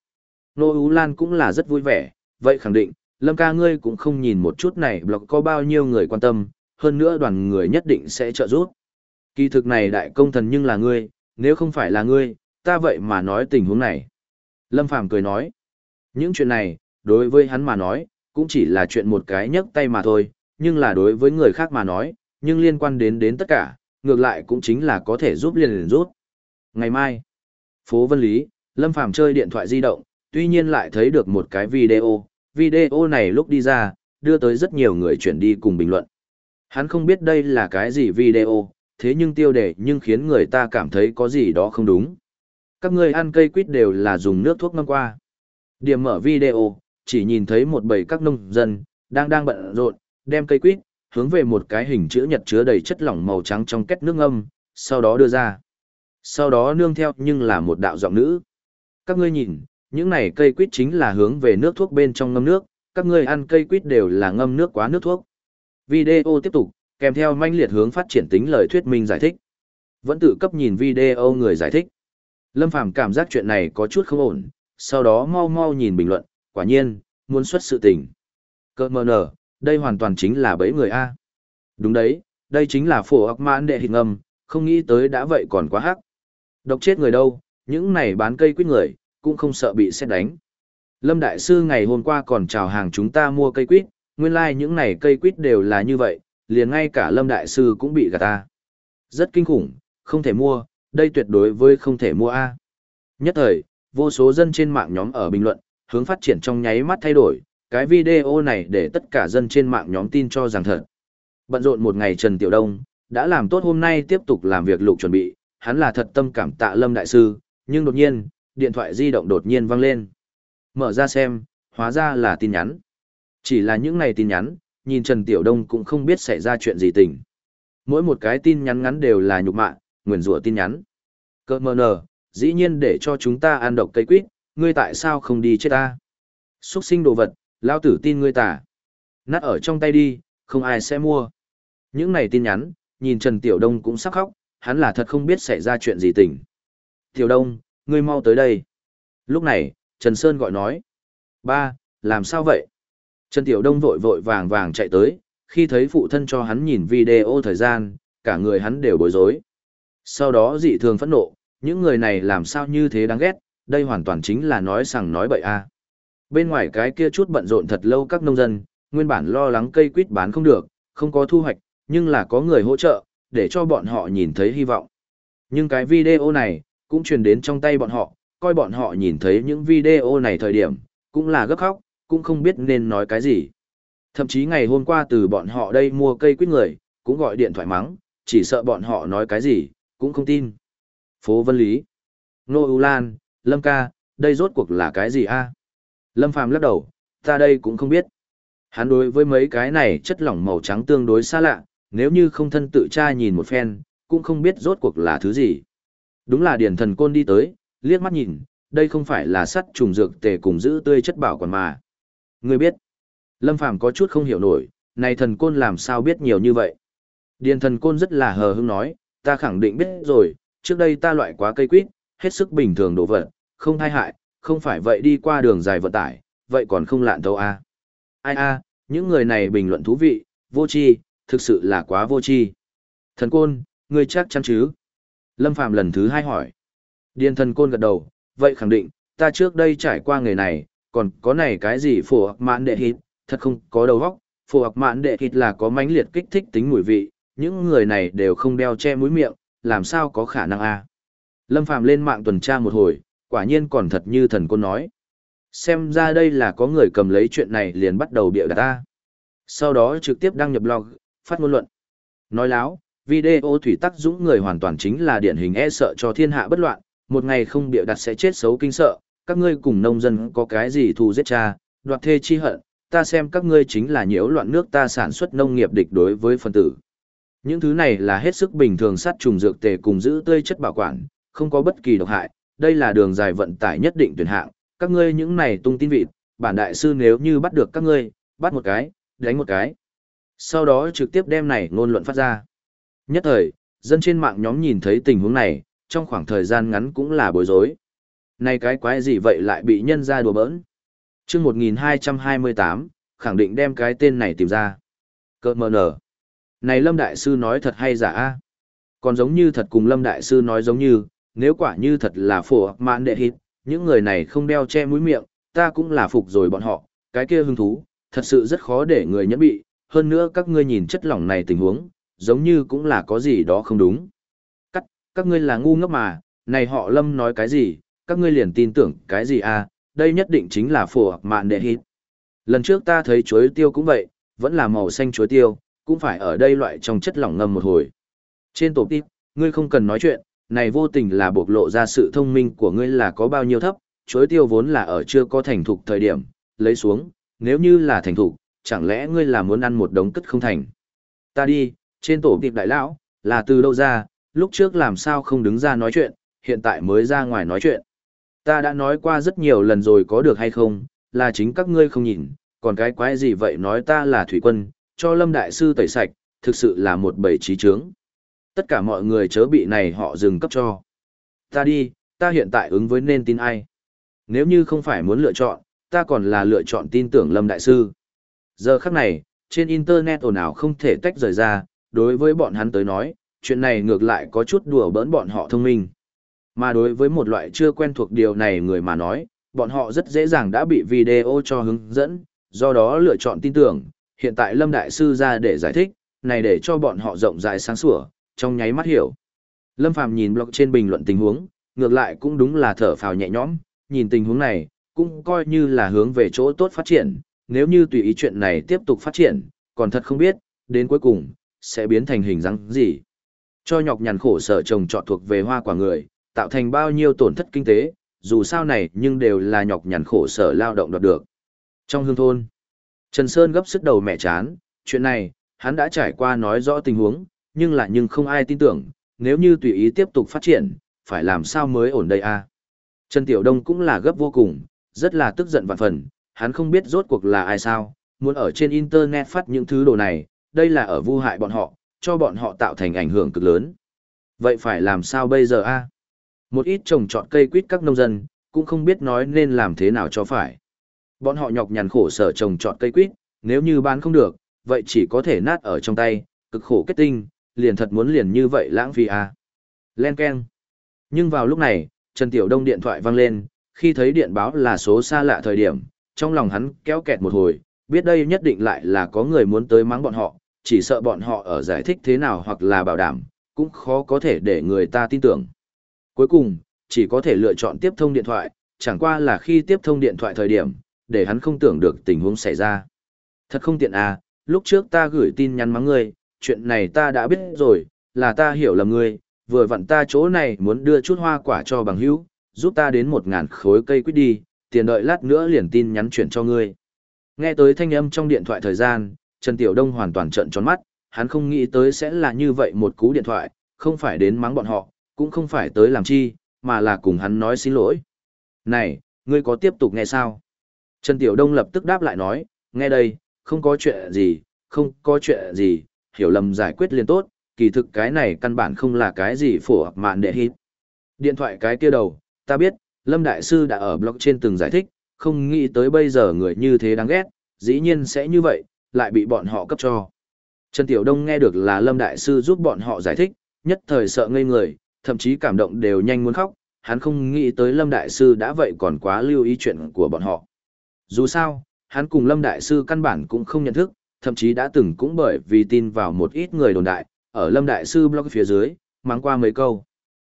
Nô Ú Lan cũng là rất vui vẻ, vậy khẳng định, Lâm ca ngươi cũng không nhìn một chút này blog có bao nhiêu người quan tâm, hơn nữa đoàn người nhất định sẽ trợ giúp. Kỳ thực này đại công thần nhưng là ngươi, nếu không phải là ngươi, ta vậy mà nói tình huống này. Lâm Phàm cười nói, những chuyện này, đối với hắn mà nói, cũng chỉ là chuyện một cái nhấc tay mà thôi, nhưng là đối với người khác mà nói, nhưng liên quan đến đến tất cả, ngược lại cũng chính là có thể giúp liền liền rút. Ngày mai, phố Vân Lý, Lâm Phàm chơi điện thoại di động, tuy nhiên lại thấy được một cái video, video này lúc đi ra, đưa tới rất nhiều người chuyển đi cùng bình luận. Hắn không biết đây là cái gì video, thế nhưng tiêu đề nhưng khiến người ta cảm thấy có gì đó không đúng. Các ngươi ăn cây quýt đều là dùng nước thuốc ngâm qua. Điểm mở video, chỉ nhìn thấy một bầy các nông dân, đang đang bận rộn, đem cây quýt, hướng về một cái hình chữ nhật chứa đầy chất lỏng màu trắng trong két nước ngâm, sau đó đưa ra. Sau đó nương theo nhưng là một đạo giọng nữ. Các ngươi nhìn, những này cây quýt chính là hướng về nước thuốc bên trong ngâm nước, các ngươi ăn cây quýt đều là ngâm nước quá nước thuốc. Video tiếp tục, kèm theo manh liệt hướng phát triển tính lời thuyết minh giải thích. Vẫn tự cấp nhìn video người giải thích. Lâm Phàm cảm giác chuyện này có chút không ổn, sau đó mau mau nhìn bình luận, quả nhiên, muốn xuất sự tình. Cơ mờ nở, đây hoàn toàn chính là bẫy người A. Đúng đấy, đây chính là phổ ọc mãn đệ hình âm, không nghĩ tới đã vậy còn quá hắc. Độc chết người đâu, những này bán cây quýt người, cũng không sợ bị xét đánh. Lâm Đại Sư ngày hôm qua còn chào hàng chúng ta mua cây quýt, nguyên lai like những này cây quýt đều là như vậy, liền ngay cả Lâm Đại Sư cũng bị gạt ta. Rất kinh khủng, không thể mua, đây tuyệt đối với không thể mua A. Nhất thời, vô số dân trên mạng nhóm ở bình luận, hướng phát triển trong nháy mắt thay đổi, cái video này để tất cả dân trên mạng nhóm tin cho rằng thật. Bận rộn một ngày Trần Tiểu Đông, đã làm tốt hôm nay tiếp tục làm việc lục chuẩn bị, hắn là thật tâm cảm tạ Lâm Đại Sư, nhưng đột nhiên, điện thoại di động đột nhiên vang lên. Mở ra xem, hóa ra là tin nhắn. Chỉ là những ngày tin nhắn, nhìn Trần Tiểu Đông cũng không biết xảy ra chuyện gì tình. Mỗi một cái tin nhắn ngắn đều là nhục mạ, nguyền rủa tin nhắn. Cơ mơ nở, dĩ nhiên để cho chúng ta ăn độc cây quýt, ngươi tại sao không đi chết ta? Xuất sinh đồ vật, lao tử tin ngươi tả. Nát ở trong tay đi, không ai sẽ mua. Những này tin nhắn, nhìn Trần Tiểu Đông cũng sắp khóc, hắn là thật không biết xảy ra chuyện gì tỉnh. Tiểu Đông, ngươi mau tới đây. Lúc này, Trần Sơn gọi nói. Ba, làm sao vậy? Trần Tiểu Đông vội vội vàng vàng chạy tới, khi thấy phụ thân cho hắn nhìn video thời gian, cả người hắn đều bối rối. Sau đó dị thường phẫn nộ, những người này làm sao như thế đáng ghét, đây hoàn toàn chính là nói sằng nói bậy a. Bên ngoài cái kia chút bận rộn thật lâu các nông dân, nguyên bản lo lắng cây quýt bán không được, không có thu hoạch, nhưng là có người hỗ trợ, để cho bọn họ nhìn thấy hy vọng. Nhưng cái video này, cũng truyền đến trong tay bọn họ, coi bọn họ nhìn thấy những video này thời điểm, cũng là gấp khóc, cũng không biết nên nói cái gì. Thậm chí ngày hôm qua từ bọn họ đây mua cây quýt người, cũng gọi điện thoại mắng, chỉ sợ bọn họ nói cái gì, cũng không tin. Phố Vân Lý, Nô U Lan, Lâm Ca, đây rốt cuộc là cái gì a? Lâm Phàm lắc đầu, ta đây cũng không biết. Hắn đối với mấy cái này chất lỏng màu trắng tương đối xa lạ, nếu như không thân tự tra nhìn một phen, cũng không biết rốt cuộc là thứ gì. Đúng là điển thần côn đi tới, liếc mắt nhìn, đây không phải là sắt trùng dược tề cùng giữ tươi chất bảo quản mà. Người biết, Lâm Phàm có chút không hiểu nổi, này thần côn làm sao biết nhiều như vậy. Điền thần côn rất là hờ hững nói, ta khẳng định biết rồi, trước đây ta loại quá cây quýt, hết sức bình thường đồ vật, không thai hại, không phải vậy đi qua đường dài vận tải, vậy còn không lạn đâu a. Ai a, những người này bình luận thú vị, vô tri, thực sự là quá vô tri. Thần côn, ngươi chắc chắn chứ? Lâm Phàm lần thứ hai hỏi. Điền thần côn gật đầu, vậy khẳng định, ta trước đây trải qua nghề này, còn có này cái gì phổ học mãn đệ hít, thật không có đầu óc, phổ học mãn đệ hít là có mãnh liệt kích thích tính mùi vị, những người này đều không đeo che mũi miệng, làm sao có khả năng a? Lâm Phàm lên mạng tuần tra một hồi, quả nhiên còn thật như thần côn nói. Xem ra đây là có người cầm lấy chuyện này liền bắt đầu bịa đặt ta. Sau đó trực tiếp đăng nhập blog, phát ngôn luận. Nói láo, video thủy tắc dũng người hoàn toàn chính là điển hình e sợ cho thiên hạ bất loạn, một ngày không bịa đặt sẽ chết xấu kinh sợ, các ngươi cùng nông dân có cái gì thù giết cha, đoạt thê chi hận, ta xem các ngươi chính là nhiễu loạn nước ta sản xuất nông nghiệp địch đối với phân tử. Những thứ này là hết sức bình thường sát trùng dược tề cùng giữ tươi chất bảo quản, không có bất kỳ độc hại, đây là đường dài vận tải nhất định tuyển hạng, các ngươi những này tung tin vịt, bản đại sư nếu như bắt được các ngươi, bắt một cái, đánh một cái. Sau đó trực tiếp đem này ngôn luận phát ra. Nhất thời, dân trên mạng nhóm nhìn thấy tình huống này, trong khoảng thời gian ngắn cũng là bối rối. Này cái quái gì vậy lại bị nhân ra đùa bỡn? chương 1228, khẳng định đem cái tên này tìm ra. Cơ mờ nở. Này Lâm Đại Sư nói thật hay giả a Còn giống như thật cùng Lâm Đại Sư nói giống như, nếu quả như thật là phổ mạn đệ hít, những người này không đeo che mũi miệng, ta cũng là phục rồi bọn họ, cái kia hứng thú, thật sự rất khó để người nhẫn bị, hơn nữa các ngươi nhìn chất lỏng này tình huống, giống như cũng là có gì đó không đúng. Các, các ngươi là ngu ngốc mà, này họ Lâm nói cái gì, các ngươi liền tin tưởng cái gì à, đây nhất định chính là phổ mạn đệ hít. Lần trước ta thấy chuối tiêu cũng vậy, vẫn là màu xanh chuối tiêu, cũng phải ở đây loại trong chất lỏng ngâm một hồi. Trên tổ tiếp, ngươi không cần nói chuyện, này vô tình là bộc lộ ra sự thông minh của ngươi là có bao nhiêu thấp, chuối tiêu vốn là ở chưa có thành thục thời điểm, lấy xuống, nếu như là thành thục, chẳng lẽ ngươi là muốn ăn một đống cất không thành. Ta đi, trên tổ tiệp đại lão, là từ đâu ra, lúc trước làm sao không đứng ra nói chuyện, hiện tại mới ra ngoài nói chuyện. Ta đã nói qua rất nhiều lần rồi có được hay không, là chính các ngươi không nhìn, còn cái quái gì vậy nói ta là thủy quân, cho lâm đại sư tẩy sạch, thực sự là một bầy trí trướng. Tất cả mọi người chớ bị này họ dừng cấp cho. Ta đi, ta hiện tại ứng với nên tin ai. Nếu như không phải muốn lựa chọn, ta còn là lựa chọn tin tưởng lâm đại sư. Giờ khắc này, trên internet ồn ào không thể tách rời ra, đối với bọn hắn tới nói, chuyện này ngược lại có chút đùa bỡn bọn họ thông minh. Mà đối với một loại chưa quen thuộc điều này người mà nói, bọn họ rất dễ dàng đã bị video cho hướng dẫn, do đó lựa chọn tin tưởng, hiện tại Lâm Đại Sư ra để giải thích, này để cho bọn họ rộng rãi sáng sủa, trong nháy mắt hiểu. Lâm Phàm nhìn blog trên bình luận tình huống, ngược lại cũng đúng là thở phào nhẹ nhõm, nhìn tình huống này, cũng coi như là hướng về chỗ tốt phát triển, nếu như tùy ý chuyện này tiếp tục phát triển, còn thật không biết, đến cuối cùng, sẽ biến thành hình dáng gì. Cho nhọc nhằn khổ sở trồng trọt thuộc về hoa quả người, tạo thành bao nhiêu tổn thất kinh tế, dù sao này nhưng đều là nhọc nhằn khổ sở lao động đoạt được. Trong hương thôn, Trần Sơn gấp sức đầu mẹ chán, chuyện này, hắn đã trải qua nói rõ tình huống, nhưng là nhưng không ai tin tưởng, nếu như tùy ý tiếp tục phát triển, phải làm sao mới ổn đây a? Trần Tiểu Đông cũng là gấp vô cùng, rất là tức giận vạn phần, hắn không biết rốt cuộc là ai sao, muốn ở trên internet phát những thứ đồ này, đây là ở vu hại bọn họ, cho bọn họ tạo thành ảnh hưởng cực lớn. Vậy phải làm sao bây giờ a? Một ít trồng trọt cây quýt các nông dân, cũng không biết nói nên làm thế nào cho phải. Bọn họ nhọc nhằn khổ sở trồng trọt cây quýt, nếu như bán không được, vậy chỉ có thể nát ở trong tay, cực khổ kết tinh, liền thật muốn liền như vậy lãng phí à. Len Ken. Nhưng vào lúc này, Trần Tiểu Đông điện thoại vang lên, khi thấy điện báo là số xa lạ thời điểm, trong lòng hắn kéo kẹt một hồi, biết đây nhất định lại là có người muốn tới mắng bọn họ, chỉ sợ bọn họ ở giải thích thế nào hoặc là bảo đảm, cũng khó có thể để người ta tin tưởng. Cuối cùng, chỉ có thể lựa chọn tiếp thông điện thoại, chẳng qua là khi tiếp thông điện thoại thời điểm, để hắn không tưởng được tình huống xảy ra. Thật không tiện à, lúc trước ta gửi tin nhắn mắng ngươi, chuyện này ta đã biết rồi, là ta hiểu lầm ngươi, vừa vặn ta chỗ này muốn đưa chút hoa quả cho bằng hữu, giúp ta đến một ngàn khối cây quýt đi, tiền đợi lát nữa liền tin nhắn chuyển cho ngươi. Nghe tới thanh âm trong điện thoại thời gian, Trần Tiểu Đông hoàn toàn trợn tròn mắt, hắn không nghĩ tới sẽ là như vậy một cú điện thoại, không phải đến mắng bọn họ, cũng không phải tới làm chi, mà là cùng hắn nói xin lỗi. Này, ngươi có tiếp tục nghe sao? Trần Tiểu Đông lập tức đáp lại nói, nghe đây, không có chuyện gì, không có chuyện gì, hiểu lầm giải quyết liền tốt, kỳ thực cái này căn bản không là cái gì phổ mạn đệ hít. Điện thoại cái kia đầu, ta biết, Lâm Đại Sư đã ở blog trên từng giải thích, không nghĩ tới bây giờ người như thế đáng ghét, dĩ nhiên sẽ như vậy, lại bị bọn họ cấp cho. Trần Tiểu Đông nghe được là Lâm Đại Sư giúp bọn họ giải thích, nhất thời sợ ngây người, thậm chí cảm động đều nhanh muốn khóc, hắn không nghĩ tới Lâm Đại Sư đã vậy còn quá lưu ý chuyện của bọn họ. Dù sao, hắn cùng Lâm Đại Sư căn bản cũng không nhận thức, thậm chí đã từng cũng bởi vì tin vào một ít người đồn đại, ở Lâm Đại Sư blog phía dưới, mang qua mấy câu.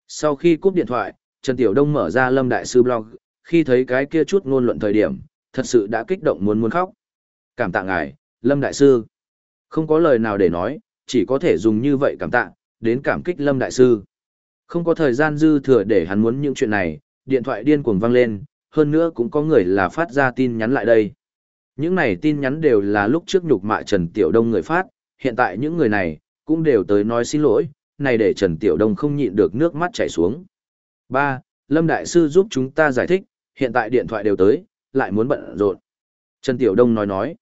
Sau khi cúp điện thoại, Trần Tiểu Đông mở ra Lâm Đại Sư blog, khi thấy cái kia chút ngôn luận thời điểm, thật sự đã kích động muốn muốn khóc. Cảm tạ ngài, Lâm Đại Sư. Không có lời nào để nói, chỉ có thể dùng như vậy cảm tạ, đến cảm kích Lâm Đại Sư. Không có thời gian dư thừa để hắn muốn những chuyện này, điện thoại điên cuồng vang lên, hơn nữa cũng có người là phát ra tin nhắn lại đây. Những này tin nhắn đều là lúc trước nhục mạ Trần Tiểu Đông người phát, hiện tại những người này, cũng đều tới nói xin lỗi, này để Trần Tiểu Đông không nhịn được nước mắt chảy xuống. 3. Lâm Đại Sư giúp chúng ta giải thích, hiện tại điện thoại đều tới, lại muốn bận rộn. Trần Tiểu Đông nói nói.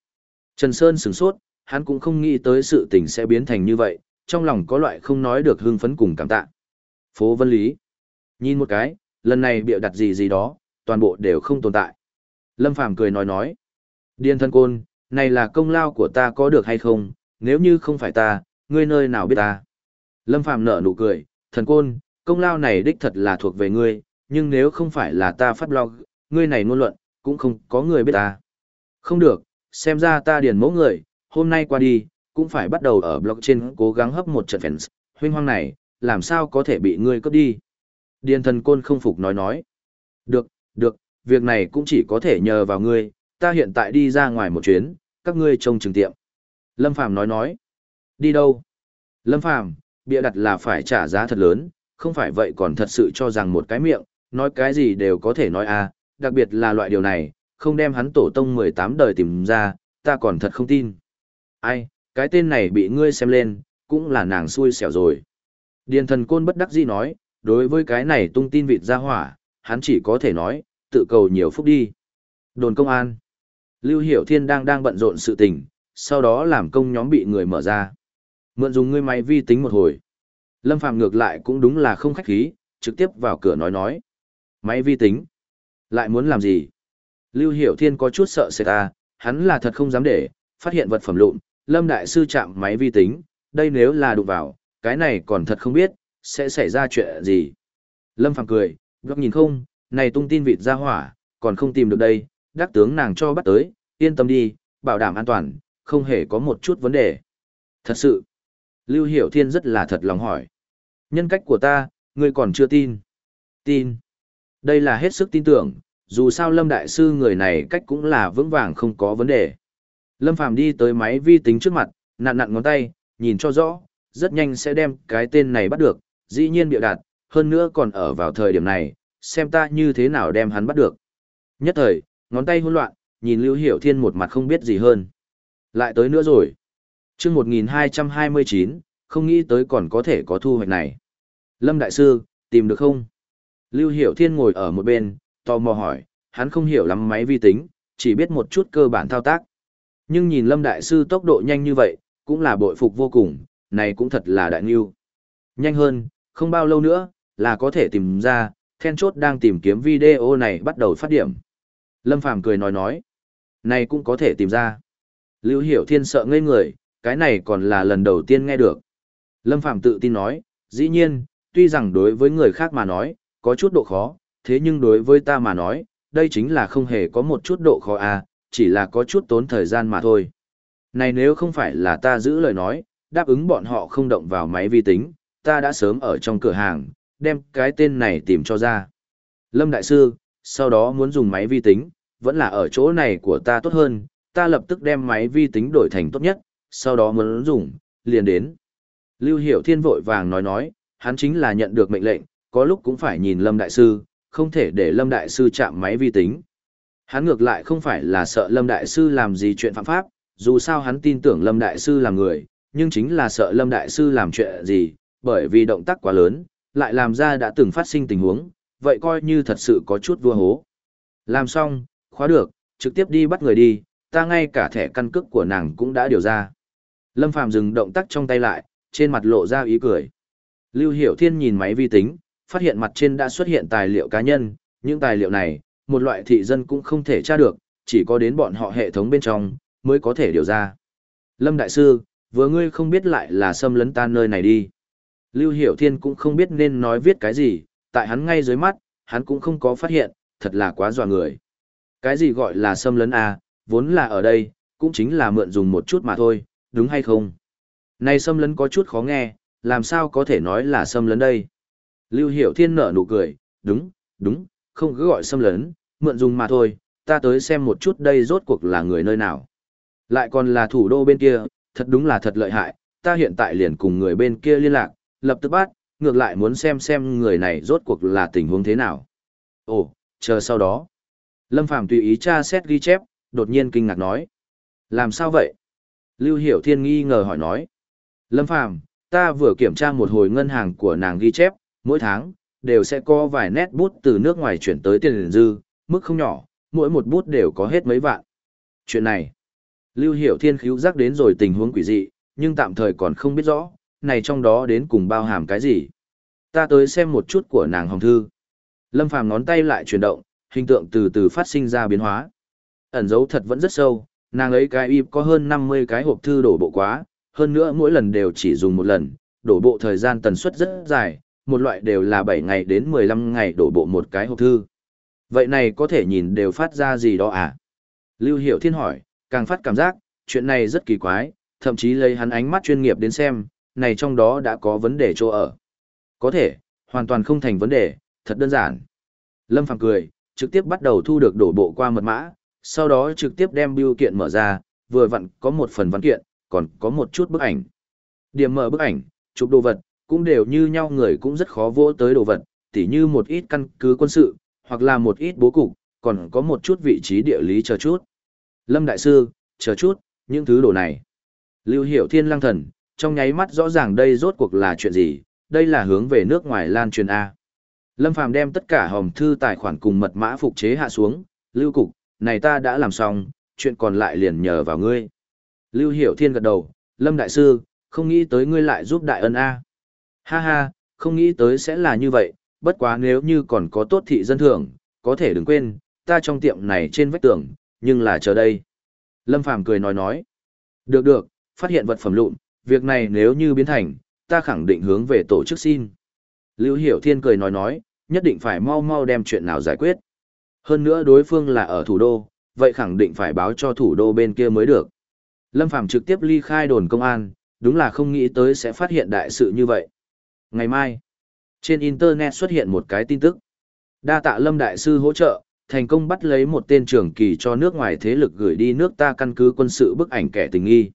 Trần Sơn sửng sốt, hắn cũng không nghĩ tới sự tình sẽ biến thành như vậy, trong lòng có loại không nói được hưng phấn cùng cảm tạ. Phố Vân Lý. Nhìn một cái, lần này bịa đặt gì gì đó, toàn bộ đều không tồn tại. Lâm Phàm cười nói nói. Điên thân côn, này là công lao của ta có được hay không, nếu như không phải ta, ngươi nơi nào biết ta. Lâm Phàm nở nụ cười, thần côn, công lao này đích thật là thuộc về ngươi, nhưng nếu không phải là ta phát blog, ngươi này ngôn luận, cũng không có người biết ta. Không được, xem ra ta điền mẫu người, hôm nay qua đi, cũng phải bắt đầu ở blog trên cố gắng hấp một trận fans, huynh hoang này, làm sao có thể bị ngươi cướp đi. Điền thần côn không phục nói nói. Được, được, việc này cũng chỉ có thể nhờ vào ngươi, ta hiện tại đi ra ngoài một chuyến, các ngươi trông chừng tiệm. Lâm Phàm nói nói. Đi đâu? Lâm Phàm bịa đặt là phải trả giá thật lớn, không phải vậy còn thật sự cho rằng một cái miệng, nói cái gì đều có thể nói à, đặc biệt là loại điều này, không đem hắn tổ tông 18 đời tìm ra, ta còn thật không tin. Ai, cái tên này bị ngươi xem lên, cũng là nàng xui xẻo rồi. Điền thần côn bất đắc dĩ nói, đối với cái này tung tin vịt ra hỏa, hắn chỉ có thể nói, tự cầu nhiều phúc đi. Đồn công an. Lưu Hiểu Thiên đang đang bận rộn sự tình, sau đó làm công nhóm bị người mở ra. Mượn dùng ngươi máy vi tính một hồi. Lâm Phạm ngược lại cũng đúng là không khách khí, trực tiếp vào cửa nói nói. Máy vi tính. Lại muốn làm gì? Lưu Hiểu Thiên có chút sợ sệt ta, hắn là thật không dám để, phát hiện vật phẩm lụn, Lâm Đại Sư chạm máy vi tính, đây nếu là đụng vào, cái này còn thật không biết, sẽ xảy ra chuyện gì. Lâm Phàm cười, góc nhìn không, này tung tin vịt ra hỏa, còn không tìm được đây, đắc tướng nàng cho bắt tới, yên tâm đi, bảo đảm an toàn, không hề có một chút vấn đề. Thật sự, Lưu Hiểu Thiên rất là thật lòng hỏi. Nhân cách của ta, ngươi còn chưa tin. Tin. Đây là hết sức tin tưởng, dù sao Lâm Đại Sư người này cách cũng là vững vàng không có vấn đề. Lâm Phàm đi tới máy vi tính trước mặt, nặn nặn ngón tay, nhìn cho rõ, rất nhanh sẽ đem cái tên này bắt được, dĩ nhiên biểu đạt, hơn nữa còn ở vào thời điểm này, xem ta như thế nào đem hắn bắt được. Nhất thời, ngón tay hỗn loạn, nhìn Lưu Hiểu Thiên một mặt không biết gì hơn. Lại tới nữa rồi. chương 1229, không nghĩ tới còn có thể có thu hoạch này. Lâm Đại Sư, tìm được không? Lưu Hiểu Thiên ngồi ở một bên, tò mò hỏi, hắn không hiểu lắm máy vi tính, chỉ biết một chút cơ bản thao tác. Nhưng nhìn Lâm Đại Sư tốc độ nhanh như vậy, cũng là bội phục vô cùng, này cũng thật là đại nghiêu. Nhanh hơn, không bao lâu nữa, là có thể tìm ra, then chốt đang tìm kiếm video này bắt đầu phát điểm. Lâm Phàm cười nói nói, này cũng có thể tìm ra. Lưu Hiểu Thiên sợ ngây người, cái này còn là lần đầu tiên nghe được. Lâm Phàm tự tin nói, dĩ nhiên, tuy rằng đối với người khác mà nói, có chút độ khó, thế nhưng đối với ta mà nói, đây chính là không hề có một chút độ khó à, chỉ là có chút tốn thời gian mà thôi. Này nếu không phải là ta giữ lời nói, đáp ứng bọn họ không động vào máy vi tính, ta đã sớm ở trong cửa hàng, đem cái tên này tìm cho ra. Lâm Đại Sư, sau đó muốn dùng máy vi tính, vẫn là ở chỗ này của ta tốt hơn, ta lập tức đem máy vi tính đổi thành tốt nhất, sau đó muốn dùng, liền đến. Lưu Hiểu Thiên vội vàng nói nói, hắn chính là nhận được mệnh lệnh, có lúc cũng phải nhìn Lâm Đại Sư, không thể để Lâm Đại Sư chạm máy vi tính. Hắn ngược lại không phải là sợ Lâm Đại Sư làm gì chuyện phạm pháp, dù sao hắn tin tưởng Lâm Đại Sư là người, nhưng chính là sợ Lâm Đại Sư làm chuyện gì, bởi vì động tác quá lớn, lại làm ra đã từng phát sinh tình huống, vậy coi như thật sự có chút vua hố. Làm xong, khóa được, trực tiếp đi bắt người đi, ta ngay cả thẻ căn cước của nàng cũng đã điều ra. Lâm Phàm dừng động tác trong tay lại, trên mặt lộ ra ý cười. Lưu Hiểu Thiên nhìn máy vi tính, phát hiện mặt trên đã xuất hiện tài liệu cá nhân, những tài liệu này, một loại thị dân cũng không thể tra được, chỉ có đến bọn họ hệ thống bên trong, mới có thể điều ra. Lâm Đại Sư, vừa ngươi không biết lại là xâm lấn ta nơi này đi. Lưu Hiểu Thiên cũng không biết nên nói viết cái gì, tại hắn ngay dưới mắt, hắn cũng không có phát hiện, thật là quá dọa người. Cái gì gọi là xâm lấn à, vốn là ở đây, cũng chính là mượn dùng một chút mà thôi, đúng hay không? Này xâm lấn có chút khó nghe, làm sao có thể nói là xâm lấn đây? Lưu Hiểu Thiên nở nụ cười, đúng, đúng, không cứ gọi xâm lấn, mượn dùng mà thôi, ta tới xem một chút đây rốt cuộc là người nơi nào. Lại còn là thủ đô bên kia, thật đúng là thật lợi hại, ta hiện tại liền cùng người bên kia liên lạc, lập tức bắt, ngược lại muốn xem xem người này rốt cuộc là tình huống thế nào. Ồ, chờ sau đó. Lâm Phàm tùy ý tra xét ghi chép, đột nhiên kinh ngạc nói. Làm sao vậy? Lưu Hiểu Thiên nghi ngờ hỏi nói. Lâm Phàm ta vừa kiểm tra một hồi ngân hàng của nàng ghi chép, mỗi tháng, đều sẽ có vài nét bút từ nước ngoài chuyển tới tiền dư, mức không nhỏ, mỗi một bút đều có hết mấy vạn. Chuyện này, Lưu Hiểu Thiên khíu giác đến rồi tình huống quỷ dị, nhưng tạm thời còn không biết rõ, này trong đó đến cùng bao hàm cái gì. Ta tới xem một chút của nàng hồng thư. Lâm Phàm ngón tay lại chuyển động, hình tượng từ từ phát sinh ra biến hóa. Ẩn dấu thật vẫn rất sâu, nàng ấy cái y có hơn 50 cái hộp thư đổ bộ quá, hơn nữa mỗi lần đều chỉ dùng một lần, đổ bộ thời gian tần suất rất dài, một loại đều là 7 ngày đến 15 ngày đổ bộ một cái hộp thư. Vậy này có thể nhìn đều phát ra gì đó à? Lưu Hiểu Thiên hỏi, càng phát cảm giác, chuyện này rất kỳ quái, thậm chí lấy hắn ánh mắt chuyên nghiệp đến xem, này trong đó đã có vấn đề chỗ ở. Có thể, hoàn toàn không thành vấn đề, thật đơn giản. Lâm Phàm cười, trực tiếp bắt đầu thu được đổ bộ qua mật mã, sau đó trực tiếp đem biêu kiện mở ra, vừa vặn có một phần văn kiện, còn có một chút bức ảnh. Điểm mở bức ảnh, chụp đồ vật, cũng đều như nhau người cũng rất khó vô tới đồ vật, tỉ như một ít căn cứ quân sự, hoặc là một ít bố cục, còn có một chút vị trí địa lý chờ chút. Lâm Đại Sư, chờ chút, những thứ đồ này. Lưu Hiểu Thiên Lăng Thần, trong nháy mắt rõ ràng đây rốt cuộc là chuyện gì, đây là hướng về nước ngoài lan truyền A. Lâm Phàm đem tất cả hòm thư tài khoản cùng mật mã phục chế hạ xuống, Lưu Cục, này ta đã làm xong, chuyện còn lại liền nhờ vào ngươi. Lưu Hiểu Thiên gật đầu, Lâm Đại Sư, không nghĩ tới ngươi lại giúp đại ân A. Ha ha, không nghĩ tới sẽ là như vậy, bất quá nếu như còn có tốt thị dân thưởng, có thể đừng quên, ta trong tiệm này trên vách tường, nhưng là chờ đây. Lâm Phàm cười nói nói. Được được, phát hiện vật phẩm lụn, việc này nếu như biến thành, ta khẳng định hướng về tổ chức xin. Lưu Hiểu Thiên cười nói nói, nhất định phải mau mau đem chuyện nào giải quyết. Hơn nữa đối phương là ở thủ đô, vậy khẳng định phải báo cho thủ đô bên kia mới được. Lâm Phàm trực tiếp ly khai đồn công an, đúng là không nghĩ tới sẽ phát hiện đại sự như vậy. Ngày mai, trên Internet xuất hiện một cái tin tức. Đa tạ Lâm Đại Sư hỗ trợ, thành công bắt lấy một tên trưởng kỳ cho nước ngoài thế lực gửi đi nước ta căn cứ quân sự bức ảnh kẻ tình nghi.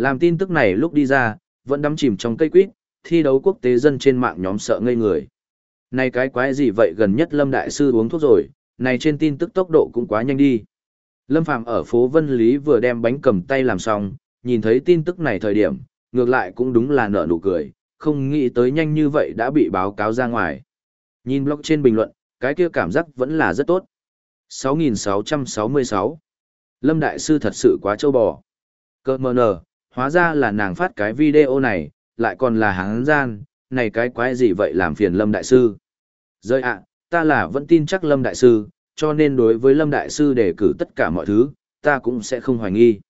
Làm tin tức này lúc đi ra, vẫn đắm chìm trong cây quýt, thi đấu quốc tế dân trên mạng nhóm sợ ngây người. Này cái quái gì vậy gần nhất Lâm Đại Sư uống thuốc rồi, này trên tin tức tốc độ cũng quá nhanh đi. Lâm Phàm ở phố Vân Lý vừa đem bánh cầm tay làm xong, nhìn thấy tin tức này thời điểm, ngược lại cũng đúng là nở nụ cười, không nghĩ tới nhanh như vậy đã bị báo cáo ra ngoài. Nhìn blog trên bình luận, cái kia cảm giác vẫn là rất tốt. 6666 Lâm Đại Sư thật sự quá trâu bò. Cơ mờ nờ, hóa ra là nàng phát cái video này, lại còn là háng gian, này cái quái gì vậy làm phiền Lâm Đại Sư. Rơi ạ, ta là vẫn tin chắc Lâm Đại Sư, cho nên đối với Lâm Đại Sư đề cử tất cả mọi thứ, ta cũng sẽ không hoài nghi.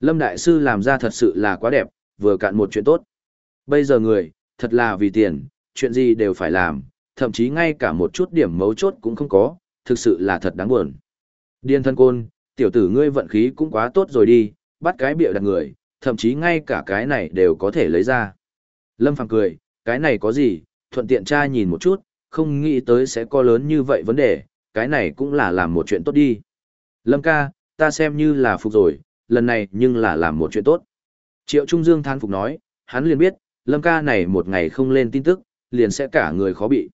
Lâm Đại Sư làm ra thật sự là quá đẹp, vừa cạn một chuyện tốt. Bây giờ người, thật là vì tiền, chuyện gì đều phải làm, thậm chí ngay cả một chút điểm mấu chốt cũng không có, thực sự là thật đáng buồn. Điên thân côn, tiểu tử ngươi vận khí cũng quá tốt rồi đi, bắt cái bịa đặt người, thậm chí ngay cả cái này đều có thể lấy ra. Lâm Phàm cười, cái này có gì, thuận tiện tra nhìn một chút, không nghĩ tới sẽ có lớn như vậy vấn đề, cái này cũng là làm một chuyện tốt đi. Lâm ca, ta xem như là phục rồi, lần này nhưng là làm một chuyện tốt. Triệu Trung Dương than phục nói, hắn liền biết, Lâm ca này một ngày không lên tin tức, liền sẽ cả người khó bị.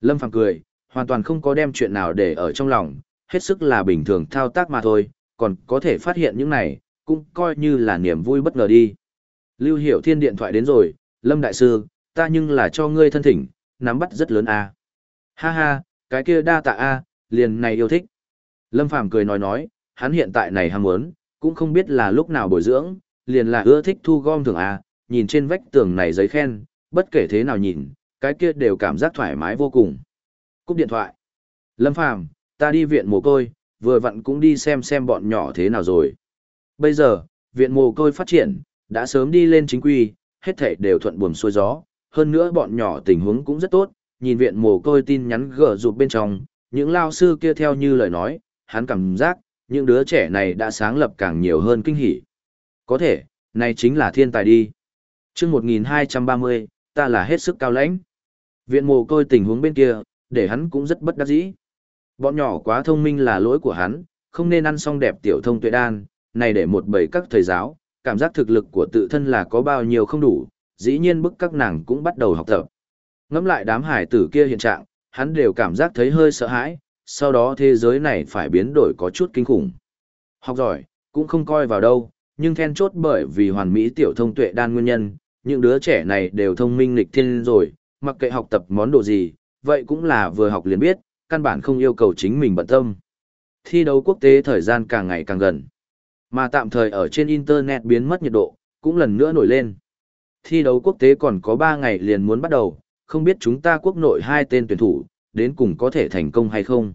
Lâm Phàm cười, hoàn toàn không có đem chuyện nào để ở trong lòng, hết sức là bình thường thao tác mà thôi, còn có thể phát hiện những này, cũng coi như là niềm vui bất ngờ đi. Lưu Hiểu Thiên điện thoại đến rồi, Lâm Đại Sư, ta nhưng là cho ngươi thân thỉnh, nắm bắt rất lớn a. Ha ha, cái kia đa tạ a, liền này yêu thích. Lâm Phàm cười nói nói, hắn hiện tại này ham muốn, cũng không biết là lúc nào bồi dưỡng, liền là ưa thích thu gom thường a, nhìn trên vách tường này giấy khen, bất kể thế nào nhìn, cái kia đều cảm giác thoải mái vô cùng. Cúp điện thoại. Lâm Phàm, ta đi viện mồ côi, vừa vặn cũng đi xem xem bọn nhỏ thế nào rồi. Bây giờ, viện mồ côi phát triển, đã sớm đi lên chính quy, hết thảy đều thuận buồm xuôi gió, hơn nữa bọn nhỏ tình huống cũng rất tốt, nhìn viện mồ côi tin nhắn gỡ rụt bên trong, những lao sư kia theo như lời nói, hắn cảm giác, những đứa trẻ này đã sáng lập càng nhiều hơn kinh hỉ. Có thể, này chính là thiên tài đi. chương 1230, ta là hết sức cao lãnh. Viện mồ côi tình huống bên kia, để hắn cũng rất bất đắc dĩ. Bọn nhỏ quá thông minh là lỗi của hắn, không nên ăn xong đẹp tiểu thông tuệ đan, này để một bầy các thầy giáo, cảm giác thực lực của tự thân là có bao nhiêu không đủ, dĩ nhiên bức các nàng cũng bắt đầu học tập. Ngắm lại đám hải tử kia hiện trạng, hắn đều cảm giác thấy hơi sợ hãi, sau đó thế giới này phải biến đổi có chút kinh khủng. Học giỏi, cũng không coi vào đâu, nhưng then chốt bởi vì hoàn mỹ tiểu thông tuệ đan nguyên nhân, những đứa trẻ này đều thông minh lịch thiên rồi, mặc kệ học tập món đồ gì, vậy cũng là vừa học liền biết, căn bản không yêu cầu chính mình bận tâm. Thi đấu quốc tế thời gian càng ngày càng gần, mà tạm thời ở trên Internet biến mất nhiệt độ, cũng lần nữa nổi lên. Thi đấu quốc tế còn có 3 ngày liền muốn bắt đầu, không biết chúng ta quốc nội hai tên tuyển thủ, đến cùng có thể thành công hay không.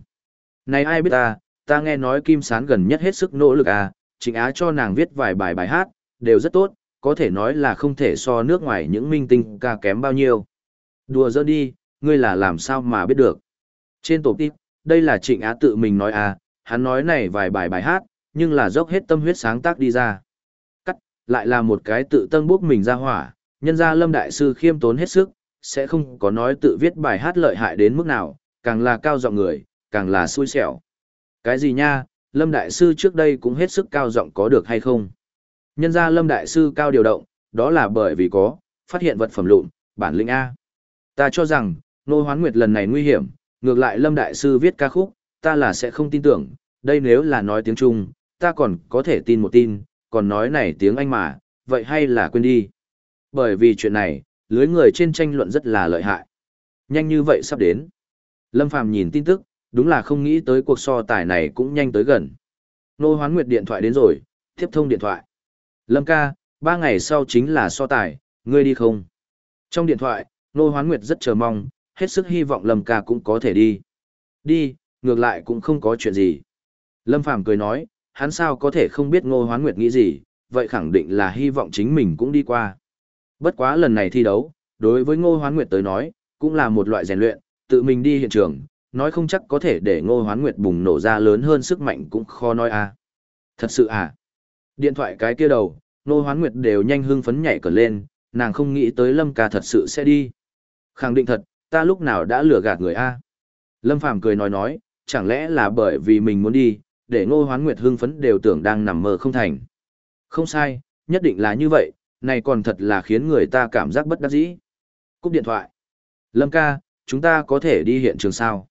Này ai biết ta, ta nghe nói Kim Sán gần nhất hết sức nỗ lực à, Trịnh Á cho nàng viết vài bài bài hát, đều rất tốt, có thể nói là không thể so nước ngoài những minh tinh ca kém bao nhiêu. Đùa dơ đi, ngươi là làm sao mà biết được. Trên tổ tiếp, đây là Trịnh Á tự mình nói à, hắn nói này vài bài bài hát, nhưng là dốc hết tâm huyết sáng tác đi ra. Cắt, lại là một cái tự tân bốc mình ra hỏa, nhân ra lâm đại sư khiêm tốn hết sức, sẽ không có nói tự viết bài hát lợi hại đến mức nào, càng là cao giọng người, càng là xui xẻo. Cái gì nha, lâm đại sư trước đây cũng hết sức cao giọng có được hay không? Nhân ra lâm đại sư cao điều động, đó là bởi vì có, phát hiện vật phẩm lụn, bản lĩnh A. Ta cho rằng, nô hoán nguyệt lần này nguy hiểm, ngược lại lâm đại sư viết ca khúc, ta là sẽ không tin tưởng, đây nếu là nói tiếng Trung, ta còn có thể tin một tin, còn nói này tiếng Anh mà, vậy hay là quên đi. Bởi vì chuyện này, lưới người trên tranh luận rất là lợi hại. Nhanh như vậy sắp đến. Lâm Phàm nhìn tin tức, đúng là không nghĩ tới cuộc so tài này cũng nhanh tới gần. Nô Hoán Nguyệt điện thoại đến rồi, tiếp thông điện thoại. Lâm ca, ba ngày sau chính là so tài, ngươi đi không? Trong điện thoại, Nô Hoán Nguyệt rất chờ mong, hết sức hy vọng Lâm ca cũng có thể đi. Đi, ngược lại cũng không có chuyện gì. Lâm Phàm cười nói, hắn sao có thể không biết Ngô Hoán Nguyệt nghĩ gì, vậy khẳng định là hy vọng chính mình cũng đi qua. Bất quá lần này thi đấu, đối với Ngô Hoán Nguyệt tới nói, cũng là một loại rèn luyện, tự mình đi hiện trường, nói không chắc có thể để Ngô Hoán Nguyệt bùng nổ ra lớn hơn sức mạnh cũng khó nói à. Thật sự à? Điện thoại cái kia đầu, Ngô Hoán Nguyệt đều nhanh hưng phấn nhảy cờ lên, nàng không nghĩ tới Lâm ca thật sự sẽ đi. Khẳng định thật, ta lúc nào đã lừa gạt người a? Lâm Phàm cười nói nói, chẳng lẽ là bởi vì mình muốn đi, để Ngô Hoán Nguyệt hưng phấn đều tưởng đang nằm mơ không thành. Không sai, nhất định là như vậy, này còn thật là khiến người ta cảm giác bất đắc dĩ. Cúp điện thoại. Lâm ca, chúng ta có thể đi hiện trường sao?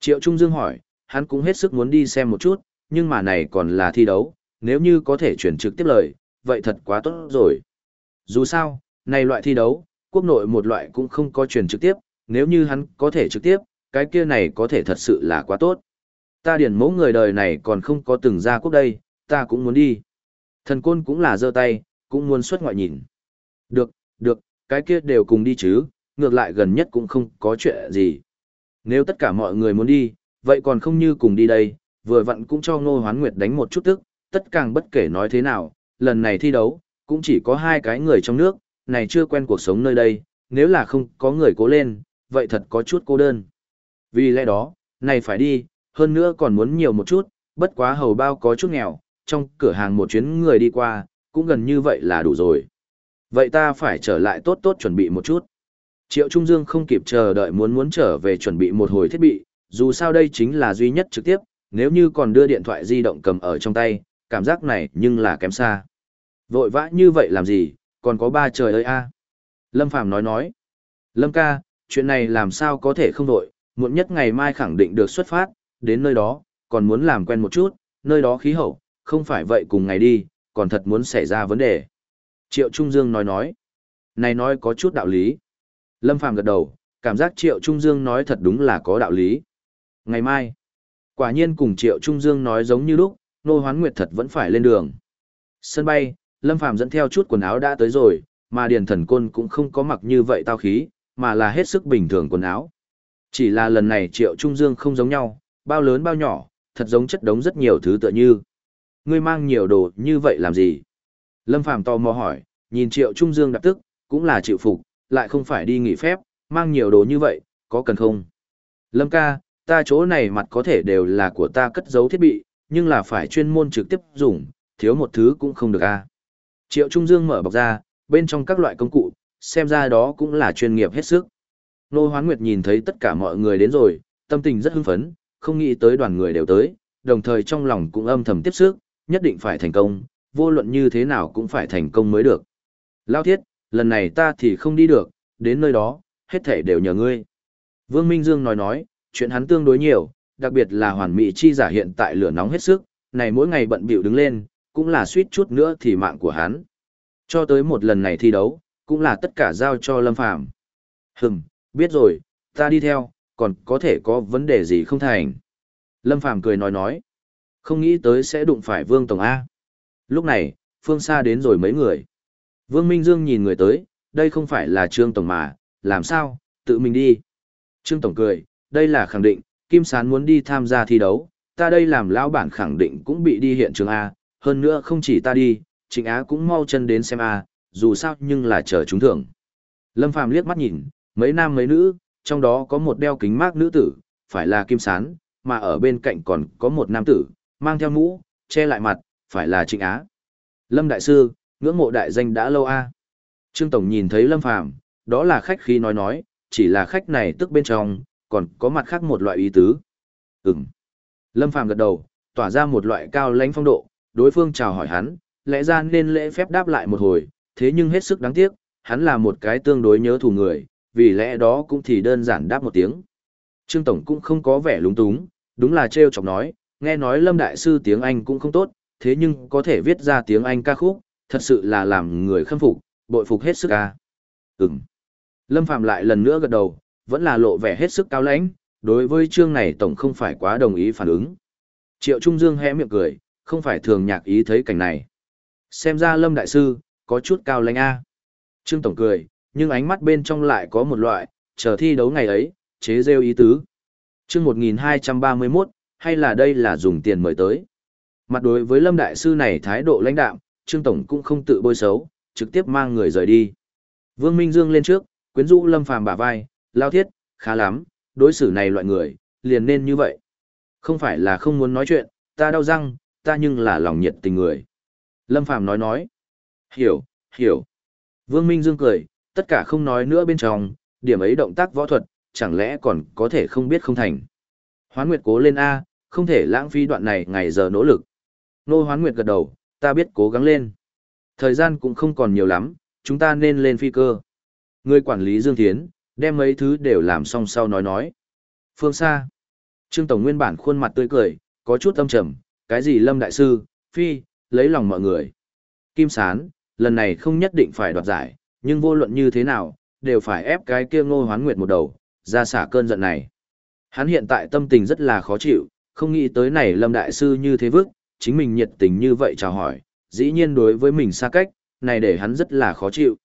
Triệu Trung Dương hỏi, hắn cũng hết sức muốn đi xem một chút, nhưng mà này còn là thi đấu, nếu như có thể chuyển trực tiếp lời, vậy thật quá tốt rồi. Dù sao, này loại thi đấu, quốc nội một loại cũng không có chuyển trực tiếp, nếu như hắn có thể trực tiếp, cái kia này có thể thật sự là quá tốt. Ta điển mẫu người đời này còn không có từng ra quốc đây, ta cũng muốn đi. Thần côn cũng là giơ tay, cũng muốn xuất ngoại nhìn. Được, được, cái kia đều cùng đi chứ, ngược lại gần nhất cũng không có chuyện gì. Nếu tất cả mọi người muốn đi, vậy còn không như cùng đi đây, vừa vặn cũng cho Ngô Hoán Nguyệt đánh một chút tức, tất càng bất kể nói thế nào, lần này thi đấu, cũng chỉ có hai cái người trong nước, này chưa quen cuộc sống nơi đây, nếu là không có người cố lên, vậy thật có chút cô đơn. Vì lẽ đó, này phải đi, hơn nữa còn muốn nhiều một chút, bất quá hầu bao có chút nghèo, trong cửa hàng một chuyến người đi qua, cũng gần như vậy là đủ rồi. Vậy ta phải trở lại tốt tốt chuẩn bị một chút. Triệu Trung Dương không kịp chờ đợi muốn muốn trở về chuẩn bị một hồi thiết bị, dù sao đây chính là duy nhất trực tiếp, nếu như còn đưa điện thoại di động cầm ở trong tay, cảm giác này nhưng là kém xa. Vội vã như vậy làm gì, còn có ba trời ơi a. Lâm Phàm nói nói. Lâm ca, chuyện này làm sao có thể không đội, muộn nhất ngày mai khẳng định được xuất phát, đến nơi đó, còn muốn làm quen một chút, nơi đó khí hậu, không phải vậy cùng ngày đi, còn thật muốn xảy ra vấn đề. Triệu Trung Dương nói nói. Này nói có chút đạo lý. Lâm Phàm gật đầu, cảm giác Triệu Trung Dương nói thật đúng là có đạo lý. Ngày mai, quả nhiên cùng Triệu Trung Dương nói giống như lúc, Nô Hoán Nguyệt thật vẫn phải lên đường. Sân bay, Lâm Phàm dẫn theo chút quần áo đã tới rồi, mà Điền Thần Côn cũng không có mặc như vậy tao khí, mà là hết sức bình thường quần áo. Chỉ là lần này Triệu Trung Dương không giống nhau, bao lớn bao nhỏ, thật giống chất đống rất nhiều thứ tựa như. Ngươi mang nhiều đồ như vậy làm gì? Lâm Phàm tò mò hỏi, nhìn Triệu Trung Dương đạp tức, cũng là chịu phục, lại không phải đi nghỉ phép, mang nhiều đồ như vậy, có cần không? Lâm ca, ta chỗ này mặt có thể đều là của ta cất giấu thiết bị, nhưng là phải chuyên môn trực tiếp dùng, thiếu một thứ cũng không được a. Triệu Trung Dương mở bọc ra, bên trong các loại công cụ, xem ra đó cũng là chuyên nghiệp hết sức. Nô Hoán Nguyệt nhìn thấy tất cả mọi người đến rồi, tâm tình rất hưng phấn, không nghĩ tới đoàn người đều tới, đồng thời trong lòng cũng âm thầm tiếp sức, nhất định phải thành công, vô luận như thế nào cũng phải thành công mới được. Lao thiết, lần này ta thì không đi được, đến nơi đó, hết thể đều nhờ ngươi. Vương Minh Dương nói nói, chuyện hắn tương đối nhiều, đặc biệt là hoàn mỹ chi giả hiện tại lửa nóng hết sức, này mỗi ngày bận bịu đứng lên, cũng là suýt chút nữa thì mạng của hắn. Cho tới một lần này thi đấu, cũng là tất cả giao cho Lâm Phàm. Hừm, biết rồi, ta đi theo, còn có thể có vấn đề gì không thành. Lâm Phàm cười nói nói, không nghĩ tới sẽ đụng phải Vương Tổng A. Lúc này, phương xa đến rồi mấy người. Vương Minh Dương nhìn người tới, đây không phải là Trương Tổng mà, làm sao, Tự mình đi. Trương Tổng cười, đây là khẳng định, Kim Sán muốn đi tham gia thi đấu, ta đây làm lão bản khẳng định cũng bị đi hiện trường A, hơn nữa không chỉ ta đi, Trịnh Á cũng mau chân đến xem A, dù sao nhưng là chờ chúng thưởng. Lâm Phàm liếc mắt nhìn, mấy nam mấy nữ, trong đó có một đeo kính mát nữ tử, phải là Kim Sán, mà ở bên cạnh còn có một nam tử, mang theo mũ, che lại mặt, phải là Trịnh Á. Lâm Đại Sư, ngưỡng mộ đại danh đã lâu a Trương Tổng nhìn thấy Lâm Phàm đó là khách khí nói nói, chỉ là khách này tức bên trong, còn có mặt khác một loại ý tứ. Ừm. Lâm Phàm gật đầu, tỏa ra một loại cao lãnh phong độ, đối phương chào hỏi hắn, lẽ ra nên lễ phép đáp lại một hồi, thế nhưng hết sức đáng tiếc, hắn là một cái tương đối nhớ thù người, vì lẽ đó cũng thì đơn giản đáp một tiếng. Trương Tổng cũng không có vẻ lúng túng, đúng là trêu chọc nói, nghe nói Lâm Đại Sư tiếng Anh cũng không tốt, thế nhưng có thể viết ra tiếng Anh ca khúc, thật sự là làm người khâm phục, bội phục hết sức ca. Ừm. Lâm Phạm lại lần nữa gật đầu, vẫn là lộ vẻ hết sức cao lãnh, đối với chương này Tổng không phải quá đồng ý phản ứng. Triệu Trung Dương hé miệng cười, không phải thường nhạc ý thấy cảnh này. Xem ra Lâm Đại Sư, có chút cao lãnh A. Trương Tổng cười, nhưng ánh mắt bên trong lại có một loại, chờ thi đấu ngày ấy, chế rêu ý tứ. chương 1231, hay là đây là dùng tiền mời tới. Mặt đối với Lâm Đại Sư này thái độ lãnh đạm, Trương Tổng cũng không tự bôi xấu, trực tiếp mang người rời đi. Vương Minh Dương lên trước, quyến rũ Lâm Phàm bả vai, lao thiết, khá lắm, đối xử này loại người, liền nên như vậy. Không phải là không muốn nói chuyện, ta đau răng, ta nhưng là lòng nhiệt tình người. Lâm Phàm nói nói. Hiểu, hiểu. Vương Minh Dương cười, tất cả không nói nữa bên trong, điểm ấy động tác võ thuật, chẳng lẽ còn có thể không biết không thành. Hoán Nguyệt cố lên A, không thể lãng phí đoạn này ngày giờ nỗ lực. Nô Hoán Nguyệt gật đầu, ta biết cố gắng lên. Thời gian cũng không còn nhiều lắm, chúng ta nên lên phi cơ. Người quản lý Dương Thiến, đem mấy thứ đều làm xong sau nói nói. Phương xa. Trương Tổng nguyên bản khuôn mặt tươi cười, có chút âm trầm, cái gì Lâm Đại Sư, Phi, lấy lòng mọi người. Kim Sán, lần này không nhất định phải đoạt giải, nhưng vô luận như thế nào, đều phải ép cái kia ngô hoán nguyệt một đầu, ra xả cơn giận này. Hắn hiện tại tâm tình rất là khó chịu, không nghĩ tới này Lâm Đại Sư như thế vức, chính mình nhiệt tình như vậy chào hỏi, dĩ nhiên đối với mình xa cách, này để hắn rất là khó chịu.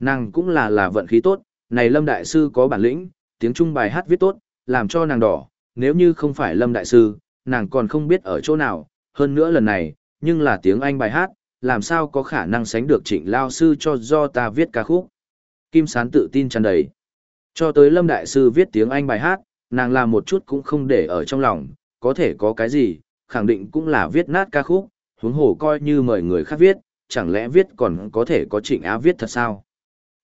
Nàng cũng là là vận khí tốt, này Lâm Đại Sư có bản lĩnh, tiếng Trung bài hát viết tốt, làm cho nàng đỏ, nếu như không phải Lâm Đại Sư, nàng còn không biết ở chỗ nào, hơn nữa lần này, nhưng là tiếng Anh bài hát, làm sao có khả năng sánh được trịnh lao sư cho do ta viết ca khúc. Kim Sán tự tin tràn đầy. Cho tới Lâm Đại Sư viết tiếng Anh bài hát, nàng làm một chút cũng không để ở trong lòng, có thể có cái gì, khẳng định cũng là viết nát ca khúc, huống hồ coi như mời người khác viết, chẳng lẽ viết còn có thể có trịnh á viết thật sao?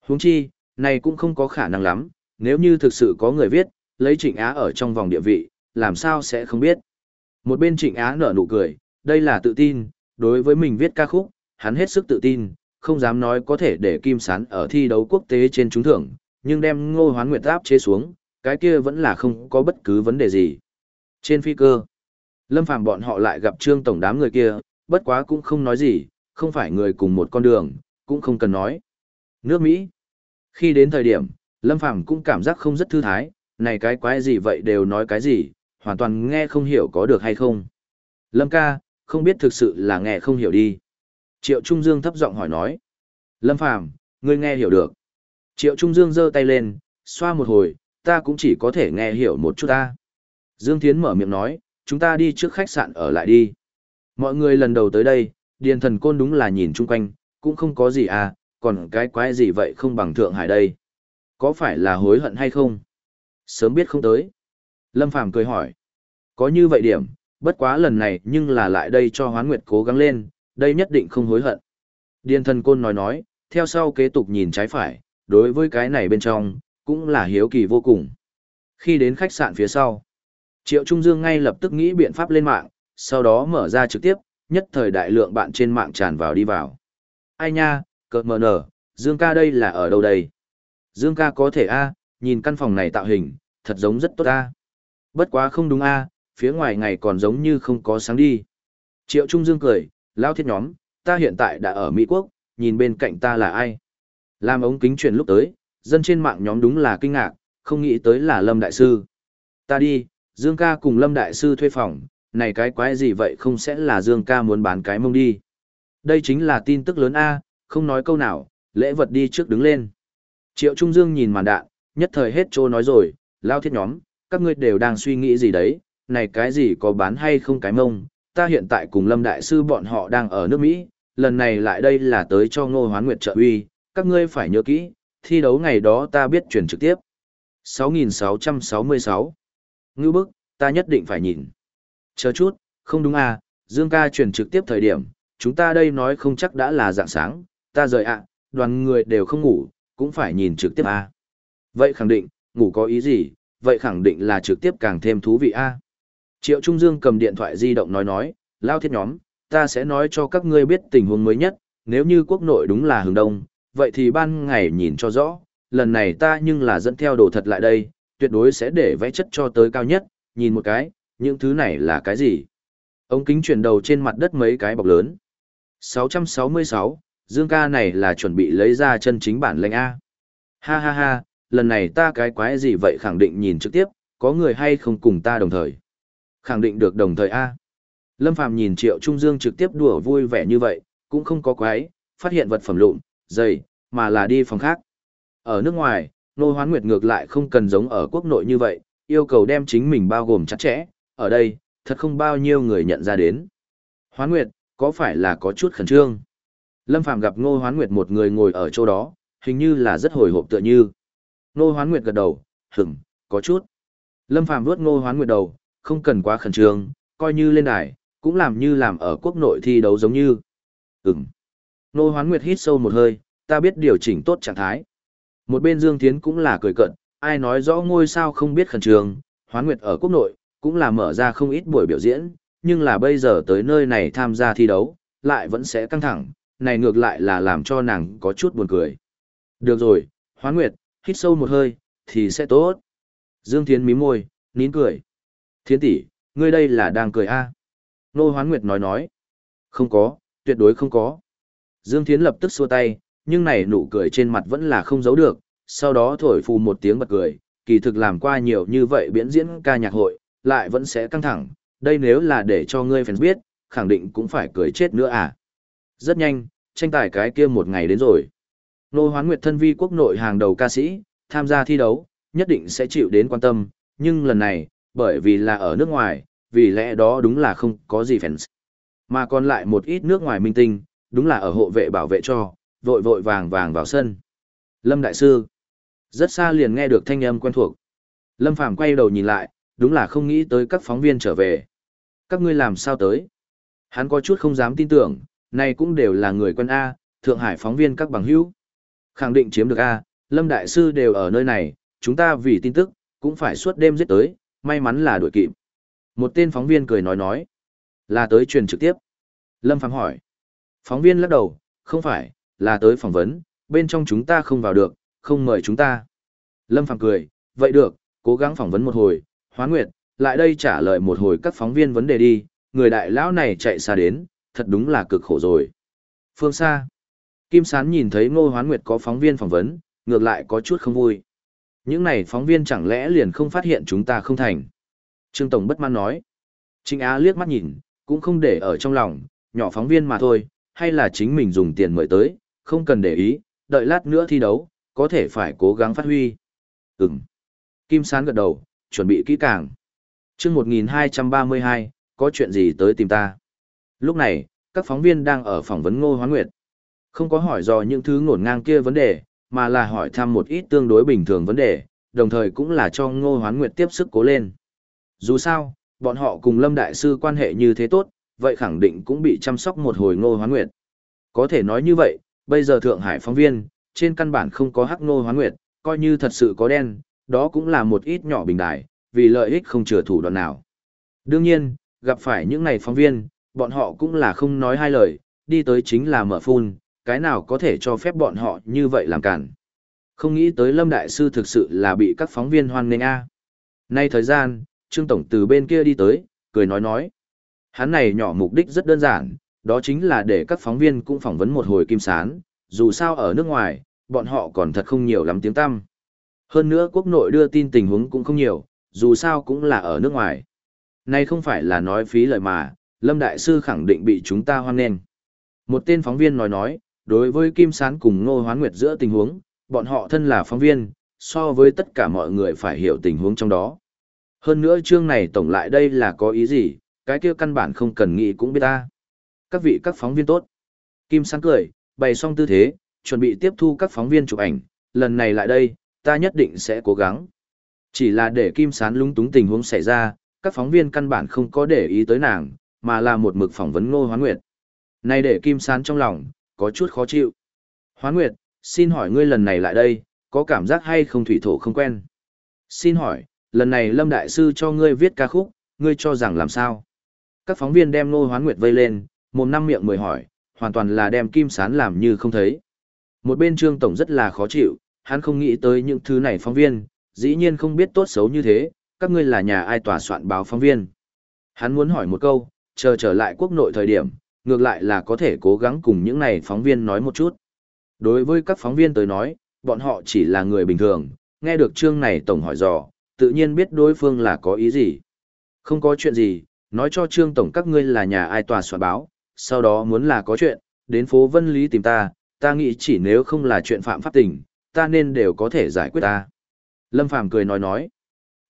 Huống chi, này cũng không có khả năng lắm, nếu như thực sự có người viết, lấy trịnh á ở trong vòng địa vị, làm sao sẽ không biết. Một bên trịnh á nở nụ cười, đây là tự tin, đối với mình viết ca khúc, hắn hết sức tự tin, không dám nói có thể để Kim Sán ở thi đấu quốc tế trên trúng thưởng, nhưng đem ngô hoán nguyệt áp chế xuống, cái kia vẫn là không có bất cứ vấn đề gì. Trên phi cơ, Lâm Phàm bọn họ lại gặp Trương Tổng đám người kia, bất quá cũng không nói gì, không phải người cùng một con đường, cũng không cần nói. Nước Mỹ. Khi đến thời điểm, Lâm Phàm cũng cảm giác không rất thư thái, này cái quái gì vậy đều nói cái gì, hoàn toàn nghe không hiểu có được hay không. Lâm ca, không biết thực sự là nghe không hiểu đi. Triệu Trung Dương thấp giọng hỏi nói. Lâm Phàm ngươi nghe hiểu được. Triệu Trung Dương giơ tay lên, xoa một hồi, ta cũng chỉ có thể nghe hiểu một chút ta. Dương Thiến mở miệng nói, chúng ta đi trước khách sạn ở lại đi. Mọi người lần đầu tới đây, điền thần côn đúng là nhìn chung quanh, cũng không có gì à, còn cái quái gì vậy không bằng Thượng Hải đây. Có phải là hối hận hay không? Sớm biết không tới. Lâm Phàm cười hỏi. Có như vậy điểm, bất quá lần này nhưng là lại đây cho hoán nguyệt cố gắng lên, đây nhất định không hối hận. Điền thần côn nói nói, theo sau kế tục nhìn trái phải, đối với cái này bên trong, cũng là hiếu kỳ vô cùng. Khi đến khách sạn phía sau, Triệu Trung Dương ngay lập tức nghĩ biện pháp lên mạng, sau đó mở ra trực tiếp, nhất thời đại lượng bạn trên mạng tràn vào đi vào. Ai nha, cợt mờ nở, Dương ca đây là ở đâu đây? Dương ca có thể a, nhìn căn phòng này tạo hình, thật giống rất tốt a. Bất quá không đúng a, phía ngoài ngày còn giống như không có sáng đi. Triệu Trung Dương cười, lao thiết nhóm, ta hiện tại đã ở Mỹ Quốc, nhìn bên cạnh ta là ai? Làm ống kính chuyển lúc tới, dân trên mạng nhóm đúng là kinh ngạc, không nghĩ tới là Lâm Đại Sư. Ta đi, Dương ca cùng Lâm Đại Sư thuê phòng, này cái quái gì vậy không sẽ là Dương ca muốn bán cái mông đi. Đây chính là tin tức lớn A, không nói câu nào, lễ vật đi trước đứng lên. Triệu Trung Dương nhìn màn đạn, Nhất thời hết trô nói rồi, lao thiết nhóm, các ngươi đều đang suy nghĩ gì đấy, này cái gì có bán hay không cái mông, ta hiện tại cùng Lâm Đại Sư bọn họ đang ở nước Mỹ, lần này lại đây là tới cho Ngô Hoán Nguyệt trợ uy, các ngươi phải nhớ kỹ, thi đấu ngày đó ta biết truyền trực tiếp. 6666 Ngư bức, ta nhất định phải nhìn. Chờ chút, không đúng à, Dương ca truyền trực tiếp thời điểm, chúng ta đây nói không chắc đã là dạng sáng, ta rời ạ, đoàn người đều không ngủ, cũng phải nhìn trực tiếp à. Vậy khẳng định, ngủ có ý gì, vậy khẳng định là trực tiếp càng thêm thú vị a. Triệu Trung Dương cầm điện thoại di động nói nói, lao thiết nhóm, ta sẽ nói cho các ngươi biết tình huống mới nhất, nếu như quốc nội đúng là hướng đông, vậy thì ban ngày nhìn cho rõ, lần này ta nhưng là dẫn theo đồ thật lại đây, tuyệt đối sẽ để vẽ chất cho tới cao nhất, nhìn một cái, những thứ này là cái gì? Ống kính chuyển đầu trên mặt đất mấy cái bọc lớn. 666, Dương ca này là chuẩn bị lấy ra chân chính bản lệnh A. Ha ha ha, lần này ta cái quái gì vậy khẳng định nhìn trực tiếp, có người hay không cùng ta đồng thời. Khẳng định được đồng thời A. Lâm Phàm nhìn Triệu Trung Dương trực tiếp đùa vui vẻ như vậy, cũng không có quái, phát hiện vật phẩm lụn, dày, mà là đi phòng khác. Ở nước ngoài, Nô Hoán Nguyệt ngược lại không cần giống ở quốc nội như vậy, yêu cầu đem chính mình bao gồm chặt chẽ, ở đây, thật không bao nhiêu người nhận ra đến. Hoán Nguyệt, có phải là có chút khẩn trương? Lâm Phàm gặp Ngô Hoán Nguyệt một người ngồi ở chỗ đó, hình như là rất hồi hộp tựa như. Ngô Hoán Nguyệt gật đầu, hửm, có chút. Lâm Phàm vuốt Ngô Hoán Nguyệt đầu, không cần quá khẩn trương, coi như lên đài, cũng làm như làm ở quốc nội thi đấu giống như. Ừm. nô Hoán Nguyệt hít sâu một hơi, ta biết điều chỉnh tốt trạng thái. Một bên Dương Thiến cũng là cười cận, ai nói rõ ngôi sao không biết khẩn trương, Hoán Nguyệt ở quốc nội, cũng là mở ra không ít buổi biểu diễn, nhưng là bây giờ tới nơi này tham gia thi đấu, lại vẫn sẽ căng thẳng, này ngược lại là làm cho nàng có chút buồn cười. Được rồi, Hoán Nguyệt, hít sâu một hơi, thì sẽ tốt. Dương Thiến mím môi, nín cười. Thiến tỷ, ngươi đây là đang cười a? À? Nô Hoán Nguyệt nói nói. Không có, tuyệt đối không có. Dương Thiến lập tức xua tay, nhưng này nụ cười trên mặt vẫn là không giấu được, sau đó thổi phù một tiếng bật cười, kỳ thực làm qua nhiều như vậy biến diễn ca nhạc hội, lại vẫn sẽ căng thẳng, đây nếu là để cho ngươi fans biết, khẳng định cũng phải cười chết nữa à. Rất nhanh, tranh tài cái kia một ngày đến rồi. Nô Hoán Nguyệt thân vi quốc nội hàng đầu ca sĩ, tham gia thi đấu, nhất định sẽ chịu đến quan tâm, nhưng lần này, bởi vì là ở nước ngoài, vì lẽ đó đúng là không có gì fans. Mà còn lại một ít nước ngoài minh tinh, đúng là ở hộ vệ bảo vệ cho, vội vội vàng vàng vào sân. Lâm Đại Sư. Rất xa liền nghe được thanh âm quen thuộc. Lâm Phàm quay đầu nhìn lại, đúng là không nghĩ tới các phóng viên trở về. Các ngươi làm sao tới? Hắn có chút không dám tin tưởng, này cũng đều là người quân A, Thượng Hải phóng viên các bằng hữu. Khẳng định chiếm được A, Lâm Đại Sư đều ở nơi này, chúng ta vì tin tức, cũng phải suốt đêm giết tới, may mắn là đuổi kịp. Một tên phóng viên cười nói nói, là tới truyền trực tiếp. Lâm Phàm hỏi. Phóng viên lắc đầu, không phải, là tới phỏng vấn, bên trong chúng ta không vào được, không mời chúng ta. Lâm Phàm cười, vậy được, cố gắng phỏng vấn một hồi, Hoán Nguyệt, lại đây trả lời một hồi các phóng viên vấn đề đi, người đại lão này chạy xa đến, thật đúng là cực khổ rồi. Phương xa, Kim Sán nhìn thấy Ngô Hoán Nguyệt có phóng viên phỏng vấn, ngược lại có chút không vui. Những này phóng viên chẳng lẽ liền không phát hiện chúng ta không thành. Trương Tổng bất mãn nói. Trịnh Á liếc mắt nhìn, cũng không để ở trong lòng, nhỏ phóng viên mà thôi, hay là chính mình dùng tiền mời tới, không cần để ý, đợi lát nữa thi đấu, có thể phải cố gắng phát huy. Ừm. Kim Sán gật đầu, chuẩn bị kỹ càng. chương 1232, có chuyện gì tới tìm ta? Lúc này, các phóng viên đang ở phỏng vấn Ngô Hoán Nguyệt. Không có hỏi dò những thứ ngổn ngang kia vấn đề, mà là hỏi thăm một ít tương đối bình thường vấn đề, đồng thời cũng là cho Ngô Hoán Nguyệt tiếp sức cố lên. Dù sao, bọn họ cùng Lâm Đại Sư quan hệ như thế tốt, vậy khẳng định cũng bị chăm sóc một hồi Ngô Hoán Nguyệt. Có thể nói như vậy, bây giờ Thượng Hải phóng viên, trên căn bản không có hắc Ngô Hoán Nguyệt, coi như thật sự có đen, đó cũng là một ít nhỏ bình đại, vì lợi ích không chừa thủ đoạn nào. Đương nhiên, gặp phải những này phóng viên, bọn họ cũng là không nói hai lời, đi tới chính là mở phun, cái nào có thể cho phép bọn họ như vậy làm cản. Không nghĩ tới Lâm Đại Sư thực sự là bị các phóng viên hoan nghênh a. Nay thời gian, Trương Tổng từ bên kia đi tới, cười nói nói. Hắn này nhỏ mục đích rất đơn giản, đó chính là để các phóng viên cũng phỏng vấn một hồi kim sán, dù sao ở nước ngoài, bọn họ còn thật không nhiều lắm tiếng tăm. Hơn nữa quốc nội đưa tin tình huống cũng không nhiều, dù sao cũng là ở nước ngoài. Nay không phải là nói phí lời mà, Lâm Đại Sư khẳng định bị chúng ta hoan nghênh. Một tên phóng viên nói nói, đối với Kim Sán cùng Ngô Hoán Nguyệt giữa tình huống, bọn họ thân là phóng viên, so với tất cả mọi người phải hiểu tình huống trong đó. Hơn nữa chương này tổng lại đây là có ý gì, cái kia căn bản không cần nghĩ cũng biết ta. Các vị các phóng viên tốt. Kim Sán cười, bày xong tư thế, chuẩn bị tiếp thu các phóng viên chụp ảnh, lần này lại đây, ta nhất định sẽ cố gắng. Chỉ là để Kim Sán lúng túng tình huống xảy ra, các phóng viên căn bản không có để ý tới nàng, mà là một mực phỏng vấn Ngô Hoán Nguyệt. Này để Kim Sán trong lòng, có chút khó chịu. Hoán Nguyệt, xin hỏi ngươi lần này lại đây, có cảm giác hay không thủy thổ không quen? Xin hỏi, lần này Lâm Đại Sư cho ngươi viết ca khúc, ngươi cho rằng làm sao? Các phóng viên đem nô Hoán Nguyệt vây lên, mồm năm miệng mười hỏi, hoàn toàn là đem Kim Sán làm như không thấy. Một bên Trương Tổng rất là khó chịu, hắn không nghĩ tới những thứ này phóng viên, dĩ nhiên không biết tốt xấu như thế, các ngươi là nhà ai tòa soạn báo phóng viên. Hắn muốn hỏi một câu, chờ trở lại quốc nội thời điểm, ngược lại là có thể cố gắng cùng những này phóng viên nói một chút. Đối với các phóng viên tới nói, bọn họ chỉ là người bình thường, nghe được chương này tổng hỏi dò, tự nhiên biết đối phương là có ý gì. Không có chuyện gì, nói cho trương tổng các ngươi là nhà ai tòa soạn báo, sau đó muốn là có chuyện, đến phố Vân Lý tìm ta, ta nghĩ chỉ nếu không là chuyện phạm pháp tình, ta nên đều có thể giải quyết ta. Lâm Phàm cười nói nói.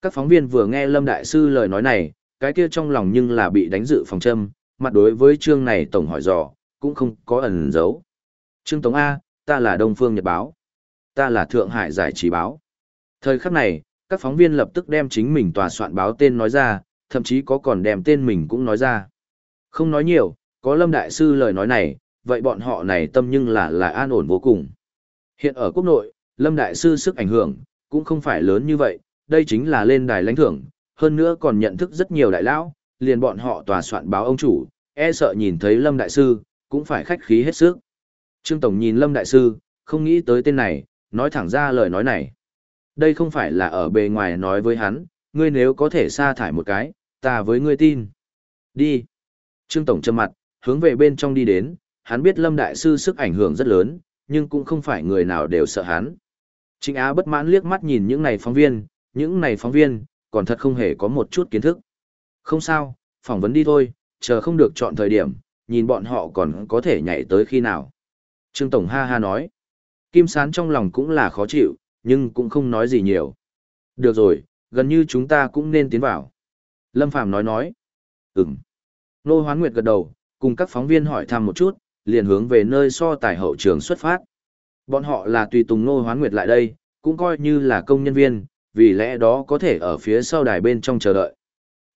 Các phóng viên vừa nghe Lâm Đại Sư lời nói này, cái kia trong lòng nhưng là bị đánh dự phòng châm, mặt đối với chương này tổng hỏi dò, cũng không có ẩn giấu. Trương Tổng A, ta là Đông Phương Nhật Báo. Ta là Thượng Hải Giải Trí Báo. Thời khắc này, các phóng viên lập tức đem chính mình tòa soạn báo tên nói ra, thậm chí có còn đem tên mình cũng nói ra. Không nói nhiều, có Lâm Đại Sư lời nói này, vậy bọn họ này tâm nhưng là là an ổn vô cùng. Hiện ở quốc nội, Lâm Đại Sư sức ảnh hưởng, cũng không phải lớn như vậy, đây chính là lên đài lãnh thưởng, hơn nữa còn nhận thức rất nhiều đại lão, liền bọn họ tòa soạn báo ông chủ, e sợ nhìn thấy Lâm Đại Sư, cũng phải khách khí hết sức. Trương Tổng nhìn Lâm Đại Sư, không nghĩ tới tên này, nói thẳng ra lời nói này. Đây không phải là ở bề ngoài nói với hắn, ngươi nếu có thể sa thải một cái, ta với ngươi tin. Đi. Trương Tổng trầm mặt, hướng về bên trong đi đến, hắn biết Lâm Đại Sư sức ảnh hưởng rất lớn, nhưng cũng không phải người nào đều sợ hắn. Trịnh Á bất mãn liếc mắt nhìn những này phóng viên, những này phóng viên, còn thật không hề có một chút kiến thức. Không sao, phỏng vấn đi thôi, chờ không được chọn thời điểm, nhìn bọn họ còn có thể nhảy tới khi nào. Trương Tổng ha ha nói. Kim Sán trong lòng cũng là khó chịu, nhưng cũng không nói gì nhiều. Được rồi, gần như chúng ta cũng nên tiến vào. Lâm Phàm nói nói. Ừm. Nô Hoán Nguyệt gật đầu, cùng các phóng viên hỏi thăm một chút, liền hướng về nơi so tài hậu trường xuất phát. Bọn họ là tùy tùng Nô Hoán Nguyệt lại đây, cũng coi như là công nhân viên, vì lẽ đó có thể ở phía sau đài bên trong chờ đợi.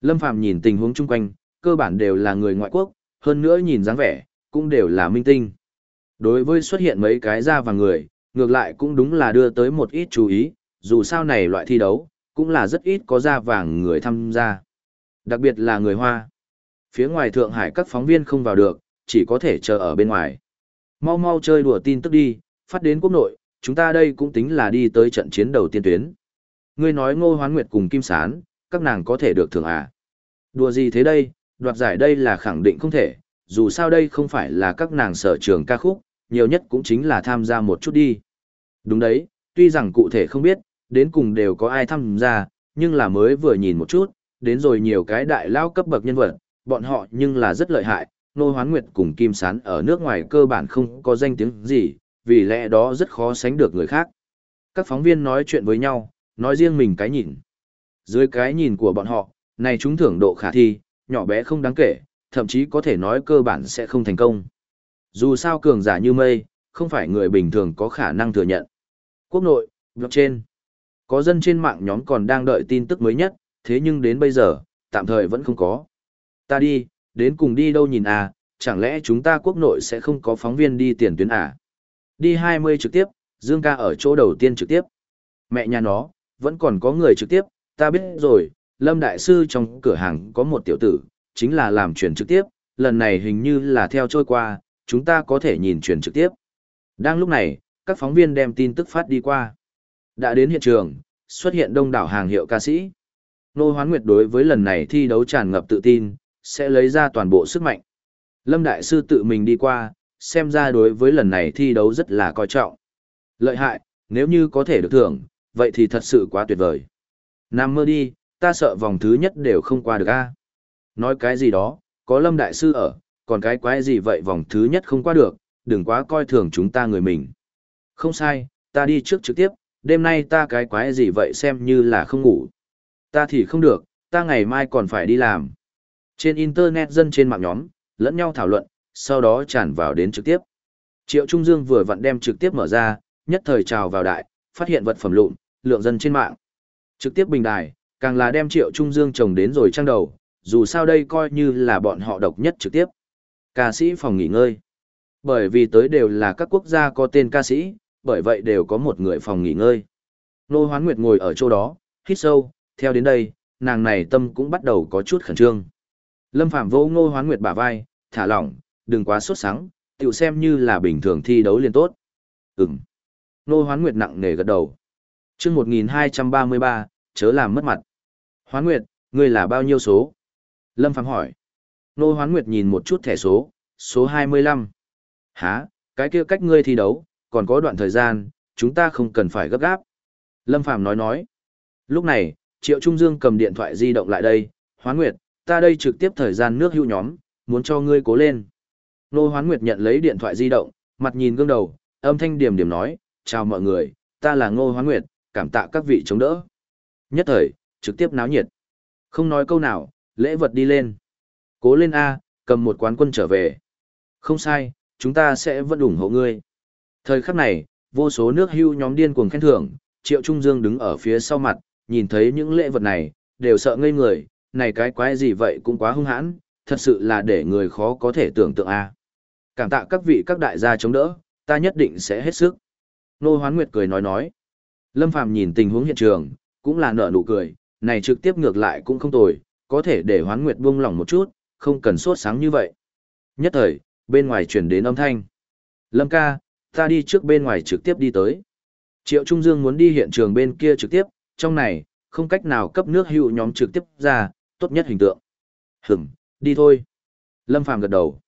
Lâm Phàm nhìn tình huống chung quanh, cơ bản đều là người ngoại quốc, hơn nữa nhìn dáng vẻ, cũng đều là minh tinh. Đối với xuất hiện mấy cái da vàng người, ngược lại cũng đúng là đưa tới một ít chú ý, dù sao này loại thi đấu, cũng là rất ít có da vàng người tham gia. Đặc biệt là người Hoa. Phía ngoài Thượng Hải các phóng viên không vào được, chỉ có thể chờ ở bên ngoài. Mau mau chơi đùa tin tức đi, phát đến quốc nội, chúng ta đây cũng tính là đi tới trận chiến đầu tiên tuyến. Ngươi nói Ngô Hoán Nguyệt cùng Kim Sán, các nàng có thể được thưởng à? Đùa gì thế đây, đoạt giải đây là khẳng định không thể, dù sao đây không phải là các nàng sở trường ca khúc, nhiều nhất cũng chính là tham gia một chút đi. Đúng đấy, tuy rằng cụ thể không biết, đến cùng đều có ai tham gia, nhưng là mới vừa nhìn một chút, đến rồi nhiều cái đại lao cấp bậc nhân vật, bọn họ nhưng là rất lợi hại, Nô Hoán Nguyệt cùng Kim Sán ở nước ngoài cơ bản không có danh tiếng gì, vì lẽ đó rất khó sánh được người khác. Các phóng viên nói chuyện với nhau, nói riêng mình cái nhìn. Dưới cái nhìn của bọn họ, này chúng thưởng độ khả thi, nhỏ bé không đáng kể, thậm chí có thể nói cơ bản sẽ không thành công. Dù sao cường giả như mây, không phải người bình thường có khả năng thừa nhận. Quốc nội, blockchain. Có dân trên mạng nhóm còn đang đợi tin tức mới nhất, thế nhưng đến bây giờ, tạm thời vẫn không có. Ta đi, đến cùng đi đâu nhìn à, chẳng lẽ chúng ta quốc nội sẽ không có phóng viên đi tiền tuyến à? Đi 20 trực tiếp, Dương ca ở chỗ đầu tiên trực tiếp. Mẹ nhà nó, vẫn còn có người trực tiếp, ta biết rồi, Lâm Đại Sư trong cửa hàng có một tiểu tử, chính là làm truyền trực tiếp, lần này hình như là theo trôi qua, chúng ta có thể nhìn truyền trực tiếp. Đang lúc này, các phóng viên đem tin tức phát đi qua. Đã đến hiện trường, xuất hiện đông đảo hàng hiệu ca sĩ. Nô Hoán Nguyệt đối với lần này thi đấu tràn ngập tự tin, sẽ lấy ra toàn bộ sức mạnh. Lâm Đại Sư tự mình đi qua, xem ra đối với lần này thi đấu rất là coi trọng. Lợi hại, nếu như có thể được thưởng, vậy thì thật sự quá tuyệt vời. Nam mơ đi, ta sợ vòng thứ nhất đều không qua được a. Nói cái gì đó, có Lâm Đại Sư ở, còn cái quái gì vậy vòng thứ nhất không qua được, đừng quá coi thường chúng ta người mình. Không sai, ta đi trước trực tiếp, đêm nay ta cái quái gì vậy xem như là không ngủ. Ta thì không được, ta ngày mai còn phải đi làm. Trên Internet dân trên mạng nhóm, lẫn nhau thảo luận, sau đó tràn vào đến trực tiếp. Triệu Trung Dương vừa vặn đem trực tiếp mở ra, nhất thời trào vào đại, phát hiện vật phẩm lụn, lượng dân trên mạng. Trực tiếp bình đài, càng là đem Triệu Trung Dương trồng đến rồi trang đầu, dù sao đây coi như là bọn họ độc nhất trực tiếp. Ca sĩ phòng nghỉ ngơi. Bởi vì tới đều là các quốc gia có tên ca sĩ, bởi vậy đều có một người phòng nghỉ ngơi. Nô Hoán Nguyệt ngồi ở chỗ đó, hít sâu, theo đến đây, nàng này tâm cũng bắt đầu có chút khẩn trương. Lâm Phạm vô Ngô Hoán Nguyệt bả vai, thả lỏng, đừng quá sốt sắng, tiểu xem như là bình thường thi đấu liền tốt. Ừm. Nô Hoán Nguyệt nặng nề gật đầu. Chương 1233, chớ làm mất mặt. Hoán Nguyệt, ngươi là bao nhiêu số? Lâm Phạm hỏi. Nô Hoán Nguyệt nhìn một chút thẻ số, số 25. Hả, cái kia cách ngươi thi đấu, còn có đoạn thời gian, chúng ta không cần phải gấp gáp. Lâm Phạm nói nói. Lúc này, Triệu Trung Dương cầm điện thoại di động lại đây, Hoán Nguyệt, ta đây trực tiếp thời gian nước hữu nhóm, muốn cho ngươi cố lên. Nô Hoán Nguyệt nhận lấy điện thoại di động, mặt nhìn gương đầu, âm thanh điểm điểm nói, chào mọi người, ta là Ngô Hoán Nguyệt, cảm tạ các vị chống đỡ. Nhất thời, trực tiếp náo nhiệt. Không nói câu nào, lễ vật đi lên. Cố lên A, cầm một quán quân trở về. Không sai, chúng ta sẽ vẫn ủng hộ ngươi. Thời khắc này, vô số nước hưu nhóm điên cuồng khen thưởng, Triệu Trung Dương đứng ở phía sau mặt, nhìn thấy những lễ vật này, đều sợ ngây người, này cái quái gì vậy cũng quá hung hãn, thật sự là để người khó có thể tưởng tượng a. Cảm tạ các vị các đại gia chống đỡ, ta nhất định sẽ hết sức. Nô Hoán Nguyệt cười nói nói. Lâm Phàm nhìn tình huống hiện trường, cũng là nở nụ cười, này trực tiếp ngược lại cũng không tồi, có thể để Hoán Nguyệt buông lỏng một chút, không cần sốt sáng như vậy. Nhất thời, bên ngoài truyền đến âm thanh. Lâm ca, ta đi trước bên ngoài trực tiếp đi tới. Triệu Trung Dương muốn đi hiện trường bên kia trực tiếp, trong này, không cách nào cấp nước hữu nhóm trực tiếp ra, tốt nhất hình tượng. Hửm, đi thôi. Lâm Phàm gật đầu.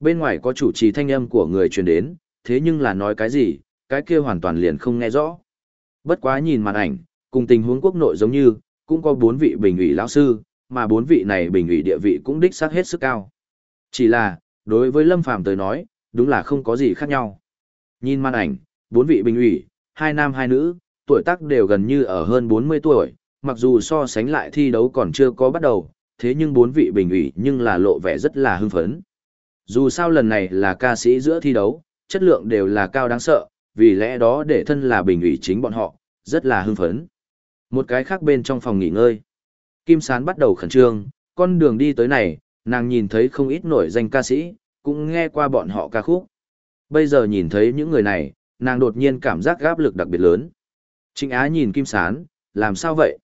Bên ngoài có chủ trì thanh âm của người truyền đến, thế nhưng là nói cái gì, cái kia hoàn toàn liền không nghe rõ. Bất quá nhìn màn ảnh, cùng tình huống quốc nội giống như, cũng có bốn vị bình ủy lão sư, mà bốn vị này bình ủy địa vị cũng đích xác hết sức cao. Chỉ là, đối với Lâm Phàm tới nói, đúng là không có gì khác nhau. Nhìn màn ảnh, bốn vị bình ủy, hai nam hai nữ, tuổi tác đều gần như ở hơn 40 tuổi, mặc dù so sánh lại thi đấu còn chưa có bắt đầu, thế nhưng bốn vị bình ủy nhưng là lộ vẻ rất là hưng phấn. Dù sao lần này là ca sĩ giữa thi đấu, chất lượng đều là cao đáng sợ, vì lẽ đó để thân là bình ủy chính bọn họ, rất là hưng phấn. Một cái khác bên trong phòng nghỉ ngơi. Kim Sán bắt đầu khẩn trương, con đường đi tới này, nàng nhìn thấy không ít nổi danh ca sĩ, cũng nghe qua bọn họ ca khúc. Bây giờ nhìn thấy những người này, nàng đột nhiên cảm giác gáp lực đặc biệt lớn. Trịnh Á nhìn Kim Sán, làm sao vậy?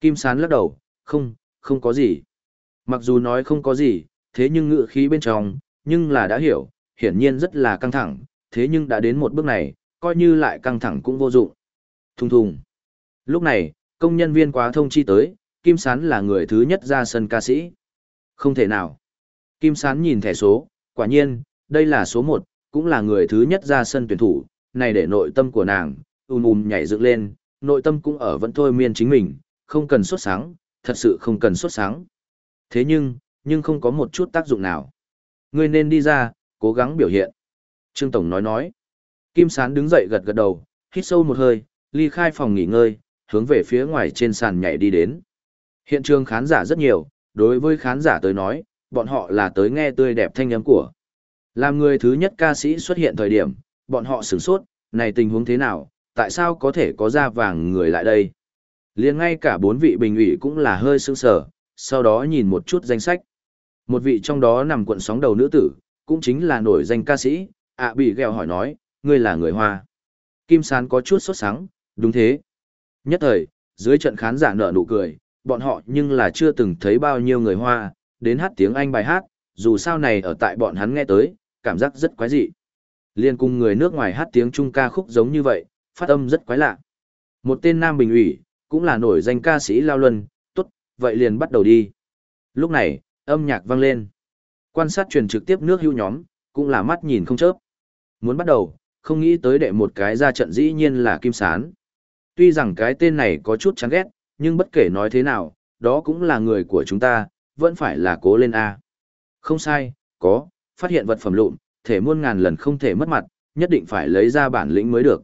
Kim Sán lắc đầu, không, không có gì. Mặc dù nói không có gì, thế nhưng ngựa khí bên trong, nhưng là đã hiểu, hiển nhiên rất là căng thẳng, thế nhưng đã đến một bước này, coi như lại căng thẳng cũng vô dụng. Thùng thùng. Lúc này, công nhân viên quá thông chi tới, Kim Sán là người thứ nhất ra sân ca sĩ. Không thể nào. Kim Sán nhìn thẻ số, quả nhiên, đây là số 1, cũng là người thứ nhất ra sân tuyển thủ, này để nội tâm của nàng, ùm ùm nhảy dựng lên, nội tâm cũng ở vẫn thôi miên chính mình, không cần xuất sáng, thật sự không cần xuất sáng. Thế nhưng, nhưng không có một chút tác dụng nào. Ngươi nên đi ra, cố gắng biểu hiện. Trương Tổng nói nói. Kim Sán đứng dậy gật gật đầu, hít sâu một hơi, ly khai phòng nghỉ ngơi, hướng về phía ngoài trên sàn nhảy đi đến. Hiện trường khán giả rất nhiều, đối với khán giả tới nói, bọn họ là tới nghe tươi đẹp thanh âm của. Làm người thứ nhất ca sĩ xuất hiện thời điểm, bọn họ sửng sốt, này tình huống thế nào, tại sao có thể có ra vàng người lại đây? liền ngay cả bốn vị bình ủy cũng là hơi sững sờ, sau đó nhìn một chút danh sách. Một vị trong đó nằm cuộn sóng đầu nữ tử, cũng chính là nổi danh ca sĩ, ạ bị gheo hỏi nói, ngươi là người Hoa. Kim Sán có chút sốt sắng, đúng thế. Nhất thời, dưới trận khán giả nở nụ cười, bọn họ nhưng là chưa từng thấy bao nhiêu người Hoa, đến hát tiếng Anh bài hát, dù sao này ở tại bọn hắn nghe tới, cảm giác rất quái dị. Liên cùng người nước ngoài hát tiếng Trung ca khúc giống như vậy, phát âm rất quái lạ. Một tên nam bình ủy, cũng là nổi danh ca sĩ Lao Luân, tốt, vậy liền bắt đầu đi. Lúc này, âm nhạc vang lên. Quan sát truyền trực tiếp nước hưu nhóm, cũng là mắt nhìn không chớp. Muốn bắt đầu, không nghĩ tới đệ một cái ra trận dĩ nhiên là Kim Sán. Tuy rằng cái tên này có chút chán ghét, nhưng bất kể nói thế nào, đó cũng là người của chúng ta, vẫn phải là cố lên A. Không sai, có, phát hiện vật phẩm lụn, thể muôn ngàn lần không thể mất mặt, nhất định phải lấy ra bản lĩnh mới được.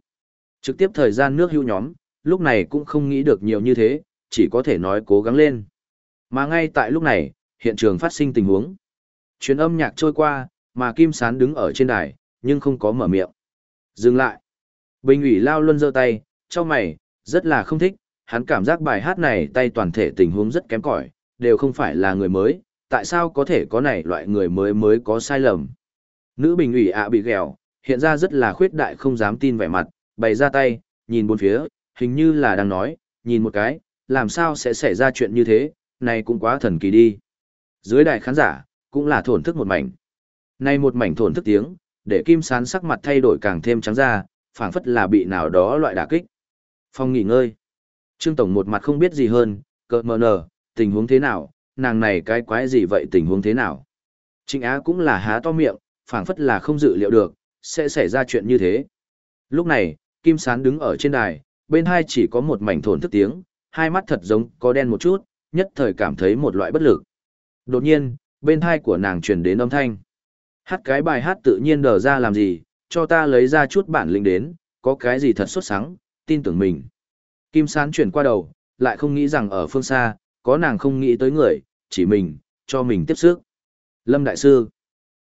Trực tiếp thời gian nước hưu nhóm, lúc này cũng không nghĩ được nhiều như thế, chỉ có thể nói cố gắng lên. Mà ngay tại lúc này, hiện trường phát sinh tình huống. Chuyến âm nhạc trôi qua, mà Kim Sán đứng ở trên đài, nhưng không có mở miệng. Dừng lại. Bình ủy lao luân giơ tay, cho mày, rất là không thích, hắn cảm giác bài hát này tay toàn thể tình huống rất kém cỏi, đều không phải là người mới, tại sao có thể có này loại người mới mới có sai lầm. Nữ bình ủy ạ bị ghẹo, hiện ra rất là khuyết đại không dám tin vẻ mặt, bày ra tay, nhìn bốn phía, hình như là đang nói, nhìn một cái, làm sao sẽ xảy ra chuyện như thế, này cũng quá thần kỳ đi. Dưới đại khán giả, cũng là thổn thức một mảnh. Này một mảnh thổn thức tiếng, để Kim Sán sắc mặt thay đổi càng thêm trắng ra, phảng phất là bị nào đó loại đả kích. Phong nghỉ ngơi. Trương Tổng một mặt không biết gì hơn, cợt mờ nở, tình huống thế nào, nàng này cái quái gì vậy tình huống thế nào. Trịnh Á cũng là há to miệng, phảng phất là không dự liệu được, sẽ xảy ra chuyện như thế. Lúc này, Kim Sán đứng ở trên đài, bên hai chỉ có một mảnh thổn thức tiếng, hai mắt thật giống có đen một chút, nhất thời cảm thấy một loại bất lực. Đột nhiên, bên hai của nàng truyền đến âm thanh. Hát cái bài hát tự nhiên đờ ra làm gì, cho ta lấy ra chút bản lĩnh đến, có cái gì thật xuất sáng, tin tưởng mình. Kim Sán chuyển qua đầu, lại không nghĩ rằng ở phương xa, có nàng không nghĩ tới người, chỉ mình, cho mình tiếp sức. Lâm Đại Sư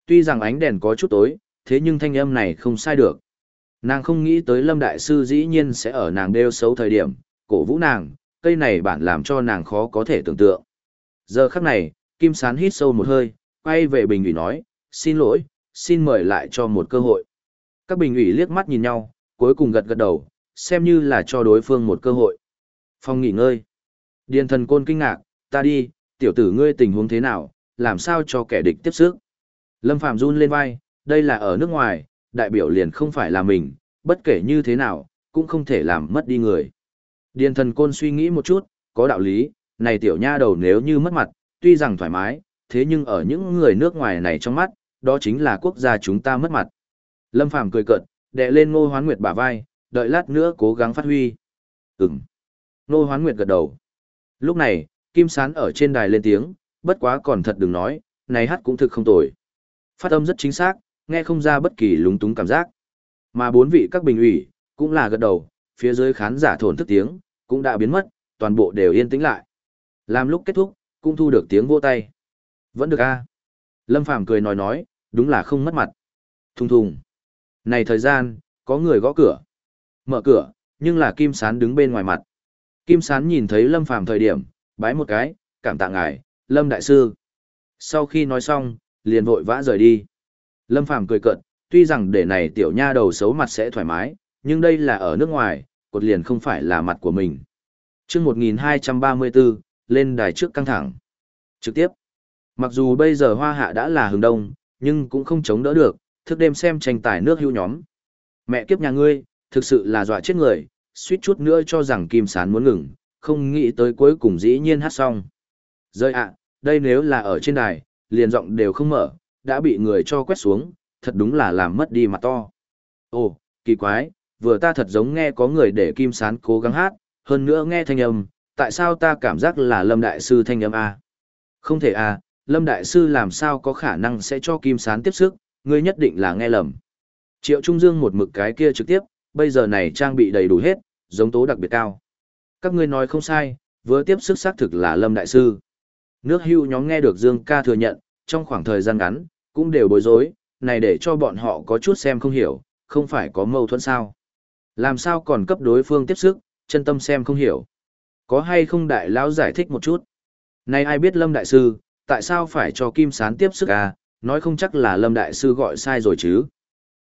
Tuy rằng ánh đèn có chút tối, thế nhưng thanh âm này không sai được. Nàng không nghĩ tới Lâm Đại Sư dĩ nhiên sẽ ở nàng đeo xấu thời điểm, cổ vũ nàng, cây này bản làm cho nàng khó có thể tưởng tượng. Giờ khắc này, Kim Sán hít sâu một hơi, quay về bình ủy nói, xin lỗi, xin mời lại cho một cơ hội. Các bình ủy liếc mắt nhìn nhau, cuối cùng gật gật đầu, xem như là cho đối phương một cơ hội. Phong nghỉ ngơi. Điền thần côn kinh ngạc, ta đi, tiểu tử ngươi tình huống thế nào, làm sao cho kẻ địch tiếp sức. Lâm Phạm run lên vai, đây là ở nước ngoài, đại biểu liền không phải là mình, bất kể như thế nào, cũng không thể làm mất đi người. Điền thần côn suy nghĩ một chút, có đạo lý, này tiểu nha đầu nếu như mất mặt, tuy rằng thoải mái, thế nhưng ở những người nước ngoài này trong mắt, đó chính là quốc gia chúng ta mất mặt. Lâm Phàm cười cợt, đè lên Ngô Hoán Nguyệt bả vai, đợi lát nữa cố gắng phát huy. Ừm. Nô Hoán Nguyệt gật đầu. Lúc này, Kim Sán ở trên đài lên tiếng, bất quá còn thật đừng nói, này hát cũng thực không tồi. Phát âm rất chính xác, nghe không ra bất kỳ lúng túng cảm giác. Mà bốn vị các bình ủy, cũng là gật đầu, phía dưới khán giả thổn thức tiếng, cũng đã biến mất, toàn bộ đều yên tĩnh lại. Làm lúc kết thúc, cũng thu được tiếng vô tay. Vẫn được a Lâm Phàm cười nói nói, đúng là không mất mặt. Thùng thùng. Này thời gian, có người gõ cửa. Mở cửa, nhưng là Kim Sán đứng bên ngoài mặt. Kim Sán nhìn thấy Lâm Phàm thời điểm, bái một cái, cảm tạ ngài, Lâm Đại Sư. Sau khi nói xong, liền vội vã rời đi. Lâm Phàm cười cợt, tuy rằng để này tiểu nha đầu xấu mặt sẽ thoải mái, nhưng đây là ở nước ngoài, cột liền không phải là mặt của mình. Trước 1234, lên đài trước căng thẳng. Trực tiếp. Mặc dù bây giờ hoa hạ đã là hướng đông, nhưng cũng không chống đỡ được, thức đêm xem tranh tài nước hưu nhóm. Mẹ kiếp nhà ngươi, thực sự là dọa chết người, suýt chút nữa cho rằng Kim Sán muốn ngừng, không nghĩ tới cuối cùng dĩ nhiên hát xong. Rơi ạ, đây nếu là ở trên đài, liền giọng đều không mở, đã bị người cho quét xuống, thật đúng là làm mất đi mặt to. Ồ, kỳ quái, vừa ta thật giống nghe có người để Kim Sán cố gắng hát, hơn nữa nghe thanh âm, tại sao ta cảm giác là Lâm Đại Sư thanh âm A? Không thể A, Lâm Đại Sư làm sao có khả năng sẽ cho Kim Sán tiếp sức, ngươi nhất định là nghe lầm. Triệu Trung Dương một mực cái kia trực tiếp, bây giờ này trang bị đầy đủ hết, giống tố đặc biệt cao. Các ngươi nói không sai, vừa tiếp sức xác thực là Lâm Đại Sư. Nước hưu nhóm nghe được Dương ca thừa nhận, trong khoảng thời gian ngắn, cũng đều bối rối, này để cho bọn họ có chút xem không hiểu, không phải có mâu thuẫn sao. Làm sao còn cấp đối phương tiếp sức, chân tâm xem không hiểu. Có hay không đại lão giải thích một chút. Này ai biết Lâm Đại Sư, tại sao phải cho Kim Sán tiếp sức à, nói không chắc là Lâm Đại Sư gọi sai rồi chứ.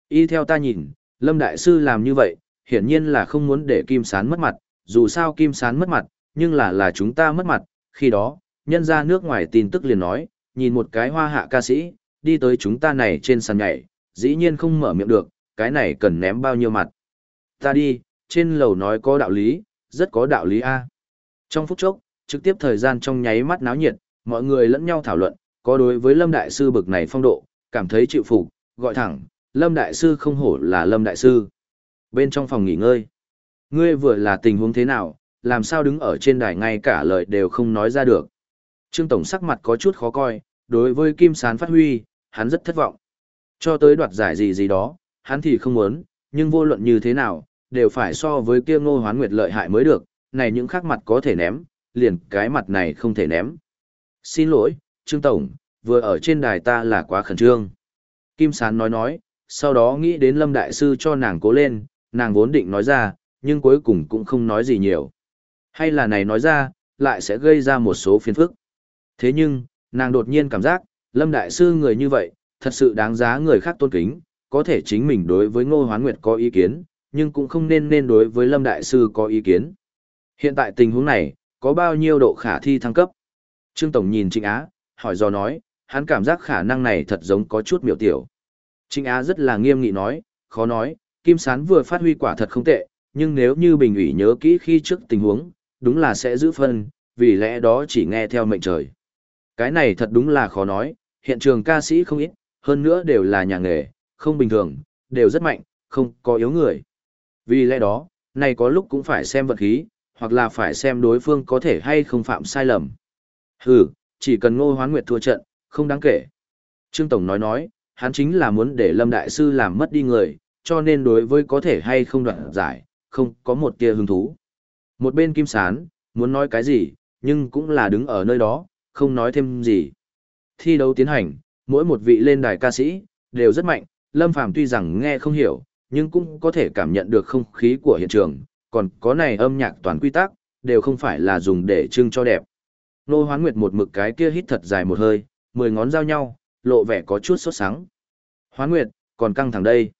Y theo ta nhìn, Lâm Đại Sư làm như vậy, hiển nhiên là không muốn để Kim Sán mất mặt, dù sao Kim Sán mất mặt, nhưng là là chúng ta mất mặt, khi đó, nhân ra nước ngoài tin tức liền nói, nhìn một cái hoa hạ ca sĩ, đi tới chúng ta này trên sàn nhảy, dĩ nhiên không mở miệng được, cái này cần ném bao nhiêu mặt. Ta đi, trên lầu nói có đạo lý, rất có đạo lý A. Trong phút chốc, trực tiếp thời gian trong nháy mắt náo nhiệt, mọi người lẫn nhau thảo luận, có đối với Lâm Đại Sư bực này phong độ, cảm thấy chịu phục, gọi thẳng, Lâm Đại Sư không hổ là Lâm Đại Sư. Bên trong phòng nghỉ ngơi, ngươi vừa là tình huống thế nào, làm sao đứng ở trên đài ngay cả lời đều không nói ra được. Trương Tổng sắc mặt có chút khó coi, đối với Kim Sán phát huy, hắn rất thất vọng. Cho tới đoạt giải gì gì đó, hắn thì không muốn, nhưng vô luận như thế nào, đều phải so với kia ngô hoán nguyệt lợi hại mới được, này những khác mặt có thể ném, liền cái mặt này không thể ném. Xin lỗi, Trương Tổng, vừa ở trên đài ta là quá khẩn trương. Kim Sán nói nói, sau đó nghĩ đến Lâm Đại Sư cho nàng cố lên, nàng vốn định nói ra, nhưng cuối cùng cũng không nói gì nhiều. Hay là này nói ra, lại sẽ gây ra một số phiền phức. Thế nhưng, nàng đột nhiên cảm giác, Lâm Đại Sư người như vậy, thật sự đáng giá người khác tôn kính, có thể chính mình đối với Ngô Hoán Nguyệt có ý kiến, nhưng cũng không nên nên đối với Lâm Đại Sư có ý kiến. Hiện tại tình huống này, có bao nhiêu độ khả thi thăng cấp? Trương Tổng nhìn Trịnh Á, hỏi do nói, hắn cảm giác khả năng này thật giống có chút miểu tiểu. Trịnh Á rất là nghiêm nghị nói, khó nói, Kim Sán vừa phát huy quả thật không tệ, nhưng nếu như bình ủy nhớ kỹ khi trước tình huống, đúng là sẽ giữ phân, vì lẽ đó chỉ nghe theo mệnh trời. Cái này thật đúng là khó nói, hiện trường ca sĩ không ít, hơn nữa đều là nhà nghề, không bình thường, đều rất mạnh, không có yếu người. Vì lẽ đó, này có lúc cũng phải xem vật khí, hoặc là phải xem đối phương có thể hay không phạm sai lầm. Hừ, chỉ cần ngô hoán nguyệt thua trận, không đáng kể. Trương Tổng nói nói, hắn chính là muốn để Lâm Đại Sư làm mất đi người, cho nên đối với có thể hay không đoạn giải, không có một tia hứng thú. Một bên Kim Sán, muốn nói cái gì, nhưng cũng là đứng ở nơi đó, không nói thêm gì. Thi đấu tiến hành, mỗi một vị lên đài ca sĩ, đều rất mạnh, Lâm Phàm tuy rằng nghe không hiểu, nhưng cũng có thể cảm nhận được không khí của hiện trường, còn có này âm nhạc toàn quy tắc, đều không phải là dùng để trưng cho đẹp. Nô Hoán Nguyệt một mực cái kia hít thật dài một hơi, mười ngón giao nhau, lộ vẻ có chút sốt sắng. Hoán Nguyệt, còn căng thẳng đây.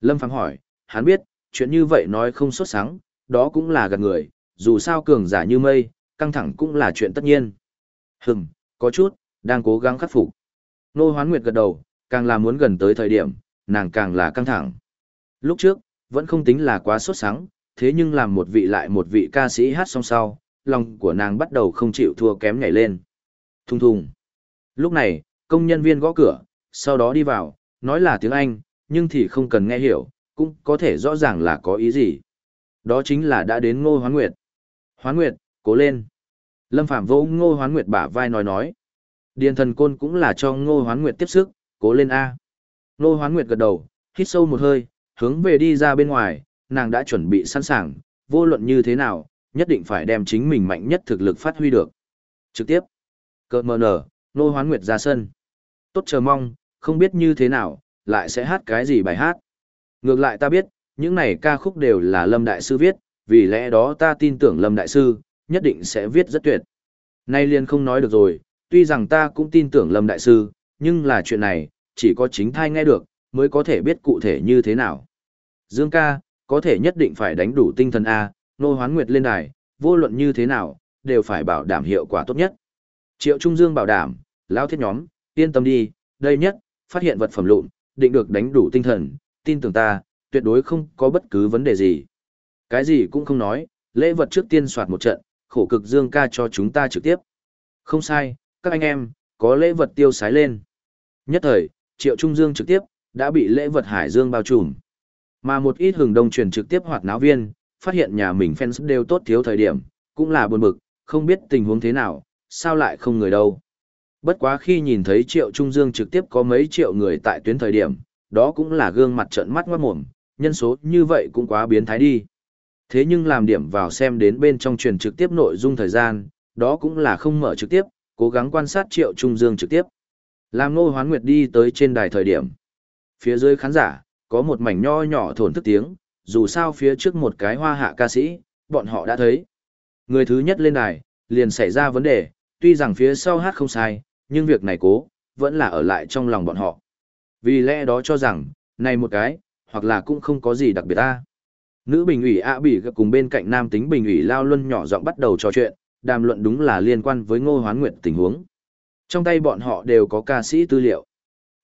Lâm Phàm hỏi, hắn biết, chuyện như vậy nói không sốt sắng, đó cũng là gạt người, dù sao cường giả như mây, căng thẳng cũng là chuyện tất nhiên. Hừm, có chút, đang cố gắng khắc phục. Nô Hoán Nguyệt gật đầu, càng là muốn gần tới thời điểm, nàng càng là căng thẳng. Lúc trước, vẫn không tính là quá sốt sắng, thế nhưng làm một vị lại một vị ca sĩ hát song sau, lòng của nàng bắt đầu không chịu thua kém nhảy lên. Thùng thùng. Lúc này, công nhân viên gõ cửa, sau đó đi vào, nói là tiếng Anh, nhưng thì không cần nghe hiểu, cũng có thể rõ ràng là có ý gì. Đó chính là đã đến Ngô Hoán Nguyệt. Hoán Nguyệt, cố lên. Lâm Phạm vô Ngô Hoán Nguyệt bả vai nói nói. Điền thần côn cũng là cho Ngô Hoán Nguyệt tiếp sức, cố lên A. Ngô Hoán Nguyệt gật đầu, hít sâu một hơi, hướng về đi ra bên ngoài, nàng đã chuẩn bị sẵn sàng, vô luận như thế nào, nhất định phải đem chính mình mạnh nhất thực lực phát huy được. Trực tiếp, cờ mờ nở, Ngô Hoán Nguyệt ra sân. Tốt chờ mong, không biết như thế nào, lại sẽ hát cái gì bài hát. Ngược lại ta biết, những này ca khúc đều là Lâm Đại Sư viết, vì lẽ đó ta tin tưởng Lâm Đại Sư, nhất định sẽ viết rất tuyệt. Nay liền không nói được rồi, tuy rằng ta cũng tin tưởng Lâm Đại Sư, nhưng là chuyện này, chỉ có chính thai nghe được, mới có thể biết cụ thể như thế nào. Dương ca, có thể nhất định phải đánh đủ tinh thần A, nô hoán nguyệt lên đài, vô luận như thế nào, đều phải bảo đảm hiệu quả tốt nhất. Triệu Trung Dương bảo đảm, lao thiết nhóm, yên tâm đi, đây nhất, phát hiện vật phẩm lụn, định được đánh đủ tinh thần, tin tưởng ta, tuyệt đối không có bất cứ vấn đề gì. Cái gì cũng không nói, lễ vật trước tiên soạt một trận, khổ cực Dương ca cho chúng ta trực tiếp. Không sai, các anh em, có lễ vật tiêu sái lên. Nhất thời, Triệu Trung Dương trực tiếp, đã bị lễ vật Hải Dương bao trùm. Mà một ít hừng đông truyền trực tiếp hoạt náo viên, phát hiện nhà mình fans đều tốt thiếu thời điểm, cũng là buồn bực, không biết tình huống thế nào, sao lại không người đâu. Bất quá khi nhìn thấy Triệu Trung Dương trực tiếp có mấy triệu người tại tuyến thời điểm, đó cũng là gương mặt trợn mắt ngoát mồm, nhân số như vậy cũng quá biến thái đi. Thế nhưng làm điểm vào xem đến bên trong truyền trực tiếp nội dung thời gian, đó cũng là không mở trực tiếp, cố gắng quan sát Triệu Trung Dương trực tiếp. Làm Ngô Hoán Nguyệt đi tới trên đài thời điểm. Phía dưới khán giả, có một mảnh nho nhỏ thổn thức tiếng, dù sao phía trước một cái hoa hạ ca sĩ, bọn họ đã thấy. Người thứ nhất lên đài, liền xảy ra vấn đề, tuy rằng phía sau hát không sai, nhưng việc này cố, vẫn là ở lại trong lòng bọn họ. Vì lẽ đó cho rằng, này một cái, hoặc là cũng không có gì đặc biệt ta. Nữ bình ủy ạ bỉ cùng bên cạnh nam tính bình ủy lao luân nhỏ giọng bắt đầu trò chuyện, đàm luận đúng là liên quan với ngô hoán nguyện tình huống. Trong tay bọn họ đều có ca sĩ tư liệu.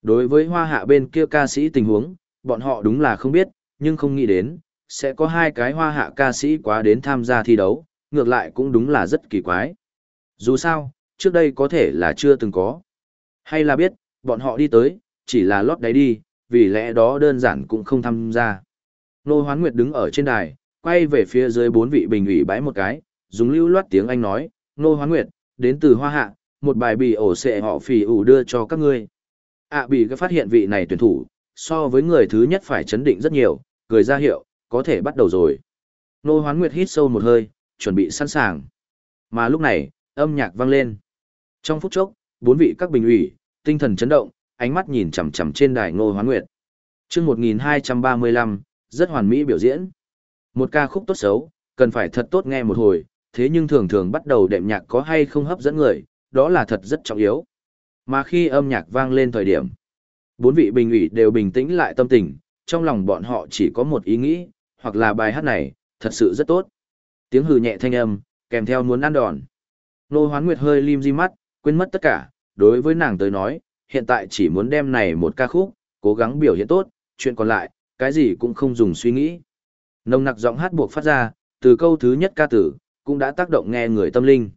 Đối với hoa hạ bên kia ca sĩ tình huống, bọn họ đúng là không biết, nhưng không nghĩ đến, sẽ có hai cái hoa hạ ca sĩ quá đến tham gia thi đấu, ngược lại cũng đúng là rất kỳ quái. Dù sao, trước đây có thể là chưa từng có. Hay là biết, bọn họ đi tới, chỉ là lót đáy đi, vì lẽ đó đơn giản cũng không tham gia. Nô Hoán Nguyệt đứng ở trên đài, quay về phía dưới bốn vị bình ủy bãi một cái, dùng lưu loát tiếng Anh nói, Nô Hoán Nguyệt, đến từ Hoa Hạ, một bài bì ổ xệ họ phì ủ đưa cho các ngươi. ạ à, bị phát hiện vị này tuyển thủ, so với người thứ nhất phải chấn định rất nhiều, cười ra hiệu, có thể bắt đầu rồi. Nô Hoán Nguyệt hít sâu một hơi, chuẩn bị sẵn sàng. Mà lúc này, âm nhạc vang lên. Trong phút chốc, bốn vị các bình ủy, tinh thần chấn động, ánh mắt nhìn chằm chằm trên đài Ngô Hoán Nguyệt. Chương 1235, rất hoàn mỹ biểu diễn. Một ca khúc tốt xấu, cần phải thật tốt nghe một hồi, thế nhưng thường thường bắt đầu đệm nhạc có hay không hấp dẫn người, đó là thật rất trọng yếu. Mà khi âm nhạc vang lên thời điểm, bốn vị bình ủy đều bình tĩnh lại tâm tình, trong lòng bọn họ chỉ có một ý nghĩ, hoặc là bài hát này, thật sự rất tốt. Tiếng hừ nhẹ thanh âm, kèm theo muốn ăn đòn. Nô Hoán Nguyệt hơi lim di mắt, quên mất tất cả, đối với nàng tới nói, hiện tại chỉ muốn đem này một ca khúc, cố gắng biểu hiện tốt, chuyện còn lại, cái gì cũng không dùng suy nghĩ. Nồng nặc giọng hát buộc phát ra, từ câu thứ nhất ca tử, cũng đã tác động nghe người tâm linh.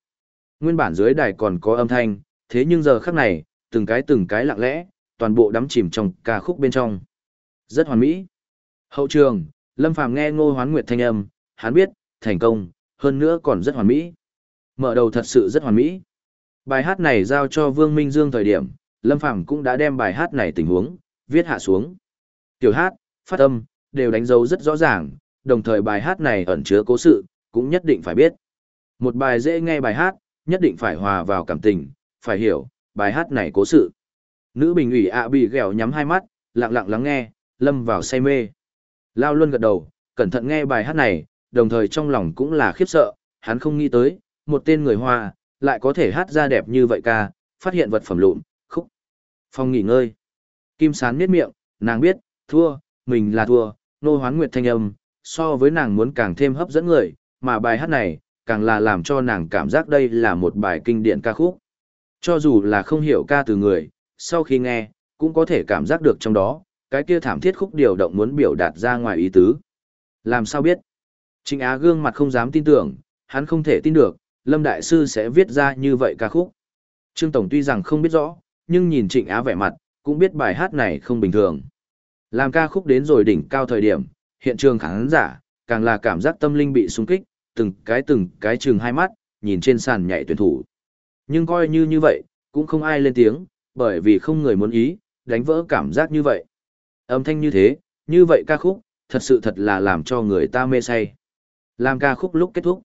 Nguyên bản dưới đài còn có âm thanh, thế nhưng giờ khắc này, từng cái từng cái lặng lẽ, toàn bộ đắm chìm trong ca khúc bên trong. Rất hoàn mỹ. Hậu trường, Lâm Phàm nghe Ngô Hoán Nguyệt thanh âm, hắn biết, thành công, hơn nữa còn rất hoàn mỹ. Mở đầu thật sự rất hoàn mỹ. Bài hát này giao cho Vương Minh Dương thời điểm, Lâm Phàm cũng đã đem bài hát này tình huống, viết hạ xuống. Tiểu hát, phát âm, đều đánh dấu rất rõ ràng, đồng thời bài hát này ẩn chứa cố sự, cũng nhất định phải biết. Một bài dễ nghe bài hát, nhất định phải hòa vào cảm tình, phải hiểu, bài hát này cố sự. Nữ bình ủy ạ bị ghẹo nhắm hai mắt, lặng lặng lắng nghe, lâm vào say mê. Lao luôn gật đầu, cẩn thận nghe bài hát này, đồng thời trong lòng cũng là khiếp sợ, hắn không nghĩ tới, một tên người Hoa, lại có thể hát ra đẹp như vậy ca, phát hiện vật phẩm lụn, khúc. Phong nghỉ ngơi. Kim sán miết miệng, nàng biết, thua, mình là thua, nô hoán nguyệt thanh âm, so với nàng muốn càng thêm hấp dẫn người, mà bài hát này, càng là làm cho nàng cảm giác đây là một bài kinh điển ca khúc. Cho dù là không hiểu ca từ người, sau khi nghe, cũng có thể cảm giác được trong đó, cái kia thảm thiết khúc điều động muốn biểu đạt ra ngoài ý tứ. Làm sao biết? Trịnh Á gương mặt không dám tin tưởng, hắn không thể tin được, Lâm Đại Sư sẽ viết ra như vậy ca khúc. Trương Tổng tuy rằng không biết rõ, nhưng nhìn Trịnh Á vẻ mặt, cũng biết bài hát này không bình thường. Làm ca khúc đến rồi đỉnh cao thời điểm, hiện trường khán giả, càng là cảm giác tâm linh bị sung kích, từng cái từng cái chừng hai mắt, nhìn trên sàn nhảy tuyển thủ. Nhưng coi như như vậy, cũng không ai lên tiếng, bởi vì không người muốn ý, đánh vỡ cảm giác như vậy. Âm thanh như thế, như vậy ca khúc, thật sự thật là làm cho người ta mê say. Làm ca khúc lúc kết thúc.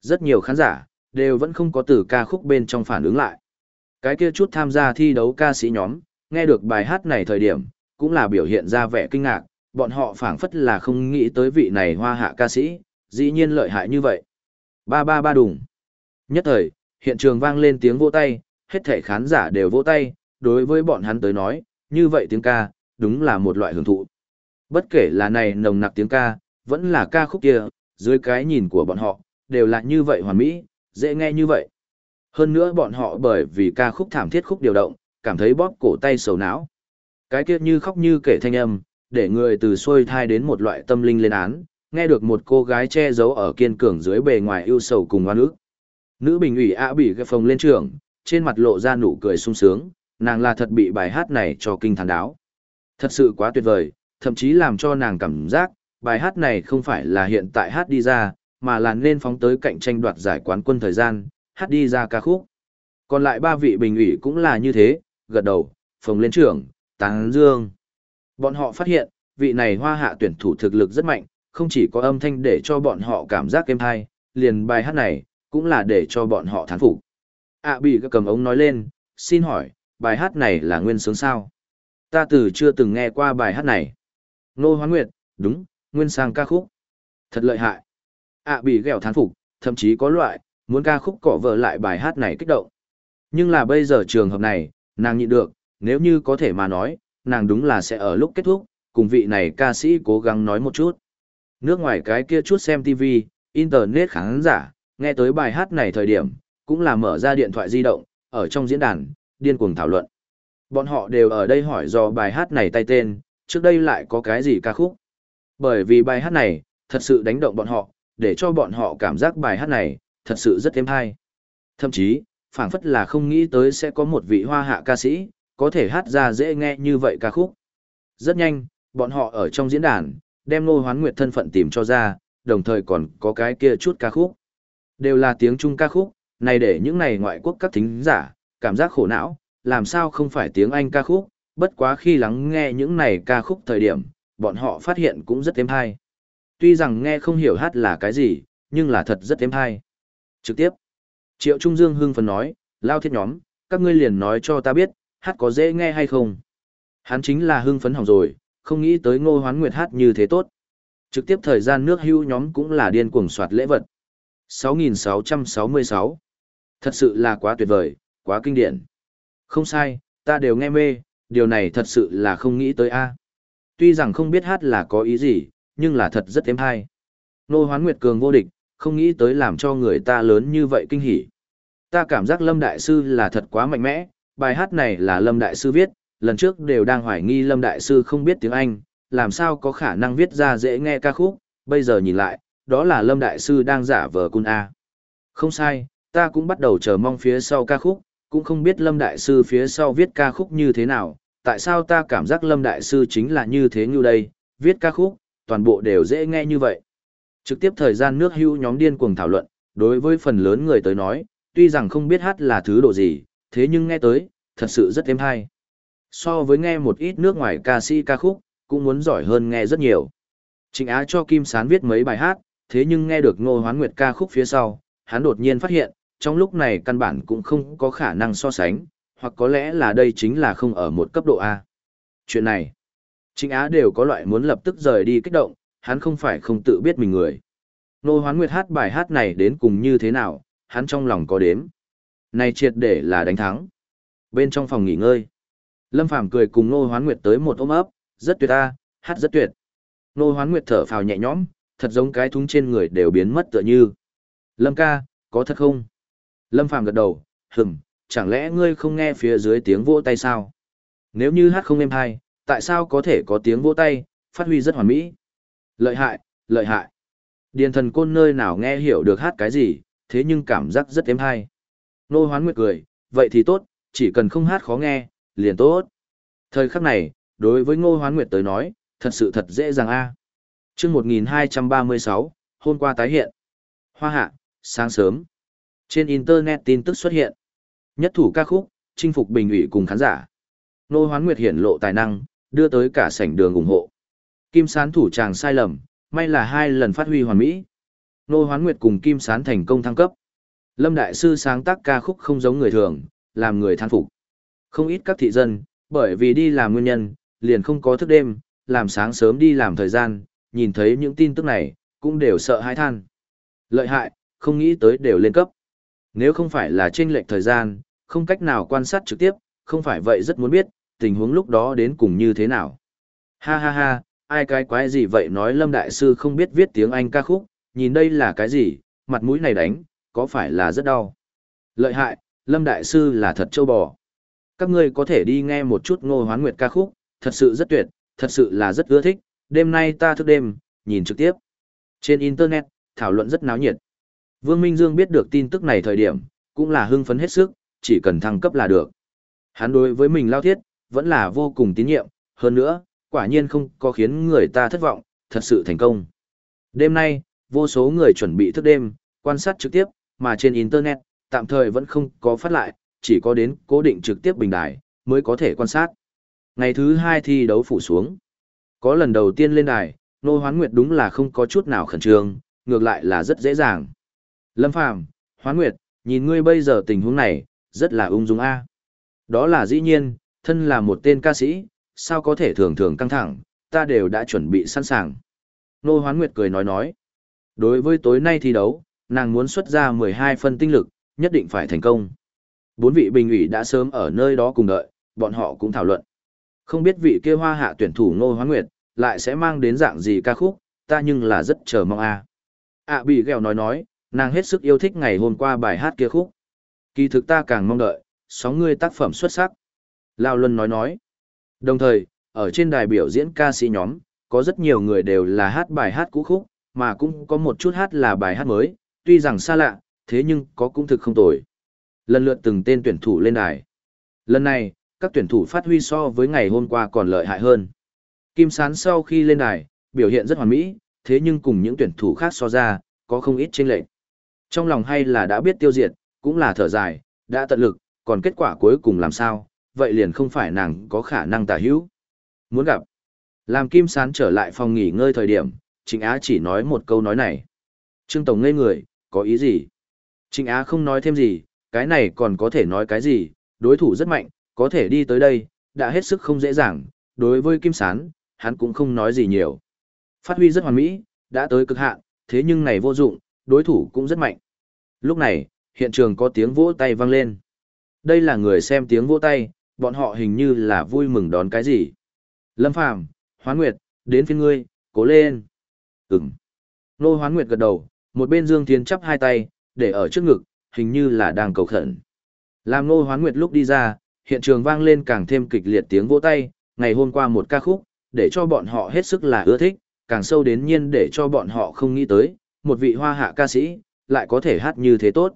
Rất nhiều khán giả, đều vẫn không có từ ca khúc bên trong phản ứng lại. Cái kia chút tham gia thi đấu ca sĩ nhóm, nghe được bài hát này thời điểm, cũng là biểu hiện ra vẻ kinh ngạc, bọn họ phảng phất là không nghĩ tới vị này hoa hạ ca sĩ, dĩ nhiên lợi hại như vậy. Ba ba ba đùng. Nhất thời, hiện trường vang lên tiếng vỗ tay, hết thể khán giả đều vỗ tay, đối với bọn hắn tới nói, như vậy tiếng ca, đúng là một loại hưởng thụ. Bất kể là này nồng nặc tiếng ca, vẫn là ca khúc kia, dưới cái nhìn của bọn họ, đều là như vậy hoàn mỹ, dễ nghe như vậy. Hơn nữa bọn họ bởi vì ca khúc thảm thiết khúc điều động, cảm thấy bóp cổ tay sầu não. Cái kia như khóc như kể thanh âm, để người từ xuôi thai đến một loại tâm linh lên án, nghe được một cô gái che giấu ở kiên cường dưới bề ngoài yêu sầu cùng oan ức. Nữ bình ủy ạ bị gập phòng lên trường, trên mặt lộ ra nụ cười sung sướng, nàng là thật bị bài hát này cho kinh thán đáo. Thật sự quá tuyệt vời, thậm chí làm cho nàng cảm giác, bài hát này không phải là hiện tại hát đi ra, mà là nên phóng tới cạnh tranh đoạt giải quán quân thời gian, hát đi ra ca khúc. Còn lại ba vị bình ủy cũng là như thế, gật đầu, phồng lên trưởng, tán dương. Bọn họ phát hiện, vị này hoa hạ tuyển thủ thực lực rất mạnh, không chỉ có âm thanh để cho bọn họ cảm giác êm hay, liền bài hát này, cũng là để cho bọn họ thán phục. À bị các cầm ống nói lên, xin hỏi, bài hát này là nguyên sướng sao? Ta từ chưa từng nghe qua bài hát này. Nô Hoán Nguyệt, đúng, nguyên sang ca khúc. Thật lợi hại. À bị ghẹo thán phục, thậm chí có loại, muốn ca khúc cỏ vợ lại bài hát này kích động. Nhưng là bây giờ trường hợp này, nàng nhịn được, nếu như có thể mà nói, nàng đúng là sẽ ở lúc kết thúc, cùng vị này ca sĩ cố gắng nói một chút. Nước ngoài cái kia chút xem TV, Internet khán giả, nghe tới bài hát này thời điểm, cũng là mở ra điện thoại di động, ở trong diễn đàn, điên cuồng thảo luận. Bọn họ đều ở đây hỏi do bài hát này tay tên, trước đây lại có cái gì ca khúc. Bởi vì bài hát này, thật sự đánh động bọn họ, để cho bọn họ cảm giác bài hát này, thật sự rất êm hay. Thậm chí, phảng phất là không nghĩ tới sẽ có một vị hoa hạ ca sĩ, có thể hát ra dễ nghe như vậy ca khúc. Rất nhanh, bọn họ ở trong diễn đàn, đem Ngô Hoán Nguyệt thân phận tìm cho ra, đồng thời còn có cái kia chút ca khúc. Đều là tiếng Trung ca khúc, này để những này ngoại quốc các thính giả, cảm giác khổ não, làm sao không phải tiếng Anh ca khúc, bất quá khi lắng nghe những này ca khúc thời điểm, bọn họ phát hiện cũng rất êm hay. Tuy rằng nghe không hiểu hát là cái gì, nhưng là thật rất êm hay. Trực tiếp. Triệu Trung Dương hưng phấn nói, lao thiết nhóm, các ngươi liền nói cho ta biết, hát có dễ nghe hay không. Hắn chính là hưng phấn hỏng rồi, không nghĩ tới ngô hoán nguyệt hát như thế tốt. Trực tiếp thời gian nước hưu nhóm cũng là điên cuồng soạt lễ vật. 6666. Thật sự là quá tuyệt vời, quá kinh điển. Không sai, ta đều nghe mê, điều này thật sự là không nghĩ tới a. Tuy rằng không biết hát là có ý gì, nhưng là thật rất êm hay. Nô hoán nguyệt cường vô địch, không nghĩ tới làm cho người ta lớn như vậy kinh hỉ. Ta cảm giác Lâm Đại Sư là thật quá mạnh mẽ, bài hát này là Lâm Đại Sư viết, lần trước đều đang hoài nghi Lâm Đại Sư không biết tiếng Anh, làm sao có khả năng viết ra dễ nghe ca khúc, bây giờ nhìn lại, đó là Lâm Đại Sư đang giả vờ cun A. Không sai, ta cũng bắt đầu chờ mong phía sau ca khúc, cũng không biết Lâm Đại Sư phía sau viết ca khúc như thế nào, tại sao ta cảm giác Lâm Đại Sư chính là như thế như đây, viết ca khúc, toàn bộ đều dễ nghe như vậy. Trực tiếp thời gian nước hưu nhóm điên cuồng thảo luận, đối với phần lớn người tới nói, tuy rằng không biết hát là thứ độ gì, thế nhưng nghe tới, thật sự rất êm hay. So với nghe một ít nước ngoài ca sĩ ca khúc, cũng muốn giỏi hơn nghe rất nhiều. Trịnh Á cho Kim Sán viết mấy bài hát, thế nhưng nghe được Ngô Hoán Nguyệt ca khúc phía sau, hắn đột nhiên phát hiện, trong lúc này căn bản cũng không có khả năng so sánh, hoặc có lẽ là đây chính là không ở một cấp độ A. Chuyện này, Trịnh Á đều có loại muốn lập tức rời đi kích động, hắn không phải không tự biết mình người. Nô Hoán Nguyệt hát bài hát này đến cùng như thế nào, hắn trong lòng có đếm. Này triệt để là đánh thắng. Bên trong phòng nghỉ ngơi, Lâm Phàm cười cùng Nô Hoán Nguyệt tới một ôm ấp, rất tuyệt ta, hát rất tuyệt. Nô Hoán Nguyệt thở phào nhẹ nhõm, thật giống cái thúng trên người đều biến mất tựa như. Lâm ca, có thật không? Lâm Phàm gật đầu, hừm, chẳng lẽ ngươi không nghe phía dưới tiếng vỗ tay sao? Nếu như hát không êm hay, tại sao có thể có tiếng vỗ tay, phát huy rất hoàn mỹ? Lợi hại, lợi hại. Điền thần côn nơi nào nghe hiểu được hát cái gì, thế nhưng cảm giác rất êm hay. Nô hoán nguyệt cười, vậy thì tốt, chỉ cần không hát khó nghe, liền tốt. Thời khắc này, đối với ngô hoán nguyệt tới nói, thật sự thật dễ dàng a. À. 1236, hôm qua tái hiện. Hoa hạ, sáng sớm. Trên internet tin tức xuất hiện. Nhất thủ ca khúc, chinh phục bình ủy cùng khán giả. Nô Hoán Nguyệt hiển lộ tài năng, đưa tới cả sảnh đường ủng hộ. Kim Sán thủ chàng sai lầm, may là hai lần phát huy hoàn mỹ. Nô Hoán Nguyệt cùng Kim Sán thành công thăng cấp. Lâm Đại Sư sáng tác ca khúc không giống người thường, làm người than phục. Không ít các thị dân, bởi vì đi làm nguyên nhân, liền không có thức đêm, làm sáng sớm đi làm thời gian, nhìn thấy những tin tức này, cũng đều sợ hãi than. Lợi hại, không nghĩ tới đều lên cấp. Nếu không phải là chênh lệch thời gian, không cách nào quan sát trực tiếp, không phải vậy rất muốn biết, tình huống lúc đó đến cùng như thế nào. Ha ha ha, ai cái quái gì vậy nói Lâm Đại Sư không biết viết tiếng Anh ca khúc, nhìn đây là cái gì, mặt mũi này đánh, có phải là rất đau. Lợi hại, Lâm Đại Sư là thật châu bò. Các ngươi có thể đi nghe một chút ngô hoán nguyệt ca khúc, thật sự rất tuyệt, thật sự là rất ưa thích, đêm nay ta thức đêm, nhìn trực tiếp. Trên Internet, thảo luận rất náo nhiệt. Vương Minh Dương biết được tin tức này thời điểm, cũng là hưng phấn hết sức, chỉ cần thăng cấp là được. Hắn đối với mình lao thiết, vẫn là vô cùng tín nhiệm, hơn nữa, quả nhiên không có khiến người ta thất vọng, thật sự thành công. Đêm nay, vô số người chuẩn bị thức đêm, quan sát trực tiếp, mà trên Internet, tạm thời vẫn không có phát lại, chỉ có đến cố định trực tiếp bình đài, mới có thể quan sát. Ngày thứ hai thi đấu phủ xuống. Có lần đầu tiên lên đài, Nô Hoán Nguyệt đúng là không có chút nào khẩn trương, ngược lại là rất dễ dàng. Lâm Phàm, Hoán Nguyệt, nhìn ngươi bây giờ tình huống này, rất là ung dung a. Đó là dĩ nhiên, thân là một tên ca sĩ, sao có thể thường thường căng thẳng, ta đều đã chuẩn bị sẵn sàng. Nô Hoán Nguyệt cười nói nói. Đối với tối nay thi đấu, nàng muốn xuất ra 12 phân tinh lực, nhất định phải thành công. Bốn vị bình ủy đã sớm ở nơi đó cùng đợi, bọn họ cũng thảo luận. Không biết vị kia hoa hạ tuyển thủ Nô Hoán Nguyệt, lại sẽ mang đến dạng gì ca khúc, ta nhưng là rất chờ mong a. À. À bị ghẹo nói nói, nàng hết sức yêu thích ngày hôm qua bài hát kia khúc. Kỳ thực ta càng mong đợi, sóng ngươi tác phẩm xuất sắc. Lao Luân nói nói. Đồng thời, ở trên đài biểu diễn ca sĩ nhóm, có rất nhiều người đều là hát bài hát cũ khúc, mà cũng có một chút hát là bài hát mới, tuy rằng xa lạ, thế nhưng có cũng thực không tồi. Lần lượt từng tên tuyển thủ lên đài. Lần này, các tuyển thủ phát huy so với ngày hôm qua còn lợi hại hơn. Kim Sán sau khi lên đài, biểu hiện rất hoàn mỹ, thế nhưng cùng những tuyển thủ khác so ra, có không ít chênh lệch. Trong lòng hay là đã biết tiêu diệt, cũng là thở dài, đã tận lực, còn kết quả cuối cùng làm sao, vậy liền không phải nàng có khả năng tả hữu. Muốn gặp. Làm Kim Sán trở lại phòng nghỉ ngơi thời điểm, Trịnh Á chỉ nói một câu nói này. Trương Tổng ngây người, có ý gì? Trịnh Á không nói thêm gì, cái này còn có thể nói cái gì, đối thủ rất mạnh, có thể đi tới đây, đã hết sức không dễ dàng, đối với Kim Sán, hắn cũng không nói gì nhiều. Phát huy rất hoàn mỹ, đã tới cực hạn, thế nhưng này vô dụng, đối thủ cũng rất mạnh. Lúc này, hiện trường có tiếng vỗ tay vang lên. Đây là người xem tiếng vỗ tay, bọn họ hình như là vui mừng đón cái gì. Lâm Phàm, Hoán Nguyệt, đến phiên ngươi, cố lên. Ừm. Nô Hoán Nguyệt gật đầu, một bên Dương Thiên chắp hai tay, để ở trước ngực, hình như là đang cầu khẩn. Làm Nô Hoán Nguyệt lúc đi ra, hiện trường vang lên càng thêm kịch liệt tiếng vỗ tay, ngày hôm qua một ca khúc, để cho bọn họ hết sức là ưa thích, càng sâu đến nhiên để cho bọn họ không nghĩ tới, một vị hoa hạ ca sĩ, lại có thể hát như thế tốt.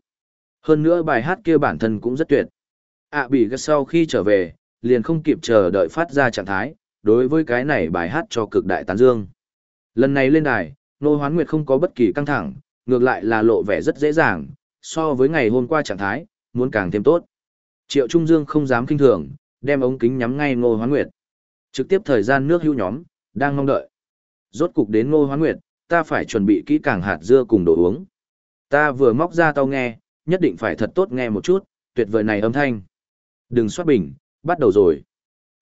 Hơn nữa bài hát kia bản thân cũng rất tuyệt ạ bị gắt sau khi trở về, liền không kịp chờ đợi phát ra trạng thái, đối với cái này bài hát cho cực đại tán dương. Lần này lên đài, Nô Hoán Nguyệt không có bất kỳ căng thẳng, ngược lại là lộ vẻ rất dễ dàng, so với ngày hôm qua trạng thái, muốn càng thêm tốt. Triệu Trung Dương không dám kinh thường, đem ống kính nhắm ngay Ngô Hoán Nguyệt. Trực tiếp thời gian nước hữu nhóm, đang mong đợi. Rốt cục đến Ngô Hoán Nguyệt, ta phải chuẩn bị kỹ càng hạt dưa cùng đồ uống. Ta vừa móc ra tao nghe, nhất định phải thật tốt nghe một chút, tuyệt vời này âm thanh. Đừng xoát bình, bắt đầu rồi.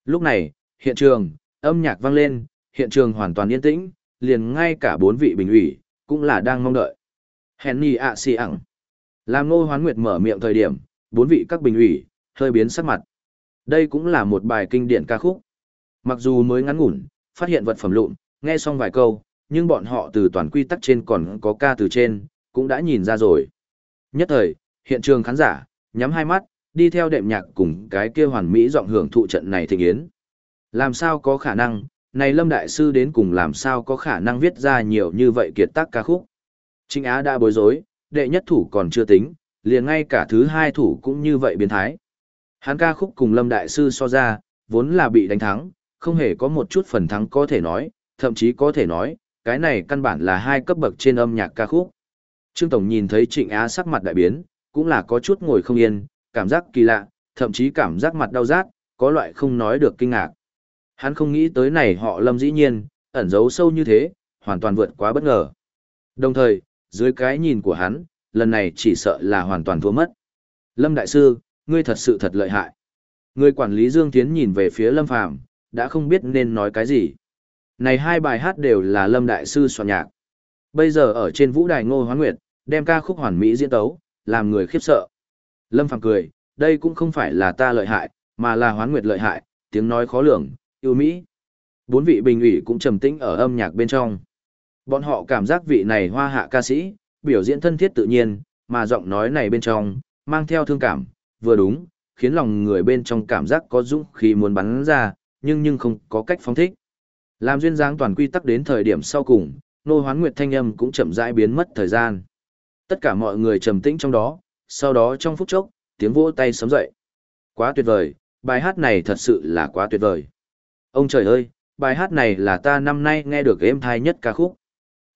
Lúc này, hiện trường, âm nhạc vang lên, hiện trường hoàn toàn yên tĩnh, liền ngay cả bốn vị bình ủy, cũng là đang mong đợi. Henny ạ xì ẳng. Làm ngô hoán nguyệt mở miệng thời điểm, bốn vị các bình ủy, hơi biến sắc mặt. Đây cũng là một bài kinh điển ca khúc. Mặc dù mới ngắn ngủn, phát hiện vật phẩm lụn, nghe xong vài câu, nhưng bọn họ từ toàn quy tắc trên còn có ca từ trên, cũng đã nhìn ra rồi. Nhất thời, hiện trường khán giả, nhắm hai mắt, đi theo đệm nhạc cùng cái kia hoàn mỹ giọng hưởng thụ trận này thịnh yến. Làm sao có khả năng, này Lâm Đại Sư đến cùng làm sao có khả năng viết ra nhiều như vậy kiệt tác ca khúc. Trinh Á đã bối rối, đệ nhất thủ còn chưa tính, liền ngay cả thứ hai thủ cũng như vậy biến thái. Hắn ca khúc cùng Lâm Đại Sư so ra, vốn là bị đánh thắng, không hề có một chút phần thắng có thể nói, thậm chí có thể nói, cái này căn bản là hai cấp bậc trên âm nhạc ca khúc. Trương Tổng nhìn thấy Trịnh Á sắc mặt đại biến, cũng là có chút ngồi không yên, cảm giác kỳ lạ, thậm chí cảm giác mặt đau rát, có loại không nói được kinh ngạc. Hắn không nghĩ tới này họ Lâm dĩ nhiên, ẩn giấu sâu như thế, hoàn toàn vượt quá bất ngờ. Đồng thời, dưới cái nhìn của hắn, lần này chỉ sợ là hoàn toàn thua mất. Lâm Đại Sư, ngươi thật sự thật lợi hại. Người quản lý Dương Tiến nhìn về phía Lâm Phàm đã không biết nên nói cái gì. Này hai bài hát đều là Lâm Đại Sư soạn nhạc. Bây giờ ở trên vũ đài Ngô Hoán Nguyệt, đem ca khúc hoàn mỹ diễn tấu, làm người khiếp sợ. Lâm Phàm cười, đây cũng không phải là ta lợi hại, mà là Hoán Nguyệt lợi hại, tiếng nói khó lường, yêu mỹ. Bốn vị bình ủy cũng trầm tĩnh ở âm nhạc bên trong. Bọn họ cảm giác vị này hoa hạ ca sĩ, biểu diễn thân thiết tự nhiên, mà giọng nói này bên trong, mang theo thương cảm, vừa đúng, khiến lòng người bên trong cảm giác có dũng khí muốn bắn ra, nhưng nhưng không có cách phóng thích. Làm duyên dáng toàn quy tắc đến thời điểm sau cùng, nô hoán nguyệt thanh âm cũng chậm rãi biến mất thời gian. Tất cả mọi người trầm tĩnh trong đó, sau đó trong phút chốc, tiếng vỗ tay sớm dậy. Quá tuyệt vời, bài hát này thật sự là quá tuyệt vời. Ông trời ơi, bài hát này là ta năm nay nghe được êm thai nhất ca khúc.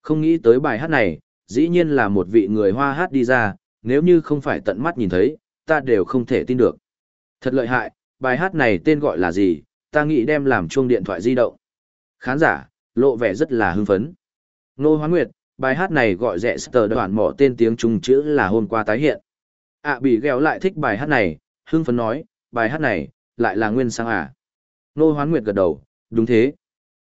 Không nghĩ tới bài hát này, dĩ nhiên là một vị người hoa hát đi ra, nếu như không phải tận mắt nhìn thấy, ta đều không thể tin được. Thật lợi hại, bài hát này tên gọi là gì, ta nghĩ đem làm chuông điện thoại di động. Khán giả, lộ vẻ rất là hưng phấn. Nô Hoán Nguyệt, bài hát này gọi rẻ sờ đoạn mỏ tên tiếng trung chữ là hôm qua tái hiện ạ bị gheo lại thích bài hát này, hưng phấn nói, bài hát này, lại là nguyên sang à. Nô Hoán Nguyệt gật đầu, đúng thế.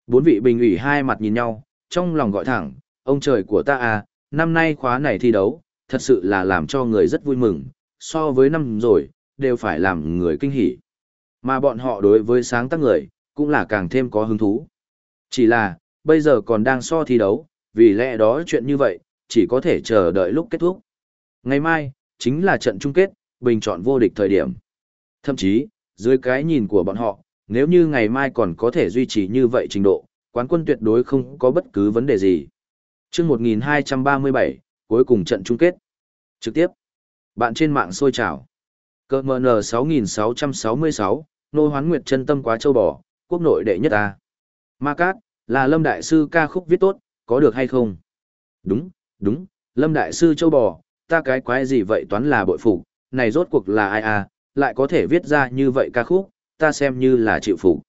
Bốn vị bình ủy hai mặt nhìn nhau, trong lòng gọi thẳng, ông trời của ta à, năm nay khóa này thi đấu, thật sự là làm cho người rất vui mừng, so với năm rồi, đều phải làm người kinh hỉ. Mà bọn họ đối với sáng tác người, cũng là càng thêm có hứng thú. Chỉ là, bây giờ còn đang so thi đấu, vì lẽ đó chuyện như vậy, chỉ có thể chờ đợi lúc kết thúc. Ngày mai, chính là trận chung kết, bình chọn vô địch thời điểm. Thậm chí, dưới cái nhìn của bọn họ, nếu như ngày mai còn có thể duy trì như vậy trình độ, quán quân tuyệt đối không có bất cứ vấn đề gì. Trước 1237, cuối cùng trận chung kết. Trực tiếp. Bạn trên mạng sôi trào. Cơ MN 6666, nô hoán nguyệt chân tâm quá châu bò, quốc nội đệ nhất ta. Ma Cát, là Lâm Đại Sư ca khúc viết tốt, có được hay không? Đúng, đúng, Lâm Đại Sư châu bò, ta cái quái gì vậy toán là bội phục này rốt cuộc là ai à, lại có thể viết ra như vậy ca khúc, ta xem như là chịu phục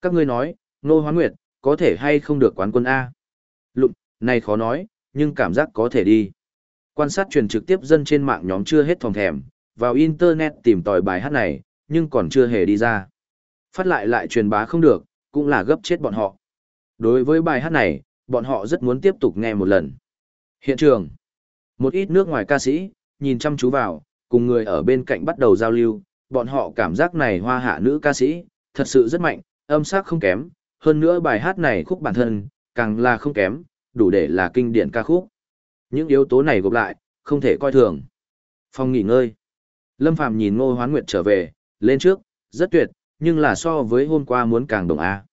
Các ngươi nói, Nô Hoán Nguyệt, có thể hay không được quán quân A? Lụng, này khó nói, nhưng cảm giác có thể đi. Quan sát truyền trực tiếp dân trên mạng nhóm chưa hết thòng thèm, vào internet tìm tòi bài hát này, nhưng còn chưa hề đi ra. Phát lại lại truyền bá không được, cũng là gấp chết bọn họ. Đối với bài hát này, bọn họ rất muốn tiếp tục nghe một lần. Hiện trường, một ít nước ngoài ca sĩ, nhìn chăm chú vào, cùng người ở bên cạnh bắt đầu giao lưu, bọn họ cảm giác này hoa hạ nữ ca sĩ, thật sự rất mạnh, âm sắc không kém, hơn nữa bài hát này khúc bản thân, càng là không kém, đủ để là kinh điển ca khúc. Những yếu tố này gộp lại, không thể coi thường. Phong nghỉ ngơi. Lâm Phàm nhìn Ngô Hoán Nguyệt trở về, lên trước, rất tuyệt, nhưng là so với hôm qua muốn càng đồng A.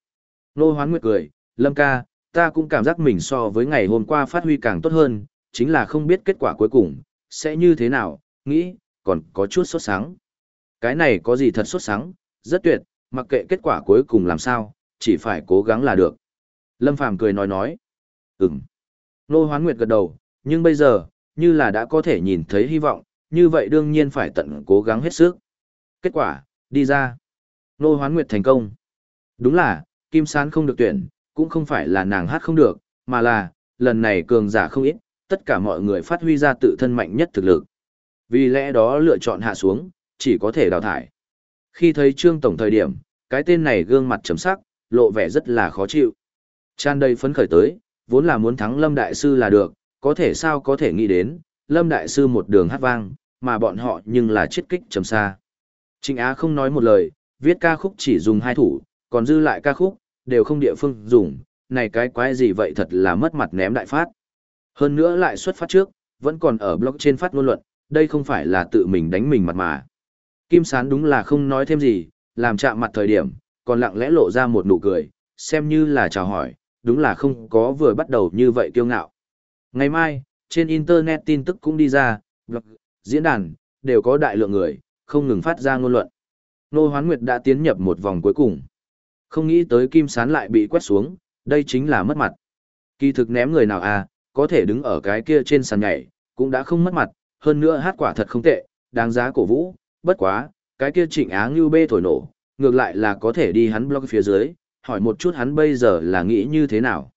Ngô Hoán Nguyệt cười, Lâm ca, ta cũng cảm giác mình so với ngày hôm qua phát huy càng tốt hơn, chính là không biết kết quả cuối cùng, sẽ như thế nào, nghĩ, còn có chút sốt sáng. Cái này có gì thật sốt sáng, rất tuyệt, mặc kệ kết quả cuối cùng làm sao, chỉ phải cố gắng là được. Lâm Phàm cười nói nói, ừm. Nô Hoán Nguyệt gật đầu, nhưng bây giờ, như là đã có thể nhìn thấy hy vọng, như vậy đương nhiên phải tận cố gắng hết sức. Kết quả, đi ra. Nô Hoán Nguyệt thành công. Đúng là, Kim Sán không được tuyển, cũng không phải là nàng hát không được, mà là, lần này cường giả không ít, tất cả mọi người phát huy ra tự thân mạnh nhất thực lực. Vì lẽ đó lựa chọn hạ xuống, chỉ có thể đào thải. Khi thấy Trương Tổng thời điểm, cái tên này gương mặt chấm sắc, lộ vẻ rất là khó chịu. chan đầy phấn khởi tới, vốn là muốn thắng Lâm Đại Sư là được, có thể sao có thể nghĩ đến, Lâm Đại Sư một đường hát vang, mà bọn họ nhưng là chiết kích trầm xa. Trịnh Á không nói một lời, viết ca khúc chỉ dùng hai thủ, còn dư lại ca khúc, đều không địa phương dùng, này cái quái gì vậy thật là mất mặt ném đại phát. Hơn nữa lại xuất phát trước, vẫn còn ở blog trên phát ngôn luận, đây không phải là tự mình đánh mình mặt mà. Kim Sán đúng là không nói thêm gì, làm chạm mặt thời điểm, còn lặng lẽ lộ ra một nụ cười, xem như là chào hỏi, đúng là không có vừa bắt đầu như vậy kiêu ngạo. Ngày mai, trên Internet tin tức cũng đi ra, blog, diễn đàn, đều có đại lượng người, không ngừng phát ra ngôn luận. Nô Hoán Nguyệt đã tiến nhập một vòng cuối cùng. Không nghĩ tới Kim Sán lại bị quét xuống, đây chính là mất mặt. Kỳ thực ném người nào à, có thể đứng ở cái kia trên sàn nhảy, cũng đã không mất mặt, hơn nữa hát quả thật không tệ, đáng giá cổ vũ, bất quá, cái kia trịnh áng như bê thổi nổ, ngược lại là có thể đi hắn blog phía dưới, hỏi một chút hắn bây giờ là nghĩ như thế nào.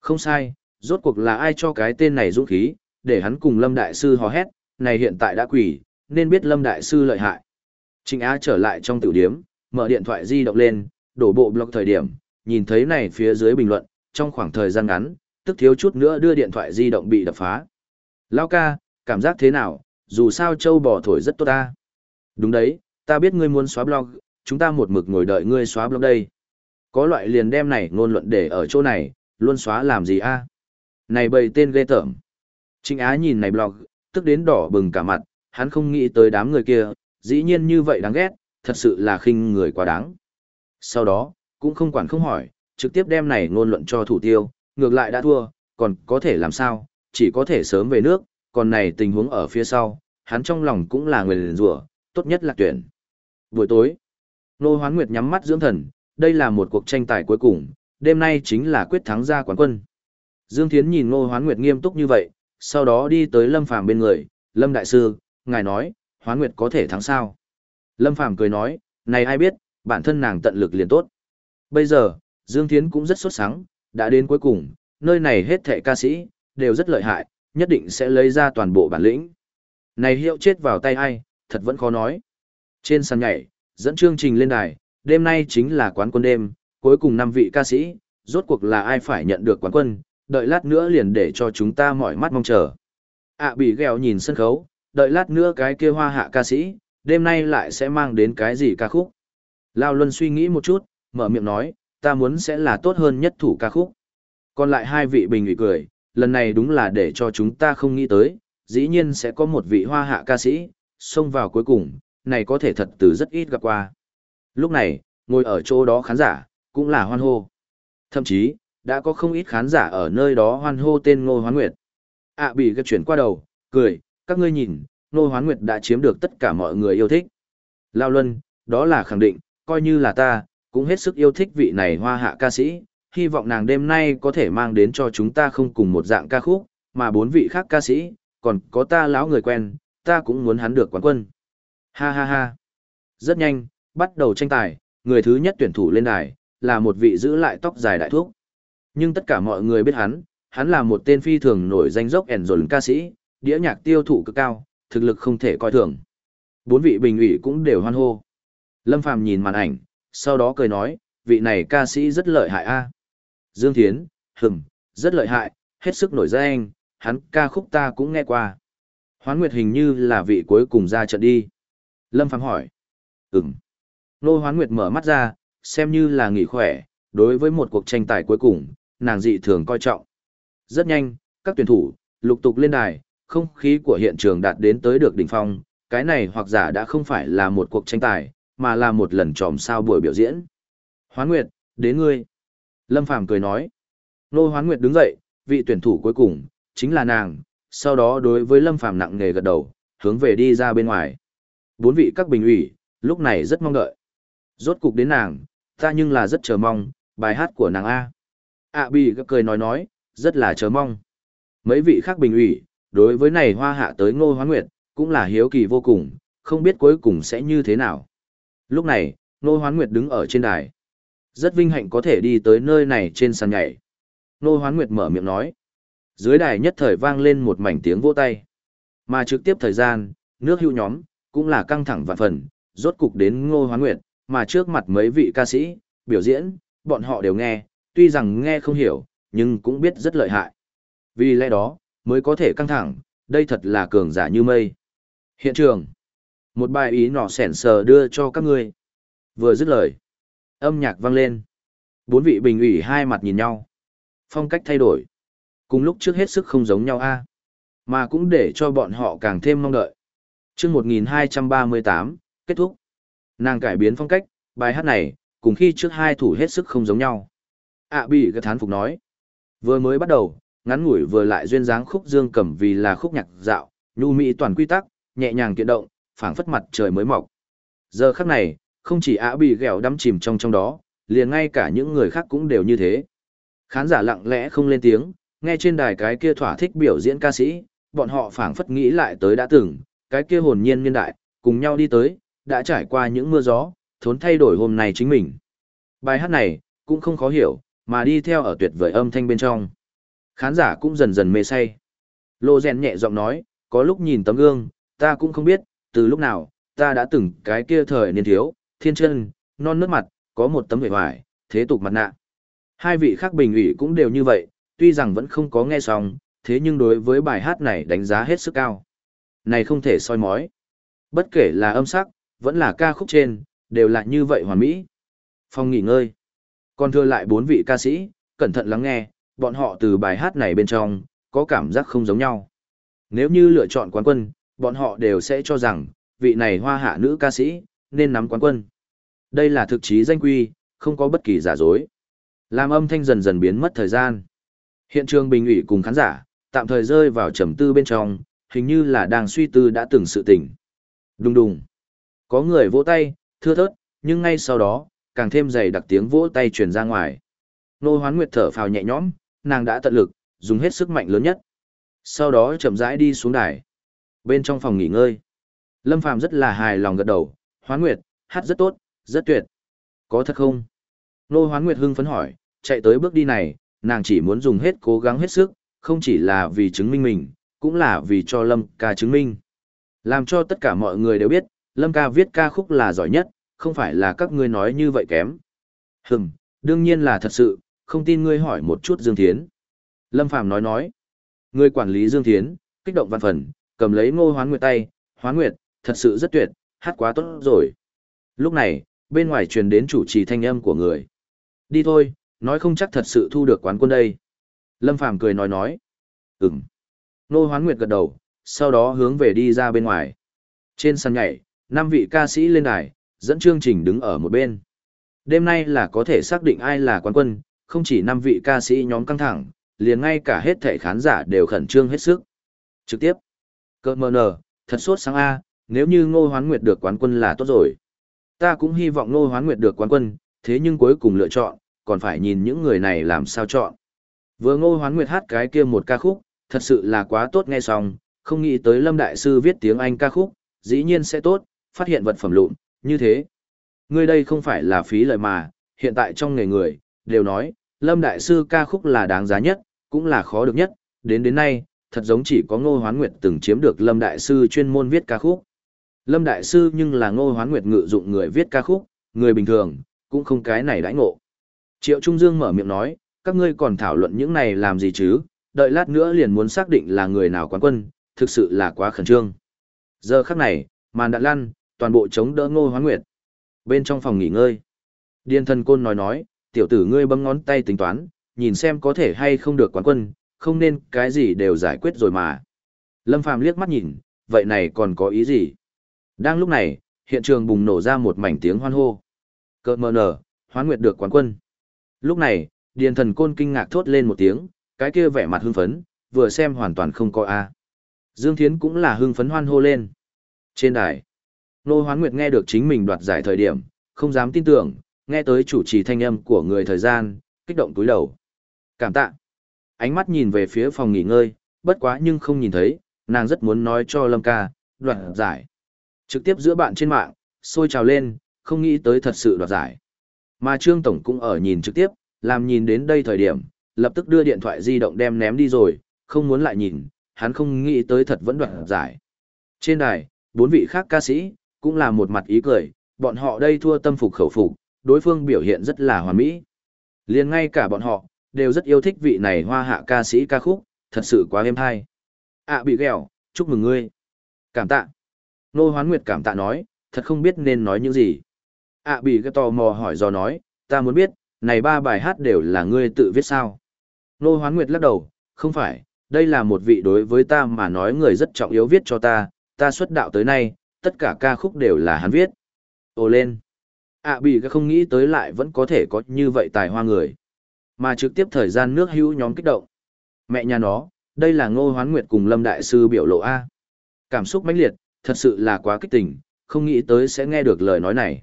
Không sai, rốt cuộc là ai cho cái tên này dũng khí, để hắn cùng Lâm Đại Sư hò hét, này hiện tại đã quỷ, nên biết Lâm Đại Sư lợi hại. Trịnh Á trở lại trong tiểu điếm, mở điện thoại di động lên, đổ bộ blog thời điểm, nhìn thấy này phía dưới bình luận, trong khoảng thời gian ngắn, tức thiếu chút nữa đưa điện thoại di động bị đập phá. Lao ca, cảm giác thế nào, dù sao châu bò thổi rất tốt ta. Đúng đấy, ta biết ngươi muốn xóa blog, chúng ta một mực ngồi đợi ngươi xóa blog đây. Có loại liền đem này ngôn luận để ở chỗ này, luôn xóa làm gì a? Này bầy tên ghê tởm. Trịnh Á nhìn này blog, tức đến đỏ bừng cả mặt, hắn không nghĩ tới đám người kia, dĩ nhiên như vậy đáng ghét, thật sự là khinh người quá đáng. Sau đó, cũng không quản không hỏi, trực tiếp đem này ngôn luận cho thủ tiêu, ngược lại đã thua, còn có thể làm sao, chỉ có thể sớm về nước, còn này tình huống ở phía sau, hắn trong lòng cũng là người liền rủa, tốt nhất là tuyển. Buổi tối, Nô Hoán Nguyệt nhắm mắt dưỡng thần, đây là một cuộc tranh tài cuối cùng, đêm nay chính là quyết thắng ra quán quân. Dương Thiến nhìn Nô Hoán Nguyệt nghiêm túc như vậy, sau đó đi tới Lâm Phàm bên người, Lâm Đại Sư, ngài nói, Hoán Nguyệt có thể thắng sao? Lâm Phàm cười nói, này ai biết, bản thân nàng tận lực liền tốt. Bây giờ, Dương Thiến cũng rất sốt sắng, đã đến cuối cùng, nơi này hết thệ ca sĩ, đều rất lợi hại, nhất định sẽ lấy ra toàn bộ bản lĩnh. Này hiệu chết vào tay ai, thật vẫn khó nói. Trên sàn nhảy, dẫn chương trình lên đài, đêm nay chính là quán quân đêm, cuối cùng năm vị ca sĩ, rốt cuộc là ai phải nhận được quán quân, đợi lát nữa liền để cho chúng ta mỏi mắt mong chờ. ạ bị ghèo nhìn sân khấu, đợi lát nữa cái kia hoa hạ ca sĩ, đêm nay lại sẽ mang đến cái gì ca khúc. Lao Luân suy nghĩ một chút, mở miệng nói, ta muốn sẽ là tốt hơn nhất thủ ca khúc. Còn lại hai vị bình ủy cười, lần này đúng là để cho chúng ta không nghĩ tới, dĩ nhiên sẽ có một vị hoa hạ ca sĩ, xông vào cuối cùng, này có thể thật từ rất ít gặp qua. Lúc này, ngồi ở chỗ đó khán giả, cũng là hoan hô. Thậm chí, đã có không ít khán giả ở nơi đó hoan hô tên Ngô Hoán Nguyệt. À bị gặp chuyển qua đầu, cười, các ngươi nhìn, Ngô Hoán Nguyệt đã chiếm được tất cả mọi người yêu thích. Lao Luân, đó là khẳng định, coi như là ta, cũng hết sức yêu thích vị này hoa hạ ca sĩ, hy vọng nàng đêm nay có thể mang đến cho chúng ta không cùng một dạng ca khúc, mà bốn vị khác ca sĩ, còn có ta lão người quen, ta cũng muốn hắn được quán quân. Ha ha ha. Rất nhanh, bắt đầu tranh tài, người thứ nhất tuyển thủ lên đài, là một vị giữ lại tóc dài đại thuốc. Nhưng tất cả mọi người biết hắn, hắn là một tên phi thường nổi danh dốc ẻn dồn ca sĩ, đĩa nhạc tiêu thụ cực cao, thực lực không thể coi thường. Bốn vị bình ủy cũng đều hoan hô. Lâm Phàm nhìn màn ảnh, sau đó cười nói, vị này ca sĩ rất lợi hại a. Dương Thiến, hừng, rất lợi hại, hết sức nổi danh, hắn ca khúc ta cũng nghe qua. Hoán Nguyệt hình như là vị cuối cùng ra trận đi. Lâm Phàm hỏi. Ừm. Nô Hoán Nguyệt mở mắt ra, xem như là nghỉ khỏe, đối với một cuộc tranh tài cuối cùng, nàng dị thường coi trọng. Rất nhanh, các tuyển thủ, lục tục lên đài, không khí của hiện trường đạt đến tới được đỉnh phong, cái này hoặc giả đã không phải là một cuộc tranh tài, mà là một lần tròm sao buổi biểu diễn. Hoán Nguyệt, đến ngươi. Lâm Phàm cười nói. Nô Hoán Nguyệt đứng dậy, vị tuyển thủ cuối cùng, chính là nàng, sau đó đối với Lâm Phàm nặng nề gật đầu, hướng về đi ra bên ngoài. Bốn vị các bình ủy, lúc này rất mong đợi. Rốt cục đến nàng, ta nhưng là rất chờ mong, bài hát của nàng A. A à, bị cười nói nói, rất là chờ mong. Mấy vị khác bình ủy, đối với này hoa hạ tới ngô hoán nguyệt, cũng là hiếu kỳ vô cùng, không biết cuối cùng sẽ như thế nào. Lúc này, ngô hoán nguyệt đứng ở trên đài. Rất vinh hạnh có thể đi tới nơi này trên sàn nhảy. Ngô hoán nguyệt mở miệng nói. Dưới đài nhất thời vang lên một mảnh tiếng vỗ tay. Mà trực tiếp thời gian, nước hưu nhóm, cũng là căng thẳng vạn phần, rốt cục đến ngô hoán nguyệt, mà trước mặt mấy vị ca sĩ, biểu diễn, bọn họ đều nghe, tuy rằng nghe không hiểu, nhưng cũng biết rất lợi hại. Vì lẽ đó, mới có thể căng thẳng, đây thật là cường giả như mây. Hiện trường. Một bài ý nọ sẻn sờ đưa cho các ngươi. Vừa dứt lời. Âm nhạc vang lên. Bốn vị bình ủy hai mặt nhìn nhau. Phong cách thay đổi. Cùng lúc trước hết sức không giống nhau a Mà cũng để cho bọn họ càng thêm mong đợi. chương 1238, kết thúc. Nàng cải biến phong cách, bài hát này, cùng khi trước hai thủ hết sức không giống nhau. ạ bị cái thán phục nói. Vừa mới bắt đầu, ngắn ngủi vừa lại duyên dáng khúc dương cầm vì là khúc nhạc dạo, nhu mỹ toàn quy tắc, nhẹ nhàng kiện động, phảng phất mặt trời mới mọc. Giờ khắc này, không chỉ ạ bị ghẹo đắm chìm trong trong đó, liền ngay cả những người khác cũng đều như thế. Khán giả lặng lẽ không lên tiếng, nghe trên đài cái kia thỏa thích biểu diễn ca sĩ, bọn họ phảng phất nghĩ lại tới đã từng, cái kia hồn nhiên niên đại, cùng nhau đi tới, đã trải qua những mưa gió, thốn thay đổi hôm nay chính mình. Bài hát này, cũng không khó hiểu, mà đi theo ở tuyệt vời âm thanh bên trong. Khán giả cũng dần dần mê say. Lô Gen nhẹ giọng nói, có lúc nhìn tấm gương, ta cũng không biết, từ lúc nào, ta đã từng cái kia thời niên thiếu, thiên chân, non nước mặt, có một tấm vẻ hoài, thế tục mặt nạ. Hai vị khác bình ủy cũng đều như vậy, tuy rằng vẫn không có nghe xong, thế nhưng đối với bài hát này đánh giá hết sức cao. Này không thể soi mói. Bất kể là âm sắc, vẫn là ca khúc trên, đều là như vậy hoàn mỹ. Phòng nghỉ ngơi. Còn thưa lại bốn vị ca sĩ, cẩn thận lắng nghe, bọn họ từ bài hát này bên trong, có cảm giác không giống nhau. Nếu như lựa chọn quán quân, bọn họ đều sẽ cho rằng, vị này hoa hạ nữ ca sĩ, nên nắm quán quân. Đây là thực chí danh quy, không có bất kỳ giả dối. Làm âm thanh dần dần biến mất thời gian. Hiện trường bình ủy cùng khán giả, tạm thời rơi vào trầm tư bên trong, hình như là đang suy tư đã từng sự tình Đùng đùng. Có người vỗ tay, thưa thớt, nhưng ngay sau đó, càng thêm dày đặc tiếng vỗ tay truyền ra ngoài. Nô Hoán Nguyệt thở phào nhẹ nhõm, nàng đã tận lực, dùng hết sức mạnh lớn nhất. Sau đó chậm rãi đi xuống đài. Bên trong phòng nghỉ ngơi, Lâm Phàm rất là hài lòng gật đầu, Hoán Nguyệt, hát rất tốt, rất tuyệt. Có thật không? Nô Hoán Nguyệt hưng phấn hỏi, chạy tới bước đi này, nàng chỉ muốn dùng hết cố gắng hết sức, không chỉ là vì chứng minh mình, cũng là vì cho Lâm ca chứng minh. Làm cho tất cả mọi người đều biết, Lâm ca viết ca khúc là giỏi nhất, không phải là các ngươi nói như vậy kém. Hừm, đương nhiên là thật sự, không tin ngươi hỏi một chút Dương Thiến. Lâm Phàm nói nói. Người quản lý Dương Thiến, kích động văn phần, cầm lấy ngô hoán nguyệt tay, hoán nguyệt, thật sự rất tuyệt, hát quá tốt rồi. Lúc này, bên ngoài truyền đến chủ trì thanh âm của người. Đi thôi, nói không chắc thật sự thu được quán quân đây. Lâm Phàm cười nói nói. Ừm. Ngô hoán nguyệt gật đầu, sau đó hướng về đi ra bên ngoài. Trên sân nhảy, năm vị ca sĩ lên đài, dẫn chương trình đứng ở một bên. Đêm nay là có thể xác định ai là quán quân, không chỉ năm vị ca sĩ nhóm căng thẳng, liền ngay cả hết thể khán giả đều khẩn trương hết sức. Trực tiếp, cơ mờ nờ, thật sốt sáng A, nếu như Ngô Hoán Nguyệt được quán quân là tốt rồi. Ta cũng hy vọng Ngô Hoán Nguyệt được quán quân, thế nhưng cuối cùng lựa chọn, còn phải nhìn những người này làm sao chọn. Vừa Ngô Hoán Nguyệt hát cái kia một ca khúc, thật sự là quá tốt nghe xong, không nghĩ tới Lâm Đại Sư viết tiếng Anh ca khúc, dĩ nhiên sẽ tốt, phát hiện vật phẩm lụn, như thế. Ngươi đây không phải là phí lời mà, hiện tại trong nghề người, đều nói, Lâm Đại Sư ca khúc là đáng giá nhất, cũng là khó được nhất, đến đến nay, thật giống chỉ có Ngô Hoán Nguyệt từng chiếm được Lâm Đại Sư chuyên môn viết ca khúc. Lâm Đại Sư nhưng là Ngô Hoán Nguyệt ngự dụng người viết ca khúc, người bình thường, cũng không cái này đãi ngộ. Triệu Trung Dương mở miệng nói, các ngươi còn thảo luận những này làm gì chứ, đợi lát nữa liền muốn xác định là người nào quán quân, thực sự là quá khẩn trương. Giờ khắc này, màn đạn lăn, toàn bộ chống đỡ Ngô Hoán Nguyệt. Bên trong phòng nghỉ ngơi, Điên thần côn nói nói, tiểu tử ngươi bấm ngón tay tính toán, nhìn xem có thể hay không được quán quân, không nên cái gì đều giải quyết rồi mà. Lâm Phàm liếc mắt nhìn, vậy này còn có ý gì? Đang lúc này, hiện trường bùng nổ ra một mảnh tiếng hoan hô. Cợt mờ nở, hoán nguyệt được quán quân. Lúc này, điền thần côn kinh ngạc thốt lên một tiếng, cái kia vẻ mặt hưng phấn, vừa xem hoàn toàn không coi A. Dương Thiến cũng là hưng phấn hoan hô lên. Trên đài, Nô Hoán Nguyệt nghe được chính mình đoạt giải thời điểm, không dám tin tưởng, nghe tới chủ trì thanh âm của người thời gian, kích động túi đầu. Cảm tạ. Ánh mắt nhìn về phía phòng nghỉ ngơi, bất quá nhưng không nhìn thấy, nàng rất muốn nói cho Lâm ca, đoạt giải. Trực tiếp giữa bạn trên mạng, sôi trào lên, không nghĩ tới thật sự đoạt giải. Mà Trương Tổng cũng ở nhìn trực tiếp, làm nhìn đến đây thời điểm, lập tức đưa điện thoại di động đem ném đi rồi, không muốn lại nhìn, hắn không nghĩ tới thật vẫn đoạt giải. Trên đài, bốn vị khác ca sĩ, cũng là một mặt ý cười, bọn họ đây thua tâm phục khẩu phục, đối phương biểu hiện rất là hoàn mỹ. liền ngay cả bọn họ, đều rất yêu thích vị này hoa hạ ca sĩ ca khúc, thật sự quá êm hay. À bị ghẹo, chúc mừng ngươi. Cảm tạ. Nô Hoán Nguyệt cảm tạ nói, thật không biết nên nói những gì. À bị cái tò mò hỏi do nói, ta muốn biết, này ba bài hát đều là ngươi tự viết sao? Nô Hoán Nguyệt lắc đầu, không phải, đây là một vị đối với ta mà nói người rất trọng yếu viết cho ta, ta xuất đạo tới nay, tất cả ca khúc đều là hắn viết. Ồ lên. À bị cái không nghĩ tới lại vẫn có thể có như vậy tài hoa người. Mà trực tiếp thời gian nước hữu nhóm kích động. Mẹ nhà nó, đây là Ngô Hoán Nguyệt cùng Lâm Đại Sư biểu lộ A. Cảm xúc mãnh liệt, thật sự là quá kích tình, không nghĩ tới sẽ nghe được lời nói này.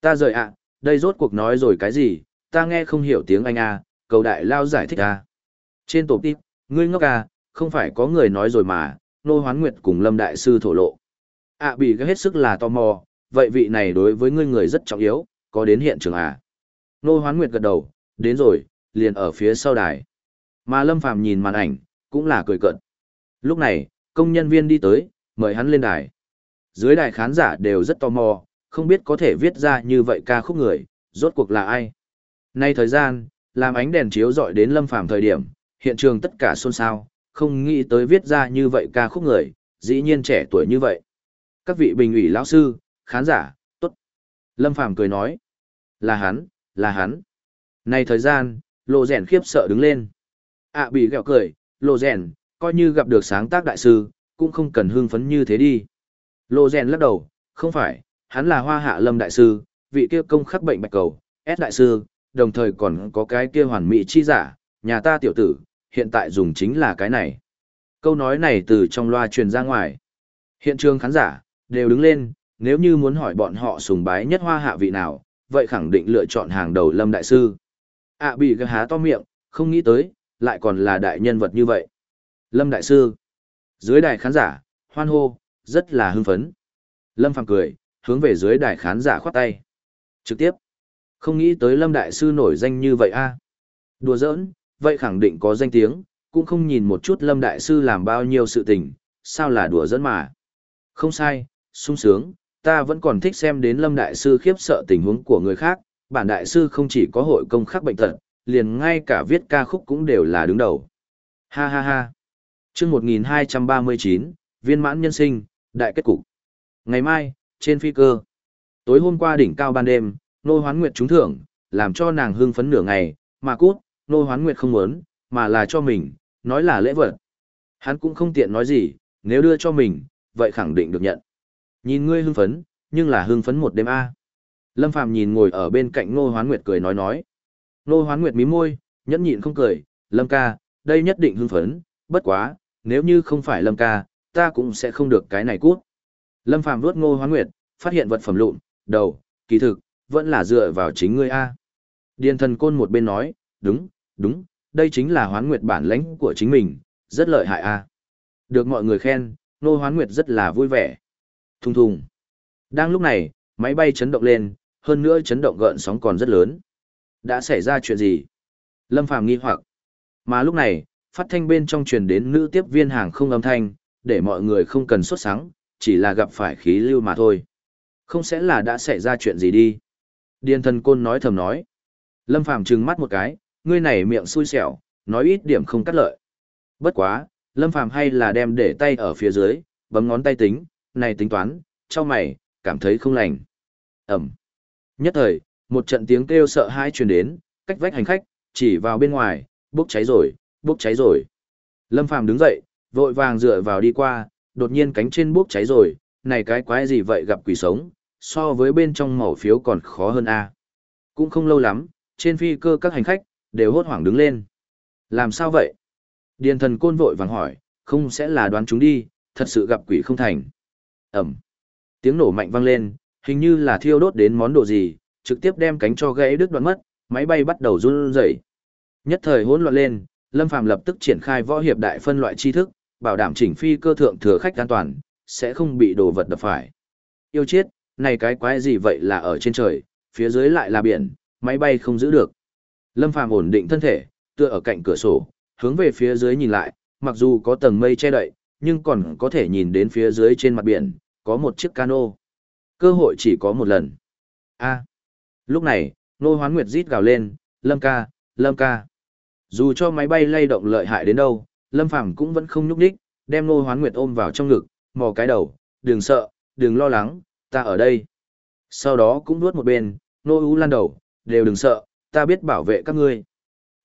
Ta rời ạ, đây rốt cuộc nói rồi cái gì, ta nghe không hiểu tiếng Anh A, cầu đại lao giải thích A. Trên tổ tiếp, ngươi ngốc A, không phải có người nói rồi mà, Ngô Hoán Nguyệt cùng Lâm Đại Sư thổ lộ. ạ bị cái hết sức là tò mò, vậy vị này đối với ngươi người rất trọng yếu, có đến hiện trường à? Nô Hoán Nguyệt gật đầu, đến rồi, liền ở phía sau đài. Mà Lâm Phàm nhìn màn ảnh, cũng là cười cợt. Lúc này, công nhân viên đi tới, mời hắn lên đài. Dưới đài khán giả đều rất tò mò, không biết có thể viết ra như vậy ca khúc người, rốt cuộc là ai. Nay thời gian, làm ánh đèn chiếu dọi đến Lâm Phàm thời điểm, hiện trường tất cả xôn xao, không nghĩ tới viết ra như vậy ca khúc người, dĩ nhiên trẻ tuổi như vậy. Các vị bình ủy lão sư, khán giả, tốt. Lâm Phàm cười nói, là hắn, là hắn. Nay thời gian, lộ rèn khiếp sợ đứng lên. ạ bị gẹo cười, lộ rèn, coi như gặp được sáng tác đại sư, cũng không cần hưng phấn như thế đi. Lộ rèn lắc đầu, không phải, hắn là hoa hạ lâm đại sư, vị kia công khắc bệnh bạch cầu, ép đại sư, đồng thời còn có cái kia hoàn mỹ chi giả, nhà ta tiểu tử, hiện tại dùng chính là cái này. Câu nói này từ trong loa truyền ra ngoài. Hiện trường khán giả, đều đứng lên, nếu như muốn hỏi bọn họ sùng bái nhất hoa hạ vị nào, vậy khẳng định lựa chọn hàng đầu Lâm Đại Sư ạ bị gà há to miệng, không nghĩ tới, lại còn là đại nhân vật như vậy. Lâm Đại Sư. Dưới đài khán giả, hoan hô, rất là hưng phấn. Lâm Phàm cười, hướng về dưới đài khán giả khoát tay. Trực tiếp. Không nghĩ tới Lâm Đại Sư nổi danh như vậy a. Đùa giỡn, vậy khẳng định có danh tiếng, cũng không nhìn một chút Lâm Đại Sư làm bao nhiêu sự tình, sao là đùa giỡn mà. Không sai, sung sướng, ta vẫn còn thích xem đến Lâm Đại Sư khiếp sợ tình huống của người khác, bản Đại Sư không chỉ có hội công khắc bệnh tật, liền ngay cả viết ca khúc cũng đều là đứng đầu. Ha ha ha. chương 1239, viên mãn nhân sinh, đại kết cục. Ngày mai, trên phi cơ. Tối hôm qua đỉnh cao ban đêm, nô hoán nguyệt trúng thưởng, làm cho nàng hưng phấn nửa ngày, mà cút, nô hoán nguyệt không muốn, mà là cho mình, nói là lễ vật. Hắn cũng không tiện nói gì, nếu đưa cho mình, vậy khẳng định được nhận. Nhìn ngươi hưng phấn, nhưng là hưng phấn một đêm a. Lâm Phàm nhìn ngồi ở bên cạnh Ngô Hoán Nguyệt cười nói nói. Ngô Hoán Nguyệt mím môi, nhẫn nhịn không cười, Lâm ca, đây nhất định hưng phấn, bất quá, nếu như không phải Lâm ca, ta cũng sẽ không được cái này cút. Lâm Phàm vuốt Ngô Hoán Nguyệt, phát hiện vật phẩm lụn, đầu, kỳ thực, vẫn là dựa vào chính ngươi a. Điền thần côn một bên nói, đúng, đúng, đây chính là Hoán Nguyệt bản lãnh của chính mình, rất lợi hại a. Được mọi người khen, Ngô Hoán Nguyệt rất là vui vẻ. Thùng thùng. Đang lúc này, máy bay chấn động lên, hơn nữa chấn động gợn sóng còn rất lớn. Đã xảy ra chuyện gì? Lâm Phàm nghi hoặc. Mà lúc này, Phát thanh bên trong truyền đến nữ tiếp viên hàng không âm thanh, để mọi người không cần sốt sáng, chỉ là gặp phải khí lưu mà thôi. Không sẽ là đã xảy ra chuyện gì đi. Điền thần côn nói thầm nói. Lâm Phàm trừng mắt một cái, ngươi này miệng xui xẻo, nói ít điểm không cắt lợi. Bất quá, Lâm Phàm hay là đem để tay ở phía dưới, bấm ngón tay tính, này tính toán, cho mày, cảm thấy không lành. Ẩm. Nhất thời, một trận tiếng kêu sợ hãi truyền đến, cách vách hành khách, chỉ vào bên ngoài, bốc cháy rồi, bốc cháy rồi. Lâm Phàm đứng dậy, vội vàng dựa vào đi qua, đột nhiên cánh trên bốc cháy rồi, này cái quái gì vậy gặp quỷ sống, so với bên trong màu phiếu còn khó hơn a. Cũng không lâu lắm, trên phi cơ các hành khách đều hốt hoảng đứng lên. Làm sao vậy? Điền thần côn vội vàng hỏi, không sẽ là đoán chúng đi, thật sự gặp quỷ không thành. Ẩm. Tiếng nổ mạnh vang lên, hình như là thiêu đốt đến món đồ gì, trực tiếp đem cánh cho gãy đứt đoạn mất, máy bay bắt đầu run rẩy. Nhất thời hỗn loạn lên, Lâm Phàm lập tức triển khai võ hiệp đại phân loại tri thức, bảo đảm chỉnh phi cơ thượng thừa khách an toàn, sẽ không bị đồ vật đập phải. Yêu chết, này cái quái gì vậy là ở trên trời, phía dưới lại là biển, máy bay không giữ được. Lâm Phàm ổn định thân thể, tựa ở cạnh cửa sổ, hướng về phía dưới nhìn lại, mặc dù có tầng mây che đậy, nhưng còn có thể nhìn đến phía dưới trên mặt biển, có một chiếc cano. Cơ hội chỉ có một lần. A. Lúc này, Nô Hoán Nguyệt rít gào lên, Lâm ca, Lâm ca. Dù cho máy bay lay động lợi hại đến đâu, Lâm Phàm cũng vẫn không nhúc đích, đem Nô Hoán Nguyệt ôm vào trong ngực, mò cái đầu, đừng sợ, đừng lo lắng, ta ở đây. Sau đó cũng nuốt một bên, Nô Ú lan đầu, đều đừng sợ, ta biết bảo vệ các ngươi.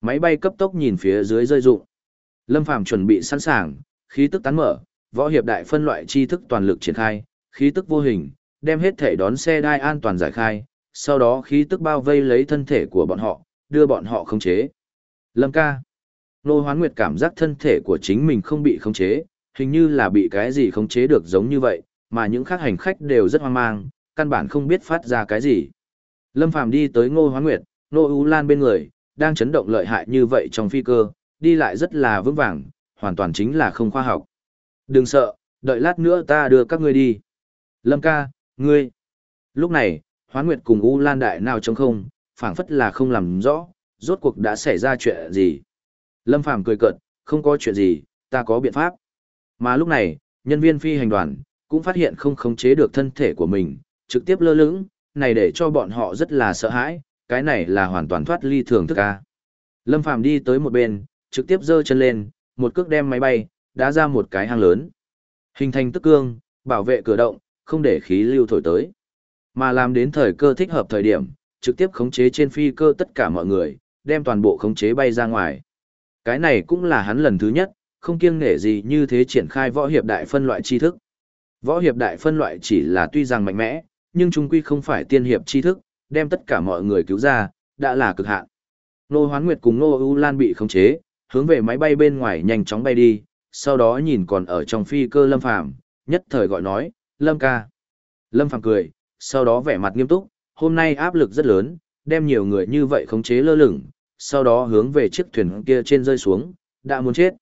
Máy bay cấp tốc nhìn phía dưới rơi rụng. Lâm Phàm chuẩn bị sẵn sàng, khí tức tán mở, võ hiệp đại phân loại tri thức toàn lực triển khai, khí tức vô hình, đem hết thể đón xe đai an toàn giải khai, sau đó khí tức bao vây lấy thân thể của bọn họ, đưa bọn họ khống chế. Lâm ca. Nô Hoán Nguyệt cảm giác thân thể của chính mình không bị khống chế, hình như là bị cái gì khống chế được giống như vậy, mà những khác hành khách đều rất hoang mang, căn bản không biết phát ra cái gì. Lâm Phàm đi tới Ngô Hoán Nguyệt, Nô U Lan bên người, đang chấn động lợi hại như vậy trong phi cơ, đi lại rất là vững vàng, hoàn toàn chính là không khoa học. Đừng sợ, đợi lát nữa ta đưa các ngươi đi. Lâm ca, ngươi. Lúc này, Hoán Nguyệt cùng U Lan đại nào trống không, phảng phất là không làm rõ, rốt cuộc đã xảy ra chuyện gì. Lâm Phàm cười cợt, không có chuyện gì, ta có biện pháp. Mà lúc này, nhân viên phi hành đoàn, cũng phát hiện không khống chế được thân thể của mình, trực tiếp lơ lửng, này để cho bọn họ rất là sợ hãi, cái này là hoàn toàn thoát ly thường thức a. Lâm Phàm đi tới một bên, trực tiếp giơ chân lên, một cước đem máy bay, đá ra một cái hang lớn. Hình thành tức cương, bảo vệ cửa động, không để khí lưu thổi tới. Mà làm đến thời cơ thích hợp thời điểm, trực tiếp khống chế trên phi cơ tất cả mọi người, đem toàn bộ khống chế bay ra ngoài. Cái này cũng là hắn lần thứ nhất, không kiêng nể gì như thế triển khai võ hiệp đại phân loại tri thức. Võ hiệp đại phân loại chỉ là tuy rằng mạnh mẽ, nhưng chung quy không phải tiên hiệp tri thức, đem tất cả mọi người cứu ra, đã là cực hạn. Nô Hoán Nguyệt cùng Nô U Lan bị khống chế, hướng về máy bay bên ngoài nhanh chóng bay đi, sau đó nhìn còn ở trong phi cơ Lâm Phàm, nhất thời gọi nói, Lâm ca. Lâm Phàm cười, sau đó vẻ mặt nghiêm túc, hôm nay áp lực rất lớn, đem nhiều người như vậy khống chế lơ lửng, sau đó hướng về chiếc thuyền kia trên rơi xuống, đã muốn chết.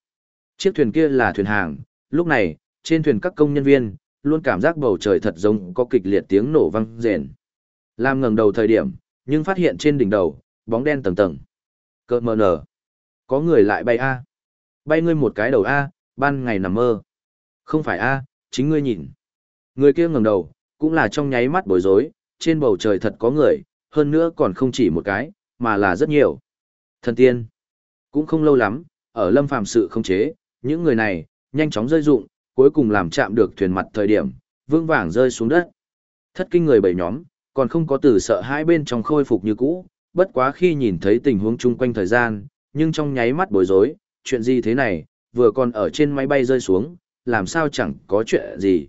Chiếc thuyền kia là thuyền hàng, lúc này, trên thuyền các công nhân viên, luôn cảm giác bầu trời thật giống có kịch liệt tiếng nổ vang rền. Lam ngẩng đầu thời điểm, nhưng phát hiện trên đỉnh đầu, bóng đen tầng tầng. Cơ mờ nở. Có người lại bay A. Bay ngươi một cái đầu A, ban ngày nằm mơ. Không phải A, chính ngươi nhìn. Người kia ngẩng đầu, cũng là trong nháy mắt bối rối, trên bầu trời thật có người, hơn nữa còn không chỉ một cái, mà là rất nhiều. Thần tiên. Cũng không lâu lắm, ở lâm phàm sự không chế, những người này, nhanh chóng rơi dụng, cuối cùng làm chạm được thuyền mặt thời điểm, vương vàng rơi xuống đất. Thất kinh người bảy nhóm, còn không có từ sợ hai bên trong khôi phục như cũ, bất quá khi nhìn thấy tình huống chung quanh thời gian, nhưng trong nháy mắt bối rối, chuyện gì thế này, vừa còn ở trên máy bay rơi xuống, làm sao chẳng có chuyện gì.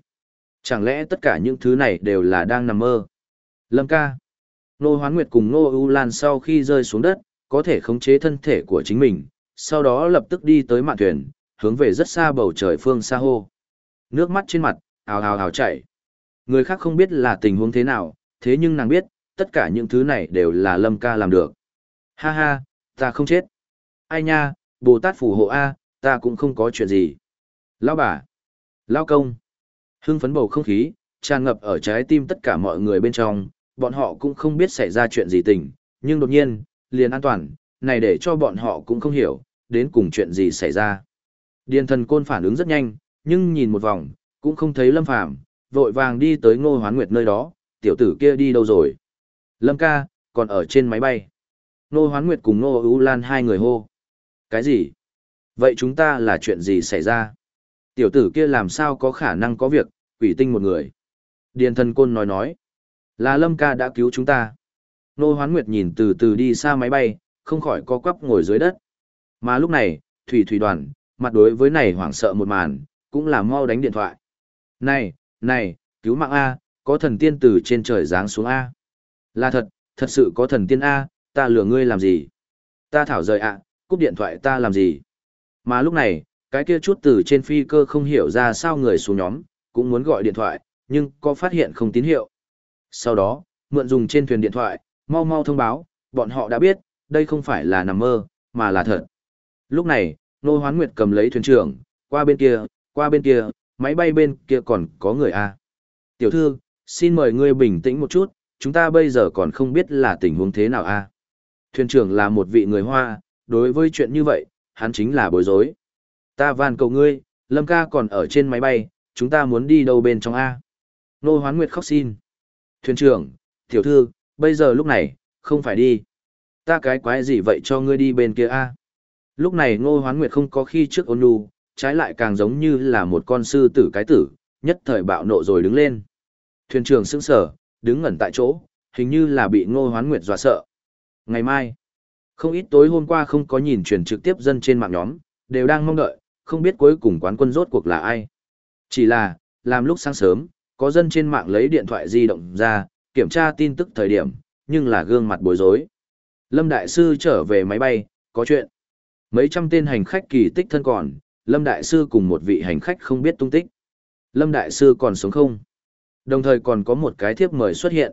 Chẳng lẽ tất cả những thứ này đều là đang nằm mơ? Lâm ca. Nô Hoán Nguyệt cùng Nô U Lan sau khi rơi xuống đất, có thể khống chế thân thể của chính mình, sau đó lập tức đi tới mạn thuyền, hướng về rất xa bầu trời phương xa hô. Nước mắt trên mặt, ào ào ào chảy. Người khác không biết là tình huống thế nào, thế nhưng nàng biết, tất cả những thứ này đều là Lâm ca làm được. Ha ha, ta không chết. Ai nha, Bồ Tát phù hộ A, ta cũng không có chuyện gì. Lao bà. Lao công. Hưng phấn bầu không khí, tràn ngập ở trái tim tất cả mọi người bên trong, bọn họ cũng không biết xảy ra chuyện gì tình, nhưng đột nhiên, liền an toàn, này để cho bọn họ cũng không hiểu, đến cùng chuyện gì xảy ra. Điền thần côn phản ứng rất nhanh, nhưng nhìn một vòng, cũng không thấy Lâm Phàm vội vàng đi tới Ngô Hoán Nguyệt nơi đó, tiểu tử kia đi đâu rồi? Lâm ca, còn ở trên máy bay. Ngô Hoán Nguyệt cùng Ngô ưu Lan hai người hô. Cái gì? Vậy chúng ta là chuyện gì xảy ra? Tiểu tử kia làm sao có khả năng có việc, quỷ tinh một người. Điền thần côn nói nói. Là Lâm ca đã cứu chúng ta. Nô Hoán Nguyệt nhìn từ từ đi xa máy bay, không khỏi co quắp ngồi dưới đất. Mà lúc này, Thủy Thủy đoàn, mặt đối với này hoảng sợ một màn, cũng là mau đánh điện thoại. Này, này, cứu mạng A, có thần tiên từ trên trời giáng xuống A. Là thật, thật sự có thần tiên A, ta lừa ngươi làm gì? Ta thảo rời ạ, cúp điện thoại ta làm gì? Mà lúc này, cái kia chút từ trên phi cơ không hiểu ra sao người xuống nhóm, cũng muốn gọi điện thoại, nhưng có phát hiện không tín hiệu. Sau đó, mượn dùng trên thuyền điện thoại, mau mau thông báo, bọn họ đã biết, đây không phải là nằm mơ, mà là thật. Lúc này, Nô Hoán Nguyệt cầm lấy thuyền trưởng, qua bên kia, qua bên kia, máy bay bên kia còn có người à. Tiểu thư, xin mời ngươi bình tĩnh một chút, chúng ta bây giờ còn không biết là tình huống thế nào à. Thuyền trưởng là một vị người Hoa, đối với chuyện như vậy, hắn chính là bối rối. Ta van cầu ngươi, Lâm ca còn ở trên máy bay, chúng ta muốn đi đâu bên trong A. Nô Hoán Nguyệt khóc xin. Thuyền trưởng, tiểu thư, bây giờ lúc này, không phải đi. Ta cái quái gì vậy cho ngươi đi bên kia A. Lúc này Ngô Hoán Nguyệt không có khi trước ôn nhu, trái lại càng giống như là một con sư tử cái tử, nhất thời bạo nộ rồi đứng lên. Thuyền trưởng sững sờ, đứng ngẩn tại chỗ, hình như là bị Ngô Hoán Nguyệt dọa sợ. Ngày mai, không ít tối hôm qua không có nhìn truyền trực tiếp dân trên mạng nhóm, đều đang mong đợi, không biết cuối cùng quán quân rốt cuộc là ai. Chỉ là, làm lúc sáng sớm, có dân trên mạng lấy điện thoại di động ra, kiểm tra tin tức thời điểm, nhưng là gương mặt bối rối. Lâm Đại Sư trở về máy bay, có chuyện. Mấy trăm tên hành khách kỳ tích thân còn, Lâm Đại Sư cùng một vị hành khách không biết tung tích. Lâm Đại Sư còn sống không? Đồng thời còn có một cái thiếp mời xuất hiện.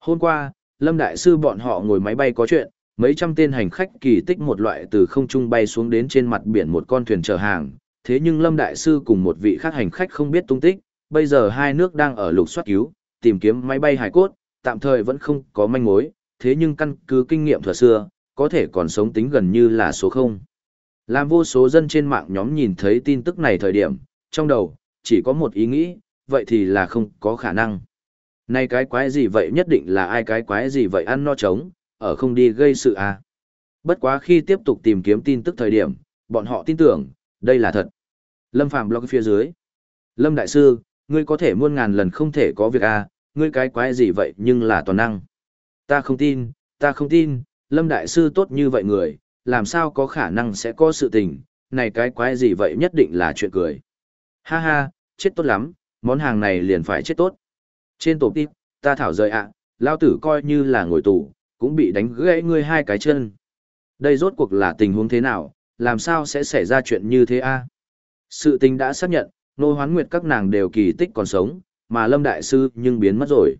Hôm qua, Lâm Đại Sư bọn họ ngồi máy bay có chuyện, mấy trăm tên hành khách kỳ tích một loại từ không trung bay xuống đến trên mặt biển một con thuyền chở hàng. Thế nhưng Lâm Đại Sư cùng một vị khác hành khách không biết tung tích, bây giờ hai nước đang ở lục soát cứu, tìm kiếm máy bay hải cốt, tạm thời vẫn không có manh mối, thế nhưng căn cứ kinh nghiệm thừa xưa, có thể còn sống tính gần như là số 0. Làm vô số dân trên mạng nhóm nhìn thấy tin tức này thời điểm, trong đầu, chỉ có một ý nghĩ, vậy thì là không có khả năng. Này cái quái gì vậy nhất định là ai cái quái gì vậy ăn no trống, ở không đi gây sự à. Bất quá khi tiếp tục tìm kiếm tin tức thời điểm, bọn họ tin tưởng, đây là thật. Lâm Phàm blog phía dưới. Lâm Đại Sư, ngươi có thể muôn ngàn lần không thể có việc à, ngươi cái quái gì vậy nhưng là toàn năng. Ta không tin, ta không tin, Lâm Đại Sư tốt như vậy người, làm sao có khả năng sẽ có sự tình, này cái quái gì vậy nhất định là chuyện cười. Ha ha, chết tốt lắm, món hàng này liền phải chết tốt. Trên tổ tiếp, ta thảo rời ạ, lao tử coi như là ngồi tù, cũng bị đánh gãy ngươi hai cái chân. Đây rốt cuộc là tình huống thế nào, làm sao sẽ xảy ra chuyện như thế a? Sự tình đã xác nhận, nô hoán nguyệt các nàng đều kỳ tích còn sống, mà Lâm Đại Sư nhưng biến mất rồi.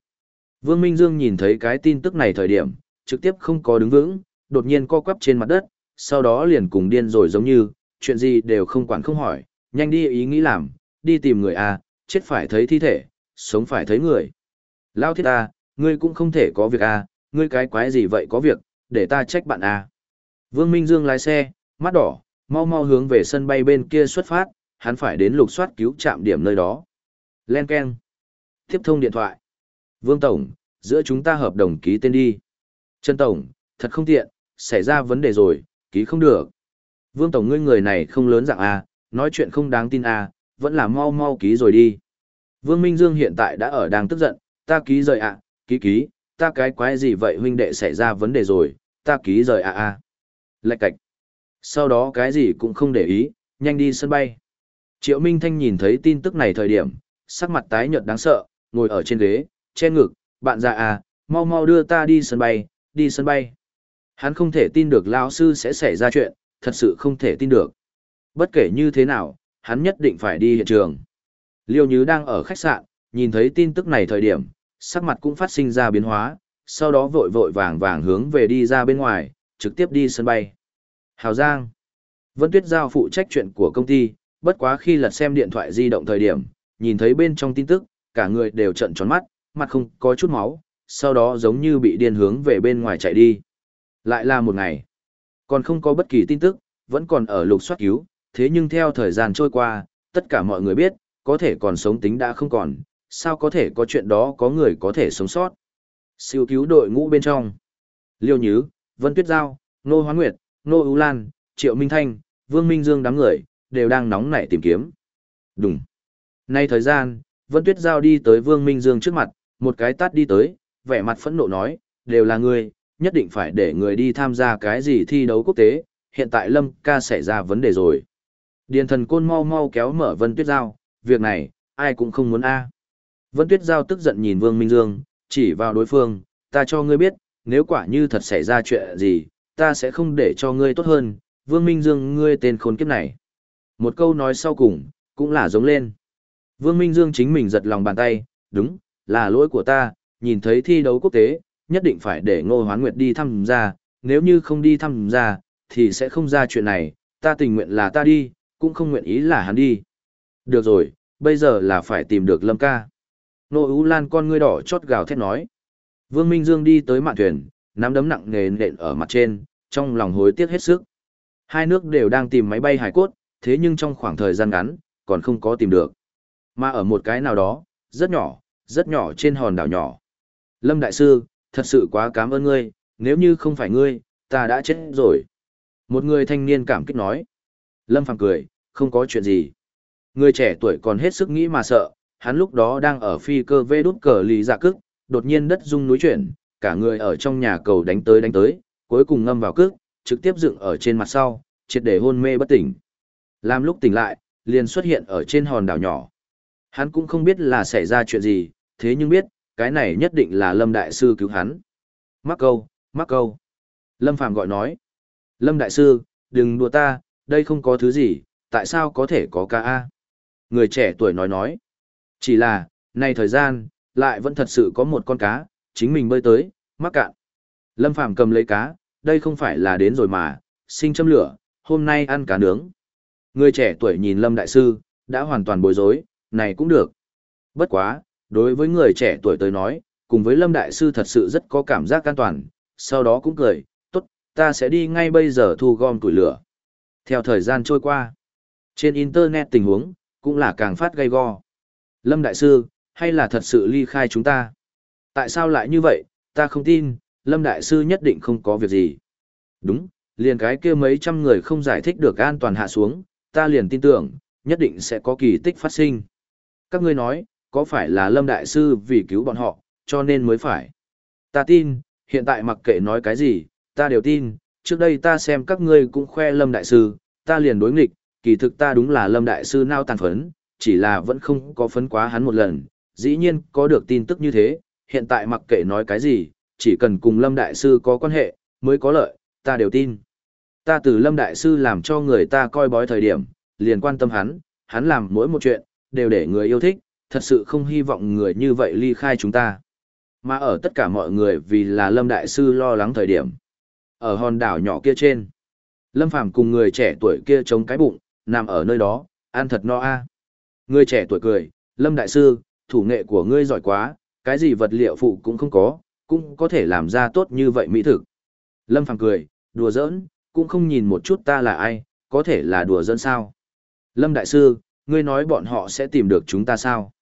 Vương Minh Dương nhìn thấy cái tin tức này thời điểm, trực tiếp không có đứng vững, đột nhiên co quắp trên mặt đất, sau đó liền cùng điên rồi giống như, chuyện gì đều không quản không hỏi, nhanh đi ý nghĩ làm, đi tìm người a, chết phải thấy thi thể, sống phải thấy người. Lao thiết a, ngươi cũng không thể có việc a, ngươi cái quái gì vậy có việc, để ta trách bạn à? Vương Minh Dương lái xe, mắt đỏ, mau mau hướng về sân bay bên kia xuất phát, hắn phải đến lục soát cứu trạm điểm nơi đó. Len Ken. Tiếp thông điện thoại. Vương Tổng, giữa chúng ta hợp đồng ký tên đi. Trần Tổng, thật không tiện, xảy ra vấn đề rồi, ký không được. Vương Tổng ngươi người này không lớn dạng à? nói chuyện không đáng tin à? vẫn là mau mau ký rồi đi. Vương Minh Dương hiện tại đã ở đang tức giận, ta ký rời ạ, ký ký, ta cái quái gì vậy huynh đệ xảy ra vấn đề rồi, ta ký rời à a. Lạch cạch. Sau đó cái gì cũng không để ý, nhanh đi sân bay. Triệu Minh Thanh nhìn thấy tin tức này thời điểm, sắc mặt tái nhợt đáng sợ, ngồi ở trên ghế, che ngực, bạn già à, mau mau đưa ta đi sân bay, đi sân bay. Hắn không thể tin được lão sư sẽ xảy ra chuyện, thật sự không thể tin được. Bất kể như thế nào, hắn nhất định phải đi hiện trường. Liêu Nhứ đang ở khách sạn, nhìn thấy tin tức này thời điểm, sắc mặt cũng phát sinh ra biến hóa, sau đó vội vội vàng vàng hướng về đi ra bên ngoài, trực tiếp đi sân bay. Hào Giang. Vân Tuyết Giao phụ trách chuyện của công ty, bất quá khi lật xem điện thoại di động thời điểm, nhìn thấy bên trong tin tức, cả người đều trận tròn mắt, mặt không có chút máu, sau đó giống như bị điên hướng về bên ngoài chạy đi. Lại là một ngày. Còn không có bất kỳ tin tức, vẫn còn ở lục soát cứu, thế nhưng theo thời gian trôi qua, tất cả mọi người biết, có thể còn sống tính đã không còn, sao có thể có chuyện đó có người có thể sống sót. Siêu cứu đội ngũ bên trong. Liêu Nhứ, Vân Tuyết Giao, Nô Hoán Nguyệt, Nô Ú Lan, Triệu Minh Thanh, Vương Minh Dương đám người, đều đang nóng nảy tìm kiếm. Đúng. Nay thời gian, Vân Tuyết Giao đi tới Vương Minh Dương trước mặt, một cái tát đi tới, vẻ mặt phẫn nộ nói, đều là người, nhất định phải để người đi tham gia cái gì thi đấu quốc tế, hiện tại Lâm ca xảy ra vấn đề rồi. Điền thần côn mau mau kéo mở Vân Tuyết Giao, việc này, ai cũng không muốn a. Vân Tuyết Giao tức giận nhìn Vương Minh Dương, chỉ vào đối phương, ta cho ngươi biết, nếu quả như thật xảy ra chuyện gì, ta sẽ không để cho ngươi tốt hơn, Vương Minh Dương ngươi tên khốn kiếp này. Một câu nói sau cùng, cũng là giống lên. Vương Minh Dương chính mình giật lòng bàn tay, đúng, là lỗi của ta, nhìn thấy thi đấu quốc tế, nhất định phải để Ngô Hoán Nguyệt đi thăm gia, nếu như không đi thăm gia, thì sẽ không ra chuyện này, ta tình nguyện là ta đi, cũng không nguyện ý là hắn đi. Được rồi, bây giờ là phải tìm được Lâm ca. Nô Ú Lan con ngươi đỏ chót gào thét nói. Vương Minh Dương đi tới mạn thuyền, nắm đấm nặng nề nện ở mặt trên, trong lòng hối tiếc hết sức. Hai nước đều đang tìm máy bay hải cốt, thế nhưng trong khoảng thời gian ngắn, còn không có tìm được. Mà ở một cái nào đó, rất nhỏ, rất nhỏ trên hòn đảo nhỏ. Lâm Đại Sư, thật sự quá cảm ơn ngươi, nếu như không phải ngươi, ta đã chết rồi. Một người thanh niên cảm kích nói. Lâm Phàm cười, không có chuyện gì. Người trẻ tuổi còn hết sức nghĩ mà sợ, hắn lúc đó đang ở phi cơ vê đút cờ lì dạ cức, đột nhiên đất rung núi chuyển, cả người ở trong nhà cầu đánh tới đánh tới, cuối cùng ngâm vào cức, trực tiếp dựng ở trên mặt sau, triệt để hôn mê bất tỉnh. Làm lúc tỉnh lại, liền xuất hiện ở trên hòn đảo nhỏ. Hắn cũng không biết là xảy ra chuyện gì, thế nhưng biết, cái này nhất định là Lâm Đại Sư cứu hắn. Mắc câu, mắc câu. Lâm Phàm gọi nói. Lâm Đại Sư, đừng đùa ta, đây không có thứ gì, tại sao có thể có ca A? Người trẻ tuổi nói nói. Chỉ là, nay thời gian, lại vẫn thật sự có một con cá, chính mình bơi tới, mắc cạn. Lâm Phàm cầm lấy cá, đây không phải là đến rồi mà, sinh châm lửa, hôm nay ăn cá nướng. Người trẻ tuổi nhìn Lâm Đại Sư, đã hoàn toàn bối rối, này cũng được. Bất quá, đối với người trẻ tuổi tới nói, cùng với Lâm Đại Sư thật sự rất có cảm giác an toàn, sau đó cũng cười, tốt, ta sẽ đi ngay bây giờ thu gom tuổi lửa. Theo thời gian trôi qua, trên Internet tình huống, cũng là càng phát gay go. Lâm Đại Sư, hay là thật sự ly khai chúng ta? Tại sao lại như vậy, ta không tin, Lâm Đại Sư nhất định không có việc gì. Đúng, liền cái kia mấy trăm người không giải thích được an toàn hạ xuống, ta liền tin tưởng, nhất định sẽ có kỳ tích phát sinh. Các ngươi nói, có phải là Lâm Đại Sư vì cứu bọn họ, cho nên mới phải. Ta tin, hiện tại mặc kệ nói cái gì, ta đều tin, trước đây ta xem các ngươi cũng khoe Lâm Đại Sư, ta liền đối nghịch, kỳ thực ta đúng là Lâm Đại Sư nao tàn phấn, chỉ là vẫn không có phấn quá hắn một lần, dĩ nhiên có được tin tức như thế, hiện tại mặc kệ nói cái gì, chỉ cần cùng Lâm Đại Sư có quan hệ, mới có lợi, ta đều tin. Ta từ Lâm Đại Sư làm cho người ta coi bói thời điểm, liền quan tâm hắn, hắn làm mỗi một chuyện, đều để người yêu thích, thật sự không hy vọng người như vậy ly khai chúng ta. Mà ở tất cả mọi người vì là Lâm Đại Sư lo lắng thời điểm. Ở hòn đảo nhỏ kia trên, Lâm Phàm cùng người trẻ tuổi kia chống cái bụng, nằm ở nơi đó, ăn thật no a. Người trẻ tuổi cười, Lâm Đại Sư, thủ nghệ của ngươi giỏi quá, cái gì vật liệu phụ cũng không có, cũng có thể làm ra tốt như vậy mỹ thực. Lâm Phàm cười, đùa giỡn, cũng không nhìn một chút ta là ai, có thể là đùa giỡn sao. Lâm Đại Sư, ngươi nói bọn họ sẽ tìm được chúng ta sao?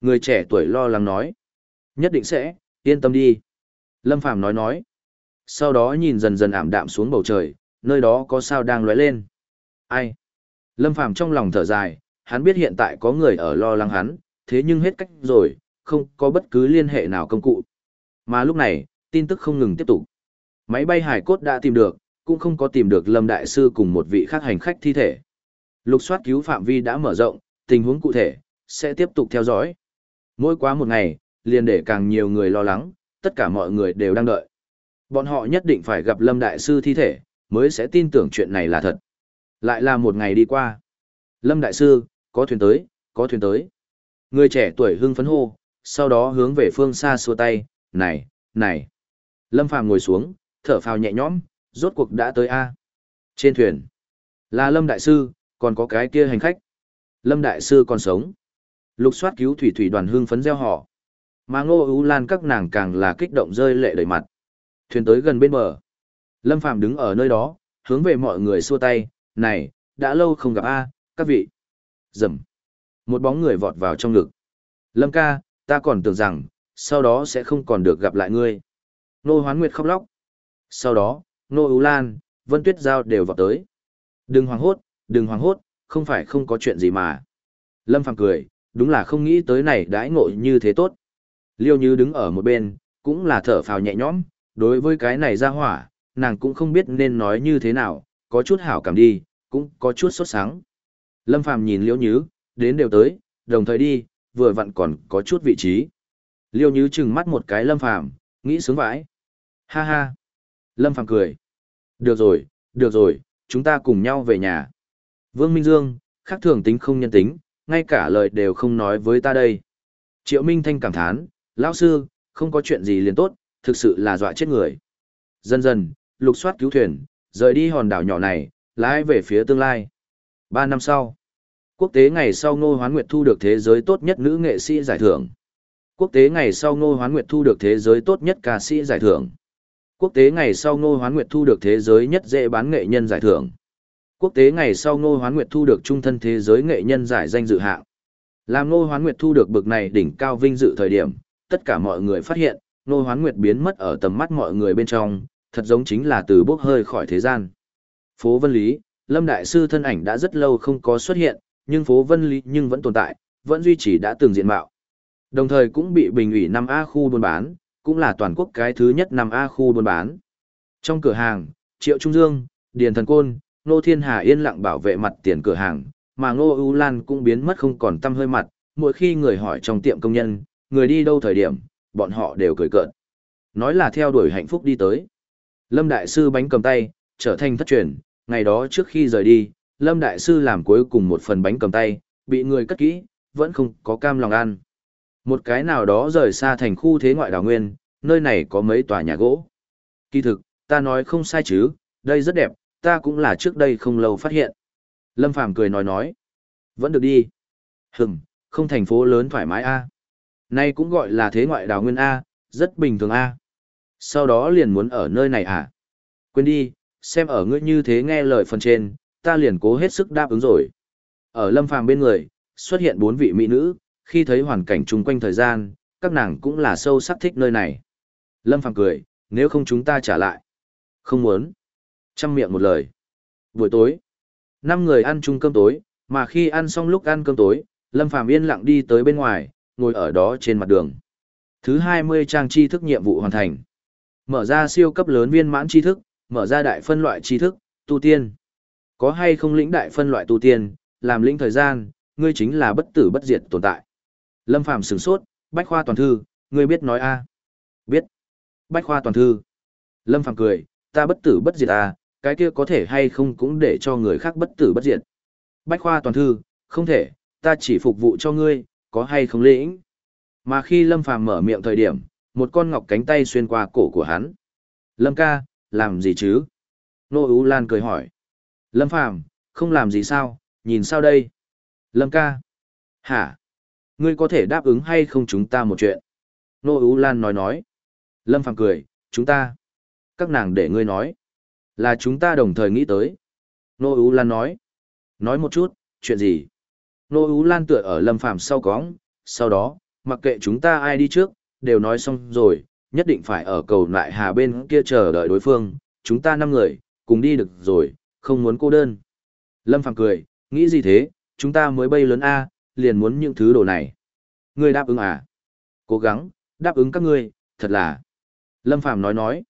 Người trẻ tuổi lo lắng nói. Nhất định sẽ, yên tâm đi. Lâm Phàm nói nói. Sau đó nhìn dần dần ảm đạm xuống bầu trời, nơi đó có sao đang lóe lên. Ai? Lâm Phàm trong lòng thở dài, hắn biết hiện tại có người ở lo lắng hắn, thế nhưng hết cách rồi, không có bất cứ liên hệ nào công cụ. Mà lúc này, tin tức không ngừng tiếp tục. Máy bay hải cốt đã tìm được, cũng không có tìm được Lâm Đại Sư cùng một vị khác hành khách thi thể. Lục soát cứu phạm vi đã mở rộng, tình huống cụ thể, sẽ tiếp tục theo dõi. Mỗi quá một ngày, liền để càng nhiều người lo lắng, tất cả mọi người đều đang đợi. Bọn họ nhất định phải gặp Lâm Đại Sư thi thể, mới sẽ tin tưởng chuyện này là thật. Lại là một ngày đi qua. Lâm Đại Sư, có thuyền tới, có thuyền tới. Người trẻ tuổi hưng phấn hô, sau đó hướng về phương xa xua tay, này, này. Lâm Phàm ngồi xuống, thở phào nhẹ nhõm, rốt cuộc đã tới A. Trên thuyền, là Lâm Đại Sư, còn có cái kia hành khách. Lâm Đại Sư còn sống. Lục soát cứu thủy thủy đoàn hưng phấn gieo họ. Mà ngô ưu lan các nàng càng là kích động rơi lệ đầy mặt. Thuyền tới gần bên bờ. Lâm Phàm đứng ở nơi đó, hướng về mọi người xua tay, này, đã lâu không gặp a, các vị. Dầm. Một bóng người vọt vào trong ngực. Lâm ca, ta còn tưởng rằng, sau đó sẽ không còn được gặp lại ngươi. Nô Hoán Nguyệt khóc lóc. Sau đó, Nô Ú Lan, Vân Tuyết Giao đều vọt tới. Đừng hoảng hốt, đừng hoảng hốt, không phải không có chuyện gì mà. Lâm Phàm cười, đúng là không nghĩ tới này đãi ngộ như thế tốt. Liêu Như đứng ở một bên, cũng là thở phào nhẹ nhõm, đối với cái này ra hỏa, nàng cũng không biết nên nói như thế nào, có chút hảo cảm đi, cũng có chút sốt sáng. Lâm Phàm nhìn Liêu Nhứ, đến đều tới, đồng thời đi, vừa vặn còn có chút vị trí. Liêu Nhứ chừng mắt một cái Lâm Phàm, nghĩ sướng vãi. Ha ha. Lâm Phàm cười. Được rồi, được rồi, chúng ta cùng nhau về nhà. Vương Minh Dương, khác thường tính không nhân tính, ngay cả lời đều không nói với ta đây. Triệu Minh Thanh cảm thán, lão sư, không có chuyện gì liền tốt, thực sự là dọa chết người. Dần dần, lục soát cứu thuyền, rời đi hòn đảo nhỏ này, lái về phía tương lai. Ba năm sau, quốc tế ngày sau Ngô Hoán Nguyệt thu được thế giới tốt nhất nữ nghệ sĩ giải thưởng. Quốc tế ngày sau Ngô Hoán Nguyệt thu được thế giới tốt nhất ca sĩ giải thưởng. Quốc tế ngày sau Ngô Hoán Nguyệt thu được thế giới nhất dễ bán nghệ nhân giải thưởng. Quốc tế ngày sau Ngô Hoán Nguyệt thu được trung thân thế giới nghệ nhân giải danh dự hạng. Làm Ngô Hoán Nguyệt thu được bực này đỉnh cao vinh dự thời điểm, tất cả mọi người phát hiện, Ngô Hoán Nguyệt biến mất ở tầm mắt mọi người bên trong, thật giống chính là từ bốc hơi khỏi thế gian. Phố Vân Lý, Lâm Đại Sư thân ảnh đã rất lâu không có xuất hiện, nhưng phố Vân Lý nhưng vẫn tồn tại, vẫn duy trì đã từng diện mạo. Đồng thời cũng bị bình ủy 5A khu buôn bán, cũng là toàn quốc cái thứ nhất 5A khu buôn bán. Trong cửa hàng, Triệu Trung Dương, Điền Thần Côn, Nô Thiên Hà yên lặng bảo vệ mặt tiền cửa hàng, mà Ngô U Lan cũng biến mất không còn tâm hơi mặt, mỗi khi người hỏi trong tiệm công nhân, người đi đâu thời điểm, bọn họ đều cười cợt. Nói là theo đuổi hạnh phúc đi tới. Lâm Đại Sư bánh cầm tay, trở thành thất truyền, ngày đó trước khi rời đi, Lâm Đại Sư làm cuối cùng một phần bánh cầm tay, bị người cất kỹ, vẫn không có cam lòng ăn. Một cái nào đó rời xa thành khu thế ngoại đảo nguyên, nơi này có mấy tòa nhà gỗ. Kỳ thực, ta nói không sai chứ, đây rất đẹp, ta cũng là trước đây không lâu phát hiện. Lâm Phàm cười nói nói. Vẫn được đi. Hừm, không thành phố lớn thoải mái a. Nay cũng gọi là thế ngoại đảo nguyên a, rất bình thường a. Sau đó liền muốn ở nơi này à? Quên đi, xem ở ngươi như thế nghe lời phần trên, ta liền cố hết sức đáp ứng rồi. Ở Lâm Phàm bên người, xuất hiện bốn vị mỹ nữ, khi thấy hoàn cảnh chung quanh thời gian, các nàng cũng là sâu sắc thích nơi này. Lâm Phàm cười, nếu không chúng ta trả lại. Không muốn. Trăm miệng một lời. Buổi tối, năm người ăn chung cơm tối, mà khi ăn xong lúc ăn cơm tối, Lâm Phàm yên lặng đi tới bên ngoài, ngồi ở đó trên mặt đường. Thứ 20 trang tri thức nhiệm vụ hoàn thành. Mở ra siêu cấp lớn viên mãn tri thức, mở ra đại phân loại tri thức, tu tiên. Có hay không lĩnh đại phân loại tu tiên, làm lĩnh thời gian, ngươi chính là bất tử bất diệt tồn tại. Lâm Phàm sửng sốt, bách khoa toàn thư, ngươi biết nói a? Biết. Bách khoa toàn thư. Lâm Phàm cười, ta bất tử bất diệt à, cái kia có thể hay không cũng để cho người khác bất tử bất diệt. Bách khoa toàn thư, không thể, ta chỉ phục vụ cho ngươi, có hay không lĩnh. Mà khi Lâm Phàm mở miệng thời điểm, một con ngọc cánh tay xuyên qua cổ của hắn. Lâm ca, làm gì chứ? Nô Ú Lan cười hỏi. Lâm Phàm không làm gì sao, nhìn sao đây? Lâm ca. Hả? Ngươi có thể đáp ứng hay không chúng ta một chuyện? Nô Ú Lan nói nói. Lâm Phàm cười, chúng ta. Các nàng để ngươi nói. Là chúng ta đồng thời nghĩ tới. Nô Ú Lan nói. Nói một chút, chuyện gì? Nô Ú Lan tựa ở Lâm Phàm sau cóng, sau đó, mặc kệ chúng ta ai đi trước, đều nói xong rồi, nhất định phải ở cầu lại hà bên kia chờ đợi đối phương, chúng ta năm người, cùng đi được rồi, không muốn cô đơn. Lâm Phàm cười, nghĩ gì thế, chúng ta mới bay lớn A, liền muốn những thứ đồ này. Ngươi đáp ứng à? Cố gắng, đáp ứng các ngươi, thật là. Lâm Phàm nói nói.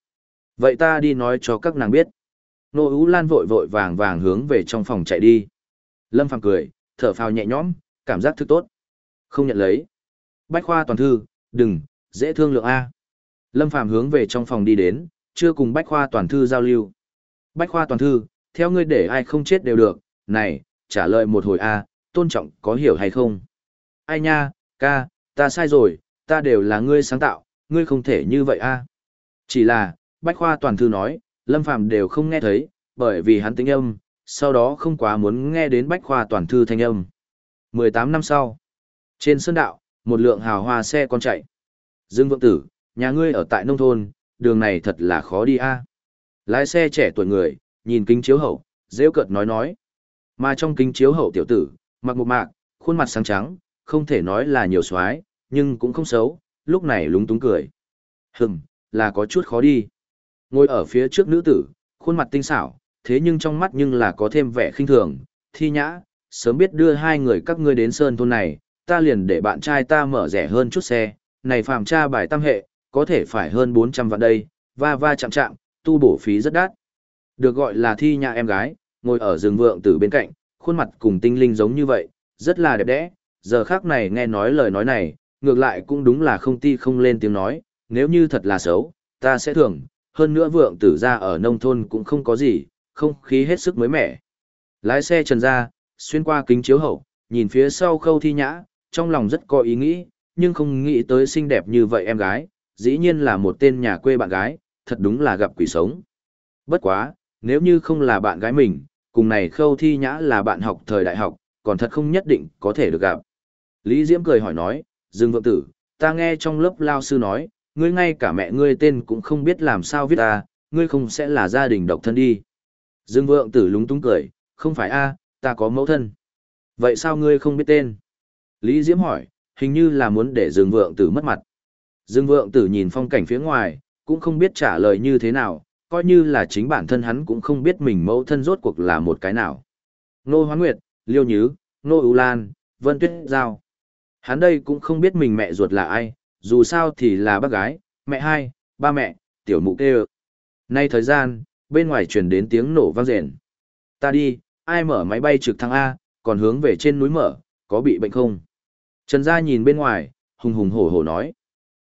Vậy ta đi nói cho các nàng biết. Nô Ú Lan vội vội vàng vàng hướng về trong phòng chạy đi. Lâm Phàm cười, thở phào nhẹ nhõm, cảm giác thức tốt. Không nhận lấy. Bách khoa toàn thư, đừng, dễ thương lượng A. Lâm Phàm hướng về trong phòng đi đến, chưa cùng Bách khoa toàn thư giao lưu. Bách khoa toàn thư, theo ngươi để ai không chết đều được, này, trả lời một hồi A, tôn trọng có hiểu hay không? Ai nha, ca, ta sai rồi, ta đều là ngươi sáng tạo, ngươi không thể như vậy A. Chỉ là, Bách Khoa toàn thư nói, Lâm Phàm đều không nghe thấy, bởi vì hắn tính âm, sau đó không quá muốn nghe đến Bách Khoa toàn thư thanh âm. 18 năm sau, trên sơn đạo, một lượng hào hoa xe con chạy. Dương Vượng Tử, nhà ngươi ở tại nông thôn, đường này thật là khó đi a. Lái xe trẻ tuổi người, nhìn kính chiếu hậu, rêu cợt nói nói. Mà trong kính chiếu hậu tiểu tử, mặc một mạc, khuôn mặt sáng trắng, không thể nói là nhiều xoái, nhưng cũng không xấu, lúc này lúng túng cười. Hừm, là có chút khó đi. Ngồi ở phía trước nữ tử, khuôn mặt tinh xảo, thế nhưng trong mắt nhưng là có thêm vẻ khinh thường, thi nhã, sớm biết đưa hai người các ngươi đến sơn thôn này, ta liền để bạn trai ta mở rẻ hơn chút xe, này phàm tra bài tam hệ, có thể phải hơn 400 vạn đây, va va chạm chạm, tu bổ phí rất đắt. Được gọi là thi nhã em gái, ngồi ở rừng vượng từ bên cạnh, khuôn mặt cùng tinh linh giống như vậy, rất là đẹp đẽ, giờ khác này nghe nói lời nói này, ngược lại cũng đúng là không ti không lên tiếng nói, nếu như thật là xấu, ta sẽ thưởng, hơn nữa vượng tử ra ở nông thôn cũng không có gì, không khí hết sức mới mẻ. Lái xe trần ra, xuyên qua kính chiếu hậu, nhìn phía sau khâu thi nhã, trong lòng rất có ý nghĩ, nhưng không nghĩ tới xinh đẹp như vậy em gái, dĩ nhiên là một tên nhà quê bạn gái, thật đúng là gặp quỷ sống. Bất quá, nếu như không là bạn gái mình, cùng này khâu thi nhã là bạn học thời đại học, còn thật không nhất định có thể được gặp. Lý Diễm cười hỏi nói, Dương Vượng Tử, ta nghe trong lớp lao sư nói, ngươi ngay cả mẹ ngươi tên cũng không biết làm sao viết ta, ngươi không sẽ là gia đình độc thân đi. Dương Vượng Tử lúng túng cười, không phải a, ta có mẫu thân. Vậy sao ngươi không biết tên? Lý Diễm hỏi, hình như là muốn để Dương Vượng Tử mất mặt. Dương Vượng Tử nhìn phong cảnh phía ngoài, cũng không biết trả lời như thế nào, coi như là chính bản thân hắn cũng không biết mình mẫu thân rốt cuộc là một cái nào. Nô Hoán Nguyệt, Liêu Nhứ, Nô ưu Lan, Vân Tuyết Giao. Hắn đây cũng không biết mình mẹ ruột là ai, dù sao thì là bác gái, mẹ hai, ba mẹ, tiểu mụ kê Nay thời gian, bên ngoài truyền đến tiếng nổ vang rền. Ta đi, ai mở máy bay trực thăng A, còn hướng về trên núi mở, có bị bệnh không? Trần Gia nhìn bên ngoài, hùng hùng hổ hổ nói.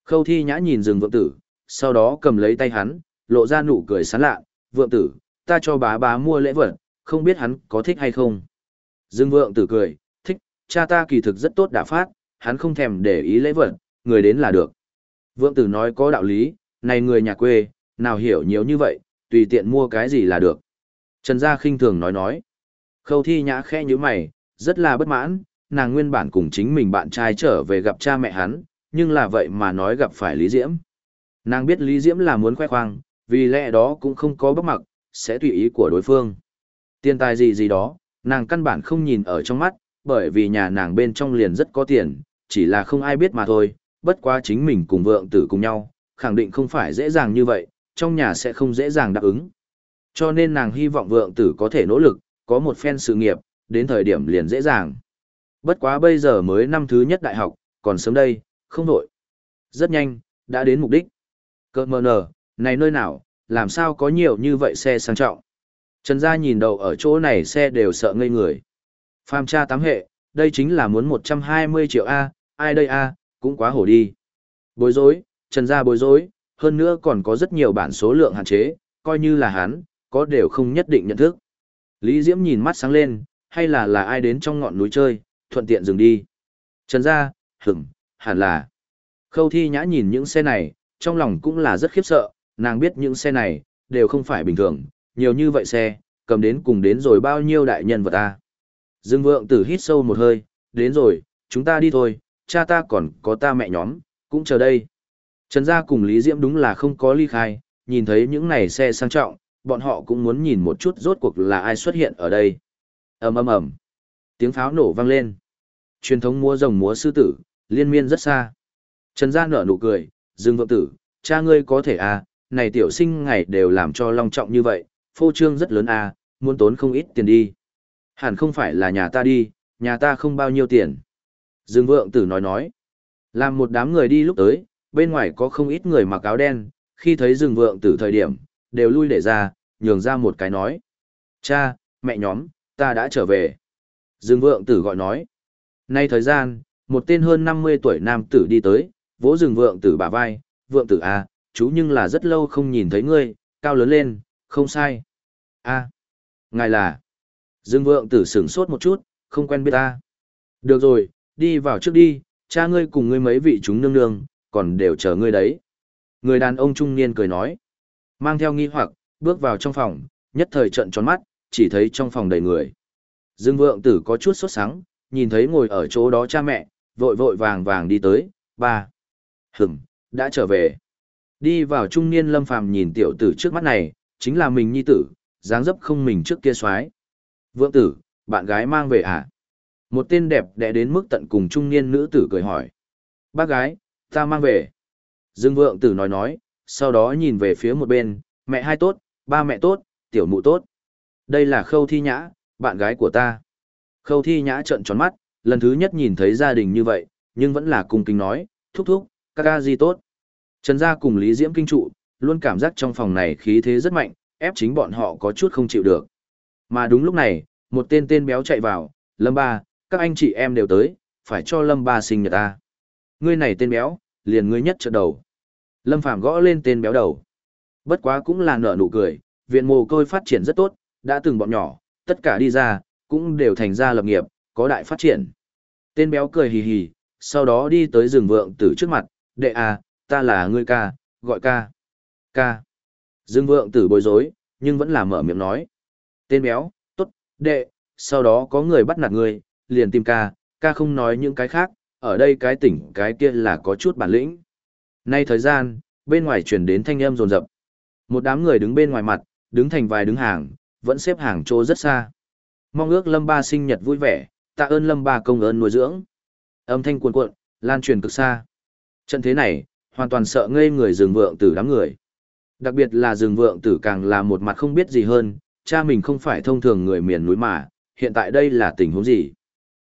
Khâu thi nhã nhìn rừng vượng tử, sau đó cầm lấy tay hắn, lộ ra nụ cười sán lạ, vượng tử, ta cho bá bá mua lễ vật, không biết hắn có thích hay không. Dương vượng tử cười, thích, cha ta kỳ thực rất tốt đã phát, hắn không thèm để ý lễ vật, người đến là được. Vượng tử nói có đạo lý, này người nhà quê, nào hiểu nhiều như vậy, tùy tiện mua cái gì là được. Trần Gia khinh thường nói nói. Khâu thi nhã khẽ như mày, rất là bất mãn, nàng nguyên bản cùng chính mình bạn trai trở về gặp cha mẹ hắn, nhưng là vậy mà nói gặp phải Lý Diễm. Nàng biết Lý Diễm là muốn khoe khoang, vì lẽ đó cũng không có bất mặc, sẽ tùy ý của đối phương. Tiền tài gì gì đó, nàng căn bản không nhìn ở trong mắt, bởi vì nhà nàng bên trong liền rất có tiền, chỉ là không ai biết mà thôi, bất quá chính mình cùng vượng tử cùng nhau, khẳng định không phải dễ dàng như vậy, trong nhà sẽ không dễ dàng đáp ứng. Cho nên nàng hy vọng vượng tử có thể nỗ lực, có một phen sự nghiệp, đến thời điểm liền dễ dàng. Bất quá bây giờ mới năm thứ nhất đại học, còn sớm đây, không nổi. Rất nhanh, đã đến mục đích. Cơ mờ nở, này nơi nào, làm sao có nhiều như vậy xe sang trọng. Trần Gia nhìn đầu ở chỗ này xe đều sợ ngây người. Phàm tra tám hệ, đây chính là muốn 120 triệu A, ai đây A, cũng quá hổ đi. Bối rối, Trần Gia bối rối, hơn nữa còn có rất nhiều bản số lượng hạn chế, coi như là hắn, có đều không nhất định nhận thức. Lý Diễm nhìn mắt sáng lên, hay là là ai đến trong ngọn núi chơi, thuận tiện dừng đi. Trần Gia, hửng, hẳn là. Khâu thi nhã nhìn những xe này, trong lòng cũng là rất khiếp sợ, nàng biết những xe này, đều không phải bình thường, nhiều như vậy xe, cầm đến cùng đến rồi bao nhiêu đại nhân vật ta. Dương vượng tử hít sâu một hơi, đến rồi, chúng ta đi thôi, cha ta còn có ta mẹ nhóm, cũng chờ đây. Trần gia cùng Lý Diễm đúng là không có ly khai, nhìn thấy những này xe sang trọng, bọn họ cũng muốn nhìn một chút rốt cuộc là ai xuất hiện ở đây. ầm ầm ầm, tiếng pháo nổ vang lên. Truyền thống múa rồng múa sư tử, liên miên rất xa. Trần gia nở nụ cười, Dương vượng tử, cha ngươi có thể à, này tiểu sinh ngày đều làm cho long trọng như vậy, phô trương rất lớn à, muốn tốn không ít tiền đi. Hẳn không phải là nhà ta đi, nhà ta không bao nhiêu tiền. Dương vượng tử nói nói. Làm một đám người đi lúc tới, bên ngoài có không ít người mặc áo đen, khi thấy Dương vượng tử thời điểm, đều lui để ra, nhường ra một cái nói. Cha, mẹ nhóm, ta đã trở về. Dương vượng tử gọi nói. Nay thời gian, một tên hơn 50 tuổi nam tử đi tới, vỗ rừng vượng tử bả vai, vượng tử à, chú nhưng là rất lâu không nhìn thấy ngươi, cao lớn lên, không sai. a ngài là. Dương vượng tử sửng sốt một chút, không quen biết ta. Được rồi, đi vào trước đi, cha ngươi cùng ngươi mấy vị chúng nương nương, còn đều chờ ngươi đấy. Người đàn ông trung niên cười nói. Mang theo nghi hoặc, bước vào trong phòng, nhất thời trận tròn mắt, chỉ thấy trong phòng đầy người. Dương vượng tử có chút sốt sắng, nhìn thấy ngồi ở chỗ đó cha mẹ, vội vội vàng vàng đi tới, ba. Hửm, đã trở về. Đi vào trung niên lâm phàm nhìn tiểu tử trước mắt này, chính là mình nhi tử, dáng dấp không mình trước kia soái Vượng tử, bạn gái mang về à? Một tên đẹp đẽ đến mức tận cùng trung niên nữ tử cười hỏi. Bác gái, ta mang về. Dương vượng tử nói nói, sau đó nhìn về phía một bên, mẹ hai tốt, ba mẹ tốt, tiểu mụ tốt. Đây là khâu thi nhã, bạn gái của ta. Khâu thi nhã trợn tròn mắt, lần thứ nhất nhìn thấy gia đình như vậy, nhưng vẫn là cung kính nói, thúc thúc, các ca gì tốt. Trần gia cùng Lý Diễm kinh trụ, luôn cảm giác trong phòng này khí thế rất mạnh, ép chính bọn họ có chút không chịu được. Mà đúng lúc này, một tên tên béo chạy vào, Lâm Ba, các anh chị em đều tới, phải cho Lâm Ba sinh nhật ta. Ngươi này tên béo, liền ngươi nhất trợ đầu. Lâm Phàm gõ lên tên béo đầu. Bất quá cũng là nở nụ cười, viện mồ côi phát triển rất tốt, đã từng bọn nhỏ, tất cả đi ra, cũng đều thành ra lập nghiệp, có đại phát triển. Tên béo cười hì hì, sau đó đi tới rừng vượng tử trước mặt, đệ à, ta là ngươi ca, gọi ca. Ca. Dương vượng tử bối rối, nhưng vẫn là mở miệng nói. Tên béo, tốt, đệ, sau đó có người bắt nạt ngươi, liền tìm ca, ca không nói những cái khác, ở đây cái tỉnh cái kia là có chút bản lĩnh. Nay thời gian, bên ngoài chuyển đến thanh âm rồn rập. Một đám người đứng bên ngoài mặt, đứng thành vài đứng hàng, vẫn xếp hàng chỗ rất xa. Mong ước Lâm Ba sinh nhật vui vẻ, tạ ơn Lâm Ba công ơn nuôi dưỡng. Âm thanh cuồn cuộn, lan truyền cực xa. Trận thế này, hoàn toàn sợ ngây người rừng vượng tử đám người. Đặc biệt là rừng vượng tử càng là một mặt không biết gì hơn, cha mình không phải thông thường người miền núi mà, hiện tại đây là tình huống gì?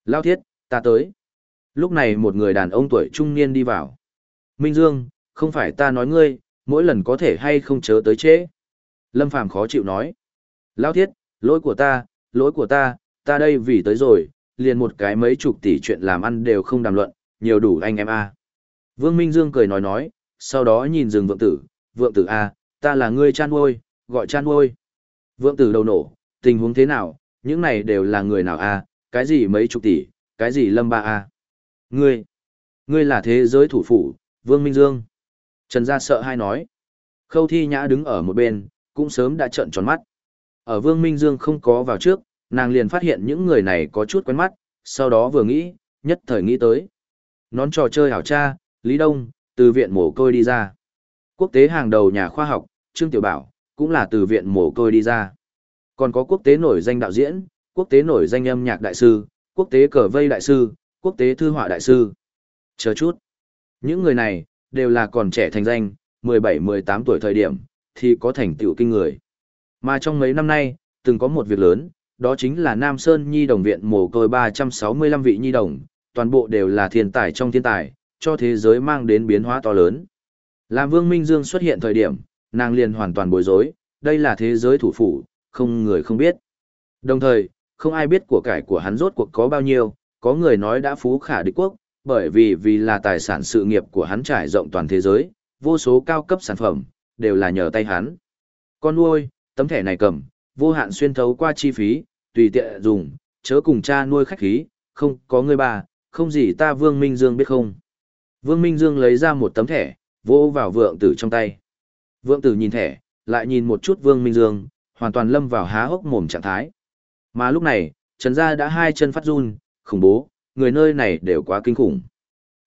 Lao thiết, ta tới. Lúc này một người đàn ông tuổi trung niên đi vào. Minh Dương, không phải ta nói ngươi, mỗi lần có thể hay không chớ tới trễ. Lâm Phàm khó chịu nói. Lao thiết, lỗi của ta, lỗi của ta, ta đây vì tới rồi, liền một cái mấy chục tỷ chuyện làm ăn đều không đàm luận, nhiều đủ anh em a. Vương Minh Dương cười nói nói, sau đó nhìn rừng vượng tử, vượng tử a, ta là ngươi chan nuôi, gọi chan nuôi. Vượng tử đầu nổ, tình huống thế nào, những này đều là người nào a, cái gì mấy chục tỷ, cái gì lâm ba a. Ngươi, ngươi là thế giới thủ phủ, Vương Minh Dương. Trần Gia sợ hai nói. Khâu Thi Nhã đứng ở một bên, cũng sớm đã trợn tròn mắt. Ở Vương Minh Dương không có vào trước, nàng liền phát hiện những người này có chút quen mắt, sau đó vừa nghĩ, nhất thời nghĩ tới. Nón trò chơi hảo cha, Lý Đông, từ viện mổ côi đi ra. Quốc tế hàng đầu nhà khoa học, Trương Tiểu Bảo, cũng là từ viện mổ côi đi ra. Còn có quốc tế nổi danh đạo diễn, quốc tế nổi danh âm nhạc đại sư, quốc tế cờ vây đại sư, quốc tế thư họa đại sư. Chờ chút. Những người này, đều là còn trẻ thành danh, 17-18 tuổi thời điểm, thì có thành tựu kinh người. Mà trong mấy năm nay, từng có một việc lớn, đó chính là Nam Sơn Nhi đồng viện mồ côi 365 vị nhi đồng, toàn bộ đều là thiên tài trong thiên tài, cho thế giới mang đến biến hóa to lớn. Làm Vương Minh Dương xuất hiện thời điểm, nàng liền hoàn toàn bối rối, đây là thế giới thủ phủ, không người không biết. Đồng thời, không ai biết của cải của hắn rốt cuộc có bao nhiêu, có người nói đã phú khả địch quốc, bởi vì vì là tài sản sự nghiệp của hắn trải rộng toàn thế giới, vô số cao cấp sản phẩm, đều là nhờ tay hắn. Con nuôi, tấm thẻ này cầm, vô hạn xuyên thấu qua chi phí, tùy tiện dùng, chớ cùng cha nuôi khách khí, không có người bà, không gì ta Vương Minh Dương biết không. Vương Minh Dương lấy ra một tấm thẻ, vô vào vượng tử trong tay. Vượng tử nhìn thẻ, lại nhìn một chút Vương Minh Dương, hoàn toàn lâm vào há hốc mồm trạng thái. Mà lúc này, Trần Gia đã hai chân phát run, khủng bố, người nơi này đều quá kinh khủng.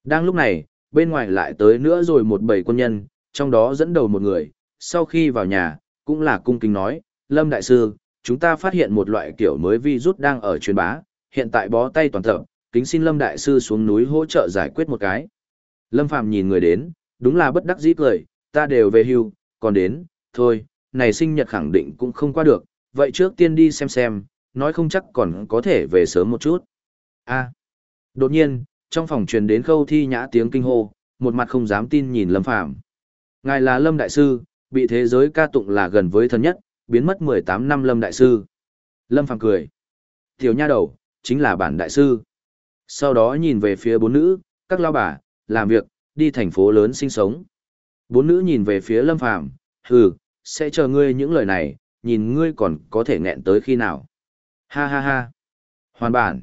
Đang lúc này, bên ngoài lại tới nữa rồi một bầy quân nhân, trong đó dẫn đầu một người, sau khi vào nhà, cũng là cung kính nói, Lâm Đại Sư, chúng ta phát hiện một loại kiểu mới virus đang ở truyền bá, hiện tại bó tay toàn tập, kính xin Lâm Đại Sư xuống núi hỗ trợ giải quyết một cái. Lâm Phàm nhìn người đến, đúng là bất đắc dĩ cười, ta đều về hưu, còn đến, thôi, này sinh nhật khẳng định cũng không qua được, vậy trước tiên đi xem xem, nói không chắc còn có thể về sớm một chút. a à. đột nhiên, trong phòng truyền đến khâu thi nhã tiếng kinh hô, một mặt không dám tin nhìn Lâm Phàm Ngài là Lâm Đại Sư, bị thế giới ca tụng là gần với thần nhất, biến mất 18 năm Lâm Đại Sư. Lâm Phàm cười. Tiểu nha đầu, chính là bản Đại Sư. Sau đó nhìn về phía bốn nữ, các lao bà, làm việc, đi thành phố lớn sinh sống. Bốn nữ nhìn về phía Lâm Phàm hừ, sẽ chờ ngươi những lời này, nhìn ngươi còn có thể nghẹn tới khi nào. Ha ha ha. Hoàn bản.